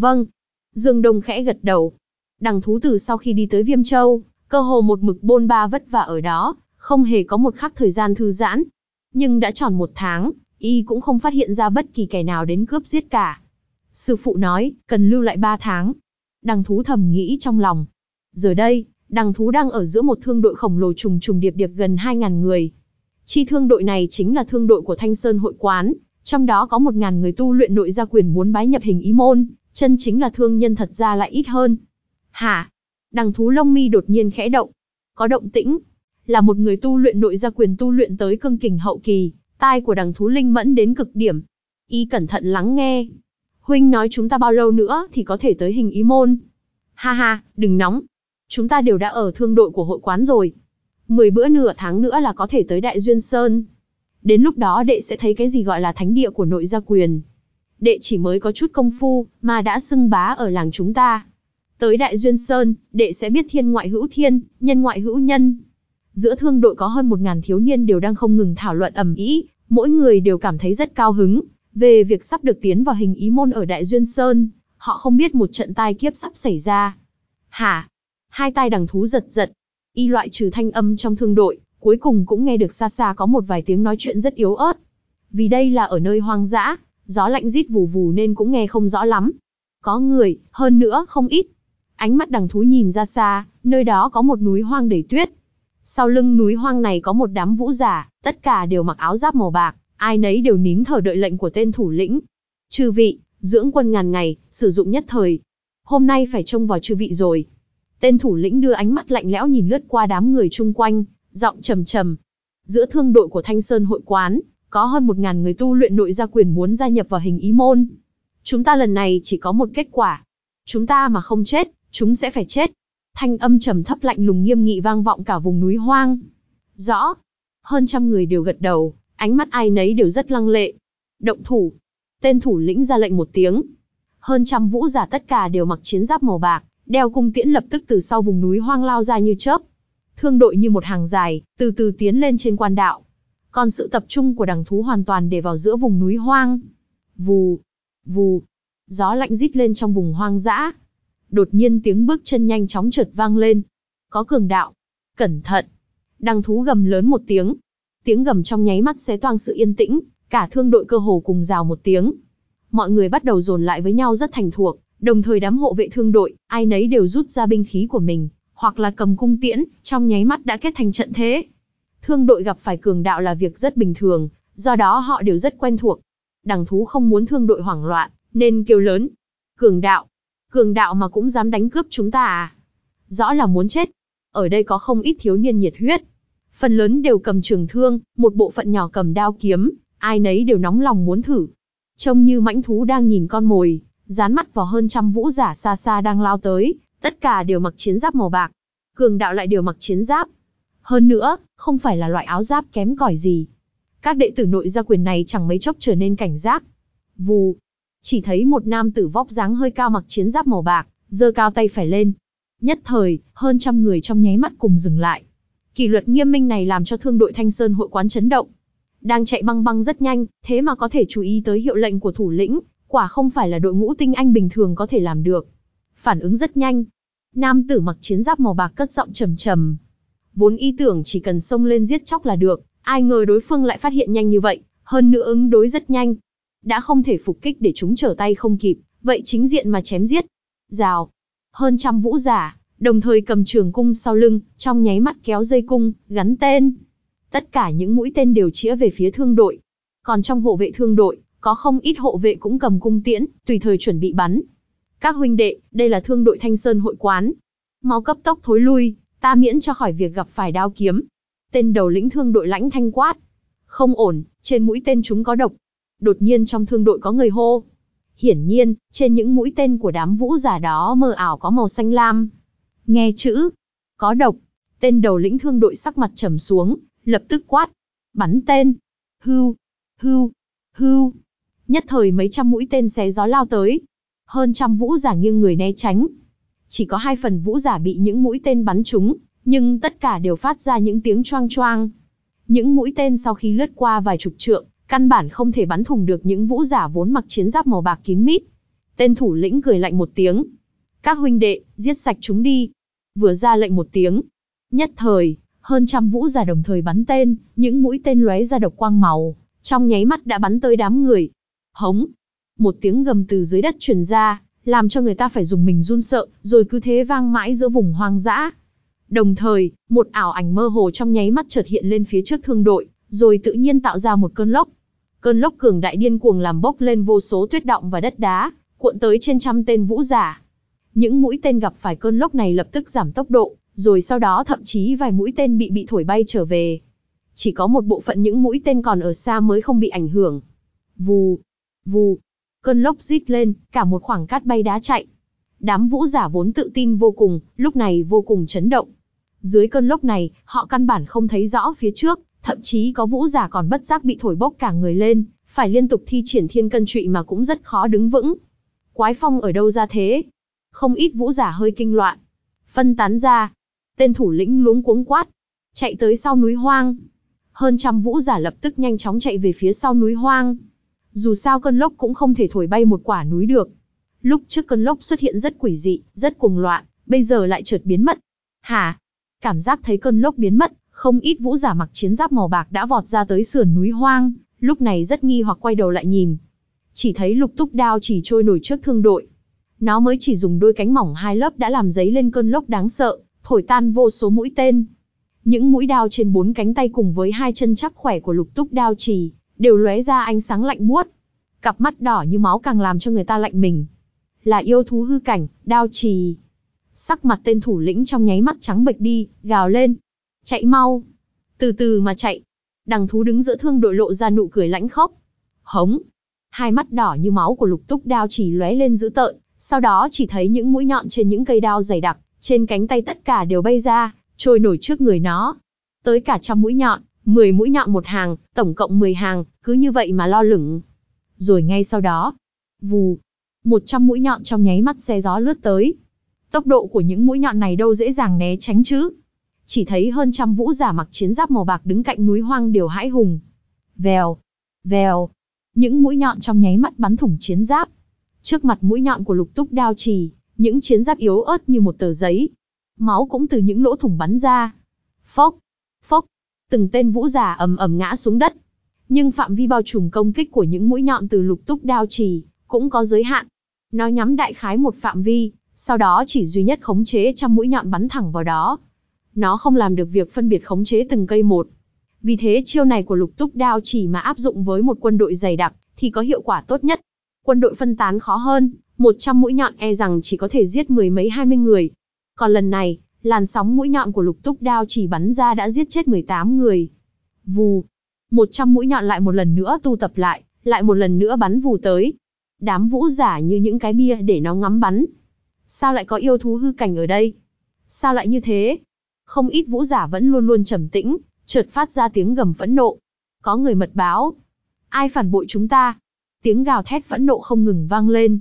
Vâng. Dương Đông khẽ gật đầu. Đằng thú tử sau khi đi tới Viêm Châu, cơ hồ một mực bôn ba vất vả ở đó, không hề có một khắc thời gian thư giãn. Nhưng đã tròn một tháng, y cũng không phát hiện ra bất kỳ kẻ nào đến cướp giết cả. Sư phụ nói, cần lưu lại ba tháng. Đằng thú thầm nghĩ trong lòng. Giờ đây, Đằng thú đang ở giữa một thương đội khổng lồ trùng trùng điệp điệp gần 2.000 người. Chi thương đội này chính là thương đội của Thanh Sơn hội quán, trong đó có 1.000 người tu luyện nội gia quyền muốn bái nhập hình ý môn, chân chính là thương nhân thật ra lại ít hơn. Hả? Đằng thú lông mi đột nhiên khẽ động. Có động tĩnh. Là một người tu luyện nội gia quyền tu luyện tới cương kình hậu kỳ, tai của đằng thú linh mẫn đến cực điểm. Y cẩn thận lắng nghe. Huynh nói chúng ta bao lâu nữa thì có thể tới hình ý môn. Ha ha, đừng nóng, Chúng ta đều đã ở thương đội của hội quán rồi. Mười bữa nửa tháng nữa là có thể tới Đại Duyên Sơn. Đến lúc đó đệ sẽ thấy cái gì gọi là thánh địa của nội gia quyền. Đệ chỉ mới có chút công phu, mà đã xưng bá ở làng chúng ta. Tới Đại Duyên Sơn, đệ sẽ biết thiên ngoại hữu thiên, nhân ngoại hữu nhân. Giữa thương đội có hơn một ngàn thiếu niên đều đang không ngừng thảo luận ầm ĩ, mỗi người đều cảm thấy rất cao hứng về việc sắp được tiến vào hình ý môn ở Đại Duyên Sơn. Họ không biết một trận tai kiếp sắp xảy ra. Hả? Hai tai đằng thú giật giật. Y loại trừ thanh âm trong thương đội, cuối cùng cũng nghe được xa xa có một vài tiếng nói chuyện rất yếu ớt. Vì đây là ở nơi hoang dã, gió lạnh rít vù vù nên cũng nghe không rõ lắm. Có người, hơn nữa không ít. Ánh mắt đằng thú nhìn ra xa, nơi đó có một núi hoang đầy tuyết. Sau lưng núi hoang này có một đám vũ giả, tất cả đều mặc áo giáp màu bạc, ai nấy đều nín thở đợi lệnh của tên thủ lĩnh. Chư vị, dưỡng quân ngàn ngày, sử dụng nhất thời. Hôm nay phải trông vào chư vị rồi. Tên thủ lĩnh đưa ánh mắt lạnh lẽo nhìn lướt qua đám người chung quanh, giọng trầm trầm. Giữa thương đội của Thanh Sơn hội quán, có hơn một ngàn người tu luyện nội gia quyền muốn gia nhập vào hình ý môn. Chúng ta lần này chỉ có một kết quả. Chúng ta mà không chết, chúng sẽ phải chết. Thanh âm trầm thấp lạnh lùng nghiêm nghị vang vọng cả vùng núi hoang. Rõ. Hơn trăm người đều gật đầu, ánh mắt ai nấy đều rất lăng lệ. Động thủ. Tên thủ lĩnh ra lệnh một tiếng. Hơn trăm vũ giả tất cả đều mặc chiến giáp màu bạc, đeo cung tiễn lập tức từ sau vùng núi hoang lao ra như chớp. Thương đội như một hàng dài, từ từ tiến lên trên quan đạo. Còn sự tập trung của đằng thú hoàn toàn để vào giữa vùng núi hoang. Vù, vù, gió lạnh rít lên trong vùng hoang dã. Đột nhiên tiếng bước chân nhanh chóng chợt vang lên. Có cường đạo. Cẩn thận. Đằng thú gầm lớn một tiếng. Tiếng gầm trong nháy mắt xé toang sự yên tĩnh, cả thương đội cơ hồ cùng rào một tiếng. Mọi người bắt đầu dồn lại với nhau rất thành thuộc, đồng thời đám hộ vệ thương đội, ai nấy đều rút ra binh khí của mình, hoặc là cầm cung tiễn, trong nháy mắt đã kết thành trận thế. Thương đội gặp phải cường đạo là việc rất bình thường, do đó họ đều rất quen thuộc. Đằng thú không muốn thương đội hoảng loạn, nên kêu lớn. Cường đạo, cường đạo mà cũng dám đánh cướp chúng ta à? Rõ là muốn chết. Ở đây có không ít thiếu niên nhiệt huyết. Phần lớn đều cầm trường thương, một bộ phận nhỏ cầm đao kiếm, ai nấy đều nóng lòng muốn thử. Trông như mãnh thú đang nhìn con mồi, dán mắt vào hơn trăm vũ giả xa xa đang lao tới, tất cả đều mặc chiến giáp màu bạc. Cường đạo lại đều mặc chiến giáp. Hơn nữa, không phải là loại áo giáp kém cỏi gì. Các đệ tử nội gia quyền này chẳng mấy chốc trở nên cảnh giác. Vù, chỉ thấy một nam tử vóc dáng hơi cao mặc chiến giáp màu bạc, giơ cao tay phải lên. Nhất thời, hơn trăm người trong nháy mắt cùng dừng lại. Kỷ luật nghiêm minh này làm cho thương đội Thanh Sơn hội quán chấn động. Đang chạy băng băng rất nhanh, thế mà có thể chú ý tới hiệu lệnh của thủ lĩnh, quả không phải là đội ngũ tinh anh bình thường có thể làm được. Phản ứng rất nhanh. Nam tử mặc chiến giáp màu bạc cất giọng trầm trầm. Vốn ý tưởng chỉ cần xông lên giết chóc là được, ai ngờ đối phương lại phát hiện nhanh như vậy, hơn nữa ứng đối rất nhanh. Đã không thể phục kích để chúng trở tay không kịp, vậy chính diện mà chém giết. Rào. Hơn trăm vũ giả, đồng thời cầm trường cung sau lưng, trong nháy mắt kéo dây cung, gắn tên. Tất cả những mũi tên đều chĩa về phía thương đội. Còn trong hộ vệ thương đội, có không ít hộ vệ cũng cầm cung tiễn, tùy thời chuẩn bị bắn. Các huynh đệ, đây là thương đội Thanh Sơn hội quán. Máu cấp tốc thối lui, ta miễn cho khỏi việc gặp phải đao kiếm. Tên đầu lĩnh thương đội lãnh thanh quát. Không ổn, trên mũi tên chúng có độc. Đột nhiên trong thương đội có người hô. Hiển nhiên, trên những mũi tên của đám vũ giả đó mờ ảo có màu xanh lam. Nghe chữ, có độc. Tên đầu lĩnh thương đội sắc mặt trầm xuống, lập tức quát. Bắn tên. Hưu, hưu, hưu. Nhất thời mấy trăm mũi tên xé gió lao tới. Hơn trăm vũ giả nghiêng người né tránh. Chỉ có hai phần vũ giả bị những mũi tên bắn trúng, nhưng tất cả đều phát ra những tiếng choang choang. Những mũi tên sau khi lướt qua vài chục trượng, căn bản không thể bắn thủng được những vũ giả vốn mặc chiến giáp màu bạc kín mít. Tên thủ lĩnh cười lạnh một tiếng. Các huynh đệ, giết sạch chúng đi. Vừa ra lệnh một tiếng. Nhất thời, hơn trăm vũ giả đồng thời bắn tên, những mũi tên lóe ra độc quang màu, trong nháy mắt đã bắn tới đám người. Hống! Một tiếng gầm từ dưới đất truyền ra, làm cho người ta phải dùng mình run sợ, rồi cứ thế vang mãi giữa vùng hoang dã. Đồng thời, một ảo ảnh mơ hồ trong nháy mắt chợt hiện lên phía trước thương đội, rồi tự nhiên tạo ra một cơn lốc. Cơn lốc cường đại điên cuồng làm bốc lên vô số tuyết động và đất đá, cuộn tới trên trăm tên vũ giả. Những mũi tên gặp phải cơn lốc này lập tức giảm tốc độ, rồi sau đó thậm chí vài mũi tên bị bị thổi bay trở về. Chỉ có một bộ phận những mũi tên còn ở xa mới không bị ảnh hưởng. Vù, vù, cơn lốc rít lên, cả một khoảng cát bay đá chạy. Đám vũ giả vốn tự tin vô cùng, lúc này vô cùng chấn động. Dưới cơn lốc này, họ căn bản không thấy rõ phía trước, thậm chí có vũ giả còn bất giác bị thổi bốc cả người lên, phải liên tục thi triển thiên cân trụy mà cũng rất khó đứng vững. Quái phong ở đâu ra thế? Không ít vũ giả hơi kinh loạn. Phân tán ra. Tên thủ lĩnh luống cuống quát. Chạy tới sau núi hoang. Hơn trăm vũ giả lập tức nhanh chóng chạy về phía sau núi hoang. Dù sao cơn lốc cũng không thể thổi bay một quả núi được. Lúc trước cơn lốc xuất hiện rất quỷ dị, rất cuồng loạn, bây giờ lại chợt biến mất. Hả? Cảm giác thấy cơn lốc biến mất, không ít vũ giả mặc chiến giáp màu bạc đã vọt ra tới sườn núi hoang, lúc này rất nghi hoặc quay đầu lại nhìn. Chỉ thấy lục túc đao chỉ trôi nổi trước thương đội. Nó mới chỉ dùng đôi cánh mỏng hai lớp đã làm giấy lên cơn lốc đáng sợ, thổi tan vô số mũi tên. Những mũi đao trên bốn cánh tay cùng với hai chân chắc khỏe của lục túc đao chỉ, đều lóe ra ánh sáng lạnh buốt. Cặp mắt đỏ như máu càng làm cho người ta lạnh mình. Là yêu thú hư cảnh, đao trì. Sắc mặt tên thủ lĩnh trong nháy mắt trắng bệch đi, gào lên. Chạy mau. Từ từ mà chạy. Đằng thú đứng giữa thương đội lộ ra nụ cười lãnh khốc. Hống. Hai mắt đỏ như máu của lục túc đao chỉ lóe lên dữ tợn, sau đó chỉ thấy những mũi nhọn trên những cây đao dày đặc, trên cánh tay tất cả đều bay ra, trôi nổi trước người nó. Tới cả trăm mũi nhọn, 10 mũi nhọn một hàng, tổng cộng 10 hàng, cứ như vậy mà lo lửng. Rồi ngay sau đó, vù, một trăm mũi nhọn trong nháy mắt xe gió lướt tới. Tốc độ của những mũi nhọn này đâu dễ dàng né tránh chứ. Chỉ thấy hơn trăm vũ giả mặc chiến giáp màu bạc đứng cạnh núi hoang đều hãi hùng. Vèo, vèo, những mũi nhọn trong nháy mắt bắn thủng chiến giáp. Trước mặt mũi nhọn của lục túc đao trì, những chiến giáp yếu ớt như một tờ giấy. Máu cũng từ những lỗ thủng bắn ra. Phốc, phốc, từng tên vũ giả ầm ầm ngã xuống đất. Nhưng phạm vi bao trùm công kích của những mũi nhọn từ lục túc đao trì cũng có giới hạn. Nó nhắm đại khái một phạm vi, sau đó chỉ duy nhất khống chế trăm mũi nhọn bắn thẳng vào đó. Nó không làm được việc phân biệt khống chế từng cây một. Vì thế chiêu này của lục túc đao chỉ mà áp dụng với một quân đội dày đặc, thì có hiệu quả tốt nhất. Quân đội phân tán khó hơn, 100 mũi nhọn e rằng chỉ có thể giết mười mấy hai mươi người. Còn lần này, làn sóng mũi nhọn của lục túc đao chỉ bắn ra đã giết chết 18 người. Vù, 100 mũi nhọn lại một lần nữa tu tập lại, lại một lần nữa bắn vù tới. Đám vũ giả như những cái bia để nó ngắm bắn. Sao lại có yêu thú hư cảnh ở đây? Sao lại như thế? Không ít vũ giả vẫn luôn luôn trầm tĩnh, chợt phát ra tiếng gầm phẫn nộ. Có người mật báo. Ai phản bội chúng ta? Tiếng gào thét phẫn nộ không ngừng vang lên.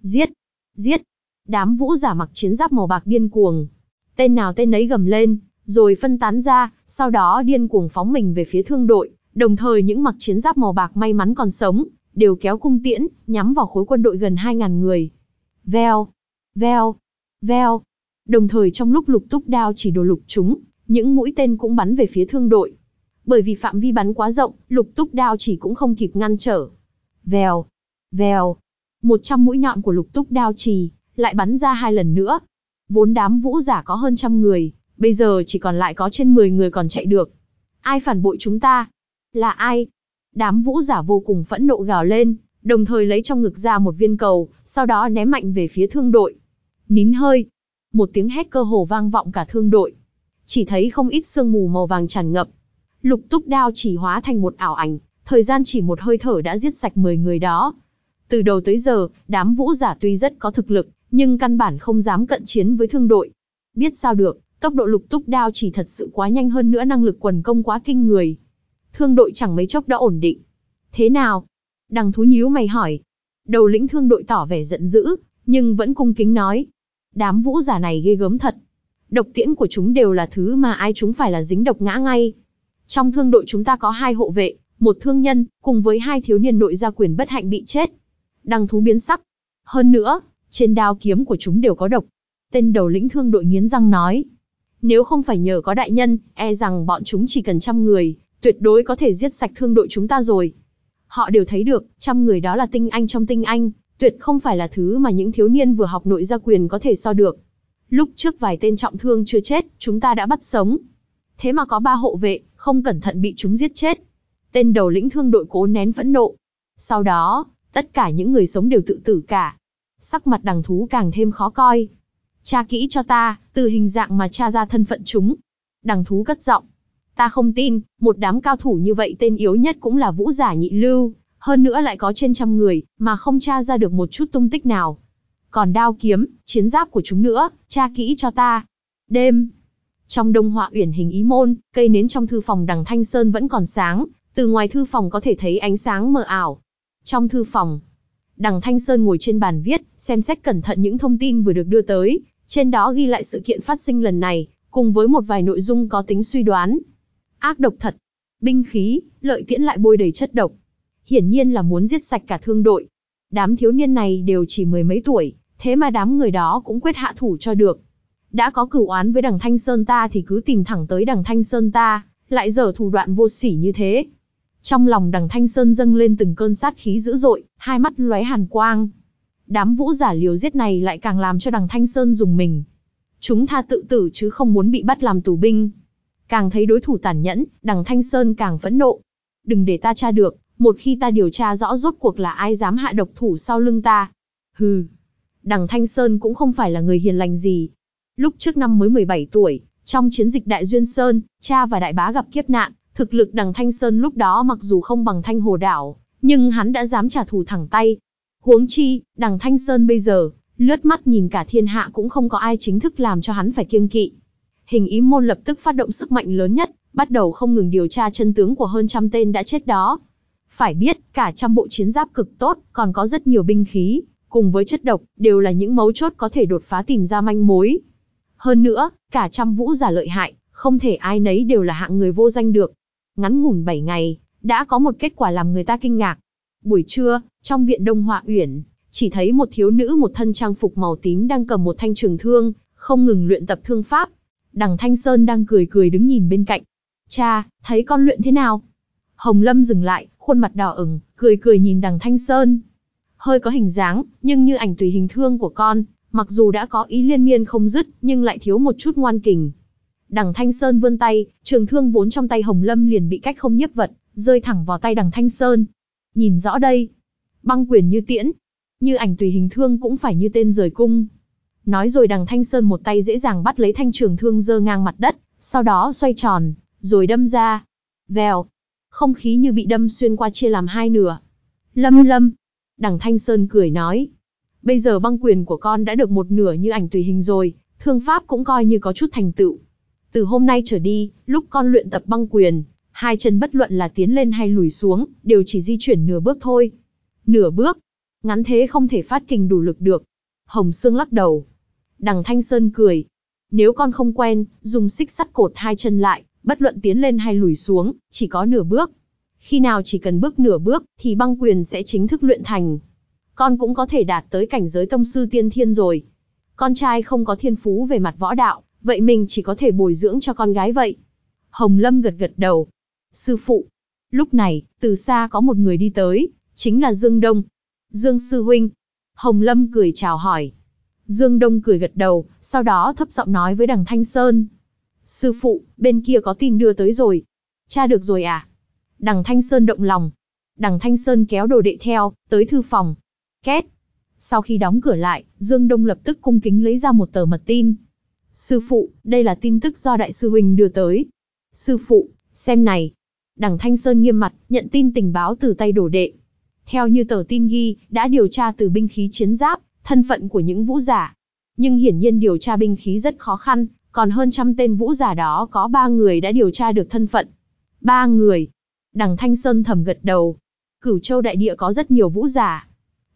Giết! Giết! Đám vũ giả mặc chiến giáp màu bạc điên cuồng. Tên nào tên nấy gầm lên, rồi phân tán ra, sau đó điên cuồng phóng mình về phía thương đội. Đồng thời những mặc chiến giáp màu bạc may mắn còn sống, đều kéo cung tiễn, nhắm vào khối quân đội gần 2.000 người. Veo! Veo! Veo! Đồng thời trong lúc lục túc đao chỉ đồ lục chúng, những mũi tên cũng bắn về phía thương đội. Bởi vì phạm vi bắn quá rộng, lục túc đao chỉ cũng không kịp ngăn trở. Vèo, vèo, một trăm mũi nhọn của lục túc đao trì, lại bắn ra hai lần nữa. Vốn đám vũ giả có hơn trăm người, bây giờ chỉ còn lại có trên 10 người còn chạy được. Ai phản bội chúng ta? Là ai? Đám vũ giả vô cùng phẫn nộ gào lên, đồng thời lấy trong ngực ra một viên cầu, sau đó ném mạnh về phía thương đội. Nín hơi. Một tiếng hét cơ hồ vang vọng cả thương đội chỉ thấy không ít sương mù màu vàng tràn ngập. Lục túc đao chỉ hóa thành một ảo ảnh, thời gian chỉ một hơi thở đã giết sạch 10 người đó. Từ đầu tới giờ, đám vũ giả tuy rất có thực lực, nhưng căn bản không dám cận chiến với thương đội. Biết sao được, tốc độ lục túc đao chỉ thật sự quá nhanh hơn nữa năng lực quần công quá kinh người. Thương đội chẳng mấy chốc đã ổn định. Thế nào? Đằng thú nhíu mày hỏi. Đầu lĩnh thương đội tỏ vẻ giận dữ, nhưng vẫn cung kính nói. Đám vũ giả này ghê gớm thật. Độc tiễn của chúng đều là thứ mà ai chúng phải là dính độc ngã ngay. Trong thương đội chúng ta có hai hộ vệ, một thương nhân, cùng với hai thiếu niên nội gia quyền bất hạnh bị chết. đằng thú biến sắc. Hơn nữa, trên đao kiếm của chúng đều có độc. Tên đầu lĩnh thương đội nghiến răng nói. Nếu không phải nhờ có đại nhân, e rằng bọn chúng chỉ cần trăm người, tuyệt đối có thể giết sạch thương đội chúng ta rồi. Họ đều thấy được, trăm người đó là tinh anh trong tinh anh, tuyệt không phải là thứ mà những thiếu niên vừa học nội gia quyền có thể so được. Lúc trước vài tên trọng thương chưa chết, chúng ta đã bắt sống. Thế mà có ba hộ vệ, không cẩn thận bị chúng giết chết. Tên đầu lĩnh thương đội cố nén phẫn nộ. Sau đó, tất cả những người sống đều tự tử cả. Sắc mặt đằng thú càng thêm khó coi. Cha kỹ cho ta, từ hình dạng mà cha ra thân phận chúng. Đằng thú cất giọng. Ta không tin, một đám cao thủ như vậy tên yếu nhất cũng là vũ giả nhị lưu, hơn nữa lại có trên trăm người, mà không tra ra được một chút tung tích nào. Còn đao kiếm, chiến giáp của chúng nữa, tra kỹ cho ta. Đêm. Trong đông họa uyển hình ý môn, cây nến trong thư phòng đằng Thanh Sơn vẫn còn sáng, từ ngoài thư phòng có thể thấy ánh sáng mờ ảo. Trong thư phòng, đằng Thanh Sơn ngồi trên bàn viết, xem xét cẩn thận những thông tin vừa được đưa tới, trên đó ghi lại sự kiện phát sinh lần này, cùng với một vài nội dung có tính suy đoán. Ác độc thật, binh khí, lợi tiễn lại bôi đầy chất độc. Hiển nhiên là muốn giết sạch cả thương đội. Đám thiếu niên này đều chỉ mười mấy tuổi, thế mà đám người đó cũng quyết hạ thủ cho được. Đã có cửu oán với đằng Thanh Sơn ta thì cứ tìm thẳng tới đằng Thanh Sơn ta, lại dở thủ đoạn vô sỉ như thế. Trong lòng đằng Thanh Sơn dâng lên từng cơn sát khí dữ dội, hai mắt lóe hàn quang. Đám vũ giả liều giết này lại càng làm cho đằng Thanh Sơn dùng mình. Chúng tha tự tử chứ không muốn bị bắt làm tù binh. Càng thấy đối thủ tàn nhẫn, đằng Thanh Sơn càng phẫn nộ. Đừng để ta tra được, một khi ta điều tra rõ rốt cuộc là ai dám hạ độc thủ sau lưng ta. Hừ, đằng Thanh Sơn cũng không phải là người hiền lành gì. Lúc trước năm mới 17 tuổi, trong chiến dịch Đại Duyên Sơn, cha và đại bá gặp kiếp nạn, thực lực đằng Thanh Sơn lúc đó mặc dù không bằng Thanh Hồ Đảo, nhưng hắn đã dám trả thù thẳng tay. Huống chi, đằng Thanh Sơn bây giờ, lướt mắt nhìn cả thiên hạ cũng không có ai chính thức làm cho hắn phải kiêng kỵ. Hình ý môn lập tức phát động sức mạnh lớn nhất, bắt đầu không ngừng điều tra chân tướng của hơn trăm tên đã chết đó. Phải biết, cả trăm bộ chiến giáp cực tốt, còn có rất nhiều binh khí, cùng với chất độc, đều là những mấu chốt có thể đột phá tìm ra manh mối. Hơn nữa, cả trăm vũ giả lợi hại, không thể ai nấy đều là hạng người vô danh được. Ngắn ngủn 7 ngày, đã có một kết quả làm người ta kinh ngạc. Buổi trưa, trong viện Đông Họa Uyển, chỉ thấy một thiếu nữ một thân trang phục màu tím đang cầm một thanh trường thương, không ngừng luyện tập thương pháp. Đằng Thanh Sơn đang cười cười đứng nhìn bên cạnh. Cha, thấy con luyện thế nào? Hồng Lâm dừng lại, khuôn mặt đỏ ửng, cười cười nhìn đằng Thanh Sơn. Hơi có hình dáng, nhưng như ảnh tùy hình thương của con, mặc dù đã có ý liên miên không dứt, nhưng lại thiếu một chút ngoan kình. Đằng Thanh Sơn vươn tay, trường thương vốn trong tay Hồng Lâm liền bị cách không nhấp vật, rơi thẳng vào tay đằng Thanh Sơn. Nhìn rõ đây, băng quyền như tiễn, như ảnh tùy hình thương cũng phải như tên rời cung. Nói rồi đằng Thanh Sơn một tay dễ dàng bắt lấy thanh trường thương dơ ngang mặt đất, sau đó xoay tròn, rồi đâm ra. Vèo, không khí như bị đâm xuyên qua chia làm hai nửa. Lâm lâm, đằng Thanh Sơn cười nói. Bây giờ băng quyền của con đã được một nửa như ảnh tùy hình rồi, thương pháp cũng coi như có chút thành tựu. Từ hôm nay trở đi, lúc con luyện tập băng quyền, hai chân bất luận là tiến lên hay lùi xuống, đều chỉ di chuyển nửa bước thôi. Nửa bước, ngắn thế không thể phát kình đủ lực được. Hồng Sương lắc đầu. Đằng Thanh Sơn cười. Nếu con không quen, dùng xích sắt cột hai chân lại, bất luận tiến lên hay lùi xuống, chỉ có nửa bước. Khi nào chỉ cần bước nửa bước, thì băng quyền sẽ chính thức luyện thành. Con cũng có thể đạt tới cảnh giới tông sư tiên thiên rồi. Con trai không có thiên phú về mặt võ đạo, vậy mình chỉ có thể bồi dưỡng cho con gái vậy. Hồng Lâm gật gật đầu. Sư phụ. Lúc này, từ xa có một người đi tới, chính là Dương Đông. Dương Sư Huynh. Hồng Lâm cười chào hỏi. Dương Đông cười gật đầu, sau đó thấp giọng nói với đằng Thanh Sơn. Sư phụ, bên kia có tin đưa tới rồi. Cha được rồi à? Đằng Thanh Sơn động lòng. Đằng Thanh Sơn kéo đồ đệ theo, tới thư phòng. Két. Sau khi đóng cửa lại, Dương Đông lập tức cung kính lấy ra một tờ mật tin. Sư phụ, đây là tin tức do Đại sư Huynh đưa tới. Sư phụ, xem này. Đằng Thanh Sơn nghiêm mặt, nhận tin tình báo từ tay đổ đệ. Theo như tờ tin ghi, đã điều tra từ binh khí chiến giáp, thân phận của những vũ giả. Nhưng hiển nhiên điều tra binh khí rất khó khăn, còn hơn trăm tên vũ giả đó có ba người đã điều tra được thân phận. Ba người. Đằng Thanh Sơn thầm gật đầu. Cửu Châu Đại Địa có rất nhiều vũ giả.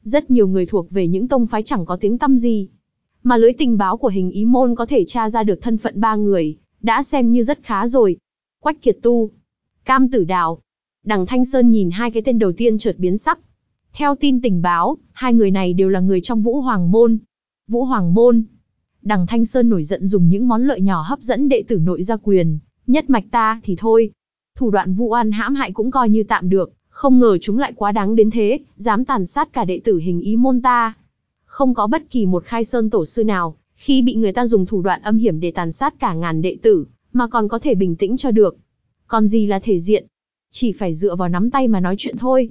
Rất nhiều người thuộc về những tông phái chẳng có tiếng tăm gì. Mà lưới tình báo của hình ý môn có thể tra ra được thân phận ba người, đã xem như rất khá rồi. Quách Kiệt Tu, Cam Tử Đào. Đằng Thanh Sơn nhìn hai cái tên đầu tiên chợt biến sắc. Theo tin tình báo, hai người này đều là người trong Vũ Hoàng Môn. Vũ Hoàng Môn. Đằng Thanh Sơn nổi giận dùng những món lợi nhỏ hấp dẫn đệ tử nội gia quyền, nhất mạch ta thì thôi. Thủ đoạn vụ an hãm hại cũng coi như tạm được, không ngờ chúng lại quá đáng đến thế, dám tàn sát cả đệ tử hình ý môn ta. Không có bất kỳ một khai sơn tổ sư nào, khi bị người ta dùng thủ đoạn âm hiểm để tàn sát cả ngàn đệ tử, mà còn có thể bình tĩnh cho được. Còn gì là thể diện? Chỉ phải dựa vào nắm tay mà nói chuyện thôi.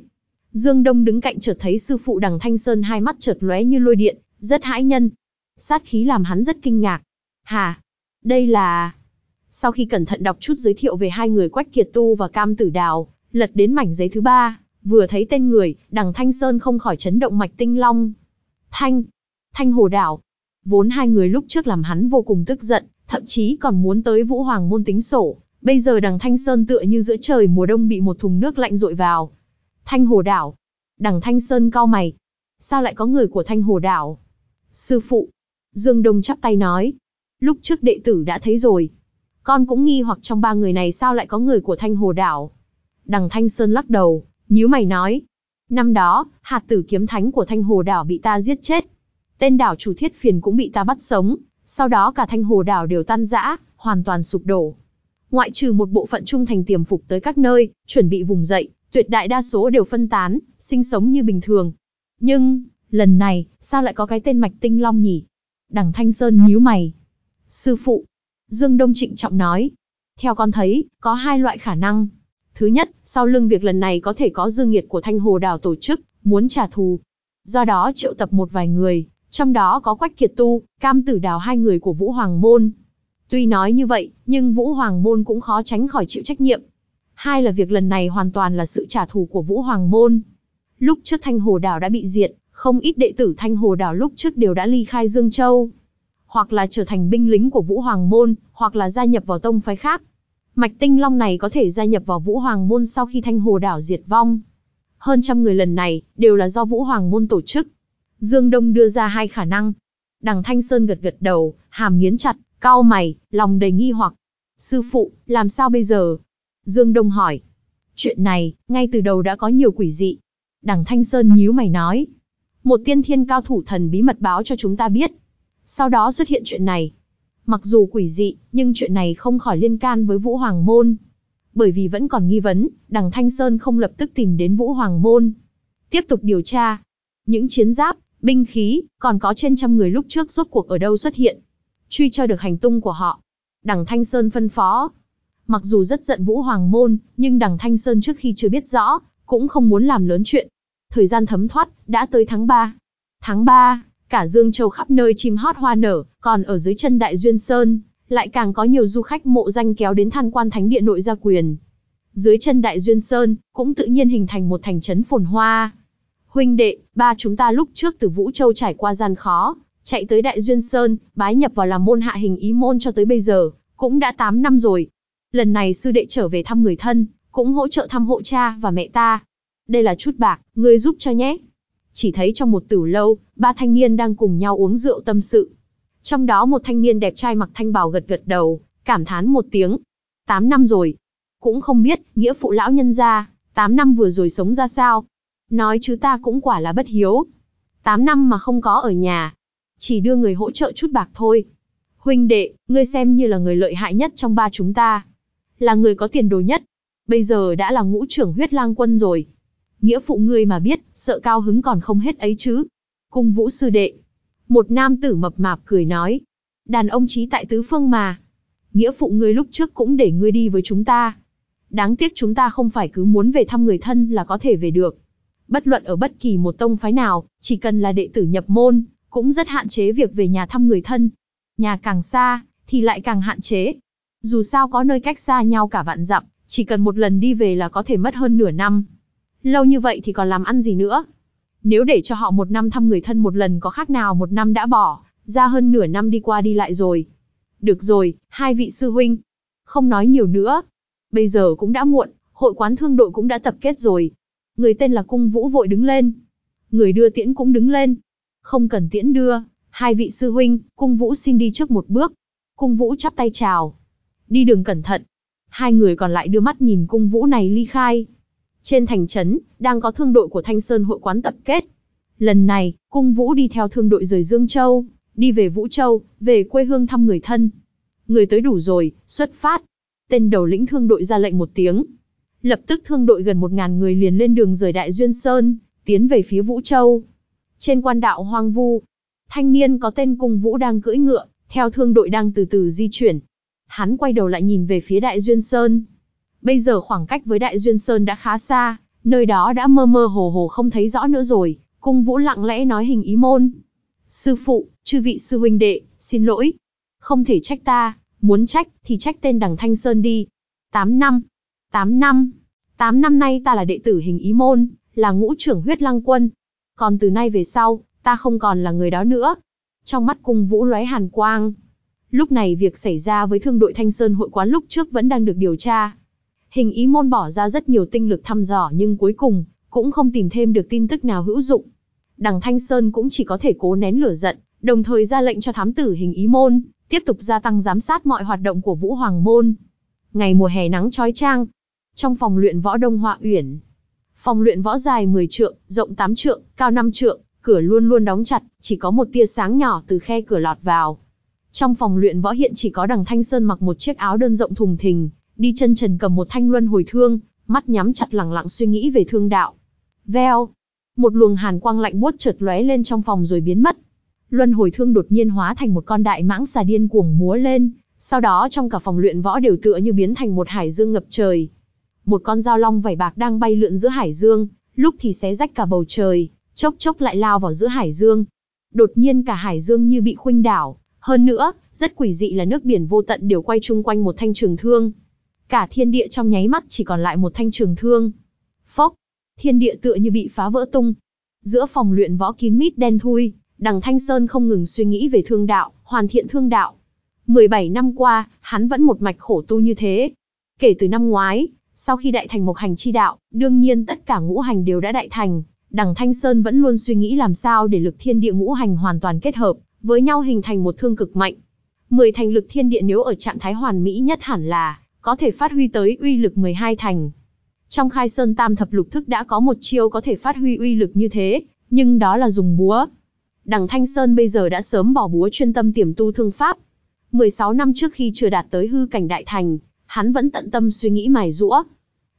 Dương Đông đứng cạnh chợt thấy sư phụ đằng Thanh Sơn hai mắt chợt lóe như lôi điện, rất hãi nhân. Sát khí làm hắn rất kinh ngạc. Hà, đây là... Sau khi cẩn thận đọc chút giới thiệu về hai người Quách Kiệt Tu và Cam Tử Đào, lật đến mảnh giấy thứ ba, vừa thấy tên người, đằng Thanh Sơn không khỏi chấn động mạch tinh long. Thanh, Thanh Hồ Đảo. Vốn hai người lúc trước làm hắn vô cùng tức giận, thậm chí còn muốn tới Vũ Hoàng môn tính sổ. Bây giờ đằng Thanh Sơn tựa như giữa trời mùa đông bị một thùng nước lạnh rội vào. Thanh Hồ Đảo. Đằng Thanh Sơn cau mày. Sao lại có người của Thanh Hồ Đảo? Sư phụ. Dương Đông chắp tay nói. Lúc trước đệ tử đã thấy rồi. Con cũng nghi hoặc trong ba người này sao lại có người của Thanh Hồ Đảo. Đằng Thanh Sơn lắc đầu, nhíu mày nói. Năm đó, hạt tử kiếm thánh của Thanh Hồ Đảo bị ta giết chết. Tên đảo chủ thiết phiền cũng bị ta bắt sống. Sau đó cả Thanh Hồ Đảo đều tan rã, hoàn toàn sụp đổ. Ngoại trừ một bộ phận trung thành tiềm phục tới các nơi, chuẩn bị vùng dậy, tuyệt đại đa số đều phân tán, sinh sống như bình thường. Nhưng, lần này, sao lại có cái tên Mạch Tinh Long nhỉ? Đằng Thanh Sơn nhíu mày. Sư phụ, Dương Đông trịnh trọng nói. Theo con thấy, có hai loại khả năng. Thứ nhất, sau lưng việc lần này có thể có dương nghiệt của Thanh Hồ đào tổ chức, muốn trả thù. Do đó triệu tập một vài người, trong đó có Quách Kiệt Tu, Cam Tử Đào hai người của Vũ Hoàng Môn. Tuy nói như vậy, nhưng Vũ Hoàng Môn cũng khó tránh khỏi chịu trách nhiệm. Hai là việc lần này hoàn toàn là sự trả thù của Vũ Hoàng Môn. Lúc trước Thanh Hồ đào đã bị diệt, không ít đệ tử Thanh Hồ đào lúc trước đều đã ly khai Dương Châu. Hoặc là trở thành binh lính của Vũ Hoàng Môn, hoặc là gia nhập vào tông phái khác. Mạch Tinh Long này có thể gia nhập vào Vũ Hoàng Môn sau khi Thanh Hồ Đảo diệt vong. Hơn trăm người lần này, đều là do Vũ Hoàng Môn tổ chức. Dương Đông đưa ra hai khả năng. Đằng Thanh Sơn gật gật đầu, hàm nghiến chặt, cau mày, lòng đầy nghi hoặc. Sư phụ, làm sao bây giờ? Dương Đông hỏi. Chuyện này, ngay từ đầu đã có nhiều quỷ dị. Đằng Thanh Sơn nhíu mày nói. Một tiên thiên cao thủ thần bí mật báo cho chúng ta biết. Sau đó xuất hiện chuyện này. Mặc dù quỷ dị, nhưng chuyện này không khỏi liên can với Vũ Hoàng Môn. Bởi vì vẫn còn nghi vấn, đằng Thanh Sơn không lập tức tìm đến Vũ Hoàng Môn. Tiếp tục điều tra. Những chiến giáp, binh khí, còn có trên trăm người lúc trước rốt cuộc ở đâu xuất hiện. Truy cho được hành tung của họ. Đằng Thanh Sơn phân phó. Mặc dù rất giận Vũ Hoàng Môn, nhưng đằng Thanh Sơn trước khi chưa biết rõ, cũng không muốn làm lớn chuyện. Thời gian thấm thoát, đã tới tháng 3. Tháng 3, cả Dương Châu khắp nơi chim hót hoa nở, còn ở dưới chân Đại Duyên Sơn, lại càng có nhiều du khách mộ danh kéo đến tham quan thánh địa nội gia quyền. Dưới chân Đại Duyên Sơn, cũng tự nhiên hình thành một thành trấn phồn hoa. Huynh đệ, ba chúng ta lúc trước từ Vũ Châu trải qua gian khó, chạy tới Đại Duyên Sơn, bái nhập vào làm môn hạ hình ý môn cho tới bây giờ, cũng đã 8 năm rồi. Lần này sư đệ trở về thăm người thân, cũng hỗ trợ thăm hộ cha và mẹ ta. Đây là chút bạc, ngươi giúp cho nhé. Chỉ thấy trong một tử lâu, ba thanh niên đang cùng nhau uống rượu tâm sự. Trong đó một thanh niên đẹp trai mặc thanh bào gật gật đầu, cảm thán một tiếng. Tám năm rồi. Cũng không biết, nghĩa phụ lão nhân gia, tám năm vừa rồi sống ra sao. Nói chứ ta cũng quả là bất hiếu. Tám năm mà không có ở nhà. Chỉ đưa người hỗ trợ chút bạc thôi. Huynh đệ, ngươi xem như là người lợi hại nhất trong ba chúng ta. Là người có tiền đồ nhất. Bây giờ đã là ngũ trưởng huyết lang quân rồi. Nghĩa phụ ngươi mà biết, sợ cao hứng còn không hết ấy chứ. Cung vũ sư đệ. Một nam tử mập mạp cười nói. Đàn ông trí tại tứ phương mà. Nghĩa phụ ngươi lúc trước cũng để ngươi đi với chúng ta. Đáng tiếc chúng ta không phải cứ muốn về thăm người thân là có thể về được. Bất luận ở bất kỳ một tông phái nào, chỉ cần là đệ tử nhập môn, cũng rất hạn chế việc về nhà thăm người thân. Nhà càng xa, thì lại càng hạn chế. Dù sao có nơi cách xa nhau cả vạn dặm, chỉ cần một lần đi về là có thể mất hơn nửa năm. Lâu như vậy thì còn làm ăn gì nữa? Nếu để cho họ một năm thăm người thân một lần có khác nào một năm đã bỏ, ra hơn nửa năm đi qua đi lại rồi. Được rồi, hai vị sư huynh. Không nói nhiều nữa. Bây giờ cũng đã muộn, hội quán thương đội cũng đã tập kết rồi. Người tên là Cung Vũ vội đứng lên. Người đưa tiễn cũng đứng lên. Không cần tiễn đưa, hai vị sư huynh, Cung Vũ xin đi trước một bước. Cung Vũ chắp tay chào. Đi đường cẩn thận. Hai người còn lại đưa mắt nhìn Cung Vũ này ly khai. Trên thành trấn, đang có thương đội của Thanh Sơn hội quán tập kết. Lần này, Cung Vũ đi theo thương đội rời Dương Châu, đi về Vũ Châu, về quê hương thăm người thân. Người tới đủ rồi, xuất phát. Tên đầu lĩnh thương đội ra lệnh một tiếng. Lập tức thương đội gần một ngàn người liền lên đường rời Đại Duyên Sơn, tiến về phía Vũ Châu. Trên quan đạo hoang vu, thanh niên có tên Cung Vũ đang cưỡi ngựa, theo thương đội đang từ từ di chuyển. Hắn quay đầu lại nhìn về phía Đại Duyên Sơn, Bây giờ khoảng cách với Đại Duyên Sơn đã khá xa, nơi đó đã mơ mơ hồ hồ không thấy rõ nữa rồi, cung vũ lặng lẽ nói hình ý môn. Sư phụ, chư vị sư huynh đệ, xin lỗi. Không thể trách ta, muốn trách thì trách tên đằng Thanh Sơn đi. Tám năm, tám năm, tám năm nay ta là đệ tử hình ý môn, là ngũ trưởng huyết lăng quân. Còn từ nay về sau, ta không còn là người đó nữa. Trong mắt cung vũ lóe hàn quang. Lúc này việc xảy ra với thương đội Thanh Sơn hội quán lúc trước vẫn đang được điều tra. Hình ý môn bỏ ra rất nhiều tinh lực thăm dò nhưng cuối cùng, cũng không tìm thêm được tin tức nào hữu dụng. Đằng Thanh Sơn cũng chỉ có thể cố nén lửa giận, đồng thời ra lệnh cho thám tử hình ý môn, tiếp tục gia tăng giám sát mọi hoạt động của Vũ Hoàng Môn. Ngày mùa hè nắng trói trang, trong phòng luyện võ Đông Họa Uyển. Phòng luyện võ dài 10 trượng, rộng 8 trượng, cao 5 trượng, cửa luôn luôn đóng chặt, chỉ có một tia sáng nhỏ từ khe cửa lọt vào. Trong phòng luyện võ hiện chỉ có đằng Thanh Sơn mặc một chiếc áo đơn rộng thùng thình, đi chân trần cầm một thanh luân hồi thương, mắt nhắm chặt lẳng lặng suy nghĩ về thương đạo. Veo, một luồng hàn quang lạnh buốt chợt lóe lên trong phòng rồi biến mất. Luân hồi thương đột nhiên hóa thành một con đại mãng xà điên cuồng múa lên, sau đó trong cả phòng luyện võ đều tựa như biến thành một hải dương ngập trời. Một con dao long vảy bạc đang bay lượn giữa hải dương, lúc thì xé rách cả bầu trời, chốc chốc lại lao vào giữa hải dương. Đột nhiên cả hải dương như bị khuynh đảo, hơn nữa, rất quỷ dị là nước biển vô tận đều quay chung quanh một thanh trường thương, Cả thiên địa trong nháy mắt chỉ còn lại một thanh trường thương. Phốc, thiên địa tựa như bị phá vỡ tung. Giữa phòng luyện võ kín mít đen thui, đằng Thanh Sơn không ngừng suy nghĩ về thương đạo, hoàn thiện thương đạo. 17 năm qua, hắn vẫn một mạch khổ tu như thế. Kể từ năm ngoái, Sau khi đại thành một hành chi đạo, đương nhiên tất cả ngũ hành đều đã đại thành, Đằng Thanh Sơn vẫn luôn suy nghĩ làm sao để lực thiên địa ngũ hành hoàn toàn kết hợp, với nhau hình thành một thương cực mạnh. Mười thành lực thiên địa nếu ở trạng thái hoàn mỹ nhất hẳn là, có thể phát huy tới uy lực 12 thành. Trong khai sơn tam thập lục thức đã có một chiêu có thể phát huy uy lực như thế, nhưng đó là dùng búa. Đằng Thanh Sơn bây giờ đã sớm bỏ búa chuyên tâm tiềm tu thương pháp. 16 năm trước khi chưa đạt tới hư cảnh đại thành, hắn vẫn tận tâm suy nghĩ mài rũa.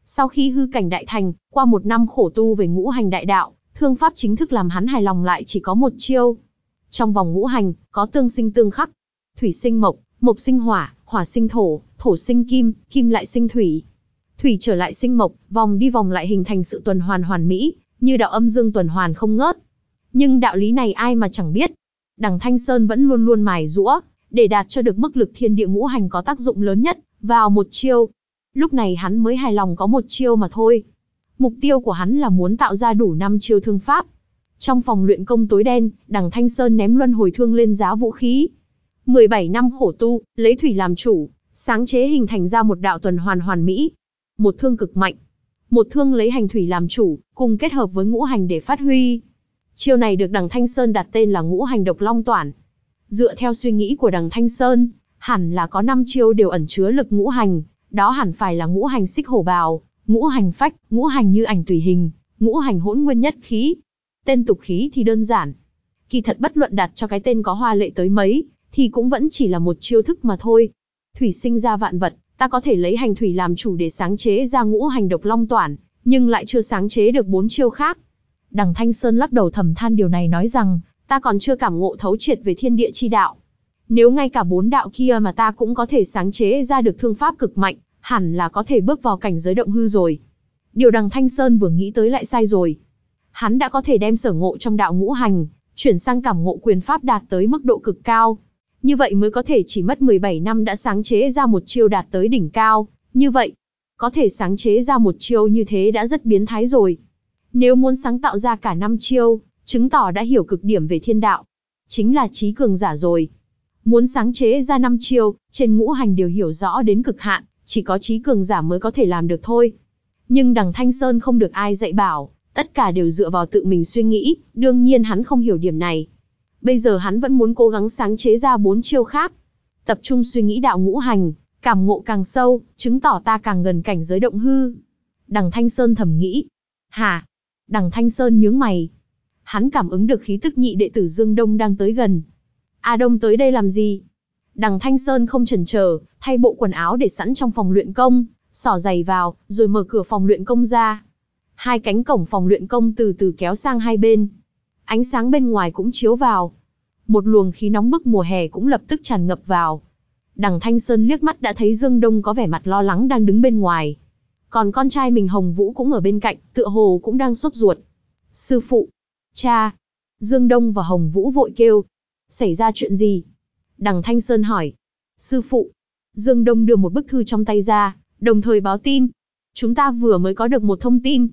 Sau khi hư cảnh đại thành, qua một năm khổ tu về ngũ hành đại đạo, thương pháp chính thức làm hắn hài lòng lại chỉ có một chiêu. Trong vòng ngũ hành, có tương sinh tương khắc. Thủy sinh mộc, mộc sinh hỏa, hỏa sinh thổ, thổ sinh kim, kim lại sinh thủy. Thủy trở lại sinh mộc, vòng đi vòng lại hình thành sự tuần hoàn hoàn mỹ, như đạo âm dương tuần hoàn không ngớt. Nhưng đạo lý này ai mà chẳng biết. Đằng Thanh Sơn vẫn luôn luôn mài rũa, để đạt cho được mức lực thiên địa ngũ hành có tác dụng lớn nhất, vào một chiêu. Lúc này hắn mới hài lòng có một chiêu mà thôi. Mục tiêu của hắn là muốn tạo ra đủ 5 chiêu thương pháp. Trong phòng luyện công tối đen, đằng Thanh Sơn ném luân hồi thương lên giá vũ khí. 17 năm khổ tu, lấy thủy làm chủ, sáng chế hình thành ra một đạo tuần hoàn hoàn mỹ. Một thương cực mạnh. Một thương lấy hành thủy làm chủ, cùng kết hợp với ngũ hành để phát huy. Chiêu này được đằng Thanh Sơn đặt tên là ngũ hành độc long toản. Dựa theo suy nghĩ của đằng Thanh Sơn, hẳn là có 5 chiêu đều ẩn chứa lực ngũ hành, đó hẳn phải là ngũ hành xích hổ bào, ngũ hành phách, ngũ hành như ảnh tùy hình, ngũ hành hỗn nguyên nhất khí. Tên tục khí thì đơn giản. Kỳ thật bất luận đặt cho cái tên có hoa lệ tới mấy, thì cũng vẫn chỉ là một chiêu thức mà thôi. Thủy sinh ra vạn vật, ta có thể lấy hành thủy làm chủ để sáng chế ra ngũ hành độc long toản, nhưng lại chưa sáng chế được bốn chiêu khác. Đằng Thanh Sơn lắc đầu thầm than điều này nói rằng, ta còn chưa cảm ngộ thấu triệt về thiên địa chi đạo. Nếu ngay cả bốn đạo kia mà ta cũng có thể sáng chế ra được thương pháp cực mạnh, hẳn là có thể bước vào cảnh giới động hư rồi. Điều đằng Thanh Sơn vừa nghĩ tới lại sai rồi. Hắn đã có thể đem sở ngộ trong đạo ngũ hành, chuyển sang cảm ngộ quyền pháp đạt tới mức độ cực cao. Như vậy mới có thể chỉ mất 17 năm đã sáng chế ra một chiêu đạt tới đỉnh cao. Như vậy, có thể sáng chế ra một chiêu như thế đã rất biến thái rồi. Nếu muốn sáng tạo ra cả năm chiêu, chứng tỏ đã hiểu cực điểm về thiên đạo. Chính là trí cường giả rồi. Muốn sáng chế ra năm chiêu, trên ngũ hành đều hiểu rõ đến cực hạn, chỉ có trí cường giả mới có thể làm được thôi. Nhưng đằng Thanh Sơn không được ai dạy bảo, tất cả đều dựa vào tự mình suy nghĩ, đương nhiên hắn không hiểu điểm này. Bây giờ hắn vẫn muốn cố gắng sáng chế ra bốn chiêu khác. Tập trung suy nghĩ đạo ngũ hành, cảm ngộ càng sâu, chứng tỏ ta càng gần cảnh giới động hư. Đằng Thanh Sơn thầm nghĩ. Hả? Đằng Thanh Sơn nhướng mày. Hắn cảm ứng được khí tức nhị đệ tử Dương Đông đang tới gần. A Đông tới đây làm gì? Đằng Thanh Sơn không chần chờ, thay bộ quần áo để sẵn trong phòng luyện công, xỏ giày vào, rồi mở cửa phòng luyện công ra. Hai cánh cổng phòng luyện công từ từ kéo sang hai bên. Ánh sáng bên ngoài cũng chiếu vào. Một luồng khí nóng bức mùa hè cũng lập tức tràn ngập vào. Đằng Thanh Sơn liếc mắt đã thấy Dương Đông có vẻ mặt lo lắng đang đứng bên ngoài. Còn con trai mình Hồng Vũ cũng ở bên cạnh, tựa hồ cũng đang sốt ruột. Sư phụ, cha, Dương Đông và Hồng Vũ vội kêu. Xảy ra chuyện gì? Đằng Thanh Sơn hỏi. Sư phụ. Dương Đông đưa một bức thư trong tay ra, đồng thời báo tin. Chúng ta vừa mới có được một thông tin.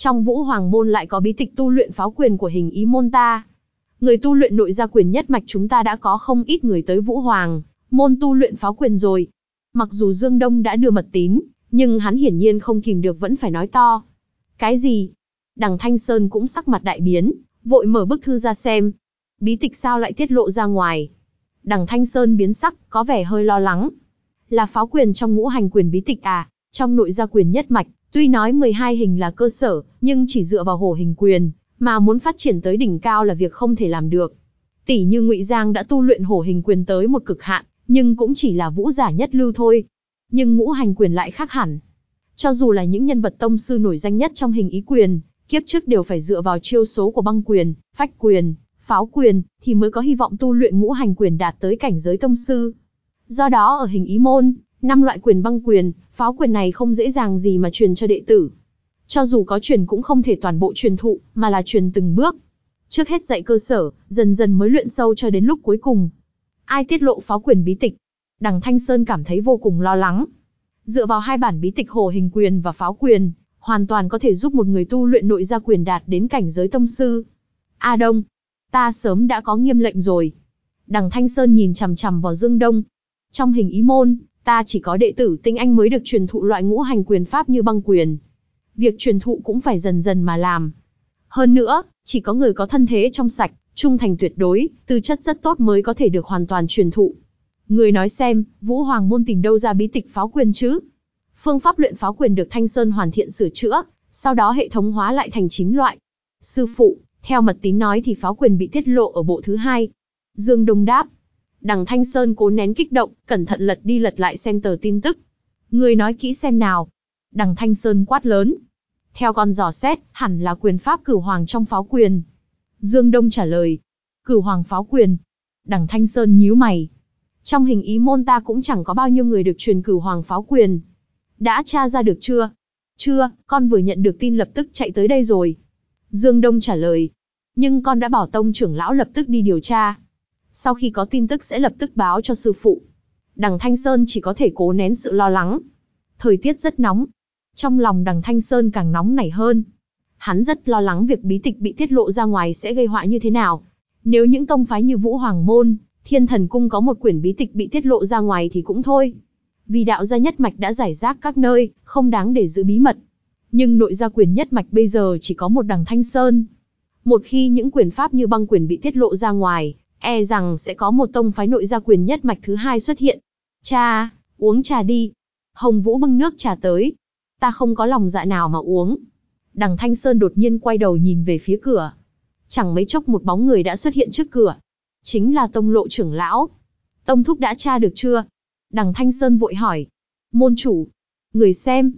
Trong Vũ Hoàng Môn lại có bí tịch tu luyện pháo quyền của hình ý môn ta. Người tu luyện nội gia quyền nhất mạch chúng ta đã có không ít người tới Vũ Hoàng, môn tu luyện pháo quyền rồi. Mặc dù Dương Đông đã đưa mật tín, nhưng hắn hiển nhiên không kìm được vẫn phải nói to. Cái gì? Đằng Thanh Sơn cũng sắc mặt đại biến, vội mở bức thư ra xem. Bí tịch sao lại tiết lộ ra ngoài? Đằng Thanh Sơn biến sắc, có vẻ hơi lo lắng. Là pháo quyền trong ngũ hành quyền bí tịch à, trong nội gia quyền nhất mạch, tuy nói 12 hình là cơ sở, nhưng chỉ dựa vào hổ hình quyền, mà muốn phát triển tới đỉnh cao là việc không thể làm được. Tỷ như Ngụy Giang đã tu luyện hổ hình quyền tới một cực hạn, nhưng cũng chỉ là vũ giả nhất lưu thôi. Nhưng ngũ hành quyền lại khác hẳn. Cho dù là những nhân vật tông sư nổi danh nhất trong hình ý quyền, kiếp trước đều phải dựa vào chiêu số của băng quyền, phách quyền, pháo quyền, thì mới có hy vọng tu luyện ngũ hành quyền đạt tới cảnh giới tông sư. Do đó ở hình ý môn, năm loại quyền băng quyền, pháo quyền này không dễ dàng gì mà truyền cho đệ tử. Cho dù có truyền cũng không thể toàn bộ truyền thụ, mà là truyền từng bước. Trước hết dạy cơ sở, dần dần mới luyện sâu cho đến lúc cuối cùng. Ai tiết lộ pháo quyền bí tịch? Đằng Thanh Sơn cảm thấy vô cùng lo lắng. Dựa vào hai bản bí tịch hồ hình quyền và pháo quyền, hoàn toàn có thể giúp một người tu luyện nội gia quyền đạt đến cảnh giới tông sư. A Đông, Ta sớm đã có nghiêm lệnh rồi. Đằng Thanh Sơn nhìn chằm chằm vào Dương Đông. Trong hình ý môn, Ta chỉ có đệ tử tinh anh mới được truyền thụ loại ngũ hành quyền pháp như băng quyền. Việc truyền thụ cũng phải dần dần mà làm. Hơn nữa, chỉ có người có thân thế trong sạch, trung thành tuyệt đối, tư chất rất tốt mới có thể được hoàn toàn truyền thụ. Người nói xem, Vũ Hoàng môn tìm đâu ra bí tịch pháo quyền chứ? Phương pháp luyện pháo quyền được Thanh Sơn hoàn thiện sửa chữa, sau đó hệ thống hóa lại thành 9 loại. Sư phụ, theo mật tín nói thì pháo quyền bị tiết lộ ở bộ thứ hai. Dương Đông đáp. Đằng Thanh Sơn cố nén kích động, cẩn thận lật đi lật lại xem tờ tin tức. Người nói kỹ xem nào. Đằng Thanh Sơn quát lớn. Theo con dò xét, hẳn là quyền pháp cửu hoàng trong pháo quyền. Dương Đông trả lời. Cửu hoàng pháo quyền. Đằng Thanh Sơn nhíu mày. Trong hình ý môn ta cũng chẳng có bao nhiêu người được truyền cửu hoàng pháo quyền. Đã tra ra được chưa? Chưa, con vừa nhận được tin lập tức chạy tới đây rồi. Dương Đông trả lời. Nhưng con đã bảo tông trưởng lão lập tức đi điều tra. Sau khi có tin tức sẽ lập tức báo cho sư phụ. Đằng Thanh Sơn chỉ có thể cố nén sự lo lắng. Thời tiết rất nóng. Trong lòng đằng Thanh Sơn càng nóng nảy hơn. Hắn rất lo lắng việc bí tịch bị tiết lộ ra ngoài sẽ gây họa như thế nào. Nếu những tông phái như Vũ Hoàng Môn, Thiên Thần Cung có một quyển bí tịch bị tiết lộ ra ngoài thì cũng thôi. Vì đạo gia nhất mạch đã giải rác các nơi, không đáng để giữ bí mật. Nhưng nội gia quyền nhất mạch bây giờ chỉ có một đằng Thanh Sơn. Một khi những quyền pháp như băng quyền bị tiết lộ ra ngoài, e rằng sẽ có một tông phái nội gia quyền nhất mạch thứ hai xuất hiện. Cha, uống trà đi. Hồng Vũ bưng nước trà tới. Ta không có lòng dạ nào mà uống. Đằng Thanh Sơn đột nhiên quay đầu nhìn về phía cửa. Chẳng mấy chốc một bóng người đã xuất hiện trước cửa. Chính là tông lộ trưởng lão. Tông thúc đã tra được chưa? Đằng Thanh Sơn vội hỏi. Môn chủ. Người xem.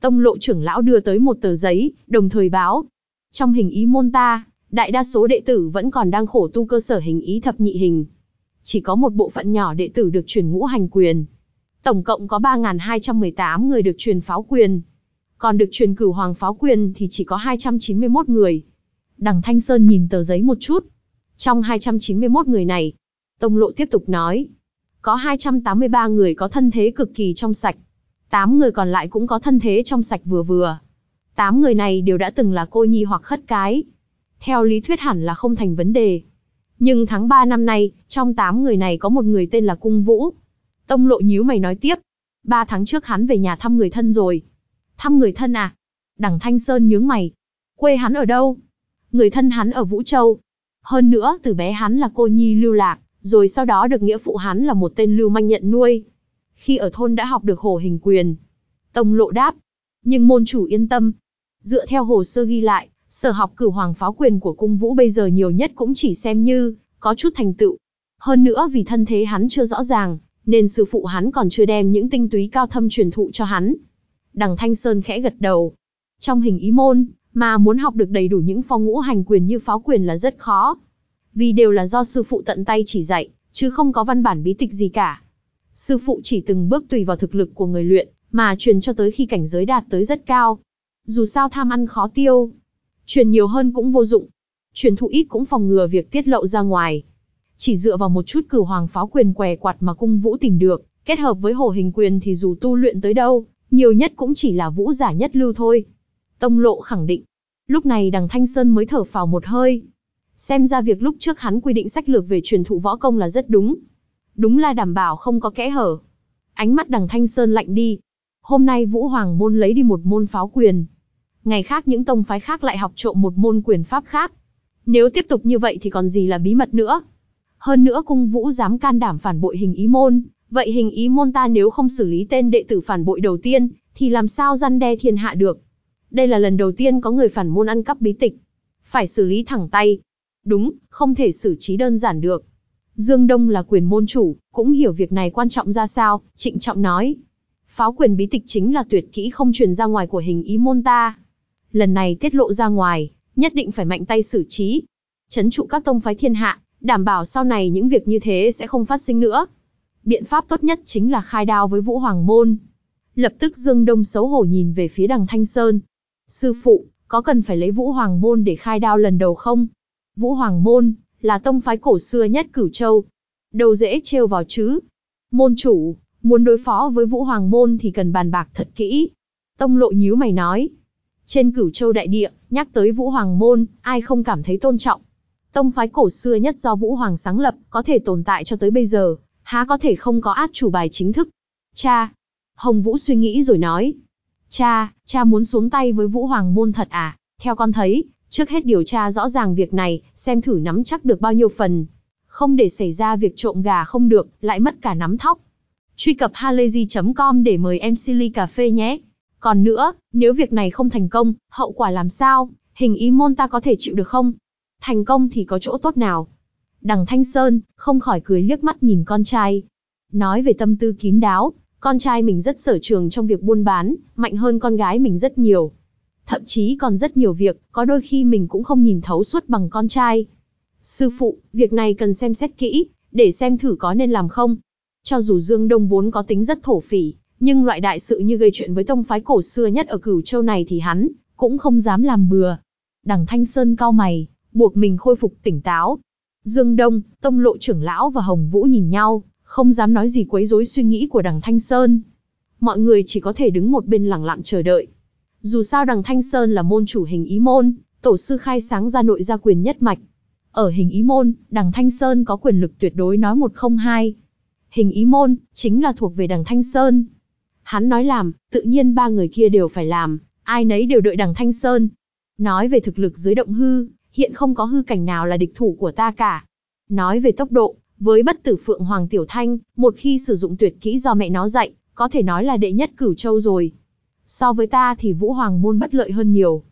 Tông lộ trưởng lão đưa tới một tờ giấy, đồng thời báo. Trong hình ý môn ta, đại đa số đệ tử vẫn còn đang khổ tu cơ sở hình ý thập nhị hình. Chỉ có một bộ phận nhỏ đệ tử được truyền ngũ hành quyền. Tổng cộng có 3.218 người được truyền pháo quyền. Còn được truyền cửu hoàng pháo quyền thì chỉ có 291 người. Đằng Thanh Sơn nhìn tờ giấy một chút. Trong 291 người này, Tông Lộ tiếp tục nói, có 283 người có thân thế cực kỳ trong sạch. 8 người còn lại cũng có thân thế trong sạch vừa vừa. 8 người này đều đã từng là cô nhi hoặc khất cái. Theo lý thuyết hẳn là không thành vấn đề. Nhưng tháng 3 năm nay, trong 8 người này có một người tên là Cung Vũ. Tông lộ nhíu mày nói tiếp. 3 tháng trước hắn về nhà thăm người thân rồi. Thăm người thân à? Đằng Thanh Sơn nhướng mày. Quê hắn ở đâu? Người thân hắn ở Vũ Châu. Hơn nữa, từ bé hắn là cô nhi lưu lạc, rồi sau đó được nghĩa phụ hắn là một tên lưu manh nhận nuôi. Khi ở thôn đã học được hồ hình quyền. Tông lộ đáp. Nhưng môn chủ yên tâm. Dựa theo hồ sơ ghi lại, sở học cửu hoàng pháo quyền của cung vũ bây giờ nhiều nhất cũng chỉ xem như, có chút thành tựu. Hơn nữa vì thân thế hắn chưa rõ ràng, nên sư phụ hắn còn chưa đem những tinh túy cao thâm truyền thụ cho hắn. Đằng Thanh Sơn khẽ gật đầu. Trong hình ý môn, mà muốn học được đầy đủ những phong ngũ hành quyền như pháo quyền là rất khó. Vì đều là do sư phụ tận tay chỉ dạy, chứ không có văn bản bí tịch gì cả. Sư phụ chỉ từng bước tùy vào thực lực của người luyện, mà truyền cho tới khi cảnh giới đạt tới rất cao. Dù sao tham ăn khó tiêu, truyền nhiều hơn cũng vô dụng. Truyền thụ ít cũng phòng ngừa việc tiết lộ ra ngoài. Chỉ dựa vào một chút cửu hoàng pháo quyền què quạt mà cung vũ tìm được, kết hợp với hồ hình quyền thì dù tu luyện tới đâu, nhiều nhất cũng chỉ là vũ giả nhất lưu thôi. Tông lộ khẳng định. Lúc này đằng Thanh Sơn mới thở phào một hơi. Xem ra việc lúc trước hắn quy định sách lược về truyền thụ võ công là rất đúng. Đúng là đảm bảo không có kẽ hở. Ánh mắt đằng Thanh Sơn lạnh đi. Hôm nay Vũ Hoàng môn lấy đi một môn pháo quyền. Ngày khác những tông phái khác lại học trộm một môn quyền pháp khác. Nếu tiếp tục như vậy thì còn gì là bí mật nữa. Hơn nữa cung vũ dám can đảm phản bội hình ý môn, vậy hình ý môn ta nếu không xử lý tên đệ tử phản bội đầu tiên, thì làm sao răn đe thiên hạ được. Đây là lần đầu tiên có người phản môn ăn cắp bí tịch. Phải xử lý thẳng tay. Đúng, không thể xử trí đơn giản được. Dương Đông là quyền môn chủ, cũng hiểu việc này quan trọng ra sao, trịnh trọng nói. Pháo quyền bí tịch chính là tuyệt kỹ không truyền ra ngoài của hình ý môn ta. Lần này tiết lộ ra ngoài, nhất định phải mạnh tay xử trí. Chấn trụ các tông phái thiên hạ, đảm bảo sau này những việc như thế sẽ không phát sinh nữa. Biện pháp tốt nhất chính là khai đao với Vũ Hoàng Môn. Lập tức Dương Đông xấu hổ nhìn về phía đằng Thanh Sơn. Sư phụ, có cần phải lấy Vũ Hoàng Môn để khai đao lần đầu không? Vũ Hoàng Môn, là tông phái cổ xưa nhất cửu châu. Đâu dễ trêu vào chứ. Môn chủ, muốn đối phó với Vũ Hoàng Môn thì cần bàn bạc thật kỹ. Tông lộ nhíu mày nói. Trên cửu châu đại địa, nhắc tới Vũ Hoàng Môn, ai không cảm thấy tôn trọng. Tông phái cổ xưa nhất do Vũ Hoàng sáng lập, có thể tồn tại cho tới bây giờ, há có thể không có át chủ bài chính thức. Cha. Hồng Vũ suy nghĩ rồi nói. Cha, cha muốn xuống tay với Vũ Hoàng Môn thật à? Theo con thấy, trước hết điều tra rõ ràng việc này, xem thử nắm chắc được bao nhiêu phần. Không để xảy ra việc trộm gà không được, lại mất cả nắm thóc. Truy cập halayzi.com để mời em Silly Cà Phê nhé. Còn nữa, nếu việc này không thành công, hậu quả làm sao? Hình ý môn ta có thể chịu được không? Thành công thì có chỗ tốt nào? Đằng Thanh Sơn, không khỏi cười liếc mắt nhìn con trai. Nói về tâm tư kín đáo, con trai mình rất sở trường trong việc buôn bán, mạnh hơn con gái mình rất nhiều. Thậm chí còn rất nhiều việc, có đôi khi mình cũng không nhìn thấu suốt bằng con trai. Sư phụ, việc này cần xem xét kỹ, để xem thử có nên làm không. Cho dù Dương Đông vốn có tính rất thổ phỉ, nhưng loại đại sự như gây chuyện với tông phái cổ xưa nhất ở cửu châu này thì hắn, cũng không dám làm bừa. Đằng Thanh Sơn cao mày, buộc mình khôi phục tỉnh táo. Dương Đông, Tông Lộ trưởng lão và Hồng Vũ nhìn nhau, không dám nói gì quấy rối suy nghĩ của đằng Thanh Sơn. Mọi người chỉ có thể đứng một bên lặng lặng chờ đợi. Dù sao đằng Thanh Sơn là môn chủ hình ý môn, tổ sư khai sáng ra nội gia quyền nhất mạch. Ở hình ý môn, đằng Thanh Sơn có quyền lực tuyệt đối nói một không hai. Hình ý môn, chính là thuộc về đằng Thanh Sơn. Hắn nói làm, tự nhiên ba người kia đều phải làm, ai nấy đều đợi đằng Thanh Sơn. Nói về thực lực dưới động hư, hiện không có hư cảnh nào là địch thủ của ta cả. Nói về tốc độ, với bất tử Phượng Hoàng Tiểu Thanh, một khi sử dụng tuyệt kỹ do mẹ nó dạy, có thể nói là đệ nhất cửu châu rồi. So với ta thì Vũ Hoàng môn bất lợi hơn nhiều.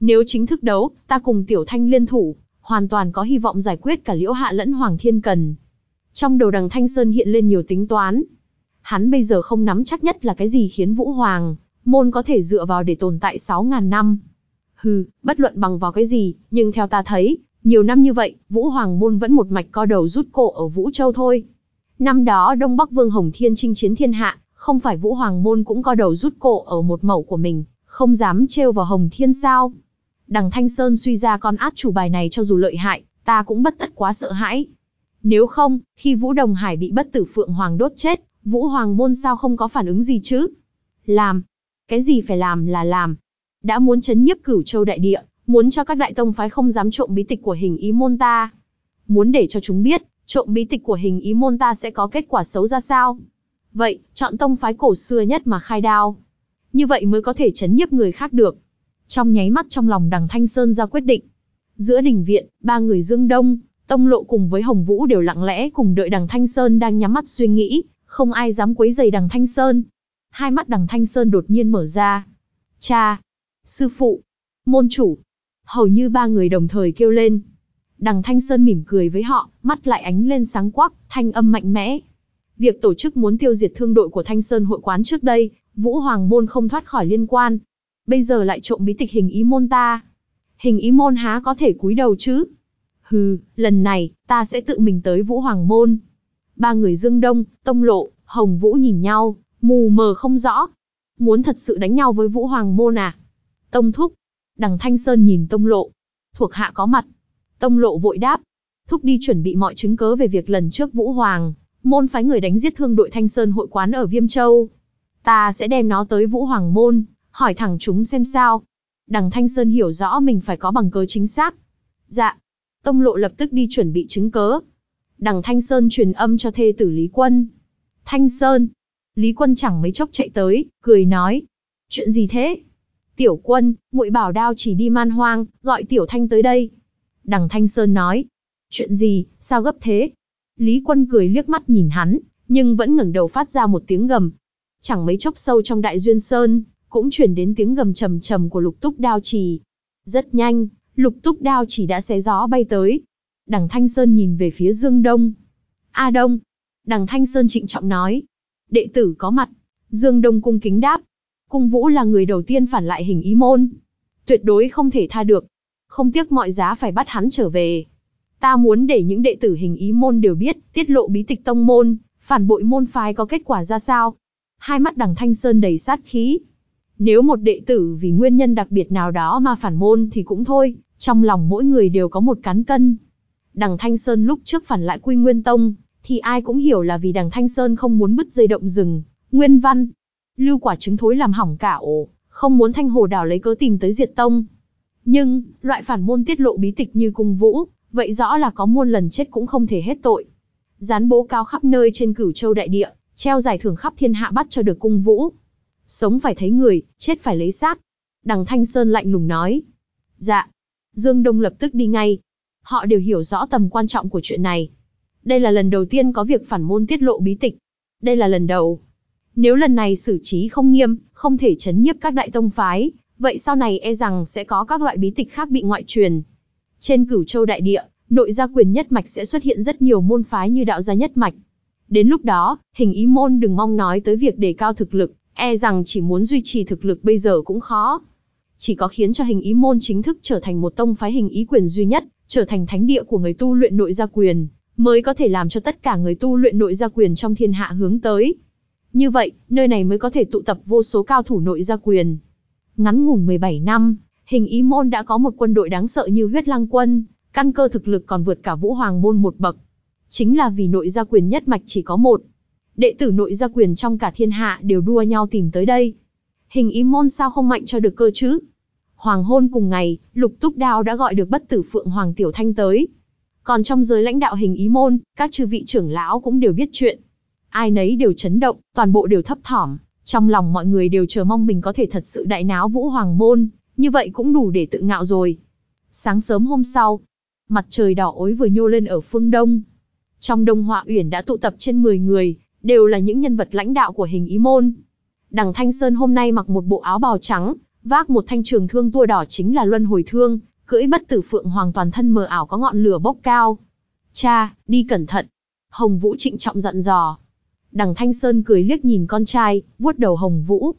Nếu chính thức đấu, ta cùng Tiểu Thanh liên thủ, hoàn toàn có hy vọng giải quyết cả Liễu Hạ lẫn Hoàng Thiên Cần. Trong đầu đằng Thanh Sơn hiện lên nhiều tính toán. Hắn bây giờ không nắm chắc nhất là cái gì khiến Vũ Hoàng, môn có thể dựa vào để tồn tại 6.000 năm. Hừ, bất luận bằng vào cái gì, nhưng theo ta thấy, nhiều năm như vậy, Vũ Hoàng môn vẫn một mạch co đầu rút cổ ở Vũ Châu thôi. Năm đó Đông Bắc Vương Hồng Thiên chinh chiến thiên hạ, không phải Vũ Hoàng môn cũng co đầu rút cổ ở một mẩu của mình, không dám trêu vào Hồng Thiên sao? Đằng Thanh Sơn suy ra con át chủ bài này cho dù lợi hại, ta cũng bất tất quá sợ hãi. Nếu không, khi Vũ Đồng Hải bị bất tử Phượng Hoàng đốt chết, Vũ Hoàng môn sao không có phản ứng gì chứ? Làm. Cái gì phải làm là làm. Đã muốn chấn nhiếp cửu châu đại địa, muốn cho các đại tông phái không dám trộm bí tịch của hình ý môn ta. Muốn để cho chúng biết, trộm bí tịch của hình ý môn ta sẽ có kết quả xấu ra sao. Vậy, chọn tông phái cổ xưa nhất mà khai đao. Như vậy mới có thể chấn nhiếp người khác được. Trong nháy mắt trong lòng đằng Thanh Sơn ra quyết định. Giữa đình viện, ba người dương đông, tông lộ cùng với Hồng Vũ đều lặng lẽ cùng đợi đằng Thanh Sơn đang nhắm mắt suy nghĩ, không ai dám quấy giày đằng Thanh Sơn. Hai mắt đằng Thanh Sơn đột nhiên mở ra. Cha! Sư phụ! Môn chủ! Hầu như ba người đồng thời kêu lên. Đằng Thanh Sơn mỉm cười với họ, mắt lại ánh lên sáng quắc, thanh âm mạnh mẽ. Việc tổ chức muốn tiêu diệt thương đội của Thanh Sơn hội quán trước đây, Vũ Hoàng Môn không thoát khỏi liên quan. Bây giờ lại trộm bí tịch hình ý môn ta. Hình ý môn há có thể cúi đầu chứ? Hừ, lần này, ta sẽ tự mình tới Vũ Hoàng Môn. Ba người Dương Đông, Tông Lộ, Hồng Vũ nhìn nhau, mù mờ không rõ. Muốn thật sự đánh nhau với Vũ Hoàng Môn à? Tông Thúc. Đằng Thanh Sơn nhìn Tông Lộ. Thuộc hạ có mặt. Tông Lộ vội đáp. Thúc đi chuẩn bị mọi chứng cớ về việc lần trước Vũ Hoàng, môn phái người đánh giết thương đội Thanh Sơn hội quán ở Viêm Châu. Ta sẽ đem nó tới Vũ Hoàng Môn, hỏi thẳng chúng xem sao. Đằng Thanh Sơn hiểu rõ mình phải có bằng cớ chính xác. Dạ. Tông Lộ lập tức đi chuẩn bị chứng cớ. Đằng Thanh Sơn truyền âm cho thê tử Lý Quân. Thanh Sơn. Lý Quân chẳng mấy chốc chạy tới, cười nói. Chuyện gì thế? Tiểu quân, muội bảo đao chỉ đi man hoang, gọi Tiểu Thanh tới đây. Đằng Thanh Sơn nói. Chuyện gì, sao gấp thế? Lý Quân cười liếc mắt nhìn hắn, nhưng vẫn ngẩng đầu phát ra một tiếng gầm. Chẳng mấy chốc sâu trong đại duyên sơn, cũng chuyển đến tiếng gầm trầm trầm của lục túc đao chỉ. Rất nhanh, lục túc đao chỉ đã xé gió bay tới. Đằng Thanh Sơn nhìn về phía Dương Đông. A Đông. Đằng Thanh Sơn trịnh trọng nói. Đệ tử có mặt. Dương Đông cung kính đáp. Cung Vũ là người đầu tiên phản lại hình ý môn. Tuyệt đối không thể tha được. Không tiếc mọi giá phải bắt hắn trở về. Ta muốn để những đệ tử hình ý môn đều biết, tiết lộ bí tịch tông môn, phản bội môn phái có kết quả ra sao. Hai mắt đằng Thanh Sơn đầy sát khí. Nếu một đệ tử vì nguyên nhân đặc biệt nào đó mà phản môn thì cũng thôi, trong lòng mỗi người đều có một cán cân. Đằng Thanh Sơn lúc trước phản lại Quy Nguyên Tông, thì ai cũng hiểu là vì đằng Thanh Sơn không muốn bứt dây động rừng. Nguyên văn, lưu quả trứng thối làm hỏng cả ổ, không muốn Thanh Hồ Đảo lấy cớ tìm tới diệt tông. Nhưng, loại phản môn tiết lộ bí tịch như cung vũ, vậy rõ là có muôn lần chết cũng không thể hết tội. Gián bố cao khắp nơi trên cửu châu đại địa, Treo giải thưởng khắp thiên hạ bắt cho được cung vũ. Sống phải thấy người, chết phải lấy xác. Đằng Thanh Sơn lạnh lùng nói. Dạ. Dương Đông lập tức đi ngay. Họ đều hiểu rõ tầm quan trọng của chuyện này. Đây là lần đầu tiên có việc phản môn tiết lộ bí tịch. Đây là lần đầu. Nếu lần này xử trí không nghiêm, không thể chấn nhiếp các đại tông phái, vậy sau này e rằng sẽ có các loại bí tịch khác bị ngoại truyền. Trên cửu châu đại địa, nội gia quyền nhất mạch sẽ xuất hiện rất nhiều môn phái như đạo gia nhất mạch. Đến lúc đó, hình ý môn đừng mong nói tới việc đề cao thực lực, e rằng chỉ muốn duy trì thực lực bây giờ cũng khó. Chỉ có khiến cho hình ý môn chính thức trở thành một tông phái hình ý quyền duy nhất, trở thành thánh địa của người tu luyện nội gia quyền, mới có thể làm cho tất cả người tu luyện nội gia quyền trong thiên hạ hướng tới. Như vậy, nơi này mới có thể tụ tập vô số cao thủ nội gia quyền. Ngắn ngủn 17 năm, hình ý môn đã có một quân đội đáng sợ như huyết lang quân, căn cơ thực lực còn vượt cả vũ hoàng môn một bậc. Chính là vì nội gia quyền nhất mạch chỉ có một. Đệ tử nội gia quyền trong cả thiên hạ đều đua nhau tìm tới đây. Hình ý môn sao không mạnh cho được cơ chứ? Hoàng hôn cùng ngày, lục túc đao đã gọi được bất tử phượng hoàng tiểu thanh tới. Còn trong giới lãnh đạo hình ý môn, các chư vị trưởng lão cũng đều biết chuyện. Ai nấy đều chấn động, toàn bộ đều thấp thỏm, trong lòng mọi người đều chờ mong mình có thể thật sự đại náo vũ hoàng môn, như vậy cũng đủ để tự ngạo rồi. Sáng sớm hôm sau, mặt trời đỏ ối vừa nhô lên ở phương đông. Trong đông họa uyển đã tụ tập trên 10 người, đều là những nhân vật lãnh đạo của hình ý môn. Đằng Thanh Sơn hôm nay mặc một bộ áo bào trắng, vác một thanh trường thương tua đỏ chính là luân hồi thương, cưỡi bất tử phượng hoàng toàn thân mờ ảo có ngọn lửa bốc cao. Cha, đi cẩn thận. Hồng Vũ trịnh trọng dặn dò. Đằng Thanh Sơn cười liếc nhìn con trai, vuốt đầu Hồng Vũ.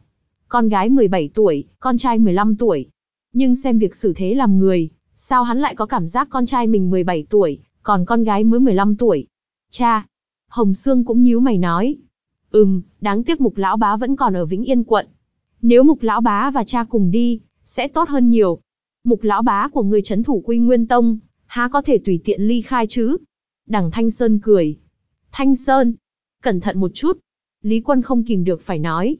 Con gái 17 tuổi, con trai 15 tuổi. Nhưng xem việc xử thế làm người, sao hắn lại có cảm giác con trai mình 17 tuổi, còn con gái mới 15 tuổi. Cha. Hồng Sương cũng nhíu mày nói. Ừm, đáng tiếc mục lão bá vẫn còn ở Vĩnh Yên quận. Nếu mục lão bá và cha cùng đi, sẽ tốt hơn nhiều. Mục lão bá của người chấn thủ quy nguyên tông, há có thể tùy tiện ly khai chứ? Đằng Thanh Sơn cười. Thanh Sơn, cẩn thận một chút. Lý Quân không kìm được phải nói.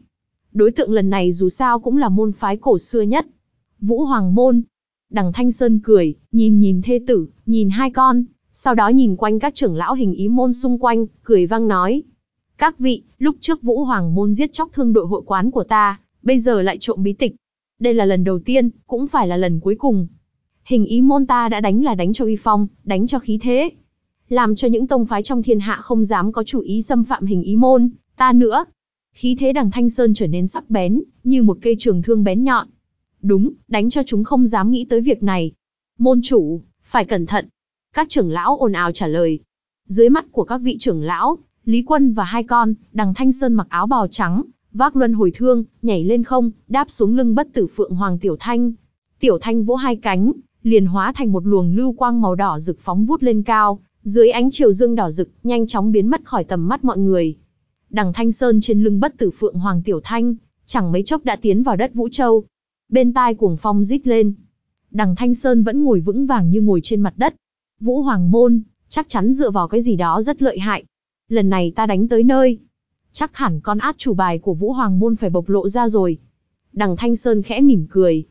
Đối tượng lần này dù sao cũng là môn phái cổ xưa nhất. Vũ Hoàng Môn. Đằng Thanh Sơn cười, nhìn nhìn thê tử, nhìn hai con, sau đó nhìn quanh các trưởng lão hình ý môn xung quanh, cười vang nói. Các vị, lúc trước Vũ Hoàng Môn giết chóc thương đội hội quán của ta, bây giờ lại trộm bí tịch. Đây là lần đầu tiên, cũng phải là lần cuối cùng. Hình ý môn ta đã đánh là đánh cho uy phong, đánh cho khí thế. Làm cho những tông phái trong thiên hạ không dám có chủ ý xâm phạm hình ý môn, ta nữa. Khí thế đằng Thanh Sơn trở nên sắc bén, như một cây trường thương bén nhọn. Đúng, đánh cho chúng không dám nghĩ tới việc này. Môn chủ, phải cẩn thận. Các trưởng lão ồn ào trả lời. Dưới mắt của các vị trưởng lão, Lý Quân và hai con, đằng Thanh Sơn mặc áo bào trắng, vác luân hồi thương, nhảy lên không, đáp xuống lưng bất tử phượng hoàng Tiểu Thanh. Tiểu Thanh vỗ hai cánh, liền hóa thành một luồng lưu quang màu đỏ rực phóng vút lên cao, dưới ánh chiều dương đỏ rực, nhanh chóng biến mất khỏi tầm mắt mọi người. Đằng Thanh Sơn trên lưng bất tử phượng hoàng Tiểu Thanh, chẳng mấy chốc đã tiến vào đất Vũ Châu. Bên tai cuồng phong rít lên. Đằng Thanh Sơn vẫn ngồi vững vàng như ngồi trên mặt đất. Vũ Hoàng Môn, chắc chắn dựa vào cái gì đó rất lợi hại. Lần này ta đánh tới nơi, chắc hẳn con át chủ bài của Vũ Hoàng Môn phải bộc lộ ra rồi. Đằng Thanh Sơn khẽ mỉm cười.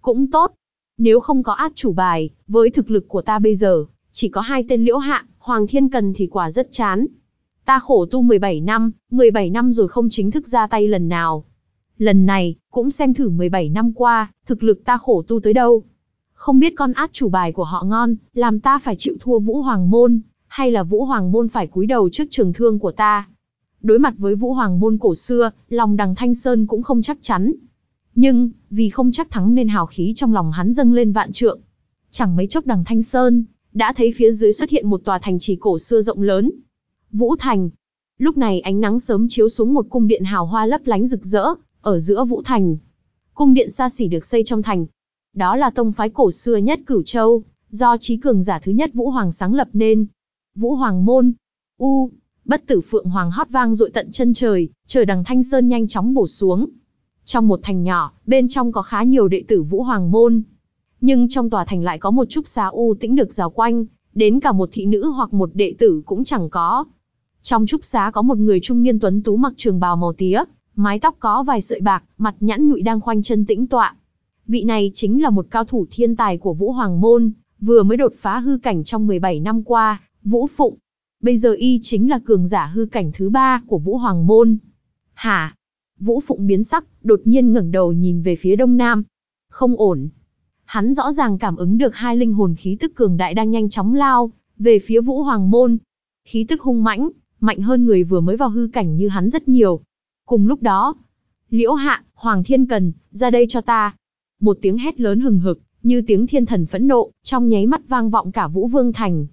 Cũng tốt. Nếu không có át chủ bài, với thực lực của ta bây giờ, chỉ có hai tên liễu hạ, Hoàng Thiên Cần thì quả rất chán. Ta khổ tu 17 năm, 17 năm rồi không chính thức ra tay lần nào. Lần này, cũng xem thử 17 năm qua, thực lực ta khổ tu tới đâu. Không biết con át chủ bài của họ ngon, làm ta phải chịu thua Vũ Hoàng Môn, hay là Vũ Hoàng Môn phải cúi đầu trước trường thương của ta. Đối mặt với Vũ Hoàng Môn cổ xưa, lòng đằng Thanh Sơn cũng không chắc chắn. Nhưng, vì không chắc thắng nên hào khí trong lòng hắn dâng lên vạn trượng. Chẳng mấy chốc đằng Thanh Sơn, đã thấy phía dưới xuất hiện một tòa thành trì cổ xưa rộng lớn. Vũ Thành. Lúc này ánh nắng sớm chiếu xuống một cung điện hào hoa lấp lánh rực rỡ, ở giữa Vũ Thành. Cung điện xa xỉ được xây trong thành. Đó là tông phái cổ xưa nhất Cửu Châu, do trí cường giả thứ nhất Vũ Hoàng sáng lập nên. Vũ Hoàng Môn. U, bất tử phượng hoàng hót vang dội tận chân trời, trời đằng thanh sơn nhanh chóng bổ xuống. Trong một thành nhỏ, bên trong có khá nhiều đệ tử Vũ Hoàng Môn. Nhưng trong tòa thành lại có một chút xá u tĩnh được rào quanh, đến cả một thị nữ hoặc một đệ tử cũng chẳng có. Trong trúc xá có một người trung niên tuấn tú mặc trường bào màu tía, mái tóc có vài sợi bạc, mặt nhẵn nhụi đang khoanh chân tĩnh tọa. Vị này chính là một cao thủ thiên tài của Vũ Hoàng Môn, vừa mới đột phá hư cảnh trong 17 năm qua, Vũ Phụng. Bây giờ y chính là cường giả hư cảnh thứ ba của Vũ Hoàng Môn. Hả? Vũ Phụng biến sắc, đột nhiên ngẩng đầu nhìn về phía đông nam. Không ổn. Hắn rõ ràng cảm ứng được hai linh hồn khí tức cường đại đang nhanh chóng lao về phía Vũ Hoàng Môn. Khí tức hung mãnh, mạnh hơn người vừa mới vào hư cảnh như hắn rất nhiều. Cùng lúc đó, Liễu Hạ, Hoàng Thiên Cần, ra đây cho ta. Một tiếng hét lớn hừng hực, như tiếng thiên thần phẫn nộ, trong nháy mắt vang vọng cả Vũ Vương Thành.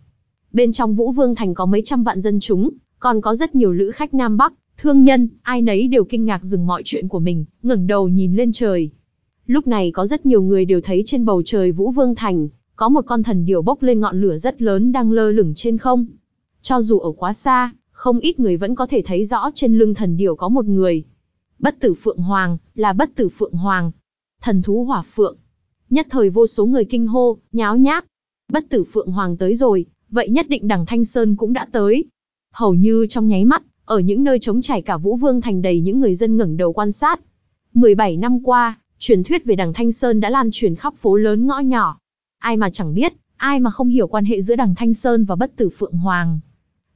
Bên trong Vũ Vương Thành có mấy trăm vạn dân chúng, còn có rất nhiều lữ khách Nam Bắc, thương nhân, ai nấy đều kinh ngạc dừng mọi chuyện của mình, ngẩng đầu nhìn lên trời. Lúc này có rất nhiều người đều thấy trên bầu trời Vũ Vương Thành, có một con thần điểu bốc lên ngọn lửa rất lớn đang lơ lửng trên không. Cho dù ở quá xa, không ít người vẫn có thể thấy rõ trên lưng thần điểu có một người. Bất tử Phượng Hoàng, là bất tử Phượng Hoàng. Thần thú hỏa phượng. Nhất thời vô số người kinh hô, nháo nhác. Bất tử Phượng Hoàng tới rồi, vậy nhất định đằng Thanh Sơn cũng đã tới. Hầu như trong nháy mắt, ở những nơi trống trải cả Vũ Vương thành đầy những người dân ngẩng đầu quan sát. 17 năm qua, truyền thuyết về đằng Thanh Sơn đã lan truyền khắp phố lớn ngõ nhỏ. Ai mà chẳng biết, ai mà không hiểu quan hệ giữa đằng Thanh Sơn và bất tử Phượng Hoàng.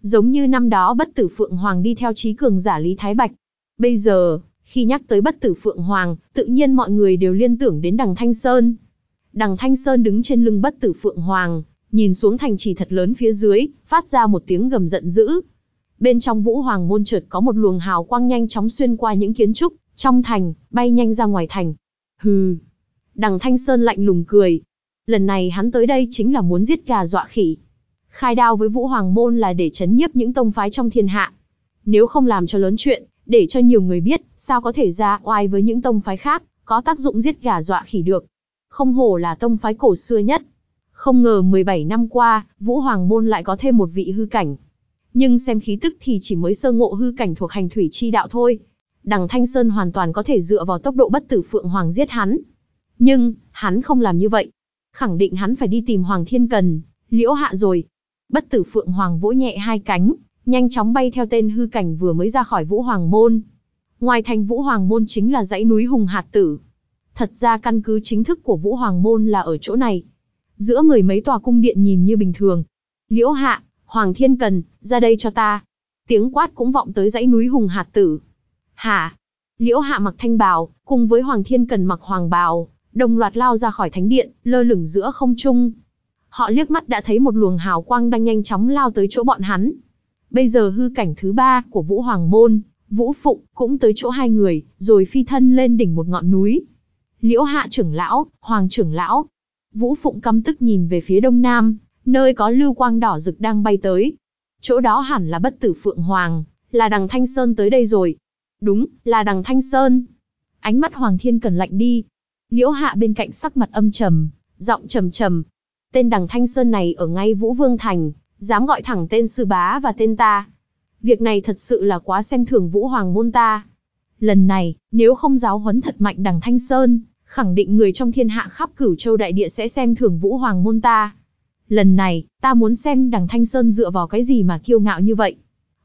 Giống như năm đó bất tử Phượng Hoàng đi theo trí cường giả Lý Thái Bạch. Bây giờ, khi nhắc tới bất tử Phượng Hoàng, tự nhiên mọi người đều liên tưởng đến đằng Thanh Sơn. Đằng Thanh Sơn đứng trên lưng bất tử Phượng Hoàng, nhìn xuống thành trì thật lớn phía dưới, phát ra một tiếng gầm giận dữ. Bên trong Vũ Hoàng môn chợt có một luồng hào quang nhanh chóng xuyên qua những kiến trúc, trong thành, bay nhanh ra ngoài thành. Hừ. Đằng Thanh Sơn lạnh lùng cười. Lần này hắn tới đây chính là muốn giết gà dọa khỉ. Khai đao với Vũ Hoàng môn là để chấn nhiếp những tông phái trong thiên hạ. Nếu không làm cho lớn chuyện, để cho nhiều người biết, sao có thể ra oai với những tông phái khác, có tác dụng giết gà dọa khỉ được. Không hổ là tông phái cổ xưa nhất, không ngờ 17 năm qua, Vũ Hoàng Môn lại có thêm một vị hư cảnh. Nhưng xem khí tức thì chỉ mới sơ ngộ hư cảnh thuộc hành thủy chi đạo thôi. Đằng Thanh Sơn hoàn toàn có thể dựa vào tốc độ bất tử Phượng Hoàng giết hắn. Nhưng, hắn không làm như vậy. Khẳng định hắn phải đi tìm Hoàng Thiên Cần, liễu hạ rồi. Bất tử Phượng Hoàng vỗ nhẹ hai cánh, nhanh chóng bay theo tên hư cảnh vừa mới ra khỏi Vũ Hoàng Môn. Ngoài thành Vũ Hoàng Môn chính là dãy núi Hùng Hạt Tử. Thật ra căn cứ chính thức của Vũ Hoàng Môn là ở chỗ này. Giữa người mấy tòa cung điện nhìn như bình thường. Liễu Hạ, Hoàng Thiên Cần, ra đây cho ta. Tiếng quát cũng vọng tới dãy núi Hùng Hạt Tử. Hả? Liễu Hạ mặc thanh bào, cùng với Hoàng Thiên Cần mặc hoàng bào, đồng loạt lao ra khỏi thánh điện, lơ lửng giữa không trung. Họ liếc mắt đã thấy một luồng hào quang đang nhanh chóng lao tới chỗ bọn hắn. Bây giờ hư cảnh thứ ba của Vũ Hoàng Môn, Vũ Phụng, cũng tới chỗ hai người, rồi phi thân lên đỉnh một ngọn núi. Liễu Hạ trưởng lão, Hoàng trưởng lão, Vũ Phụng căm tức nhìn về phía đông nam, nơi có lưu quang đỏ rực đang bay tới. Chỗ đó hẳn là bất tử Phượng Hoàng, là đằng Thanh Sơn tới đây rồi. Đúng, là đằng Thanh Sơn. Ánh mắt Hoàng Thiên Cần lạnh đi. Liễu Hạ bên cạnh sắc mặt âm trầm, giọng trầm trầm. Tên đằng Thanh Sơn này ở ngay Vũ Vương Thành, dám gọi thẳng tên sư bá và tên ta. Việc này thật sự là quá xem thường Vũ Hoàng môn ta. Lần này, nếu không giáo huấn thật mạnh đằng Thanh Sơn, khẳng định người trong thiên hạ khắp cửu châu đại địa sẽ xem thường vũ hoàng môn ta. Lần này, ta muốn xem đằng Thanh Sơn dựa vào cái gì mà kiêu ngạo như vậy.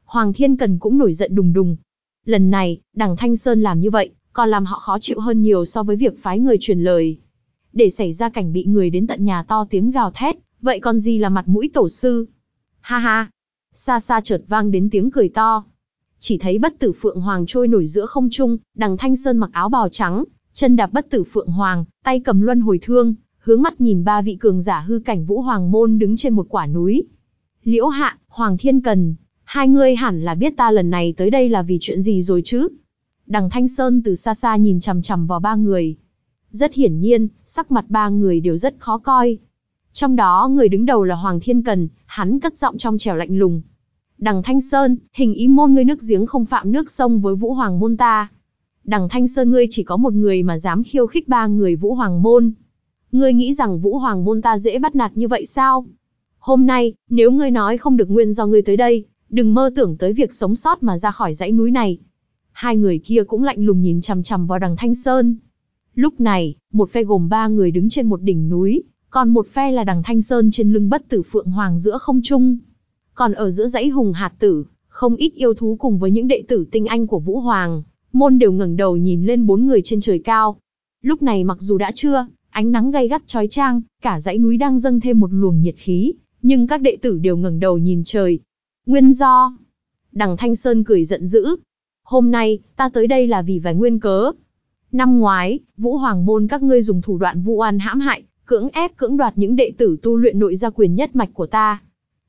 Hoàng Thiên Cần cũng nổi giận đùng đùng. Lần này, đằng Thanh Sơn làm như vậy, còn làm họ khó chịu hơn nhiều so với việc phái người truyền lời. Để xảy ra cảnh bị người đến tận nhà to tiếng gào thét, vậy còn gì là mặt mũi tổ sư? Ha ha! Xa xa chợt vang đến tiếng cười to. Chỉ thấy bất tử Phượng Hoàng trôi nổi giữa không trung, đằng Thanh Sơn mặc áo bào trắng, chân đạp bất tử phượng hoàng, tay cầm luân hồi thương, hướng mắt nhìn ba vị cường giả hư cảnh vũ hoàng môn đứng trên một quả núi. Liễu Hạ, Hoàng Thiên Cần, hai ngươi hẳn là biết ta lần này tới đây là vì chuyện gì rồi chứ? Đằng Thanh Sơn từ xa xa nhìn chằm chằm vào ba người. Rất hiển nhiên, sắc mặt ba người đều rất khó coi. Trong đó người đứng đầu là Hoàng Thiên Cần, hắn cất giọng trong trẻo lạnh lùng. Đằng Thanh Sơn, hình ý môn ngươi nước giếng không phạm nước sông với Vũ Hoàng môn ta đằng Thanh Sơn ngươi chỉ có một người mà dám khiêu khích ba người Vũ Hoàng Môn. Ngươi nghĩ rằng Vũ Hoàng Môn ta dễ bắt nạt như vậy sao? Hôm nay, nếu ngươi nói không được nguyên do ngươi tới đây, đừng mơ tưởng tới việc sống sót mà ra khỏi dãy núi này. Hai người kia cũng lạnh lùng nhìn chằm chằm vào đằng Thanh Sơn. Lúc này, một phe gồm ba người đứng trên một đỉnh núi, còn một phe là đằng Thanh Sơn trên lưng bất tử Phượng Hoàng giữa không trung. Còn ở giữa dãy hùng hạt tử, không ít yêu thú cùng với những đệ tử tinh anh của Vũ Hoàng, Môn đều ngẩng đầu nhìn lên bốn người trên trời cao. Lúc này mặc dù đã trưa, ánh nắng gay gắt chói chang, cả dãy núi đang dâng thêm một luồng nhiệt khí, nhưng các đệ tử đều ngẩng đầu nhìn trời. Nguyên do? Đằng Thanh Sơn cười giận dữ. Hôm nay, ta tới đây là vì vài nguyên cớ. Năm ngoái, Vũ Hoàng Môn các ngươi dùng thủ đoạn vu oan hãm hại, cưỡng ép cưỡng đoạt những đệ tử tu luyện nội gia quyền nhất mạch của ta.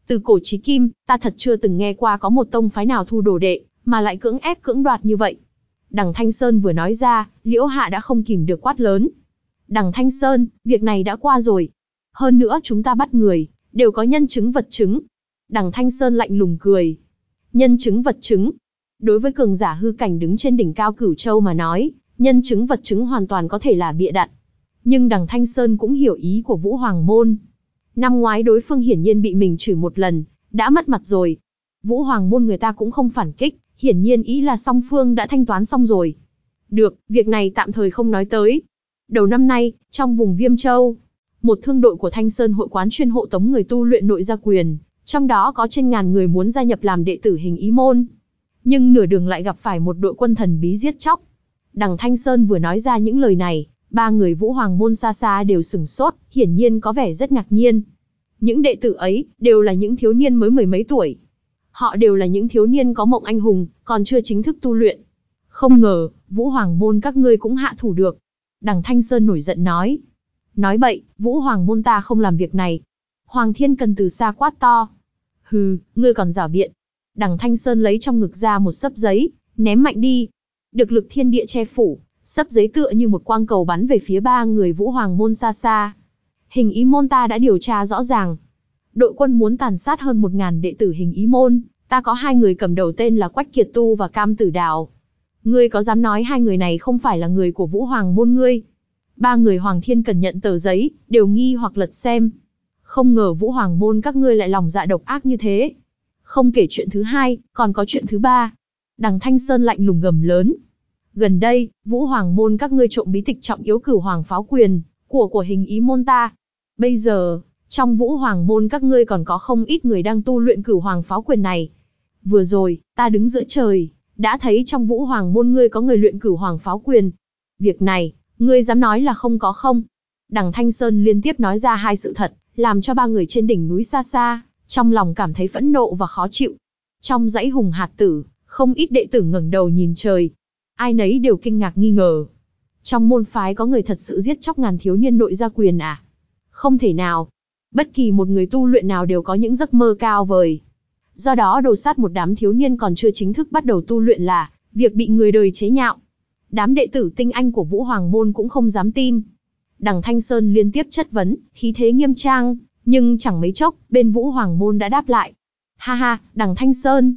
Từ cổ chí kim, ta thật chưa từng nghe qua có một tông phái nào thu đồ đệ, mà lại cưỡng ép cưỡng đoạt như vậy. Đằng Thanh Sơn vừa nói ra, Liễu Hạ đã không kìm được quát lớn. Đằng Thanh Sơn, việc này đã qua rồi. Hơn nữa chúng ta bắt người, đều có nhân chứng vật chứng. Đằng Thanh Sơn lạnh lùng cười. Nhân chứng vật chứng. Đối với cường giả hư cảnh đứng trên đỉnh cao cửu châu mà nói, nhân chứng vật chứng hoàn toàn có thể là bịa đặt. Nhưng đằng Thanh Sơn cũng hiểu ý của Vũ Hoàng Môn. Năm ngoái đối phương hiển nhiên bị mình chửi một lần, đã mất mặt rồi. Vũ Hoàng Môn người ta cũng không phản kích, hiển nhiên ý là song phương đã thanh toán xong rồi. Được, việc này tạm thời không nói tới. Đầu năm nay, trong vùng Viêm Châu, một thương đội của Thanh Sơn hội quán chuyên hộ tống người tu luyện nội gia quyền, trong đó có trên ngàn người muốn gia nhập làm đệ tử hình ý môn. Nhưng nửa đường lại gặp phải một đội quân thần bí giết chóc. Đằng Thanh Sơn vừa nói ra những lời này, ba người vũ hoàng môn xa xa đều sừng sốt, hiển nhiên có vẻ rất ngạc nhiên. Những đệ tử ấy, đều là những thiếu niên mới mười mấy tuổi. Họ đều là những thiếu niên có mộng anh hùng, còn chưa chính thức tu luyện. Không ngờ, vũ hoàng môn các ngươi cũng hạ thủ được. Đằng Thanh Sơn nổi giận nói. Nói bậy, vũ hoàng môn ta không làm việc này. Hoàng thiên cần từ xa quát to. Hừ, ngươi còn giả biện. Đằng Thanh Sơn lấy trong ngực ra một sấp giấy, ném mạnh đi. Được lực thiên địa che phủ, sấp giấy tựa như một quang cầu bắn về phía ba người vũ hoàng môn xa xa. Hình ý môn ta đã điều tra rõ ràng. Đội quân muốn tàn sát hơn một ngàn đệ tử hình ý môn, ta có hai người cầm đầu tên là Quách Kiệt Tu và Cam Tử Đào. Ngươi có dám nói hai người này không phải là người của vũ hoàng môn ngươi? Ba người Hoàng Thiên cần nhận tờ giấy, đều nghi hoặc lật xem. Không ngờ vũ hoàng môn các ngươi lại lòng dạ độc ác như thế. Không kể chuyện thứ hai, còn có chuyện thứ ba. Đằng Thanh Sơn lạnh lùng gầm lớn. Gần đây, vũ hoàng môn các ngươi trộm bí tịch trọng yếu cửu hoàng pháo quyền, của của hình ý môn ta. Bây giờ, trong vũ hoàng môn các ngươi còn có không ít người đang tu luyện cửu hoàng pháo quyền này. Vừa rồi, ta đứng giữa trời, đã thấy trong vũ hoàng môn ngươi có người luyện cửu hoàng pháo quyền. Việc này, ngươi dám nói là không có không? Đằng Thanh Sơn liên tiếp nói ra hai sự thật, làm cho ba người trên đỉnh núi xa xa, trong lòng cảm thấy phẫn nộ và khó chịu. Trong dãy hùng hạt tử, không ít đệ tử ngẩng đầu nhìn trời. Ai nấy đều kinh ngạc nghi ngờ. Trong môn phái có người thật sự giết chóc ngàn thiếu niên nội gia quyền à? Không thể nào. Bất kỳ một người tu luyện nào đều có những giấc mơ cao vời. Do đó đồ sát một đám thiếu niên còn chưa chính thức bắt đầu tu luyện là việc bị người đời chế nhạo. Đám đệ tử tinh anh của Vũ Hoàng Môn cũng không dám tin. Đằng Thanh Sơn liên tiếp chất vấn, khí thế nghiêm trang, nhưng chẳng mấy chốc, bên Vũ Hoàng Môn đã đáp lại. Ha ha, đằng Thanh Sơn.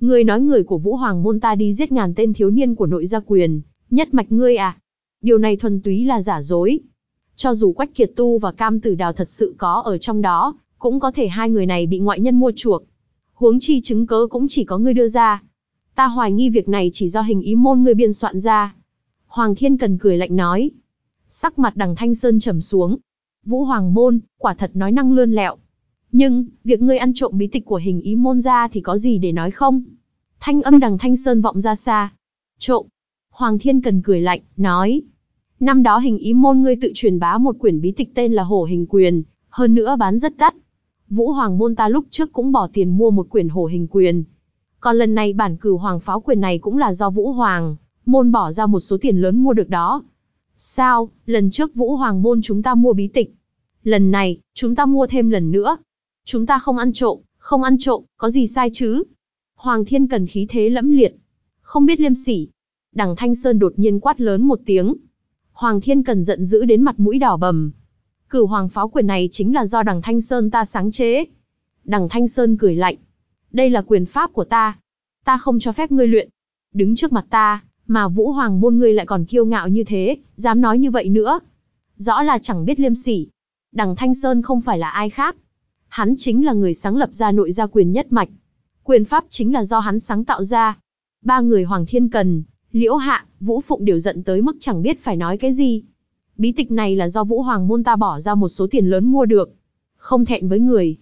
Ngươi nói người của Vũ Hoàng Môn ta đi giết ngàn tên thiếu niên của nội gia quyền, nhất mạch ngươi à? Điều này thuần túy là giả dối. Cho dù Quách Kiệt Tu và Cam Tử Đào thật sự có ở trong đó, cũng có thể hai người này bị ngoại nhân mua chuộc. Huống chi chứng cớ cũng chỉ có ngươi đưa ra. Ta hoài nghi việc này chỉ do hình ý môn ngươi biên soạn ra. Hoàng Thiên Cần cười lạnh nói. Sắc mặt đằng Thanh Sơn trầm xuống. Vũ Hoàng Môn, quả thật nói năng lươn lẹo. Nhưng, việc ngươi ăn trộm bí tịch của hình ý môn ra thì có gì để nói không? Thanh âm đằng Thanh Sơn vọng ra xa. Trộm. Hoàng Thiên Cần cười lạnh, nói. Năm đó hình ý môn ngươi tự truyền bá một quyển bí tịch tên là Hổ Hình Quyền, hơn nữa bán rất đắt. Vũ Hoàng môn ta lúc trước cũng bỏ tiền mua một quyển Hổ Hình Quyền. Còn lần này bản cử Hoàng pháo quyền này cũng là do Vũ Hoàng môn bỏ ra một số tiền lớn mua được đó. Sao, lần trước Vũ Hoàng môn chúng ta mua bí tịch. Lần này, chúng ta mua thêm lần nữa. Chúng ta không ăn trộm, không ăn trộm, có gì sai chứ? Hoàng Thiên cần khí thế lẫm liệt. Không biết liêm sỉ. Đằng Thanh Sơn đột nhiên quát lớn một tiếng. Hoàng Thiên cần giận dữ đến mặt mũi đỏ bầm. Cửu Hoàng pháo quyền này chính là do đằng Thanh Sơn ta sáng chế. Đằng Thanh Sơn cười lạnh. Đây là quyền pháp của ta. Ta không cho phép ngươi luyện. Đứng trước mặt ta, mà Vũ Hoàng môn ngươi lại còn kiêu ngạo như thế, dám nói như vậy nữa. Rõ là chẳng biết liêm sỉ. Đằng Thanh Sơn không phải là ai khác. Hắn chính là người sáng lập ra nội gia quyền nhất mạch. Quyền pháp chính là do hắn sáng tạo ra. Ba người Hoàng Thiên Cần, Liễu Hạ, Vũ Phụng đều giận tới mức chẳng biết phải nói cái gì. Bí tịch này là do Vũ Hoàng môn ta bỏ ra một số tiền lớn mua được. Không thẹn với người.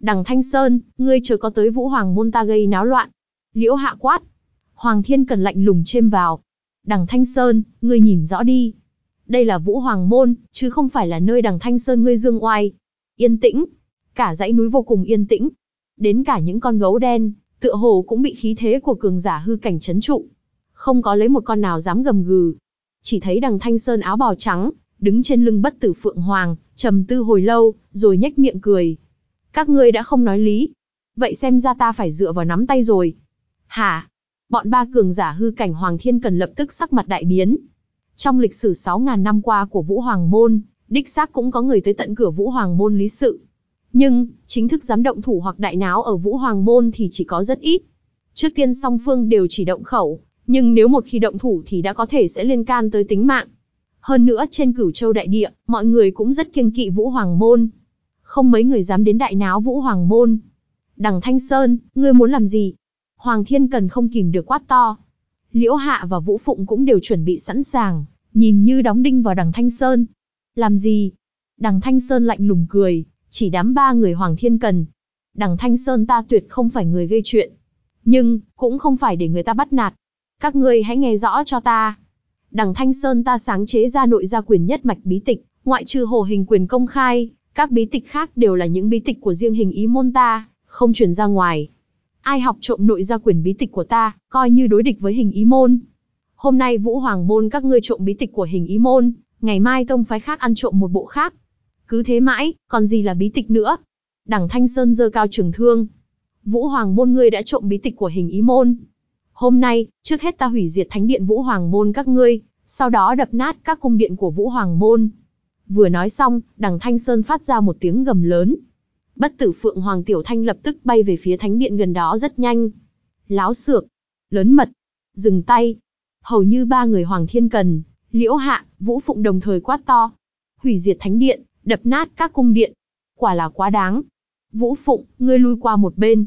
Đằng Thanh Sơn, ngươi chờ có tới Vũ Hoàng môn ta gây náo loạn. Liễu Hạ quát. Hoàng Thiên Cần lạnh lùng chêm vào. Đằng Thanh Sơn, ngươi nhìn rõ đi. Đây là Vũ Hoàng môn, chứ không phải là nơi đằng Thanh Sơn ngươi dương oai. Yên tĩnh. Cả dãy núi vô cùng yên tĩnh. Đến cả những con gấu đen, tựa hồ cũng bị khí thế của cường giả hư cảnh chấn trụ. Không có lấy một con nào dám gầm gừ. Chỉ thấy đằng Thanh Sơn áo bào trắng, đứng trên lưng bất tử phượng hoàng, trầm tư hồi lâu, rồi nhếch miệng cười. Các ngươi đã không nói lý. Vậy xem ra ta phải dựa vào nắm tay rồi. Hả? Bọn ba cường giả hư cảnh Hoàng Thiên Cần lập tức sắc mặt đại biến. Trong lịch sử 6.000 năm qua của Vũ Hoàng Môn, đích xác cũng có người tới tận cửa Vũ Hoàng Môn lý sự. Nhưng, chính thức dám động thủ hoặc đại náo ở Vũ Hoàng Môn thì chỉ có rất ít. Trước tiên song phương đều chỉ động khẩu, nhưng nếu một khi động thủ thì đã có thể sẽ liên can tới tính mạng. Hơn nữa trên cửu châu đại địa, mọi người cũng rất kiêng kỵ Vũ Hoàng Môn. Không mấy người dám đến đại náo Vũ Hoàng Môn. Đằng Thanh Sơn, ngươi muốn làm gì? Hoàng Thiên Cần không kìm được quát to. Liễu Hạ và Vũ Phụng cũng đều chuẩn bị sẵn sàng, nhìn như đóng đinh vào đằng Thanh Sơn. Làm gì? Đằng Thanh Sơn lạnh lùng cười, chỉ đám ba người Hoàng Thiên Cần. Đằng Thanh Sơn ta tuyệt không phải người gây chuyện. Nhưng, cũng không phải để người ta bắt nạt. Các ngươi hãy nghe rõ cho ta. Đằng Thanh Sơn ta sáng chế ra nội gia quyền nhất mạch bí tịch, ngoại trừ hồ hình quyền công khai, các bí tịch khác đều là những bí tịch của riêng hình ý môn ta, không truyền ra ngoài. Ai học trộm nội gia quyền bí tịch của ta, coi như đối địch với hình ý môn. Hôm nay Vũ Hoàng môn các ngươi trộm bí tịch của hình ý môn, ngày mai tông phái khác ăn trộm một bộ khác. Cứ thế mãi, còn gì là bí tịch nữa? Đằng Thanh Sơn giơ cao trường thương. Vũ Hoàng môn ngươi đã trộm bí tịch của hình ý môn. Hôm nay, trước hết ta hủy diệt thánh điện Vũ Hoàng môn các ngươi, sau đó đập nát các cung điện của Vũ Hoàng môn. Vừa nói xong, đằng Thanh Sơn phát ra một tiếng gầm lớn. Bất tử Phượng Hoàng Tiểu Thanh lập tức bay về phía thánh điện gần đó rất nhanh. Láo xược, lớn mật, dừng tay. Hầu như ba người Hoàng Thiên Cần, Liễu Hạ, Vũ Phụng đồng thời quát to. Hủy diệt thánh điện, đập nát các cung điện. Quả là quá đáng. Vũ Phụng, ngươi lui qua một bên.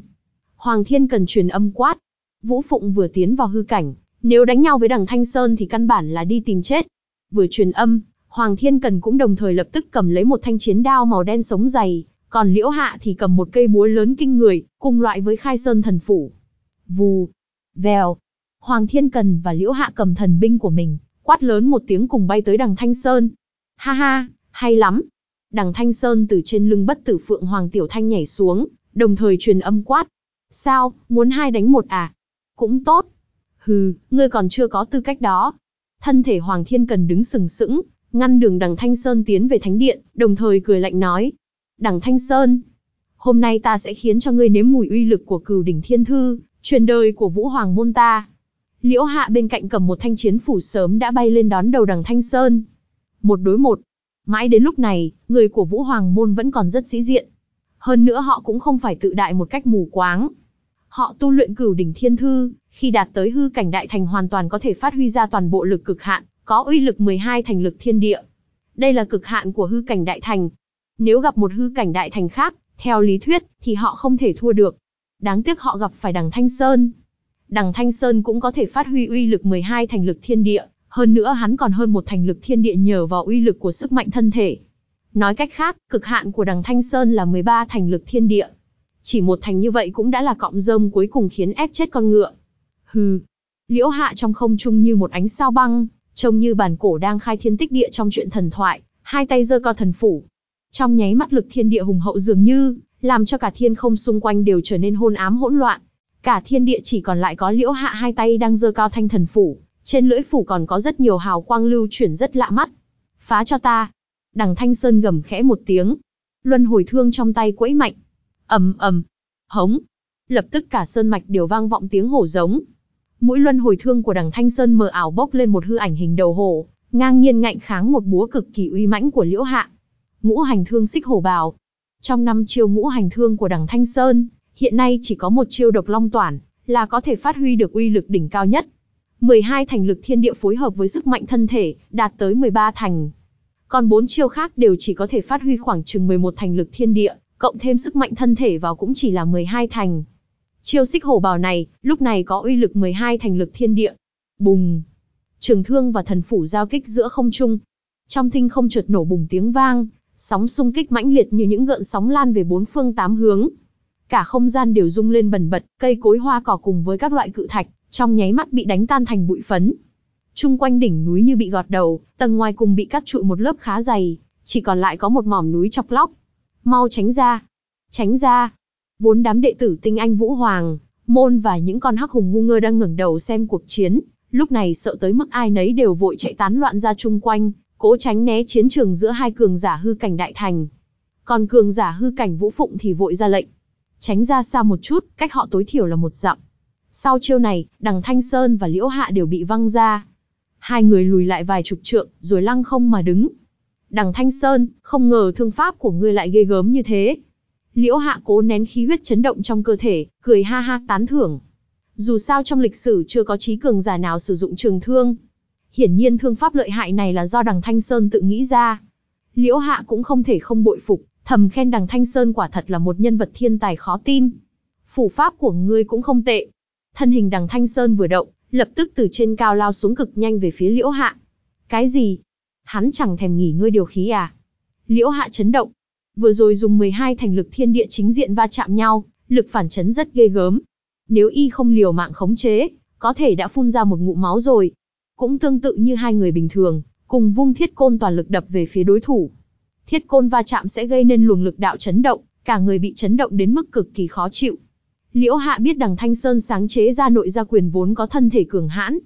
Hoàng Thiên Cần truyền âm quát. Vũ Phụng vừa tiến vào hư cảnh, nếu đánh nhau với đằng Thanh Sơn thì căn bản là đi tìm chết. Vừa truyền âm, Hoàng Thiên Cần cũng đồng thời lập tức cầm lấy một thanh chiến đao màu đen sống dày, còn Liễu Hạ thì cầm một cây búa lớn kinh người, cùng loại với Khai Sơn thần phủ. Vù, vèo, Hoàng Thiên Cần và Liễu Hạ cầm thần binh của mình, quát lớn một tiếng cùng bay tới đằng Thanh Sơn. Ha ha, hay lắm. Đằng Thanh Sơn từ trên lưng bất tử phượng Hoàng Tiểu Thanh nhảy xuống, đồng thời truyền âm quát. Sao, muốn hai đánh một à? Cũng tốt. Hừ, ngươi còn chưa có tư cách đó. Thân thể Hoàng Thiên Cần đứng sừng sững, ngăn đường đằng Thanh Sơn tiến về thánh điện, đồng thời cười lạnh nói. Đằng Thanh Sơn, hôm nay ta sẽ khiến cho ngươi nếm mùi uy lực của cửu đỉnh thiên thư, truyền đời của Vũ Hoàng môn ta. Liễu Hạ bên cạnh cầm một thanh chiến phủ sớm đã bay lên đón đầu đằng Thanh Sơn. Một đối một. Mãi đến lúc này, người của Vũ Hoàng môn vẫn còn rất sĩ diện. Hơn nữa họ cũng không phải tự đại một cách mù quáng. Họ tu luyện cửu đỉnh thiên thư, khi đạt tới hư cảnh đại thành hoàn toàn có thể phát huy ra toàn bộ lực cực hạn, có uy lực 12 thành lực thiên địa. Đây là cực hạn của hư cảnh đại thành. Nếu gặp một hư cảnh đại thành khác, theo lý thuyết, thì họ không thể thua được. Đáng tiếc họ gặp phải đằng Thanh Sơn. Đằng Thanh Sơn cũng có thể phát huy uy lực 12 thành lực thiên địa, hơn nữa hắn còn hơn một thành lực thiên địa nhờ vào uy lực của sức mạnh thân thể. Nói cách khác, cực hạn của đằng Thanh Sơn là 13 thành lực thiên địa. Chỉ một thành như vậy cũng đã là cọng rơm cuối cùng khiến ép chết con ngựa. Hừ. Liễu Hạ trong không trung như một ánh sao băng, trông như bản cổ đang khai thiên tích địa trong chuyện thần thoại, hai tay giơ cao thần phủ. Trong nháy mắt lực thiên địa hùng hậu dường như, làm cho cả thiên không xung quanh đều trở nên hôn ám hỗn loạn. Cả thiên địa chỉ còn lại có Liễu Hạ hai tay đang giơ cao thanh thần phủ, trên lưỡi phủ còn có rất nhiều hào quang lưu chuyển rất lạ mắt. Phá cho ta. Đằng Thanh Sơn gầm khẽ một tiếng. Luân hồi thương trong tay quẫy mạnh ầm ầm, hống. Lập tức cả sơn mạch đều vang vọng tiếng hổ giống. Mũi luân hồi thương của đằng Thanh Sơn mờ ảo bốc lên một hư ảnh hình đầu hổ, ngang nhiên ngạnh kháng một búa cực kỳ uy mãnh của Liễu Hạ. Ngũ hành thương xích hổ bào. Trong năm chiêu ngũ hành thương của đằng Thanh Sơn, hiện nay chỉ có một chiêu độc long toản, là có thể phát huy được uy lực đỉnh cao nhất. 12 thành lực thiên địa phối hợp với sức mạnh thân thể, đạt tới 13 thành. Còn bốn chiêu khác đều chỉ có thể phát huy khoảng chừng 11 thành lực thiên địa, cộng thêm sức mạnh thân thể vào cũng chỉ là 12 thành. Chiêu xích hổ bào này, lúc này có uy lực 12 thành lực thiên địa. Bùng! Trường thương và thần phủ giao kích giữa không trung. Trong thinh không chợt nổ bùng tiếng vang, sóng xung kích mãnh liệt như những gợn sóng lan về bốn phương tám hướng. Cả không gian đều rung lên bần bật, cây cối hoa cỏ cùng với các loại cự thạch, trong nháy mắt bị đánh tan thành bụi phấn. Trung quanh đỉnh núi như bị gọt đầu, tầng ngoài cùng bị cắt trụi một lớp khá dày, chỉ còn lại có một mỏm núi chọc lóc. Mau tránh ra! Tránh ra! Vốn đám đệ tử tinh anh Vũ Hoàng, môn và những con hắc hùng ngu ngơ đang ngẩng đầu xem cuộc chiến, lúc này sợ tới mức ai nấy đều vội chạy tán loạn ra chung quanh, cố tránh né chiến trường giữa hai cường giả hư cảnh đại thành. Còn cường giả hư cảnh Vũ Phụng thì vội ra lệnh, tránh ra xa một chút, cách họ tối thiểu là một dặm. Sau chiêu này, đằng Thanh Sơn và Liễu Hạ đều bị văng ra. Hai người lùi lại vài chục trượng, rồi lăng không mà đứng. Đằng Thanh Sơn, không ngờ thương pháp của ngươi lại ghê gớm như thế. Liễu Hạ cố nén khí huyết chấn động trong cơ thể, cười ha ha tán thưởng. Dù sao trong lịch sử chưa có trí cường giả nào sử dụng trường thương. Hiển nhiên thương pháp lợi hại này là do đằng Thanh Sơn tự nghĩ ra. Liễu Hạ cũng không thể không bội phục, thầm khen đằng Thanh Sơn quả thật là một nhân vật thiên tài khó tin. Phủ pháp của ngươi cũng không tệ. Thân hình đằng Thanh Sơn vừa động, lập tức từ trên cao lao xuống cực nhanh về phía Liễu Hạ. Cái gì? Hắn chẳng thèm nghỉ ngơi điều khí à? Liễu Hạ chấn động. Vừa rồi dùng 12 thành lực thiên địa chính diện va chạm nhau, lực phản chấn rất ghê gớm. Nếu y không liều mạng khống chế, có thể đã phun ra một ngụm máu rồi. Cũng tương tự như hai người bình thường, cùng vung thiết côn toàn lực đập về phía đối thủ. Thiết côn va chạm sẽ gây nên luồng lực đạo chấn động, cả người bị chấn động đến mức cực kỳ khó chịu. Liễu Hạ biết đằng Thanh Sơn sáng chế ra nội gia quyền vốn có thân thể cường hãn.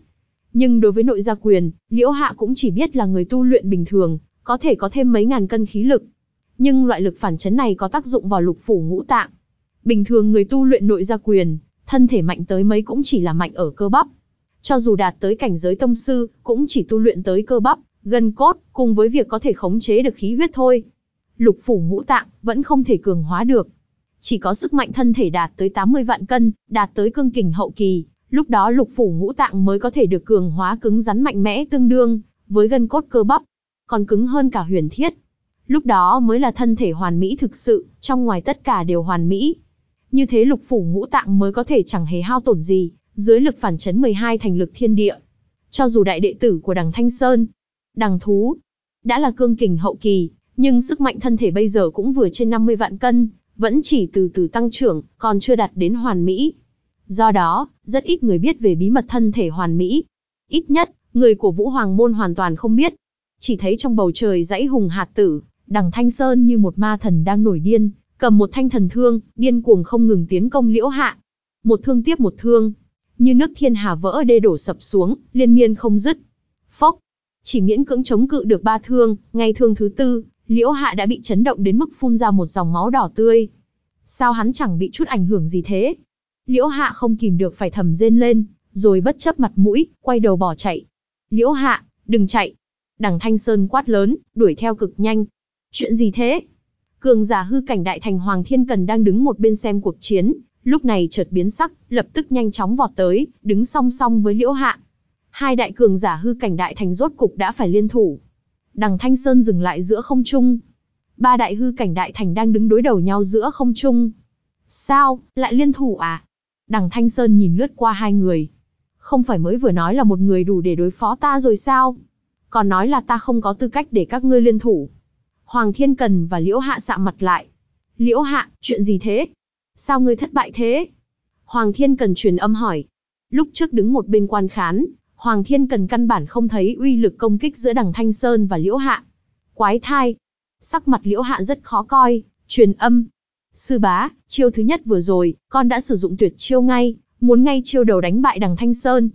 Nhưng đối với nội gia quyền, Liễu Hạ cũng chỉ biết là người tu luyện bình thường, có thể có thêm mấy ngàn cân khí lực. Nhưng loại lực phản chấn này có tác dụng vào lục phủ ngũ tạng. Bình thường người tu luyện nội gia quyền, thân thể mạnh tới mấy cũng chỉ là mạnh ở cơ bắp. Cho dù đạt tới cảnh giới tông sư, cũng chỉ tu luyện tới cơ bắp, gân cốt, cùng với việc có thể khống chế được khí huyết thôi. Lục phủ ngũ tạng, vẫn không thể cường hóa được. Chỉ có sức mạnh thân thể đạt tới 80 vạn cân, đạt tới cương kình hậu kỳ, lúc đó lục phủ ngũ tạng mới có thể được cường hóa cứng rắn mạnh mẽ tương đương, với gân cốt cơ bắp, còn cứng hơn cả huyền thiết. Lúc đó mới là thân thể hoàn mỹ thực sự, trong ngoài tất cả đều hoàn mỹ. Như thế lục phủ ngũ tạng mới có thể chẳng hề hao tổn gì, dưới lực phản chấn 12 thành lực thiên địa. Cho dù đại đệ tử của đằng Thanh Sơn, đằng Thú, đã là cương kình hậu kỳ, nhưng sức mạnh thân thể bây giờ cũng vừa trên 50 vạn cân, vẫn chỉ từ từ tăng trưởng, còn chưa đạt đến hoàn mỹ. Do đó, rất ít người biết về bí mật thân thể hoàn mỹ. Ít nhất, người của Vũ Hoàng Môn hoàn toàn không biết. Chỉ thấy trong bầu trời dãy hùng hạt tử, đằng Thanh Sơn như một ma thần đang nổi điên, cầm một thanh thần thương, điên cuồng không ngừng tiến công liễu hạ. Một thương tiếp một thương, như nước thiên hà vỡ đê đổ sập xuống, liên miên không dứt. Phốc, chỉ miễn cưỡng chống cự được ba thương, ngay thương thứ tư, liễu hạ đã bị chấn động đến mức phun ra một dòng máu đỏ tươi. Sao hắn chẳng bị chút ảnh hưởng gì thế? Liễu hạ không kìm được phải thầm rên lên, rồi bất chấp mặt mũi, quay đầu bỏ chạy. Liễu hạ, đừng chạy. Đằng Thanh Sơn quát lớn, đuổi theo cực nhanh. Chuyện gì thế? Cường giả hư cảnh đại thành Hoàng Thiên Cần đang đứng một bên xem cuộc chiến, lúc này chợt biến sắc, lập tức nhanh chóng vọt tới, đứng song song với Liễu Hạ. Hai đại cường giả hư cảnh đại thành rốt cục đã phải liên thủ. Đằng Thanh Sơn dừng lại giữa không trung. Ba đại hư cảnh đại thành đang đứng đối đầu nhau giữa không trung. Sao, lại liên thủ à? Đằng Thanh Sơn nhìn lướt qua hai người. Không phải mới vừa nói là một người đủ để đối phó ta rồi sao? Còn nói là ta không có tư cách để các ngươi liên thủ. Hoàng Thiên Cần và Liễu Hạ sạm mặt lại. Liễu Hạ, chuyện gì thế? Sao ngươi thất bại thế? Hoàng Thiên Cần truyền âm hỏi. Lúc trước đứng một bên quan khán, Hoàng Thiên Cần căn bản không thấy uy lực công kích giữa đằng Thanh Sơn và Liễu Hạ. Quái thai. Sắc mặt Liễu Hạ rất khó coi, truyền âm. Sư bá, chiêu thứ nhất vừa rồi, con đã sử dụng tuyệt chiêu ngay, muốn ngay chiêu đầu đánh bại đằng Thanh Sơn.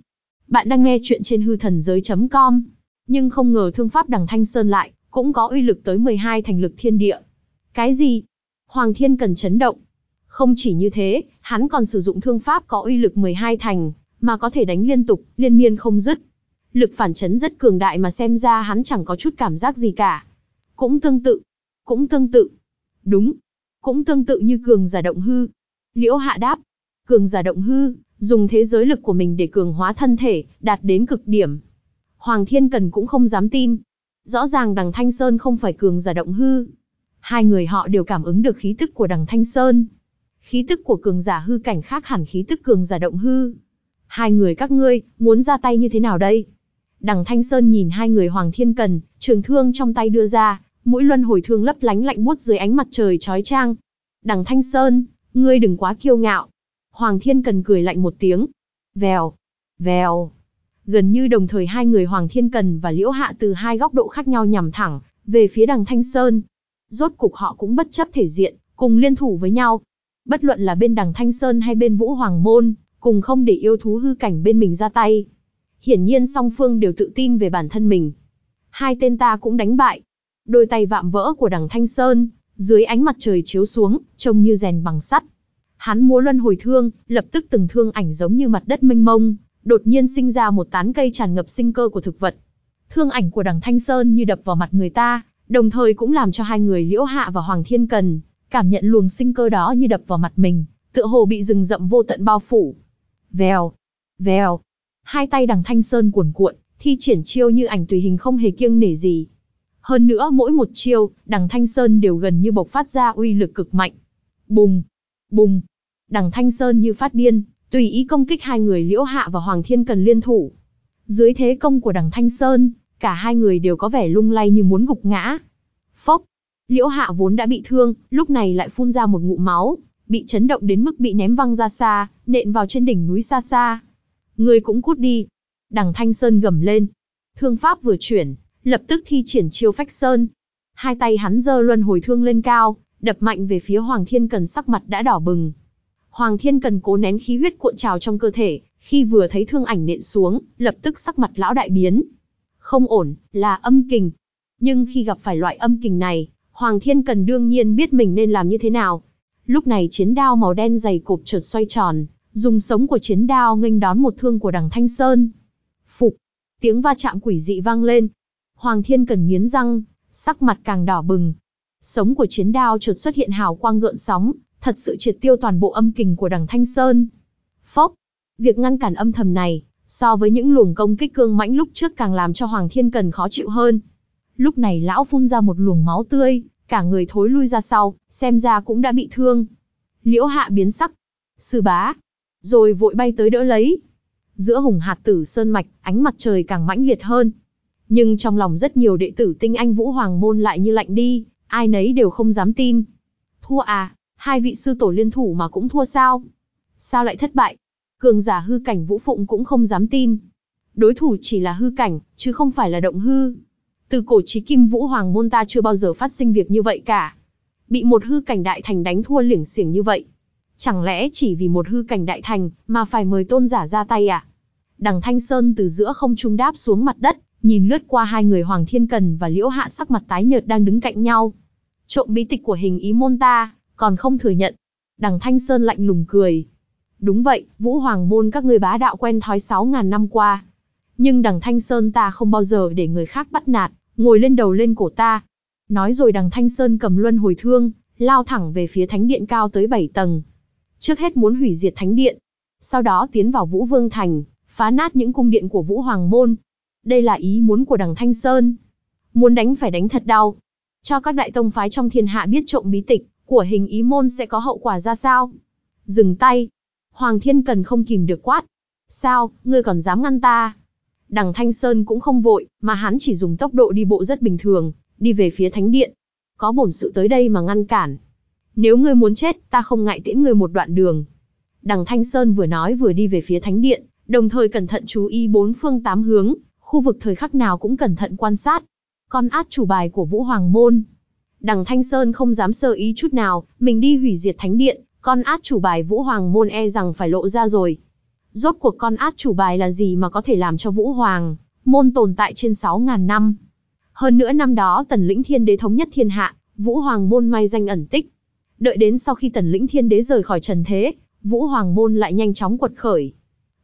Bạn đang nghe chuyện trên hư thần giới.com. Nhưng không ngờ thương pháp đằng Thanh Sơn lại, cũng có uy lực tới 12 thành lực thiên địa. Cái gì? Hoàng Thiên Cần chấn động. Không chỉ như thế, hắn còn sử dụng thương pháp có uy lực 12 thành, mà có thể đánh liên tục, liên miên không dứt. Lực phản chấn rất cường đại mà xem ra hắn chẳng có chút cảm giác gì cả. Cũng tương tự, cũng tương tự. Đúng, cũng tương tự như cường giả động hư. Liễu hạ đáp, cường giả động hư, dùng thế giới lực của mình để cường hóa thân thể, đạt đến cực điểm. Hoàng Thiên Cần cũng không dám tin. Rõ ràng đằng Thanh Sơn không phải cường giả động hư. Hai người họ đều cảm ứng được khí tức của đằng Thanh Sơn. Khí tức của cường giả hư cảnh khác hẳn khí tức cường giả động hư. Hai người các ngươi, muốn ra tay như thế nào đây? Đằng Thanh Sơn nhìn hai người Hoàng Thiên Cần, trường thương trong tay đưa ra, mũi luân hồi thương lấp lánh lạnh buốt dưới ánh mặt trời chói chang. Đằng Thanh Sơn, ngươi đừng quá kiêu ngạo. Hoàng Thiên Cần cười lạnh một tiếng. Vèo, vèo. Gần như đồng thời hai người Hoàng Thiên Cần và Liễu Hạ từ hai góc độ khác nhau nhằm thẳng, về phía đằng Thanh Sơn. Rốt cục họ cũng bất chấp thể diện, cùng liên thủ với nhau. Bất luận là bên đằng Thanh Sơn hay bên Vũ Hoàng Môn, cùng không để yêu thú hư cảnh bên mình ra tay. Hiển nhiên song phương đều tự tin về bản thân mình. Hai tên ta cũng đánh bại. Đôi tay vạm vỡ của đằng Thanh Sơn, dưới ánh mặt trời chiếu xuống, trông như rèn bằng sắt. Hắn múa luân hồi thương, lập tức từng thương ảnh giống như mặt đất mênh mông, đột nhiên sinh ra một tán cây tràn ngập sinh cơ của thực vật. Thương ảnh của đằng Thanh Sơn như đập vào mặt người ta, đồng thời cũng làm cho hai người Liễu Hạ và Hoàng Thiên Cần cảm nhận luồng sinh cơ đó như đập vào mặt mình, tựa hồ bị rừng rậm vô tận bao phủ. Vèo, vèo, hai tay đằng Thanh Sơn cuồn cuộn, thi triển chiêu như ảnh tùy hình không hề kiêng nể gì. Hơn nữa mỗi một chiêu, đằng Thanh Sơn đều gần như bộc phát ra uy lực cực mạnh. Bùng, bùng, đằng Thanh Sơn như phát điên, tùy ý công kích hai người Liễu Hạ và Hoàng Thiên Cần liên thủ. Dưới thế công của đằng Thanh Sơn, cả hai người đều có vẻ lung lay như muốn gục ngã. Phốc, Liễu Hạ vốn đã bị thương, lúc này lại phun ra một ngụm máu, bị chấn động đến mức bị ném văng ra xa, nện vào trên đỉnh núi xa xa. Người cũng cút đi. Đằng Thanh Sơn gầm lên. Thương pháp vừa chuyển, lập tức thi triển chiêu phách sơn. Hai tay hắn giơ luân hồi thương lên cao, đập mạnh về phía Hoàng Thiên Cần sắc mặt đã đỏ bừng. Hoàng Thiên Cần cố nén khí huyết cuộn trào trong cơ thể, khi vừa thấy thương ảnh nện xuống, lập tức sắc mặt lão đại biến. Không ổn, là âm kình. Nhưng khi gặp phải loại âm kình này, Hoàng Thiên Cần đương nhiên biết mình nên làm như thế nào. Lúc này chiến đao màu đen dày cộp trượt xoay tròn, dùng sống của chiến đao nghênh đón một thương của đằng Thanh Sơn. Phục, tiếng va chạm quỷ dị vang lên. Hoàng Thiên Cần nghiến răng, sắc mặt càng đỏ bừng. Sống của chiến đao chợt xuất hiện hào quang gợn sóng, thật sự triệt tiêu toàn bộ âm kình của đằng Thanh Sơn. Phốc, việc ngăn cản âm thầm này, so với những luồng công kích cương mãnh lúc trước càng làm cho Hoàng Thiên Cần khó chịu hơn. Lúc này lão phun ra một luồng máu tươi, cả người thối lui ra sau, xem ra cũng đã bị thương. Liễu hạ biến sắc. Sư bá. Rồi vội bay tới đỡ lấy. Giữa hùng hạt tử sơn mạch, ánh mặt trời càng mãnh liệt hơn. Nhưng trong lòng rất nhiều đệ tử tinh anh vũ hoàng môn lại như lạnh đi, ai nấy đều không dám tin. Thua à, hai vị sư tổ liên thủ mà cũng thua sao? Sao lại thất bại? Cường giả hư cảnh vũ phụng cũng không dám tin. Đối thủ chỉ là hư cảnh, chứ không phải là động hư. Từ cổ chí kim vũ hoàng môn ta chưa bao giờ phát sinh việc như vậy cả. Bị một hư cảnh đại thành đánh thua liểng xiểng như vậy. Chẳng lẽ chỉ vì một hư cảnh đại thành mà phải mời tôn giả ra tay à? Đằng Thanh Sơn từ giữa không trung đáp xuống mặt đất, nhìn lướt qua hai người Hoàng Thiên Cần và Liễu Hạ sắc mặt tái nhợt đang đứng cạnh nhau. Trộm bí tịch của hình ý môn ta, còn không thừa nhận. Đằng Thanh Sơn lạnh lùng cười. Đúng vậy, Vũ Hoàng môn các ngươi bá đạo quen thói 6.000 năm qua. Nhưng đằng Thanh Sơn ta không bao giờ để người khác bắt nạt, ngồi lên đầu lên cổ ta. Nói rồi đằng Thanh Sơn cầm luân hồi thương, lao thẳng về phía thánh điện cao tới 7 tầng. Trước hết muốn hủy diệt thánh điện, sau đó tiến vào Vũ Vương Thành, phá nát những cung điện của Vũ Hoàng Môn. Đây là ý muốn của đằng Thanh Sơn. Muốn đánh phải đánh thật đau. Cho các đại tông phái trong thiên hạ biết trộm bí tịch của hình ý môn sẽ có hậu quả ra sao. Dừng tay. Hoàng Thiên Cần không kìm được quát. Sao, ngươi còn dám ngăn ta? Đằng Thanh Sơn cũng không vội, mà hắn chỉ dùng tốc độ đi bộ rất bình thường, đi về phía thánh điện. Có bổn sự tới đây mà ngăn cản. Nếu ngươi muốn chết, ta không ngại tiễn ngươi một đoạn đường. Đằng Thanh Sơn vừa nói vừa đi về phía thánh điện, đồng thời cẩn thận chú ý bốn phương tám hướng, khu vực thời khắc nào cũng cẩn thận quan sát. Con át chủ bài của Vũ Hoàng Môn. Đằng Thanh Sơn không dám sơ ý chút nào, mình đi hủy diệt thánh điện, con át chủ bài Vũ Hoàng Môn e rằng phải lộ ra rồi. Rốt cuộc con át chủ bài là gì mà có thể làm cho Vũ Hoàng, môn tồn tại trên 6.000 năm. Hơn nữa năm đó tần lĩnh thiên đế thống nhất thiên hạ, Vũ Hoàng môn may danh ẩn tích. Đợi đến sau khi tần lĩnh thiên đế rời khỏi trần thế, Vũ Hoàng môn lại nhanh chóng quật khởi.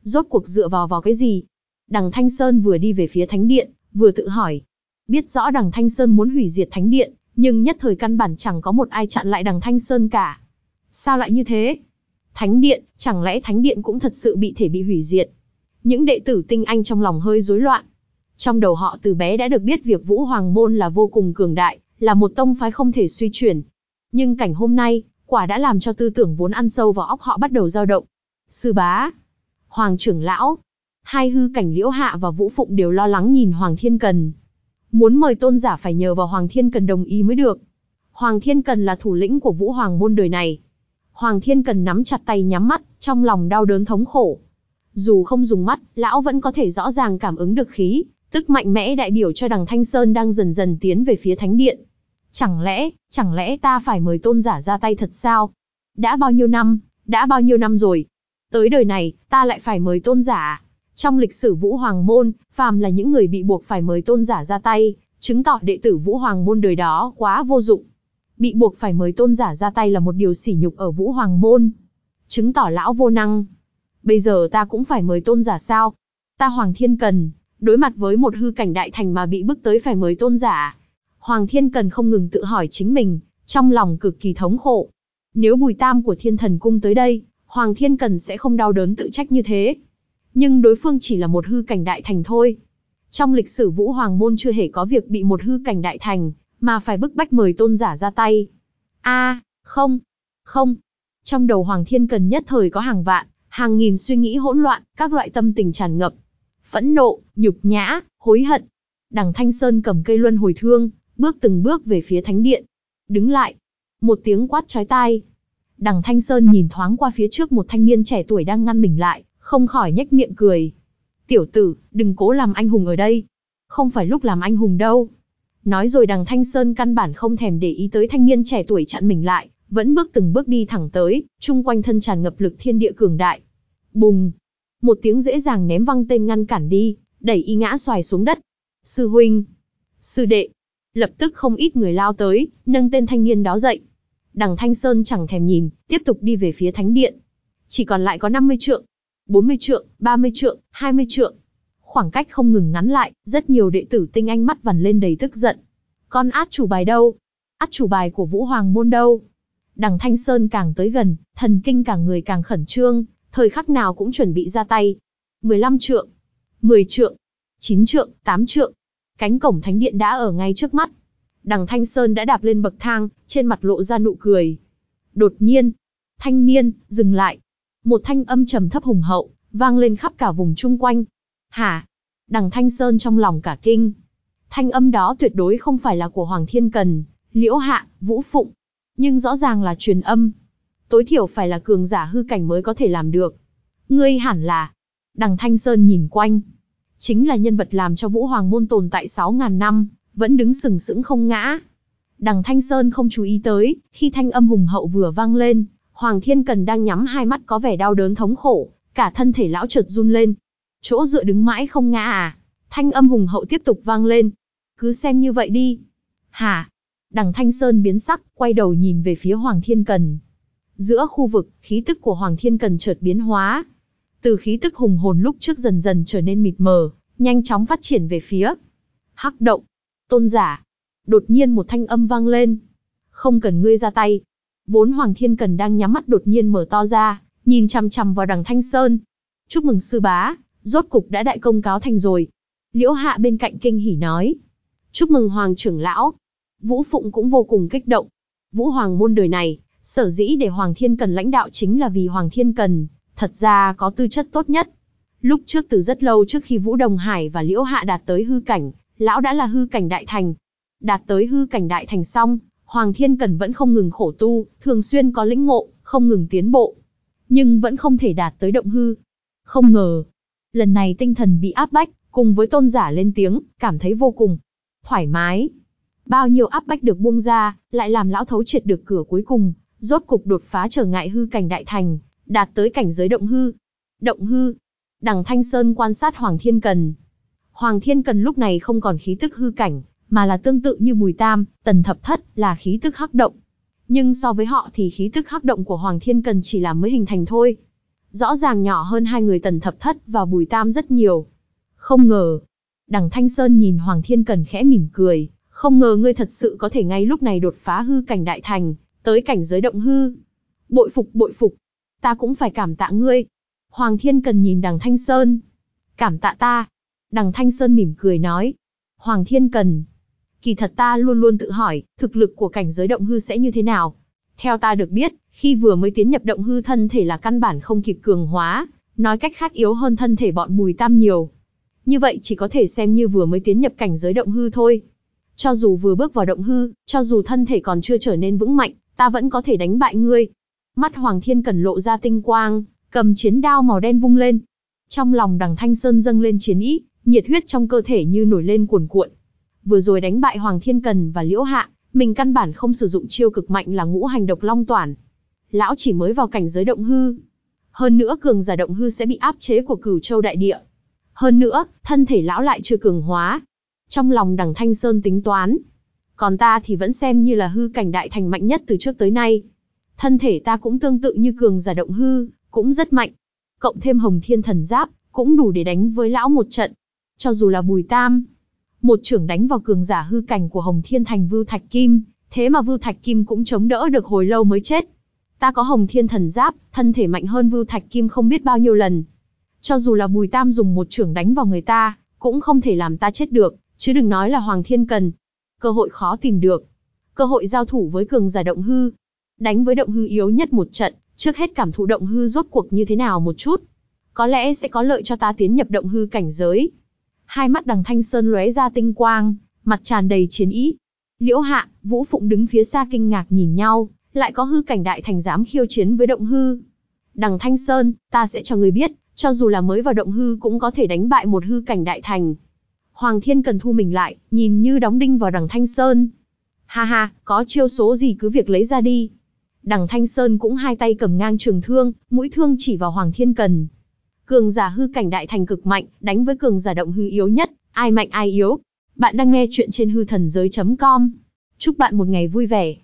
Rốt cuộc dựa vào vào cái gì? Đằng Thanh Sơn vừa đi về phía thánh điện, vừa tự hỏi. Biết rõ đằng Thanh Sơn muốn hủy diệt thánh điện, nhưng nhất thời căn bản chẳng có một ai chặn lại đằng Thanh Sơn cả. Sao lại như thế? Thánh điện, chẳng lẽ thánh điện cũng thật sự bị thể bị hủy diệt? Những đệ tử tinh anh trong lòng hơi rối loạn. Trong đầu họ từ bé đã được biết việc Vũ Hoàng Môn là vô cùng cường đại, là một tông phái không thể suy chuyển. Nhưng cảnh hôm nay, quả đã làm cho tư tưởng vốn ăn sâu vào óc họ bắt đầu dao động. Sư bá, Hoàng trưởng lão, hai hư cảnh liễu hạ và Vũ Phụng đều lo lắng nhìn Hoàng Thiên Cần. Muốn mời tôn giả phải nhờ vào Hoàng Thiên Cần đồng ý mới được. Hoàng Thiên Cần là thủ lĩnh của Vũ Hoàng môn đời này, Hoàng Thiên Cần nắm chặt tay nhắm mắt, trong lòng đau đớn thống khổ. Dù không dùng mắt, lão vẫn có thể rõ ràng cảm ứng được khí, tức mạnh mẽ đại biểu cho đằng Thanh Sơn đang dần dần tiến về phía thánh điện. Chẳng lẽ, chẳng lẽ ta phải mời tôn giả ra tay thật sao? Đã bao nhiêu năm, đã bao nhiêu năm rồi. Tới đời này, ta lại phải mời tôn giả. À? Trong lịch sử Vũ Hoàng Môn, phàm là những người bị buộc phải mời tôn giả ra tay, chứng tỏ đệ tử Vũ Hoàng Môn đời đó quá vô dụng. Bị buộc phải mời tôn giả ra tay là một điều sỉ nhục ở Vũ Hoàng Môn. Chứng tỏ lão vô năng. Bây giờ ta cũng phải mời tôn giả sao? Ta Hoàng Thiên Cần, đối mặt với một hư cảnh đại thành mà bị bức tới phải mời tôn giả. Hoàng Thiên Cần không ngừng tự hỏi chính mình, trong lòng cực kỳ thống khổ. Nếu bùi tam của thiên thần cung tới đây, Hoàng Thiên Cần sẽ không đau đớn tự trách như thế. Nhưng đối phương chỉ là một hư cảnh đại thành thôi. Trong lịch sử Vũ Hoàng Môn chưa hề có việc bị một hư cảnh đại thành, mà phải bức bách mời tôn giả ra tay. a không, không. Trong đầu Hoàng Thiên Cần nhất thời có hàng vạn, hàng nghìn suy nghĩ hỗn loạn, các loại tâm tình tràn ngập. Phẫn nộ, nhục nhã, hối hận. Đằng Thanh Sơn cầm cây luân hồi thương, bước từng bước về phía thánh điện. Đứng lại. Một tiếng quát chói tai. Đằng Thanh Sơn nhìn thoáng qua phía trước một thanh niên trẻ tuổi đang ngăn mình lại, không khỏi nhếch miệng cười. Tiểu tử, đừng cố làm anh hùng ở đây. Không phải lúc làm anh hùng đâu. Nói rồi đằng Thanh Sơn căn bản không thèm để ý tới thanh niên trẻ tuổi chặn mình lại, vẫn bước từng bước đi thẳng tới, chung quanh thân tràn ngập lực thiên địa cường đại. Bùng! Một tiếng dễ dàng ném văng tên ngăn cản đi, đẩy y ngã xoài xuống đất. Sư huynh! Sư đệ! Lập tức không ít người lao tới, nâng tên thanh niên đó dậy. Đằng Thanh Sơn chẳng thèm nhìn, tiếp tục đi về phía thánh điện. Chỉ còn lại có 50 trượng, 40 trượng, 30 trượng, 20 trượng. Khoảng cách không ngừng ngắn lại, rất nhiều đệ tử tinh anh mắt vằn lên đầy tức giận. Con át chủ bài đâu? Át chủ bài của Vũ Hoàng môn đâu? Đằng Thanh Sơn càng tới gần, thần kinh cả người càng khẩn trương, thời khắc nào cũng chuẩn bị ra tay. 15 trượng, 10 trượng, 9 trượng, 8 trượng. Cánh cổng thánh điện đã ở ngay trước mắt. Đằng Thanh Sơn đã đạp lên bậc thang, trên mặt lộ ra nụ cười. Đột nhiên, thanh niên, dừng lại. Một thanh âm trầm thấp hùng hậu, vang lên khắp cả vùng chung quanh. Hả? Đằng Thanh Sơn trong lòng cả kinh. Thanh âm đó tuyệt đối không phải là của Hoàng Thiên Cần, Liễu Hạ, Vũ Phụng. Nhưng rõ ràng là truyền âm. Tối thiểu phải là cường giả hư cảnh mới có thể làm được. Ngươi hẳn là... Đằng Thanh Sơn nhìn quanh. Chính là nhân vật làm cho Vũ Hoàng môn tồn tại 6.000 năm, vẫn đứng sừng sững không ngã. Đằng Thanh Sơn không chú ý tới, khi thanh âm hùng hậu vừa vang lên, Hoàng Thiên Cần đang nhắm hai mắt có vẻ đau đớn thống khổ, cả thân thể lão chợt run lên. Chỗ dựa đứng mãi không ngã à? Thanh âm hùng hậu tiếp tục vang lên. Cứ xem như vậy đi. Hả? Đằng Thanh Sơn biến sắc, quay đầu nhìn về phía Hoàng Thiên Cần. Giữa khu vực, khí tức của Hoàng Thiên Cần chợt biến hóa. Từ khí tức hùng hồn lúc trước dần dần trở nên mịt mờ, nhanh chóng phát triển về phía. Hắc động. Tôn giả. Đột nhiên một thanh âm vang lên. Không cần ngươi ra tay. Vốn Hoàng Thiên Cần đang nhắm mắt đột nhiên mở to ra, nhìn chằm chằm vào đằng Thanh Sơn. Chúc mừng sư bá, rốt cục đã đại công cáo thành rồi. Liễu Hạ bên cạnh kinh hỉ nói. Chúc mừng Hoàng trưởng lão. Vũ Phụng cũng vô cùng kích động. Vũ Hoàng môn đời này, sở dĩ để Hoàng Thiên Cần lãnh đạo chính là vì Hoàng Thiên Cần, thật ra có tư chất tốt nhất. Lúc trước từ rất lâu trước khi Vũ Đồng Hải và Liễu Hạ đạt tới hư cảnh, lão đã là hư cảnh đại thành. Đạt tới hư cảnh đại thành xong, Hoàng Thiên Cần vẫn không ngừng khổ tu, thường xuyên có lĩnh ngộ, không ngừng tiến bộ. Nhưng vẫn không thể đạt tới động hư. Không ngờ, lần này tinh thần bị áp bách, cùng với tôn giả lên tiếng, cảm thấy vô cùng thoải mái. Bao nhiêu áp bách được buông ra, lại làm lão thấu triệt được cửa cuối cùng, rốt cục đột phá trở ngại hư cảnh đại thành, đạt tới cảnh giới động hư. Động hư. Đằng Thanh Sơn quan sát Hoàng Thiên Cần. Hoàng Thiên Cần lúc này không còn khí tức hư cảnh, mà là tương tự như Bùi Tam, Tần Thập Thất là khí tức hắc động. Nhưng so với họ thì khí tức hắc động của Hoàng Thiên Cần chỉ là mới hình thành thôi. Rõ ràng nhỏ hơn hai người Tần Thập Thất và Bùi Tam rất nhiều. Không ngờ. Đằng Thanh Sơn nhìn Hoàng Thiên Cần khẽ mỉm cười, không ngờ ngươi thật sự có thể ngay lúc này đột phá hư cảnh đại thành, tới cảnh giới động hư. Bội phục bội phục, ta cũng phải cảm tạ ngươi. Hoàng Thiên Cần nhìn đằng Thanh Sơn. Cảm tạ ta. Đằng Thanh Sơn mỉm cười nói. Hoàng Thiên Cần. Kỳ thật ta luôn luôn tự hỏi, thực lực của cảnh giới động hư sẽ như thế nào? Theo ta được biết, khi vừa mới tiến nhập động hư thân thể là căn bản không kịp cường hóa, nói cách khác yếu hơn thân thể bọn bùi tam nhiều. Như vậy chỉ có thể xem như vừa mới tiến nhập cảnh giới động hư thôi. Cho dù vừa bước vào động hư, cho dù thân thể còn chưa trở nên vững mạnh, ta vẫn có thể đánh bại ngươi. Mắt Hoàng Thiên Cần lộ ra tinh quang, cầm chiến đao màu đen vung lên. Trong lòng đằng Thanh Sơn dâng lên chiến ý, nhiệt huyết trong cơ thể như nổi lên cuồn cuộn. Vừa rồi đánh bại Hoàng Thiên Cần và Liễu Hạ, mình căn bản không sử dụng chiêu cực mạnh là ngũ hành độc long toàn. lão chỉ mới vào cảnh giới động hư. Hơn nữa cường giả động hư sẽ bị áp chế của cửu châu đại địa. Hơn nữa, thân thể lão lại chưa cường hóa. Trong lòng đằng Thanh Sơn tính toán. Còn ta thì vẫn xem như là hư cảnh đại thành mạnh nhất từ trước tới nay. Thân thể ta cũng tương tự như cường giả động hư, cũng rất mạnh. Cộng thêm hồng thiên thần giáp, cũng đủ để đánh với lão một trận. Cho dù là bùi tam, một trưởng đánh vào cường giả hư cảnh của hồng thiên thành vưu thạch kim, thế mà vưu thạch kim cũng chống đỡ được hồi lâu mới chết. Ta có hồng thiên thần giáp, thân thể mạnh hơn vưu thạch kim không biết bao nhiêu lần. Cho dù là bùi tam dùng một trưởng đánh vào người ta, cũng không thể làm ta chết được, chứ đừng nói là hoàng thiên cần. Cơ hội khó tìm được. Cơ hội giao thủ với cường giả động hư. Đánh với động hư yếu nhất một trận, trước hết cảm thụ động hư rốt cuộc như thế nào một chút. Có lẽ sẽ có lợi cho ta tiến nhập động hư cảnh giới. Hai mắt đằng thanh sơn lóe ra tinh quang, mặt tràn đầy chiến ý. Liễu hạ, Vũ Phụng đứng phía xa kinh ngạc nhìn nhau, lại có hư cảnh đại thành dám khiêu chiến với động hư. Đằng Thanh Sơn, ta sẽ cho người biết, cho dù là mới vào động hư cũng có thể đánh bại một hư cảnh đại thành. Hoàng Thiên cần thu mình lại, nhìn như đóng đinh vào đằng Thanh Sơn. Ha ha, có chiêu số gì cứ việc lấy ra đi. Đằng Thanh Sơn cũng hai tay cầm ngang trường thương, mũi thương chỉ vào Hoàng Thiên Cần. Cường giả hư cảnh đại thành cực mạnh, đánh với cường giả động hư yếu nhất, ai mạnh ai yếu. Bạn đang nghe chuyện trên hư thần giới.com. Chúc bạn một ngày vui vẻ.